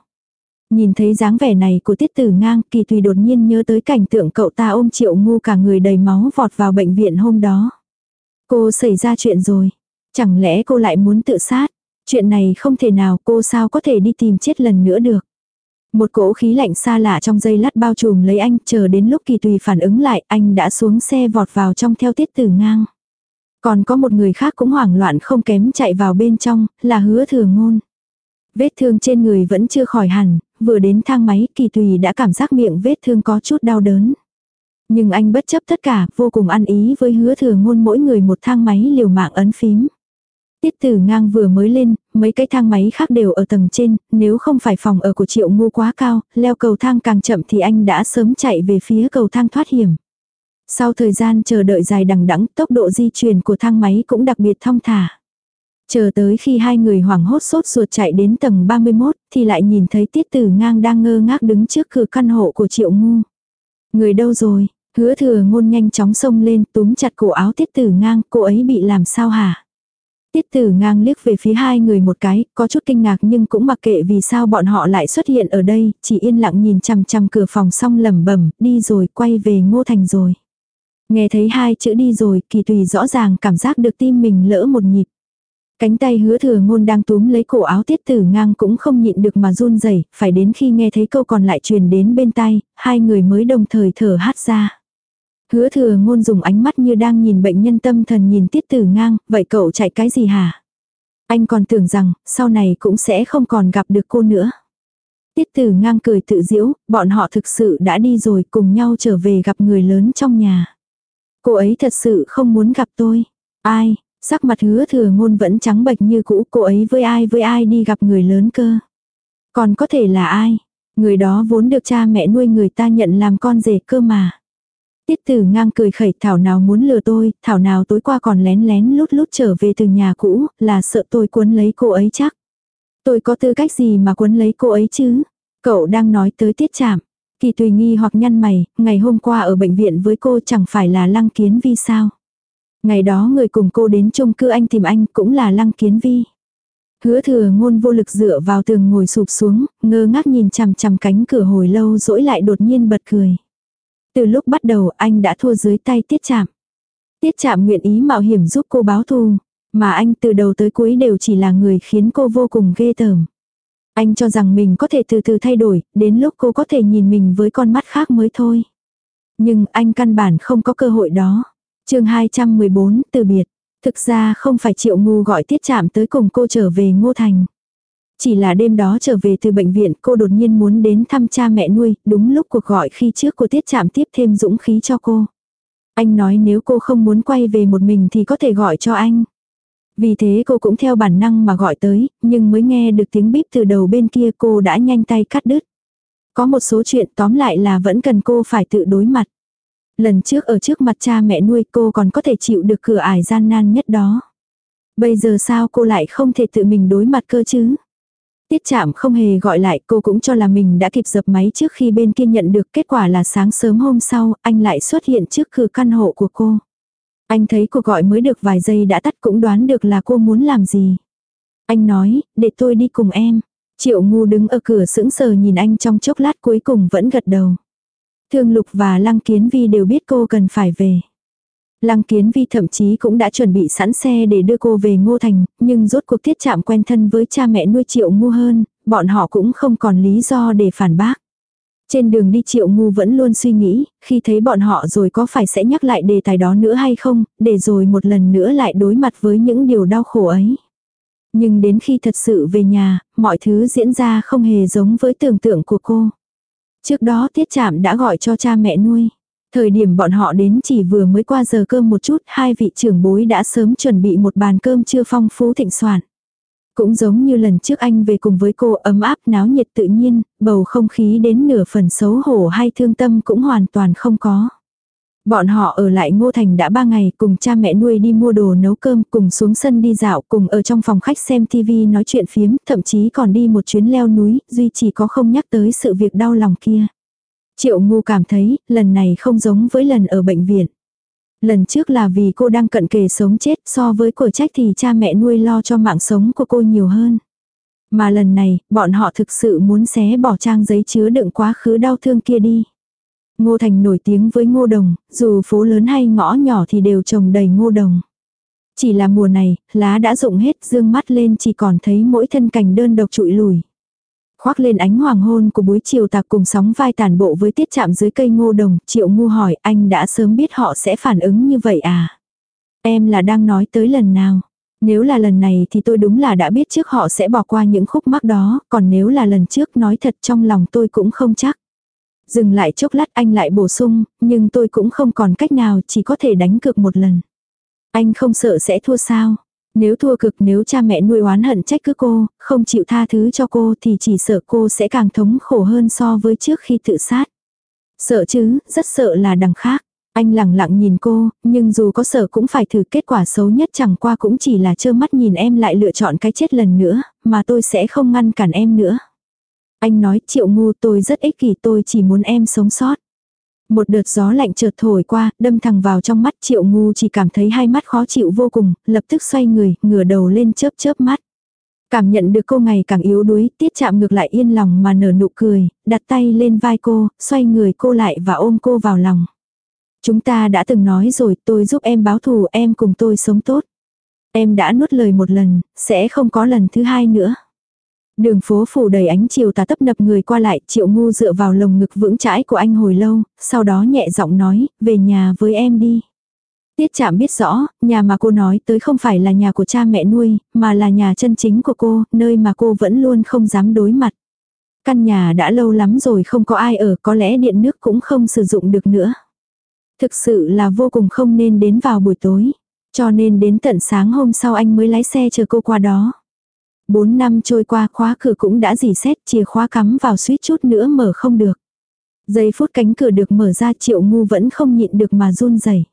Nhìn thấy dáng vẻ này của tiết tử ngang kỳ tùy đột nhiên nhớ tới cảnh tượng cậu ta ôm triệu ngu cả người đầy máu vọt vào bệnh viện hôm đó. Cô xảy ra chuyện rồi. Chẳng lẽ cô lại muốn tự sát? Chuyện này không thể nào cô sao có thể đi tìm chết lần nữa được. Một cỗ khí lạnh xa lạ trong dây lát bao trùm lấy anh, chờ đến lúc kỳ tùy phản ứng lại, anh đã xuống xe vọt vào trong theo tiết tử ngang. Còn có một người khác cũng hoảng loạn không kém chạy vào bên trong, là hứa thừa ngôn. Vết thương trên người vẫn chưa khỏi hẳn, vừa đến thang máy kỳ tùy đã cảm giác miệng vết thương có chút đau đớn. Nhưng anh bất chấp tất cả, vô cùng ăn ý với hứa thừa ngôn mỗi người một thang máy liều mạng ấn phím. Tiết tử ngang vừa mới lên, mấy cái thang máy khác đều ở tầng trên, nếu không phải phòng ở của triệu ngu quá cao, leo cầu thang càng chậm thì anh đã sớm chạy về phía cầu thang thoát hiểm. Sau thời gian chờ đợi dài đằng đẵng, tốc độ di chuyển của thang máy cũng đặc biệt thong thả. Chờ tới khi hai người hoảng hốt sốt ruột chạy đến tầng 31, thì lại nhìn thấy tiết tử ngang đang ngơ ngác đứng trước cửa căn hộ của triệu ngu. Người đâu rồi? Hứa thừa ngôn nhanh chóng xông lên túm chặt cổ áo tiết tử ngang, cô ấy bị làm sao hả? Tiết tử ngang liếc về phía hai người một cái, có chút kinh ngạc nhưng cũng mặc kệ vì sao bọn họ lại xuất hiện ở đây, chỉ yên lặng nhìn chằm chằm cửa phòng xong lẩm bẩm đi rồi, quay về ngô thành rồi. Nghe thấy hai chữ đi rồi, kỳ tùy rõ ràng cảm giác được tim mình lỡ một nhịp. Cánh tay hứa thừa ngôn đang túm lấy cổ áo tiết tử ngang cũng không nhịn được mà run rẩy phải đến khi nghe thấy câu còn lại truyền đến bên tay, hai người mới đồng thời thở hát ra. Hứa thừa ngôn dùng ánh mắt như đang nhìn bệnh nhân tâm thần nhìn tiết tử ngang, vậy cậu chạy cái gì hả? Anh còn tưởng rằng, sau này cũng sẽ không còn gặp được cô nữa. Tiết tử ngang cười tự diễu, bọn họ thực sự đã đi rồi cùng nhau trở về gặp người lớn trong nhà. Cô ấy thật sự không muốn gặp tôi. Ai, sắc mặt hứa thừa ngôn vẫn trắng bệch như cũ, cô ấy với ai với ai đi gặp người lớn cơ. Còn có thể là ai? Người đó vốn được cha mẹ nuôi người ta nhận làm con rể cơ mà. Tiết tử ngang cười khẩy thảo nào muốn lừa tôi, thảo nào tối qua còn lén lén lút lút trở về từ nhà cũ, là sợ tôi cuốn lấy cô ấy chắc. Tôi có tư cách gì mà cuốn lấy cô ấy chứ? Cậu đang nói tới tiết chạm. Kỳ tùy nghi hoặc nhăn mày, ngày hôm qua ở bệnh viện với cô chẳng phải là lăng kiến vi sao. Ngày đó người cùng cô đến chung cư anh tìm anh cũng là lăng kiến vi. Hứa thừa ngôn vô lực dựa vào tường ngồi sụp xuống, ngơ ngác nhìn chằm chằm cánh cửa hồi lâu dỗi lại đột nhiên bật cười. Từ lúc bắt đầu anh đã thua dưới tay tiết chạm. Tiết chạm nguyện ý mạo hiểm giúp cô báo thù. Mà anh từ đầu tới cuối đều chỉ là người khiến cô vô cùng ghê tởm. Anh cho rằng mình có thể từ từ thay đổi, đến lúc cô có thể nhìn mình với con mắt khác mới thôi. Nhưng anh căn bản không có cơ hội đó. chương 214, từ biệt. Thực ra không phải triệu ngu gọi tiết chạm tới cùng cô trở về ngô thành. Chỉ là đêm đó trở về từ bệnh viện cô đột nhiên muốn đến thăm cha mẹ nuôi, đúng lúc cuộc gọi khi trước của tiết chạm tiếp thêm dũng khí cho cô. Anh nói nếu cô không muốn quay về một mình thì có thể gọi cho anh. Vì thế cô cũng theo bản năng mà gọi tới, nhưng mới nghe được tiếng bíp từ đầu bên kia cô đã nhanh tay cắt đứt. Có một số chuyện tóm lại là vẫn cần cô phải tự đối mặt. Lần trước ở trước mặt cha mẹ nuôi cô còn có thể chịu được cửa ải gian nan nhất đó. Bây giờ sao cô lại không thể tự mình đối mặt cơ chứ? Tiết chạm không hề gọi lại cô cũng cho là mình đã kịp dập máy trước khi bên kia nhận được kết quả là sáng sớm hôm sau anh lại xuất hiện trước cửa căn hộ của cô. Anh thấy cuộc gọi mới được vài giây đã tắt cũng đoán được là cô muốn làm gì. Anh nói, để tôi đi cùng em. Triệu ngu đứng ở cửa sững sờ nhìn anh trong chốc lát cuối cùng vẫn gật đầu. Thương Lục và Lăng Kiến Vi đều biết cô cần phải về. Lăng Kiến Vi thậm chí cũng đã chuẩn bị sẵn xe để đưa cô về Ngô Thành, nhưng rốt cuộc tiết chạm quen thân với cha mẹ nuôi Triệu Ngu hơn, bọn họ cũng không còn lý do để phản bác. Trên đường đi Triệu Ngu vẫn luôn suy nghĩ, khi thấy bọn họ rồi có phải sẽ nhắc lại đề tài đó nữa hay không, để rồi một lần nữa lại đối mặt với những điều đau khổ ấy. Nhưng đến khi thật sự về nhà, mọi thứ diễn ra không hề giống với tưởng tượng của cô. Trước đó Tiết Trạm đã gọi cho cha mẹ nuôi. Thời điểm bọn họ đến chỉ vừa mới qua giờ cơm một chút, hai vị trưởng bối đã sớm chuẩn bị một bàn cơm chưa phong phú thịnh soạn. Cũng giống như lần trước anh về cùng với cô ấm áp náo nhiệt tự nhiên, bầu không khí đến nửa phần xấu hổ hay thương tâm cũng hoàn toàn không có. Bọn họ ở lại Ngô Thành đã ba ngày cùng cha mẹ nuôi đi mua đồ nấu cơm cùng xuống sân đi dạo cùng ở trong phòng khách xem TV nói chuyện phiếm thậm chí còn đi một chuyến leo núi duy chỉ có không nhắc tới sự việc đau lòng kia. Triệu ngu cảm thấy lần này không giống với lần ở bệnh viện. Lần trước là vì cô đang cận kề sống chết so với của trách thì cha mẹ nuôi lo cho mạng sống của cô nhiều hơn. Mà lần này, bọn họ thực sự muốn xé bỏ trang giấy chứa đựng quá khứ đau thương kia đi. Ngô Thành nổi tiếng với ngô đồng, dù phố lớn hay ngõ nhỏ thì đều trồng đầy ngô đồng. Chỉ là mùa này, lá đã rụng hết dương mắt lên chỉ còn thấy mỗi thân cành đơn độc trụi lùi. Khoác lên ánh hoàng hôn của buổi chiều tạc cùng sóng vai tàn bộ với tiết chạm dưới cây ngô đồng, triệu ngu hỏi anh đã sớm biết họ sẽ phản ứng như vậy à? Em là đang nói tới lần nào? Nếu là lần này thì tôi đúng là đã biết trước họ sẽ bỏ qua những khúc mắc đó, còn nếu là lần trước nói thật trong lòng tôi cũng không chắc. Dừng lại chốc lát anh lại bổ sung, nhưng tôi cũng không còn cách nào chỉ có thể đánh cược một lần. Anh không sợ sẽ thua sao? Nếu thua cực nếu cha mẹ nuôi oán hận trách cứ cô, không chịu tha thứ cho cô thì chỉ sợ cô sẽ càng thống khổ hơn so với trước khi tự sát. Sợ chứ, rất sợ là đằng khác. Anh lặng lặng nhìn cô, nhưng dù có sợ cũng phải thử kết quả xấu nhất chẳng qua cũng chỉ là trơ mắt nhìn em lại lựa chọn cái chết lần nữa, mà tôi sẽ không ngăn cản em nữa. Anh nói triệu ngu tôi rất ích kỷ tôi chỉ muốn em sống sót. Một đợt gió lạnh chợt thổi qua, đâm thẳng vào trong mắt triệu ngu chỉ cảm thấy hai mắt khó chịu vô cùng, lập tức xoay người, ngửa đầu lên chớp chớp mắt. Cảm nhận được cô ngày càng yếu đuối, tiết chạm ngược lại yên lòng mà nở nụ cười, đặt tay lên vai cô, xoay người cô lại và ôm cô vào lòng. Chúng ta đã từng nói rồi tôi giúp em báo thù em cùng tôi sống tốt. Em đã nuốt lời một lần, sẽ không có lần thứ hai nữa. Đường phố phủ đầy ánh chiều tà tấp nập người qua lại, triệu ngu dựa vào lồng ngực vững chãi của anh hồi lâu, sau đó nhẹ giọng nói, về nhà với em đi. Tiết chạm biết rõ, nhà mà cô nói tới không phải là nhà của cha mẹ nuôi, mà là nhà chân chính của cô, nơi mà cô vẫn luôn không dám đối mặt. Căn nhà đã lâu lắm rồi không có ai ở, có lẽ điện nước cũng không sử dụng được nữa. Thực sự là vô cùng không nên đến vào buổi tối. Cho nên đến tận sáng hôm sau anh mới lái xe chờ cô qua đó. Bốn năm trôi qua khóa cửa cũng đã dì xét chìa khóa cắm vào suýt chút nữa mở không được. Giây phút cánh cửa được mở ra triệu ngu vẫn không nhịn được mà run rẩy.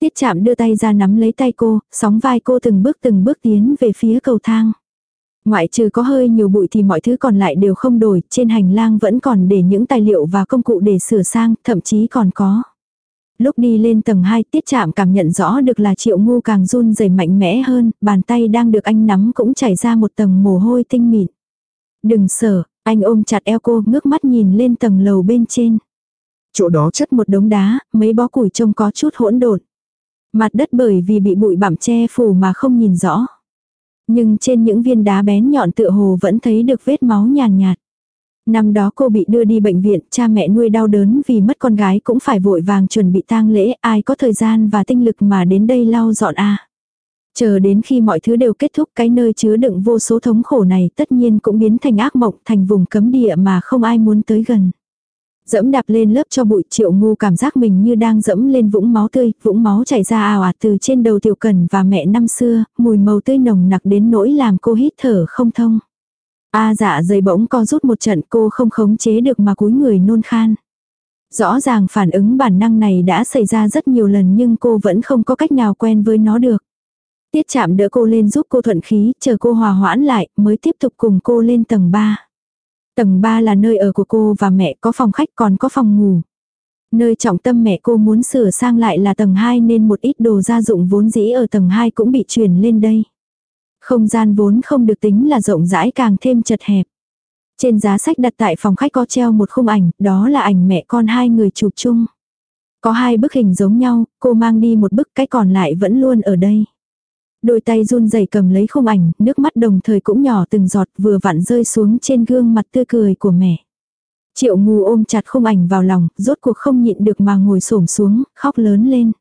Tiết chạm đưa tay ra nắm lấy tay cô, sóng vai cô từng bước từng bước tiến về phía cầu thang. Ngoại trừ có hơi nhiều bụi thì mọi thứ còn lại đều không đổi, trên hành lang vẫn còn để những tài liệu và công cụ để sửa sang, thậm chí còn có. Lúc đi lên tầng 2 tiết chạm cảm nhận rõ được là triệu ngu càng run rẩy mạnh mẽ hơn, bàn tay đang được anh nắm cũng chảy ra một tầng mồ hôi tinh mịn. Đừng sợ, anh ôm chặt eo cô ngước mắt nhìn lên tầng lầu bên trên. Chỗ đó chất một đống đá, mấy bó củi trông có chút hỗn độn. Mặt đất bởi vì bị bụi bặm che phủ mà không nhìn rõ. Nhưng trên những viên đá bén nhọn tựa hồ vẫn thấy được vết máu nhàn nhạt, nhạt. Năm đó cô bị đưa đi bệnh viện, cha mẹ nuôi đau đớn vì mất con gái cũng phải vội vàng chuẩn bị tang lễ, ai có thời gian và tinh lực mà đến đây lau dọn a. Chờ đến khi mọi thứ đều kết thúc cái nơi chứa đựng vô số thống khổ này tất nhiên cũng biến thành ác mộng thành vùng cấm địa mà không ai muốn tới gần. Dẫm đạp lên lớp cho bụi triệu ngu cảm giác mình như đang dẫm lên vũng máu tươi, vũng máu chảy ra ào ạt từ trên đầu tiểu cần và mẹ năm xưa, mùi màu tươi nồng nặc đến nỗi làm cô hít thở không thông. A dạ dày bỗng co rút một trận cô không khống chế được mà cúi người nôn khan. Rõ ràng phản ứng bản năng này đã xảy ra rất nhiều lần nhưng cô vẫn không có cách nào quen với nó được. Tiết chạm đỡ cô lên giúp cô thuận khí, chờ cô hòa hoãn lại, mới tiếp tục cùng cô lên tầng 3. Tầng 3 là nơi ở của cô và mẹ có phòng khách còn có phòng ngủ. Nơi trọng tâm mẹ cô muốn sửa sang lại là tầng 2 nên một ít đồ gia dụng vốn dĩ ở tầng 2 cũng bị chuyển lên đây. Không gian vốn không được tính là rộng rãi càng thêm chật hẹp. Trên giá sách đặt tại phòng khách có treo một khung ảnh, đó là ảnh mẹ con hai người chụp chung. Có hai bức hình giống nhau, cô mang đi một bức cái còn lại vẫn luôn ở đây. Đôi tay run rẩy cầm lấy khung ảnh, nước mắt đồng thời cũng nhỏ từng giọt vừa vặn rơi xuống trên gương mặt tươi cười của mẹ. Triệu ngu ôm chặt khung ảnh vào lòng, rốt cuộc không nhịn được mà ngồi xổm xuống, khóc lớn lên.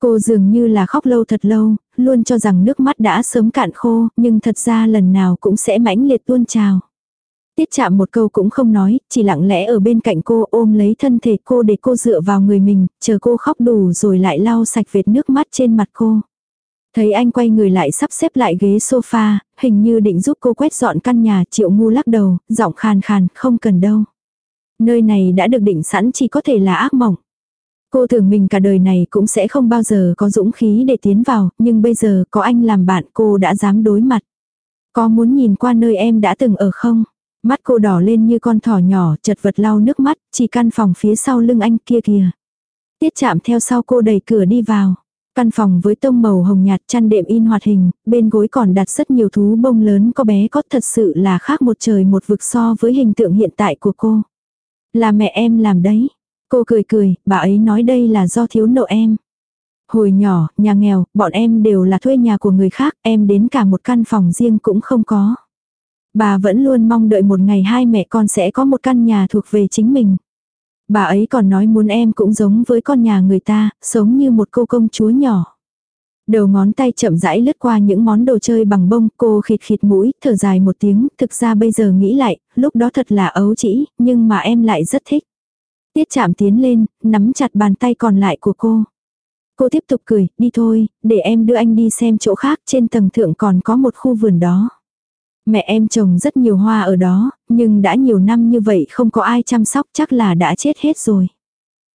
Cô dường như là khóc lâu thật lâu, luôn cho rằng nước mắt đã sớm cạn khô, nhưng thật ra lần nào cũng sẽ mãnh liệt tuôn trào. Tiết chạm một câu cũng không nói, chỉ lặng lẽ ở bên cạnh cô ôm lấy thân thể cô để cô dựa vào người mình, chờ cô khóc đủ rồi lại lau sạch vệt nước mắt trên mặt cô. Thấy anh quay người lại sắp xếp lại ghế sofa, hình như định giúp cô quét dọn căn nhà triệu ngu lắc đầu, giọng khàn khàn, không cần đâu. Nơi này đã được định sẵn chỉ có thể là ác mộng. Cô tưởng mình cả đời này cũng sẽ không bao giờ có dũng khí để tiến vào, nhưng bây giờ có anh làm bạn cô đã dám đối mặt. Có muốn nhìn qua nơi em đã từng ở không? Mắt cô đỏ lên như con thỏ nhỏ, chật vật lau nước mắt, chỉ căn phòng phía sau lưng anh kia kìa. Tiết chạm theo sau cô đẩy cửa đi vào. Căn phòng với tông màu hồng nhạt chăn đệm in hoạt hình, bên gối còn đặt rất nhiều thú bông lớn có bé có thật sự là khác một trời một vực so với hình tượng hiện tại của cô. Là mẹ em làm đấy. Cô cười cười, bà ấy nói đây là do thiếu nợ em. Hồi nhỏ, nhà nghèo, bọn em đều là thuê nhà của người khác, em đến cả một căn phòng riêng cũng không có. Bà vẫn luôn mong đợi một ngày hai mẹ con sẽ có một căn nhà thuộc về chính mình. Bà ấy còn nói muốn em cũng giống với con nhà người ta, sống như một cô công chúa nhỏ. Đầu ngón tay chậm rãi lướt qua những món đồ chơi bằng bông, cô khịt khịt mũi, thở dài một tiếng, thực ra bây giờ nghĩ lại, lúc đó thật là ấu trĩ, nhưng mà em lại rất thích. Tiết chạm tiến lên, nắm chặt bàn tay còn lại của cô. Cô tiếp tục cười, đi thôi, để em đưa anh đi xem chỗ khác, trên tầng thượng còn có một khu vườn đó. Mẹ em trồng rất nhiều hoa ở đó, nhưng đã nhiều năm như vậy không có ai chăm sóc chắc là đã chết hết rồi.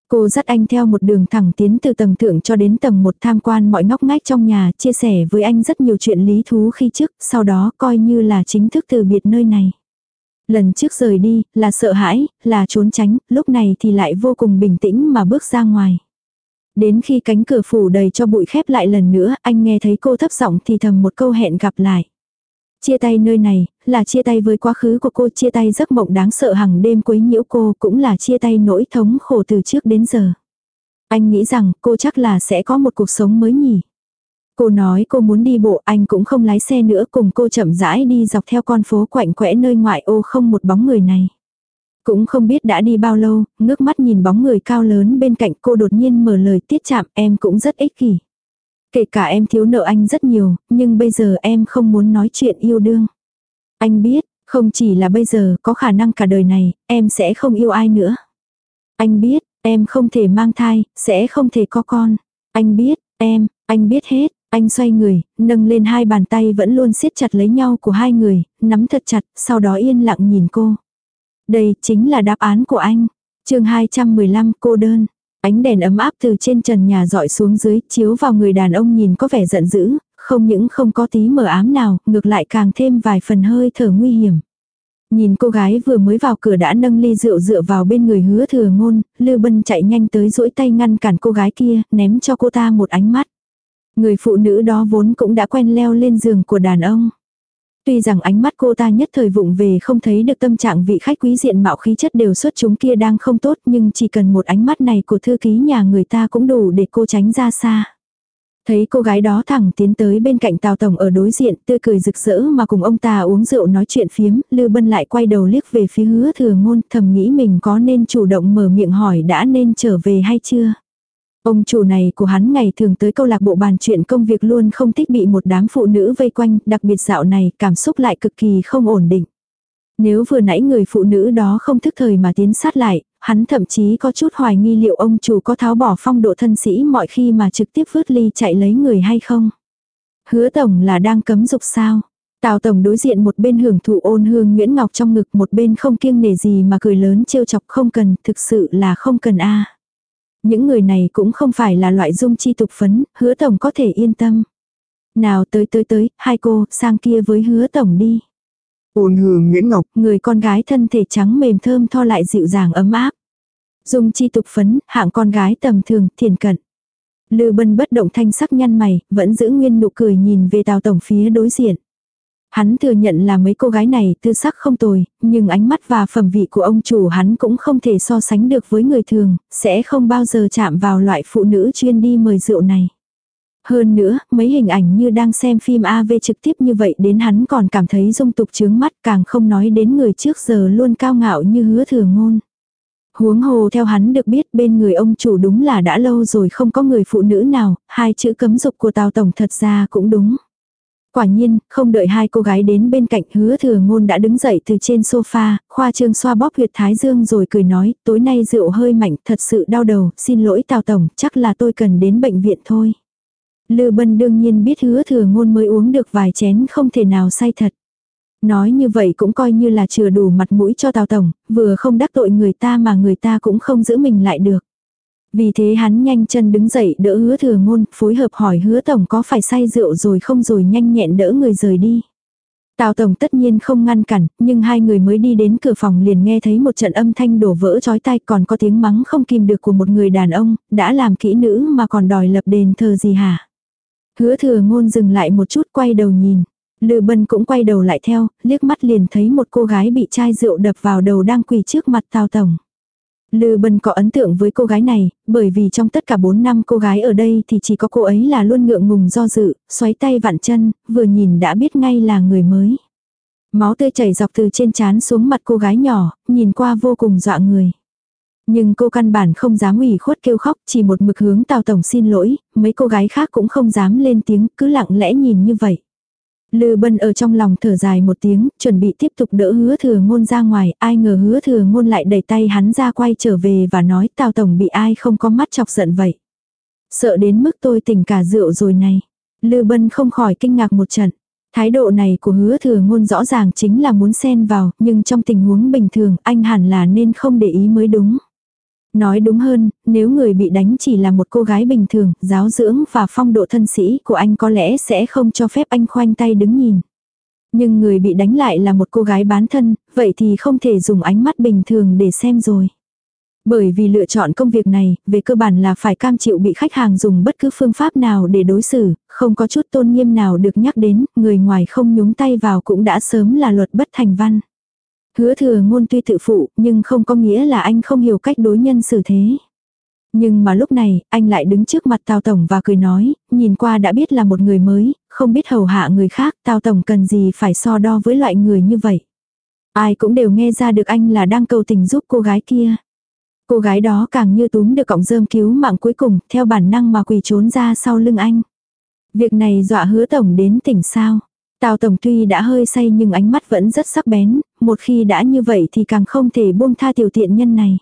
Cô dắt anh theo một đường thẳng tiến từ tầng thượng cho đến tầng một tham quan mọi ngóc ngách trong nhà, chia sẻ với anh rất nhiều chuyện lý thú khi trước, sau đó coi như là chính thức từ biệt nơi này. Lần trước rời đi, là sợ hãi, là trốn tránh, lúc này thì lại vô cùng bình tĩnh mà bước ra ngoài. Đến khi cánh cửa phủ đầy cho bụi khép lại lần nữa, anh nghe thấy cô thấp giọng thì thầm một câu hẹn gặp lại. Chia tay nơi này, là chia tay với quá khứ của cô, chia tay giấc mộng đáng sợ hàng đêm quấy nhiễu cô, cũng là chia tay nỗi thống khổ từ trước đến giờ. Anh nghĩ rằng cô chắc là sẽ có một cuộc sống mới nhỉ. Cô nói cô muốn đi bộ, anh cũng không lái xe nữa cùng cô chậm rãi đi dọc theo con phố quạnh quẽ nơi ngoại ô không một bóng người này. Cũng không biết đã đi bao lâu, ngước mắt nhìn bóng người cao lớn bên cạnh cô đột nhiên mở lời tiết chạm em cũng rất ích kỷ. Kể cả em thiếu nợ anh rất nhiều, nhưng bây giờ em không muốn nói chuyện yêu đương. Anh biết, không chỉ là bây giờ, có khả năng cả đời này, em sẽ không yêu ai nữa. Anh biết, em không thể mang thai, sẽ không thể có con. Anh biết, em, anh biết hết. Anh xoay người, nâng lên hai bàn tay vẫn luôn siết chặt lấy nhau của hai người, nắm thật chặt, sau đó yên lặng nhìn cô. Đây chính là đáp án của anh. chương 215 cô đơn. Ánh đèn ấm áp từ trên trần nhà dọi xuống dưới, chiếu vào người đàn ông nhìn có vẻ giận dữ, không những không có tí mờ ám nào, ngược lại càng thêm vài phần hơi thở nguy hiểm. Nhìn cô gái vừa mới vào cửa đã nâng ly rượu dựa vào bên người hứa thừa ngôn, Lưu Bân chạy nhanh tới duỗi tay ngăn cản cô gái kia, ném cho cô ta một ánh mắt. Người phụ nữ đó vốn cũng đã quen leo lên giường của đàn ông. Tuy rằng ánh mắt cô ta nhất thời vụng về không thấy được tâm trạng vị khách quý diện mạo khí chất đều xuất chúng kia đang không tốt nhưng chỉ cần một ánh mắt này của thư ký nhà người ta cũng đủ để cô tránh ra xa. Thấy cô gái đó thẳng tiến tới bên cạnh Tào Tổng ở đối diện tươi cười rực rỡ mà cùng ông ta uống rượu nói chuyện phiếm, Lưu Bân lại quay đầu liếc về phía hứa thừa ngôn thầm nghĩ mình có nên chủ động mở miệng hỏi đã nên trở về hay chưa. Ông chủ này của hắn ngày thường tới câu lạc bộ bàn chuyện công việc luôn không thích bị một đám phụ nữ vây quanh, đặc biệt dạo này cảm xúc lại cực kỳ không ổn định. Nếu vừa nãy người phụ nữ đó không thức thời mà tiến sát lại, hắn thậm chí có chút hoài nghi liệu ông chủ có tháo bỏ phong độ thân sĩ mọi khi mà trực tiếp vứt ly chạy lấy người hay không. Hứa tổng là đang cấm dục sao. Tào tổng đối diện một bên hưởng thụ ôn hương Nguyễn Ngọc trong ngực một bên không kiêng nể gì mà cười lớn trêu chọc không cần, thực sự là không cần a những người này cũng không phải là loại dung chi tục phấn, hứa tổng có thể yên tâm. Nào tới tới tới, hai cô, sang kia với hứa tổng đi. Ôn hương Nguyễn Ngọc, Người con gái thân thể trắng mềm thơm tho lại dịu dàng ấm áp. Dung chi tục phấn, hạng con gái tầm thường, thiền cận. Lư bân bất động thanh sắc nhăn mày, vẫn giữ nguyên nụ cười nhìn về tàu tổng phía đối diện. Hắn thừa nhận là mấy cô gái này tư sắc không tồi, nhưng ánh mắt và phẩm vị của ông chủ hắn cũng không thể so sánh được với người thường, sẽ không bao giờ chạm vào loại phụ nữ chuyên đi mời rượu này. Hơn nữa, mấy hình ảnh như đang xem phim AV trực tiếp như vậy đến hắn còn cảm thấy dung tục chướng mắt càng không nói đến người trước giờ luôn cao ngạo như hứa thừa ngôn. Huống hồ theo hắn được biết bên người ông chủ đúng là đã lâu rồi không có người phụ nữ nào, hai chữ cấm dục của Tào Tổng thật ra cũng đúng. Quả nhiên, không đợi hai cô gái đến bên cạnh hứa thừa ngôn đã đứng dậy từ trên sofa, khoa trương xoa bóp huyệt thái dương rồi cười nói, tối nay rượu hơi mạnh, thật sự đau đầu, xin lỗi Tào Tổng, chắc là tôi cần đến bệnh viện thôi. Lư Bân đương nhiên biết hứa thừa ngôn mới uống được vài chén không thể nào say thật. Nói như vậy cũng coi như là chừa đủ mặt mũi cho Tào Tổng, vừa không đắc tội người ta mà người ta cũng không giữ mình lại được. Vì thế hắn nhanh chân đứng dậy đỡ hứa thừa ngôn, phối hợp hỏi hứa tổng có phải say rượu rồi không rồi nhanh nhẹn đỡ người rời đi. Tào Tổng tất nhiên không ngăn cản, nhưng hai người mới đi đến cửa phòng liền nghe thấy một trận âm thanh đổ vỡ chói tai còn có tiếng mắng không kìm được của một người đàn ông, đã làm kỹ nữ mà còn đòi lập đền thờ gì hả. Hứa thừa ngôn dừng lại một chút quay đầu nhìn. Lư Bân cũng quay đầu lại theo, liếc mắt liền thấy một cô gái bị chai rượu đập vào đầu đang quỳ trước mặt Tào Tổng. Lư Bân có ấn tượng với cô gái này, bởi vì trong tất cả 4 năm cô gái ở đây thì chỉ có cô ấy là luôn ngượng ngùng do dự, xoáy tay vặn chân, vừa nhìn đã biết ngay là người mới. Máu tươi chảy dọc từ trên trán xuống mặt cô gái nhỏ, nhìn qua vô cùng dọa người. Nhưng cô căn bản không dám ủy khuất kêu khóc, chỉ một mực hướng Tào Tổng xin lỗi, mấy cô gái khác cũng không dám lên tiếng, cứ lặng lẽ nhìn như vậy. Lư Bân ở trong lòng thở dài một tiếng, chuẩn bị tiếp tục đỡ hứa thừa ngôn ra ngoài, ai ngờ hứa thừa ngôn lại đẩy tay hắn ra quay trở về và nói Tào Tổng bị ai không có mắt chọc giận vậy. Sợ đến mức tôi tỉnh cả rượu rồi này. Lư Bân không khỏi kinh ngạc một trận. Thái độ này của hứa thừa ngôn rõ ràng chính là muốn xen vào, nhưng trong tình huống bình thường anh hẳn là nên không để ý mới đúng. Nói đúng hơn, nếu người bị đánh chỉ là một cô gái bình thường, giáo dưỡng và phong độ thân sĩ của anh có lẽ sẽ không cho phép anh khoanh tay đứng nhìn. Nhưng người bị đánh lại là một cô gái bán thân, vậy thì không thể dùng ánh mắt bình thường để xem rồi. Bởi vì lựa chọn công việc này, về cơ bản là phải cam chịu bị khách hàng dùng bất cứ phương pháp nào để đối xử, không có chút tôn nghiêm nào được nhắc đến, người ngoài không nhúng tay vào cũng đã sớm là luật bất thành văn. Hứa thừa ngôn tuy tự phụ, nhưng không có nghĩa là anh không hiểu cách đối nhân xử thế. Nhưng mà lúc này, anh lại đứng trước mặt Tào Tổng và cười nói, nhìn qua đã biết là một người mới, không biết hầu hạ người khác, Tào Tổng cần gì phải so đo với loại người như vậy. Ai cũng đều nghe ra được anh là đang cầu tình giúp cô gái kia. Cô gái đó càng như túm được cọng rơm cứu mạng cuối cùng, theo bản năng mà quỳ trốn ra sau lưng anh. Việc này dọa hứa Tổng đến tỉnh sao. Tào Tổng tuy đã hơi say nhưng ánh mắt vẫn rất sắc bén, một khi đã như vậy thì càng không thể buông tha tiểu tiện nhân này.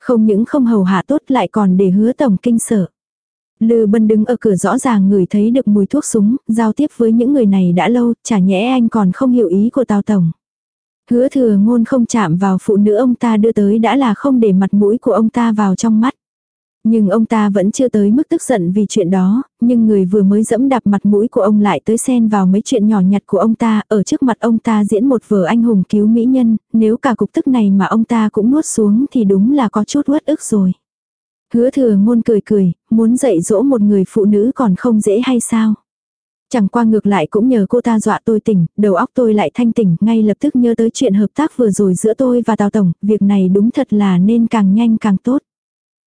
Không những không hầu hạ tốt lại còn để hứa Tổng kinh sợ. Lư Bân đứng ở cửa rõ ràng người thấy được mùi thuốc súng, giao tiếp với những người này đã lâu, chả nhẽ anh còn không hiểu ý của Tào Tổng. Hứa thừa ngôn không chạm vào phụ nữ ông ta đưa tới đã là không để mặt mũi của ông ta vào trong mắt. Nhưng ông ta vẫn chưa tới mức tức giận vì chuyện đó, nhưng người vừa mới dẫm đạp mặt mũi của ông lại tới xen vào mấy chuyện nhỏ nhặt của ông ta, ở trước mặt ông ta diễn một vở anh hùng cứu mỹ nhân, nếu cả cục tức này mà ông ta cũng nuốt xuống thì đúng là có chút uất ức rồi. Hứa thừa ngôn cười cười, muốn dạy dỗ một người phụ nữ còn không dễ hay sao? Chẳng qua ngược lại cũng nhờ cô ta dọa tôi tỉnh, đầu óc tôi lại thanh tỉnh, ngay lập tức nhớ tới chuyện hợp tác vừa rồi giữa tôi và Tào Tổng, việc này đúng thật là nên càng nhanh càng tốt.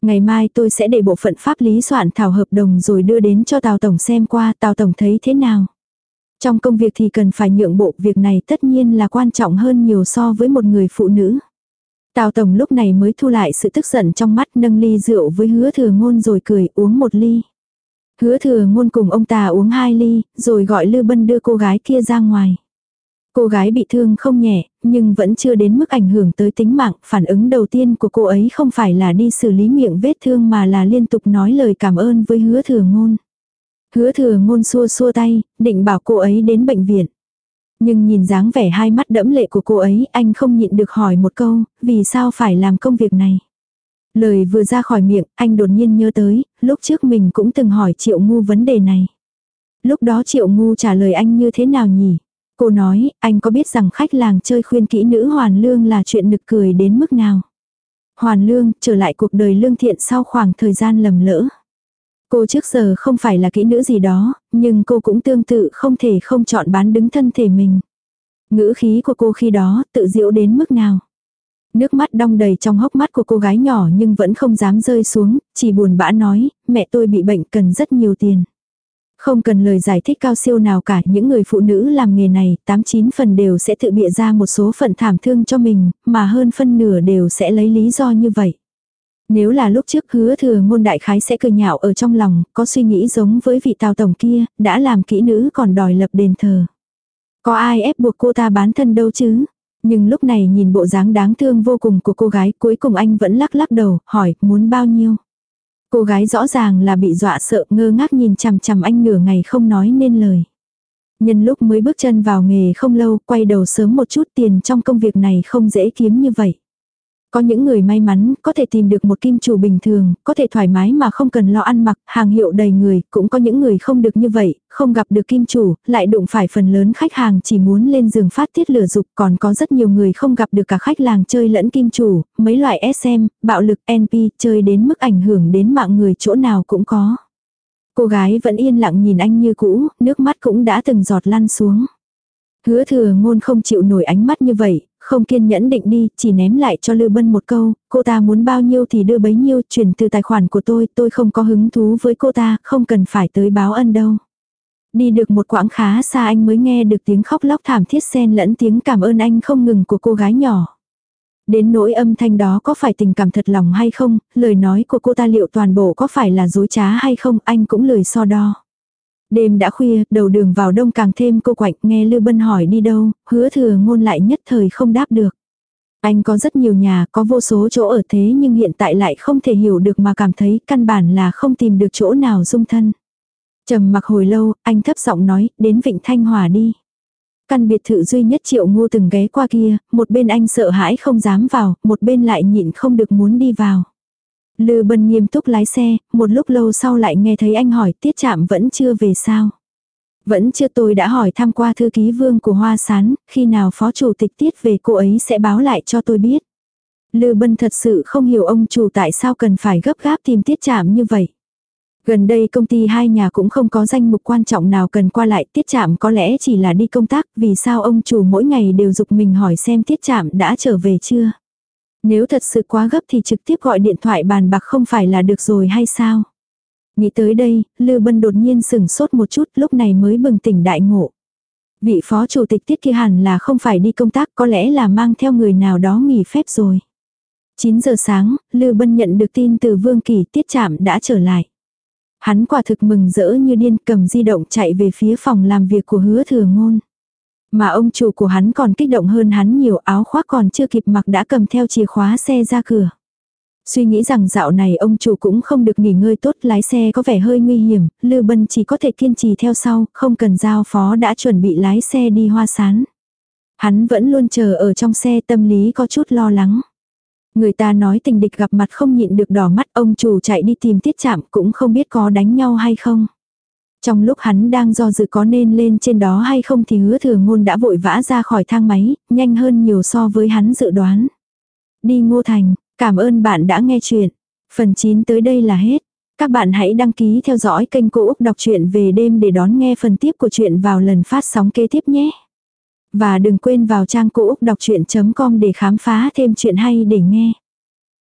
Ngày mai tôi sẽ để bộ phận pháp lý soạn thảo hợp đồng rồi đưa đến cho Tào Tổng xem qua, Tào Tổng thấy thế nào. Trong công việc thì cần phải nhượng bộ, việc này tất nhiên là quan trọng hơn nhiều so với một người phụ nữ. Tào Tổng lúc này mới thu lại sự tức giận trong mắt nâng ly rượu với hứa thừa ngôn rồi cười uống một ly. Hứa thừa ngôn cùng ông ta uống hai ly, rồi gọi Lư Bân đưa cô gái kia ra ngoài. Cô gái bị thương không nhẹ, nhưng vẫn chưa đến mức ảnh hưởng tới tính mạng. Phản ứng đầu tiên của cô ấy không phải là đi xử lý miệng vết thương mà là liên tục nói lời cảm ơn với hứa thừa ngôn. Hứa thừa ngôn xua xua tay, định bảo cô ấy đến bệnh viện. Nhưng nhìn dáng vẻ hai mắt đẫm lệ của cô ấy, anh không nhịn được hỏi một câu, vì sao phải làm công việc này. Lời vừa ra khỏi miệng, anh đột nhiên nhớ tới, lúc trước mình cũng từng hỏi triệu ngu vấn đề này. Lúc đó triệu ngu trả lời anh như thế nào nhỉ? Cô nói, anh có biết rằng khách làng chơi khuyên kỹ nữ hoàn lương là chuyện nực cười đến mức nào? Hoàn lương, trở lại cuộc đời lương thiện sau khoảng thời gian lầm lỡ. Cô trước giờ không phải là kỹ nữ gì đó, nhưng cô cũng tương tự không thể không chọn bán đứng thân thể mình. Ngữ khí của cô khi đó tự diễu đến mức nào. Nước mắt đong đầy trong hốc mắt của cô gái nhỏ nhưng vẫn không dám rơi xuống, chỉ buồn bã nói, mẹ tôi bị bệnh cần rất nhiều tiền. Không cần lời giải thích cao siêu nào cả, những người phụ nữ làm nghề này, 89 phần đều sẽ tự bịa ra một số phận thảm thương cho mình, mà hơn phân nửa đều sẽ lấy lý do như vậy. Nếu là lúc trước hứa thừa ngôn đại khái sẽ cười nhạo ở trong lòng, có suy nghĩ giống với vị tào tổng kia, đã làm kỹ nữ còn đòi lập đền thờ. Có ai ép buộc cô ta bán thân đâu chứ? Nhưng lúc này nhìn bộ dáng đáng thương vô cùng của cô gái cuối cùng anh vẫn lắc lắc đầu, hỏi muốn bao nhiêu. Cô gái rõ ràng là bị dọa sợ ngơ ngác nhìn chằm chằm anh nửa ngày không nói nên lời. Nhân lúc mới bước chân vào nghề không lâu, quay đầu sớm một chút tiền trong công việc này không dễ kiếm như vậy. Có những người may mắn, có thể tìm được một kim chủ bình thường, có thể thoải mái mà không cần lo ăn mặc, hàng hiệu đầy người, cũng có những người không được như vậy, không gặp được kim chủ, lại đụng phải phần lớn khách hàng chỉ muốn lên giường phát tiết lửa dục, còn có rất nhiều người không gặp được cả khách làng chơi lẫn kim chủ, mấy loại SM, bạo lực, NP, chơi đến mức ảnh hưởng đến mạng người chỗ nào cũng có. Cô gái vẫn yên lặng nhìn anh như cũ, nước mắt cũng đã từng giọt lăn xuống. Hứa thừa ngôn không chịu nổi ánh mắt như vậy, không kiên nhẫn định đi, chỉ ném lại cho Lư Bân một câu, cô ta muốn bao nhiêu thì đưa bấy nhiêu, chuyển từ tài khoản của tôi, tôi không có hứng thú với cô ta, không cần phải tới báo ân đâu. Đi được một quãng khá xa anh mới nghe được tiếng khóc lóc thảm thiết xen lẫn tiếng cảm ơn anh không ngừng của cô gái nhỏ. Đến nỗi âm thanh đó có phải tình cảm thật lòng hay không, lời nói của cô ta liệu toàn bộ có phải là dối trá hay không, anh cũng lười so đo. Đêm đã khuya, đầu đường vào đông càng thêm cô quạnh, nghe Lưu Bân hỏi đi đâu, hứa thừa ngôn lại nhất thời không đáp được. Anh có rất nhiều nhà, có vô số chỗ ở thế nhưng hiện tại lại không thể hiểu được mà cảm thấy căn bản là không tìm được chỗ nào dung thân. trầm mặc hồi lâu, anh thấp giọng nói, đến Vịnh Thanh Hòa đi. Căn biệt thự duy nhất triệu ngô từng ghé qua kia, một bên anh sợ hãi không dám vào, một bên lại nhịn không được muốn đi vào. Lư Bân nghiêm túc lái xe, một lúc lâu sau lại nghe thấy anh hỏi tiết chạm vẫn chưa về sao. Vẫn chưa tôi đã hỏi thăm qua thư ký vương của Hoa Sán, khi nào phó chủ tịch tiết về cô ấy sẽ báo lại cho tôi biết. Lư Bân thật sự không hiểu ông chủ tại sao cần phải gấp gáp tìm tiết chạm như vậy. Gần đây công ty hai nhà cũng không có danh mục quan trọng nào cần qua lại tiết chạm có lẽ chỉ là đi công tác vì sao ông chủ mỗi ngày đều dục mình hỏi xem tiết chạm đã trở về chưa. Nếu thật sự quá gấp thì trực tiếp gọi điện thoại bàn bạc không phải là được rồi hay sao? Nghĩ tới đây, Lư Bân đột nhiên sửng sốt một chút lúc này mới bừng tỉnh đại ngộ. Vị phó chủ tịch tiết kia hẳn là không phải đi công tác có lẽ là mang theo người nào đó nghỉ phép rồi. 9 giờ sáng, Lư Bân nhận được tin từ Vương Kỳ tiết chạm đã trở lại. Hắn quả thực mừng rỡ như điên cầm di động chạy về phía phòng làm việc của hứa thừa ngôn. Mà ông chủ của hắn còn kích động hơn hắn nhiều áo khoác còn chưa kịp mặc đã cầm theo chìa khóa xe ra cửa. Suy nghĩ rằng dạo này ông chủ cũng không được nghỉ ngơi tốt lái xe có vẻ hơi nguy hiểm, Lư Bân chỉ có thể kiên trì theo sau, không cần giao phó đã chuẩn bị lái xe đi hoa sán. Hắn vẫn luôn chờ ở trong xe tâm lý có chút lo lắng. Người ta nói tình địch gặp mặt không nhịn được đỏ mắt ông chủ chạy đi tìm tiết chạm cũng không biết có đánh nhau hay không. Trong lúc hắn đang do dự có nên lên trên đó hay không thì hứa thừa ngôn đã vội vã ra khỏi thang máy, nhanh hơn nhiều so với hắn dự đoán. Đi ngô thành, cảm ơn bạn đã nghe chuyện. Phần 9 tới đây là hết. Các bạn hãy đăng ký theo dõi kênh Cô Úc Đọc truyện về đêm để đón nghe phần tiếp của chuyện vào lần phát sóng kế tiếp nhé. Và đừng quên vào trang cô úc đọc chuyện.com để khám phá thêm chuyện hay để nghe.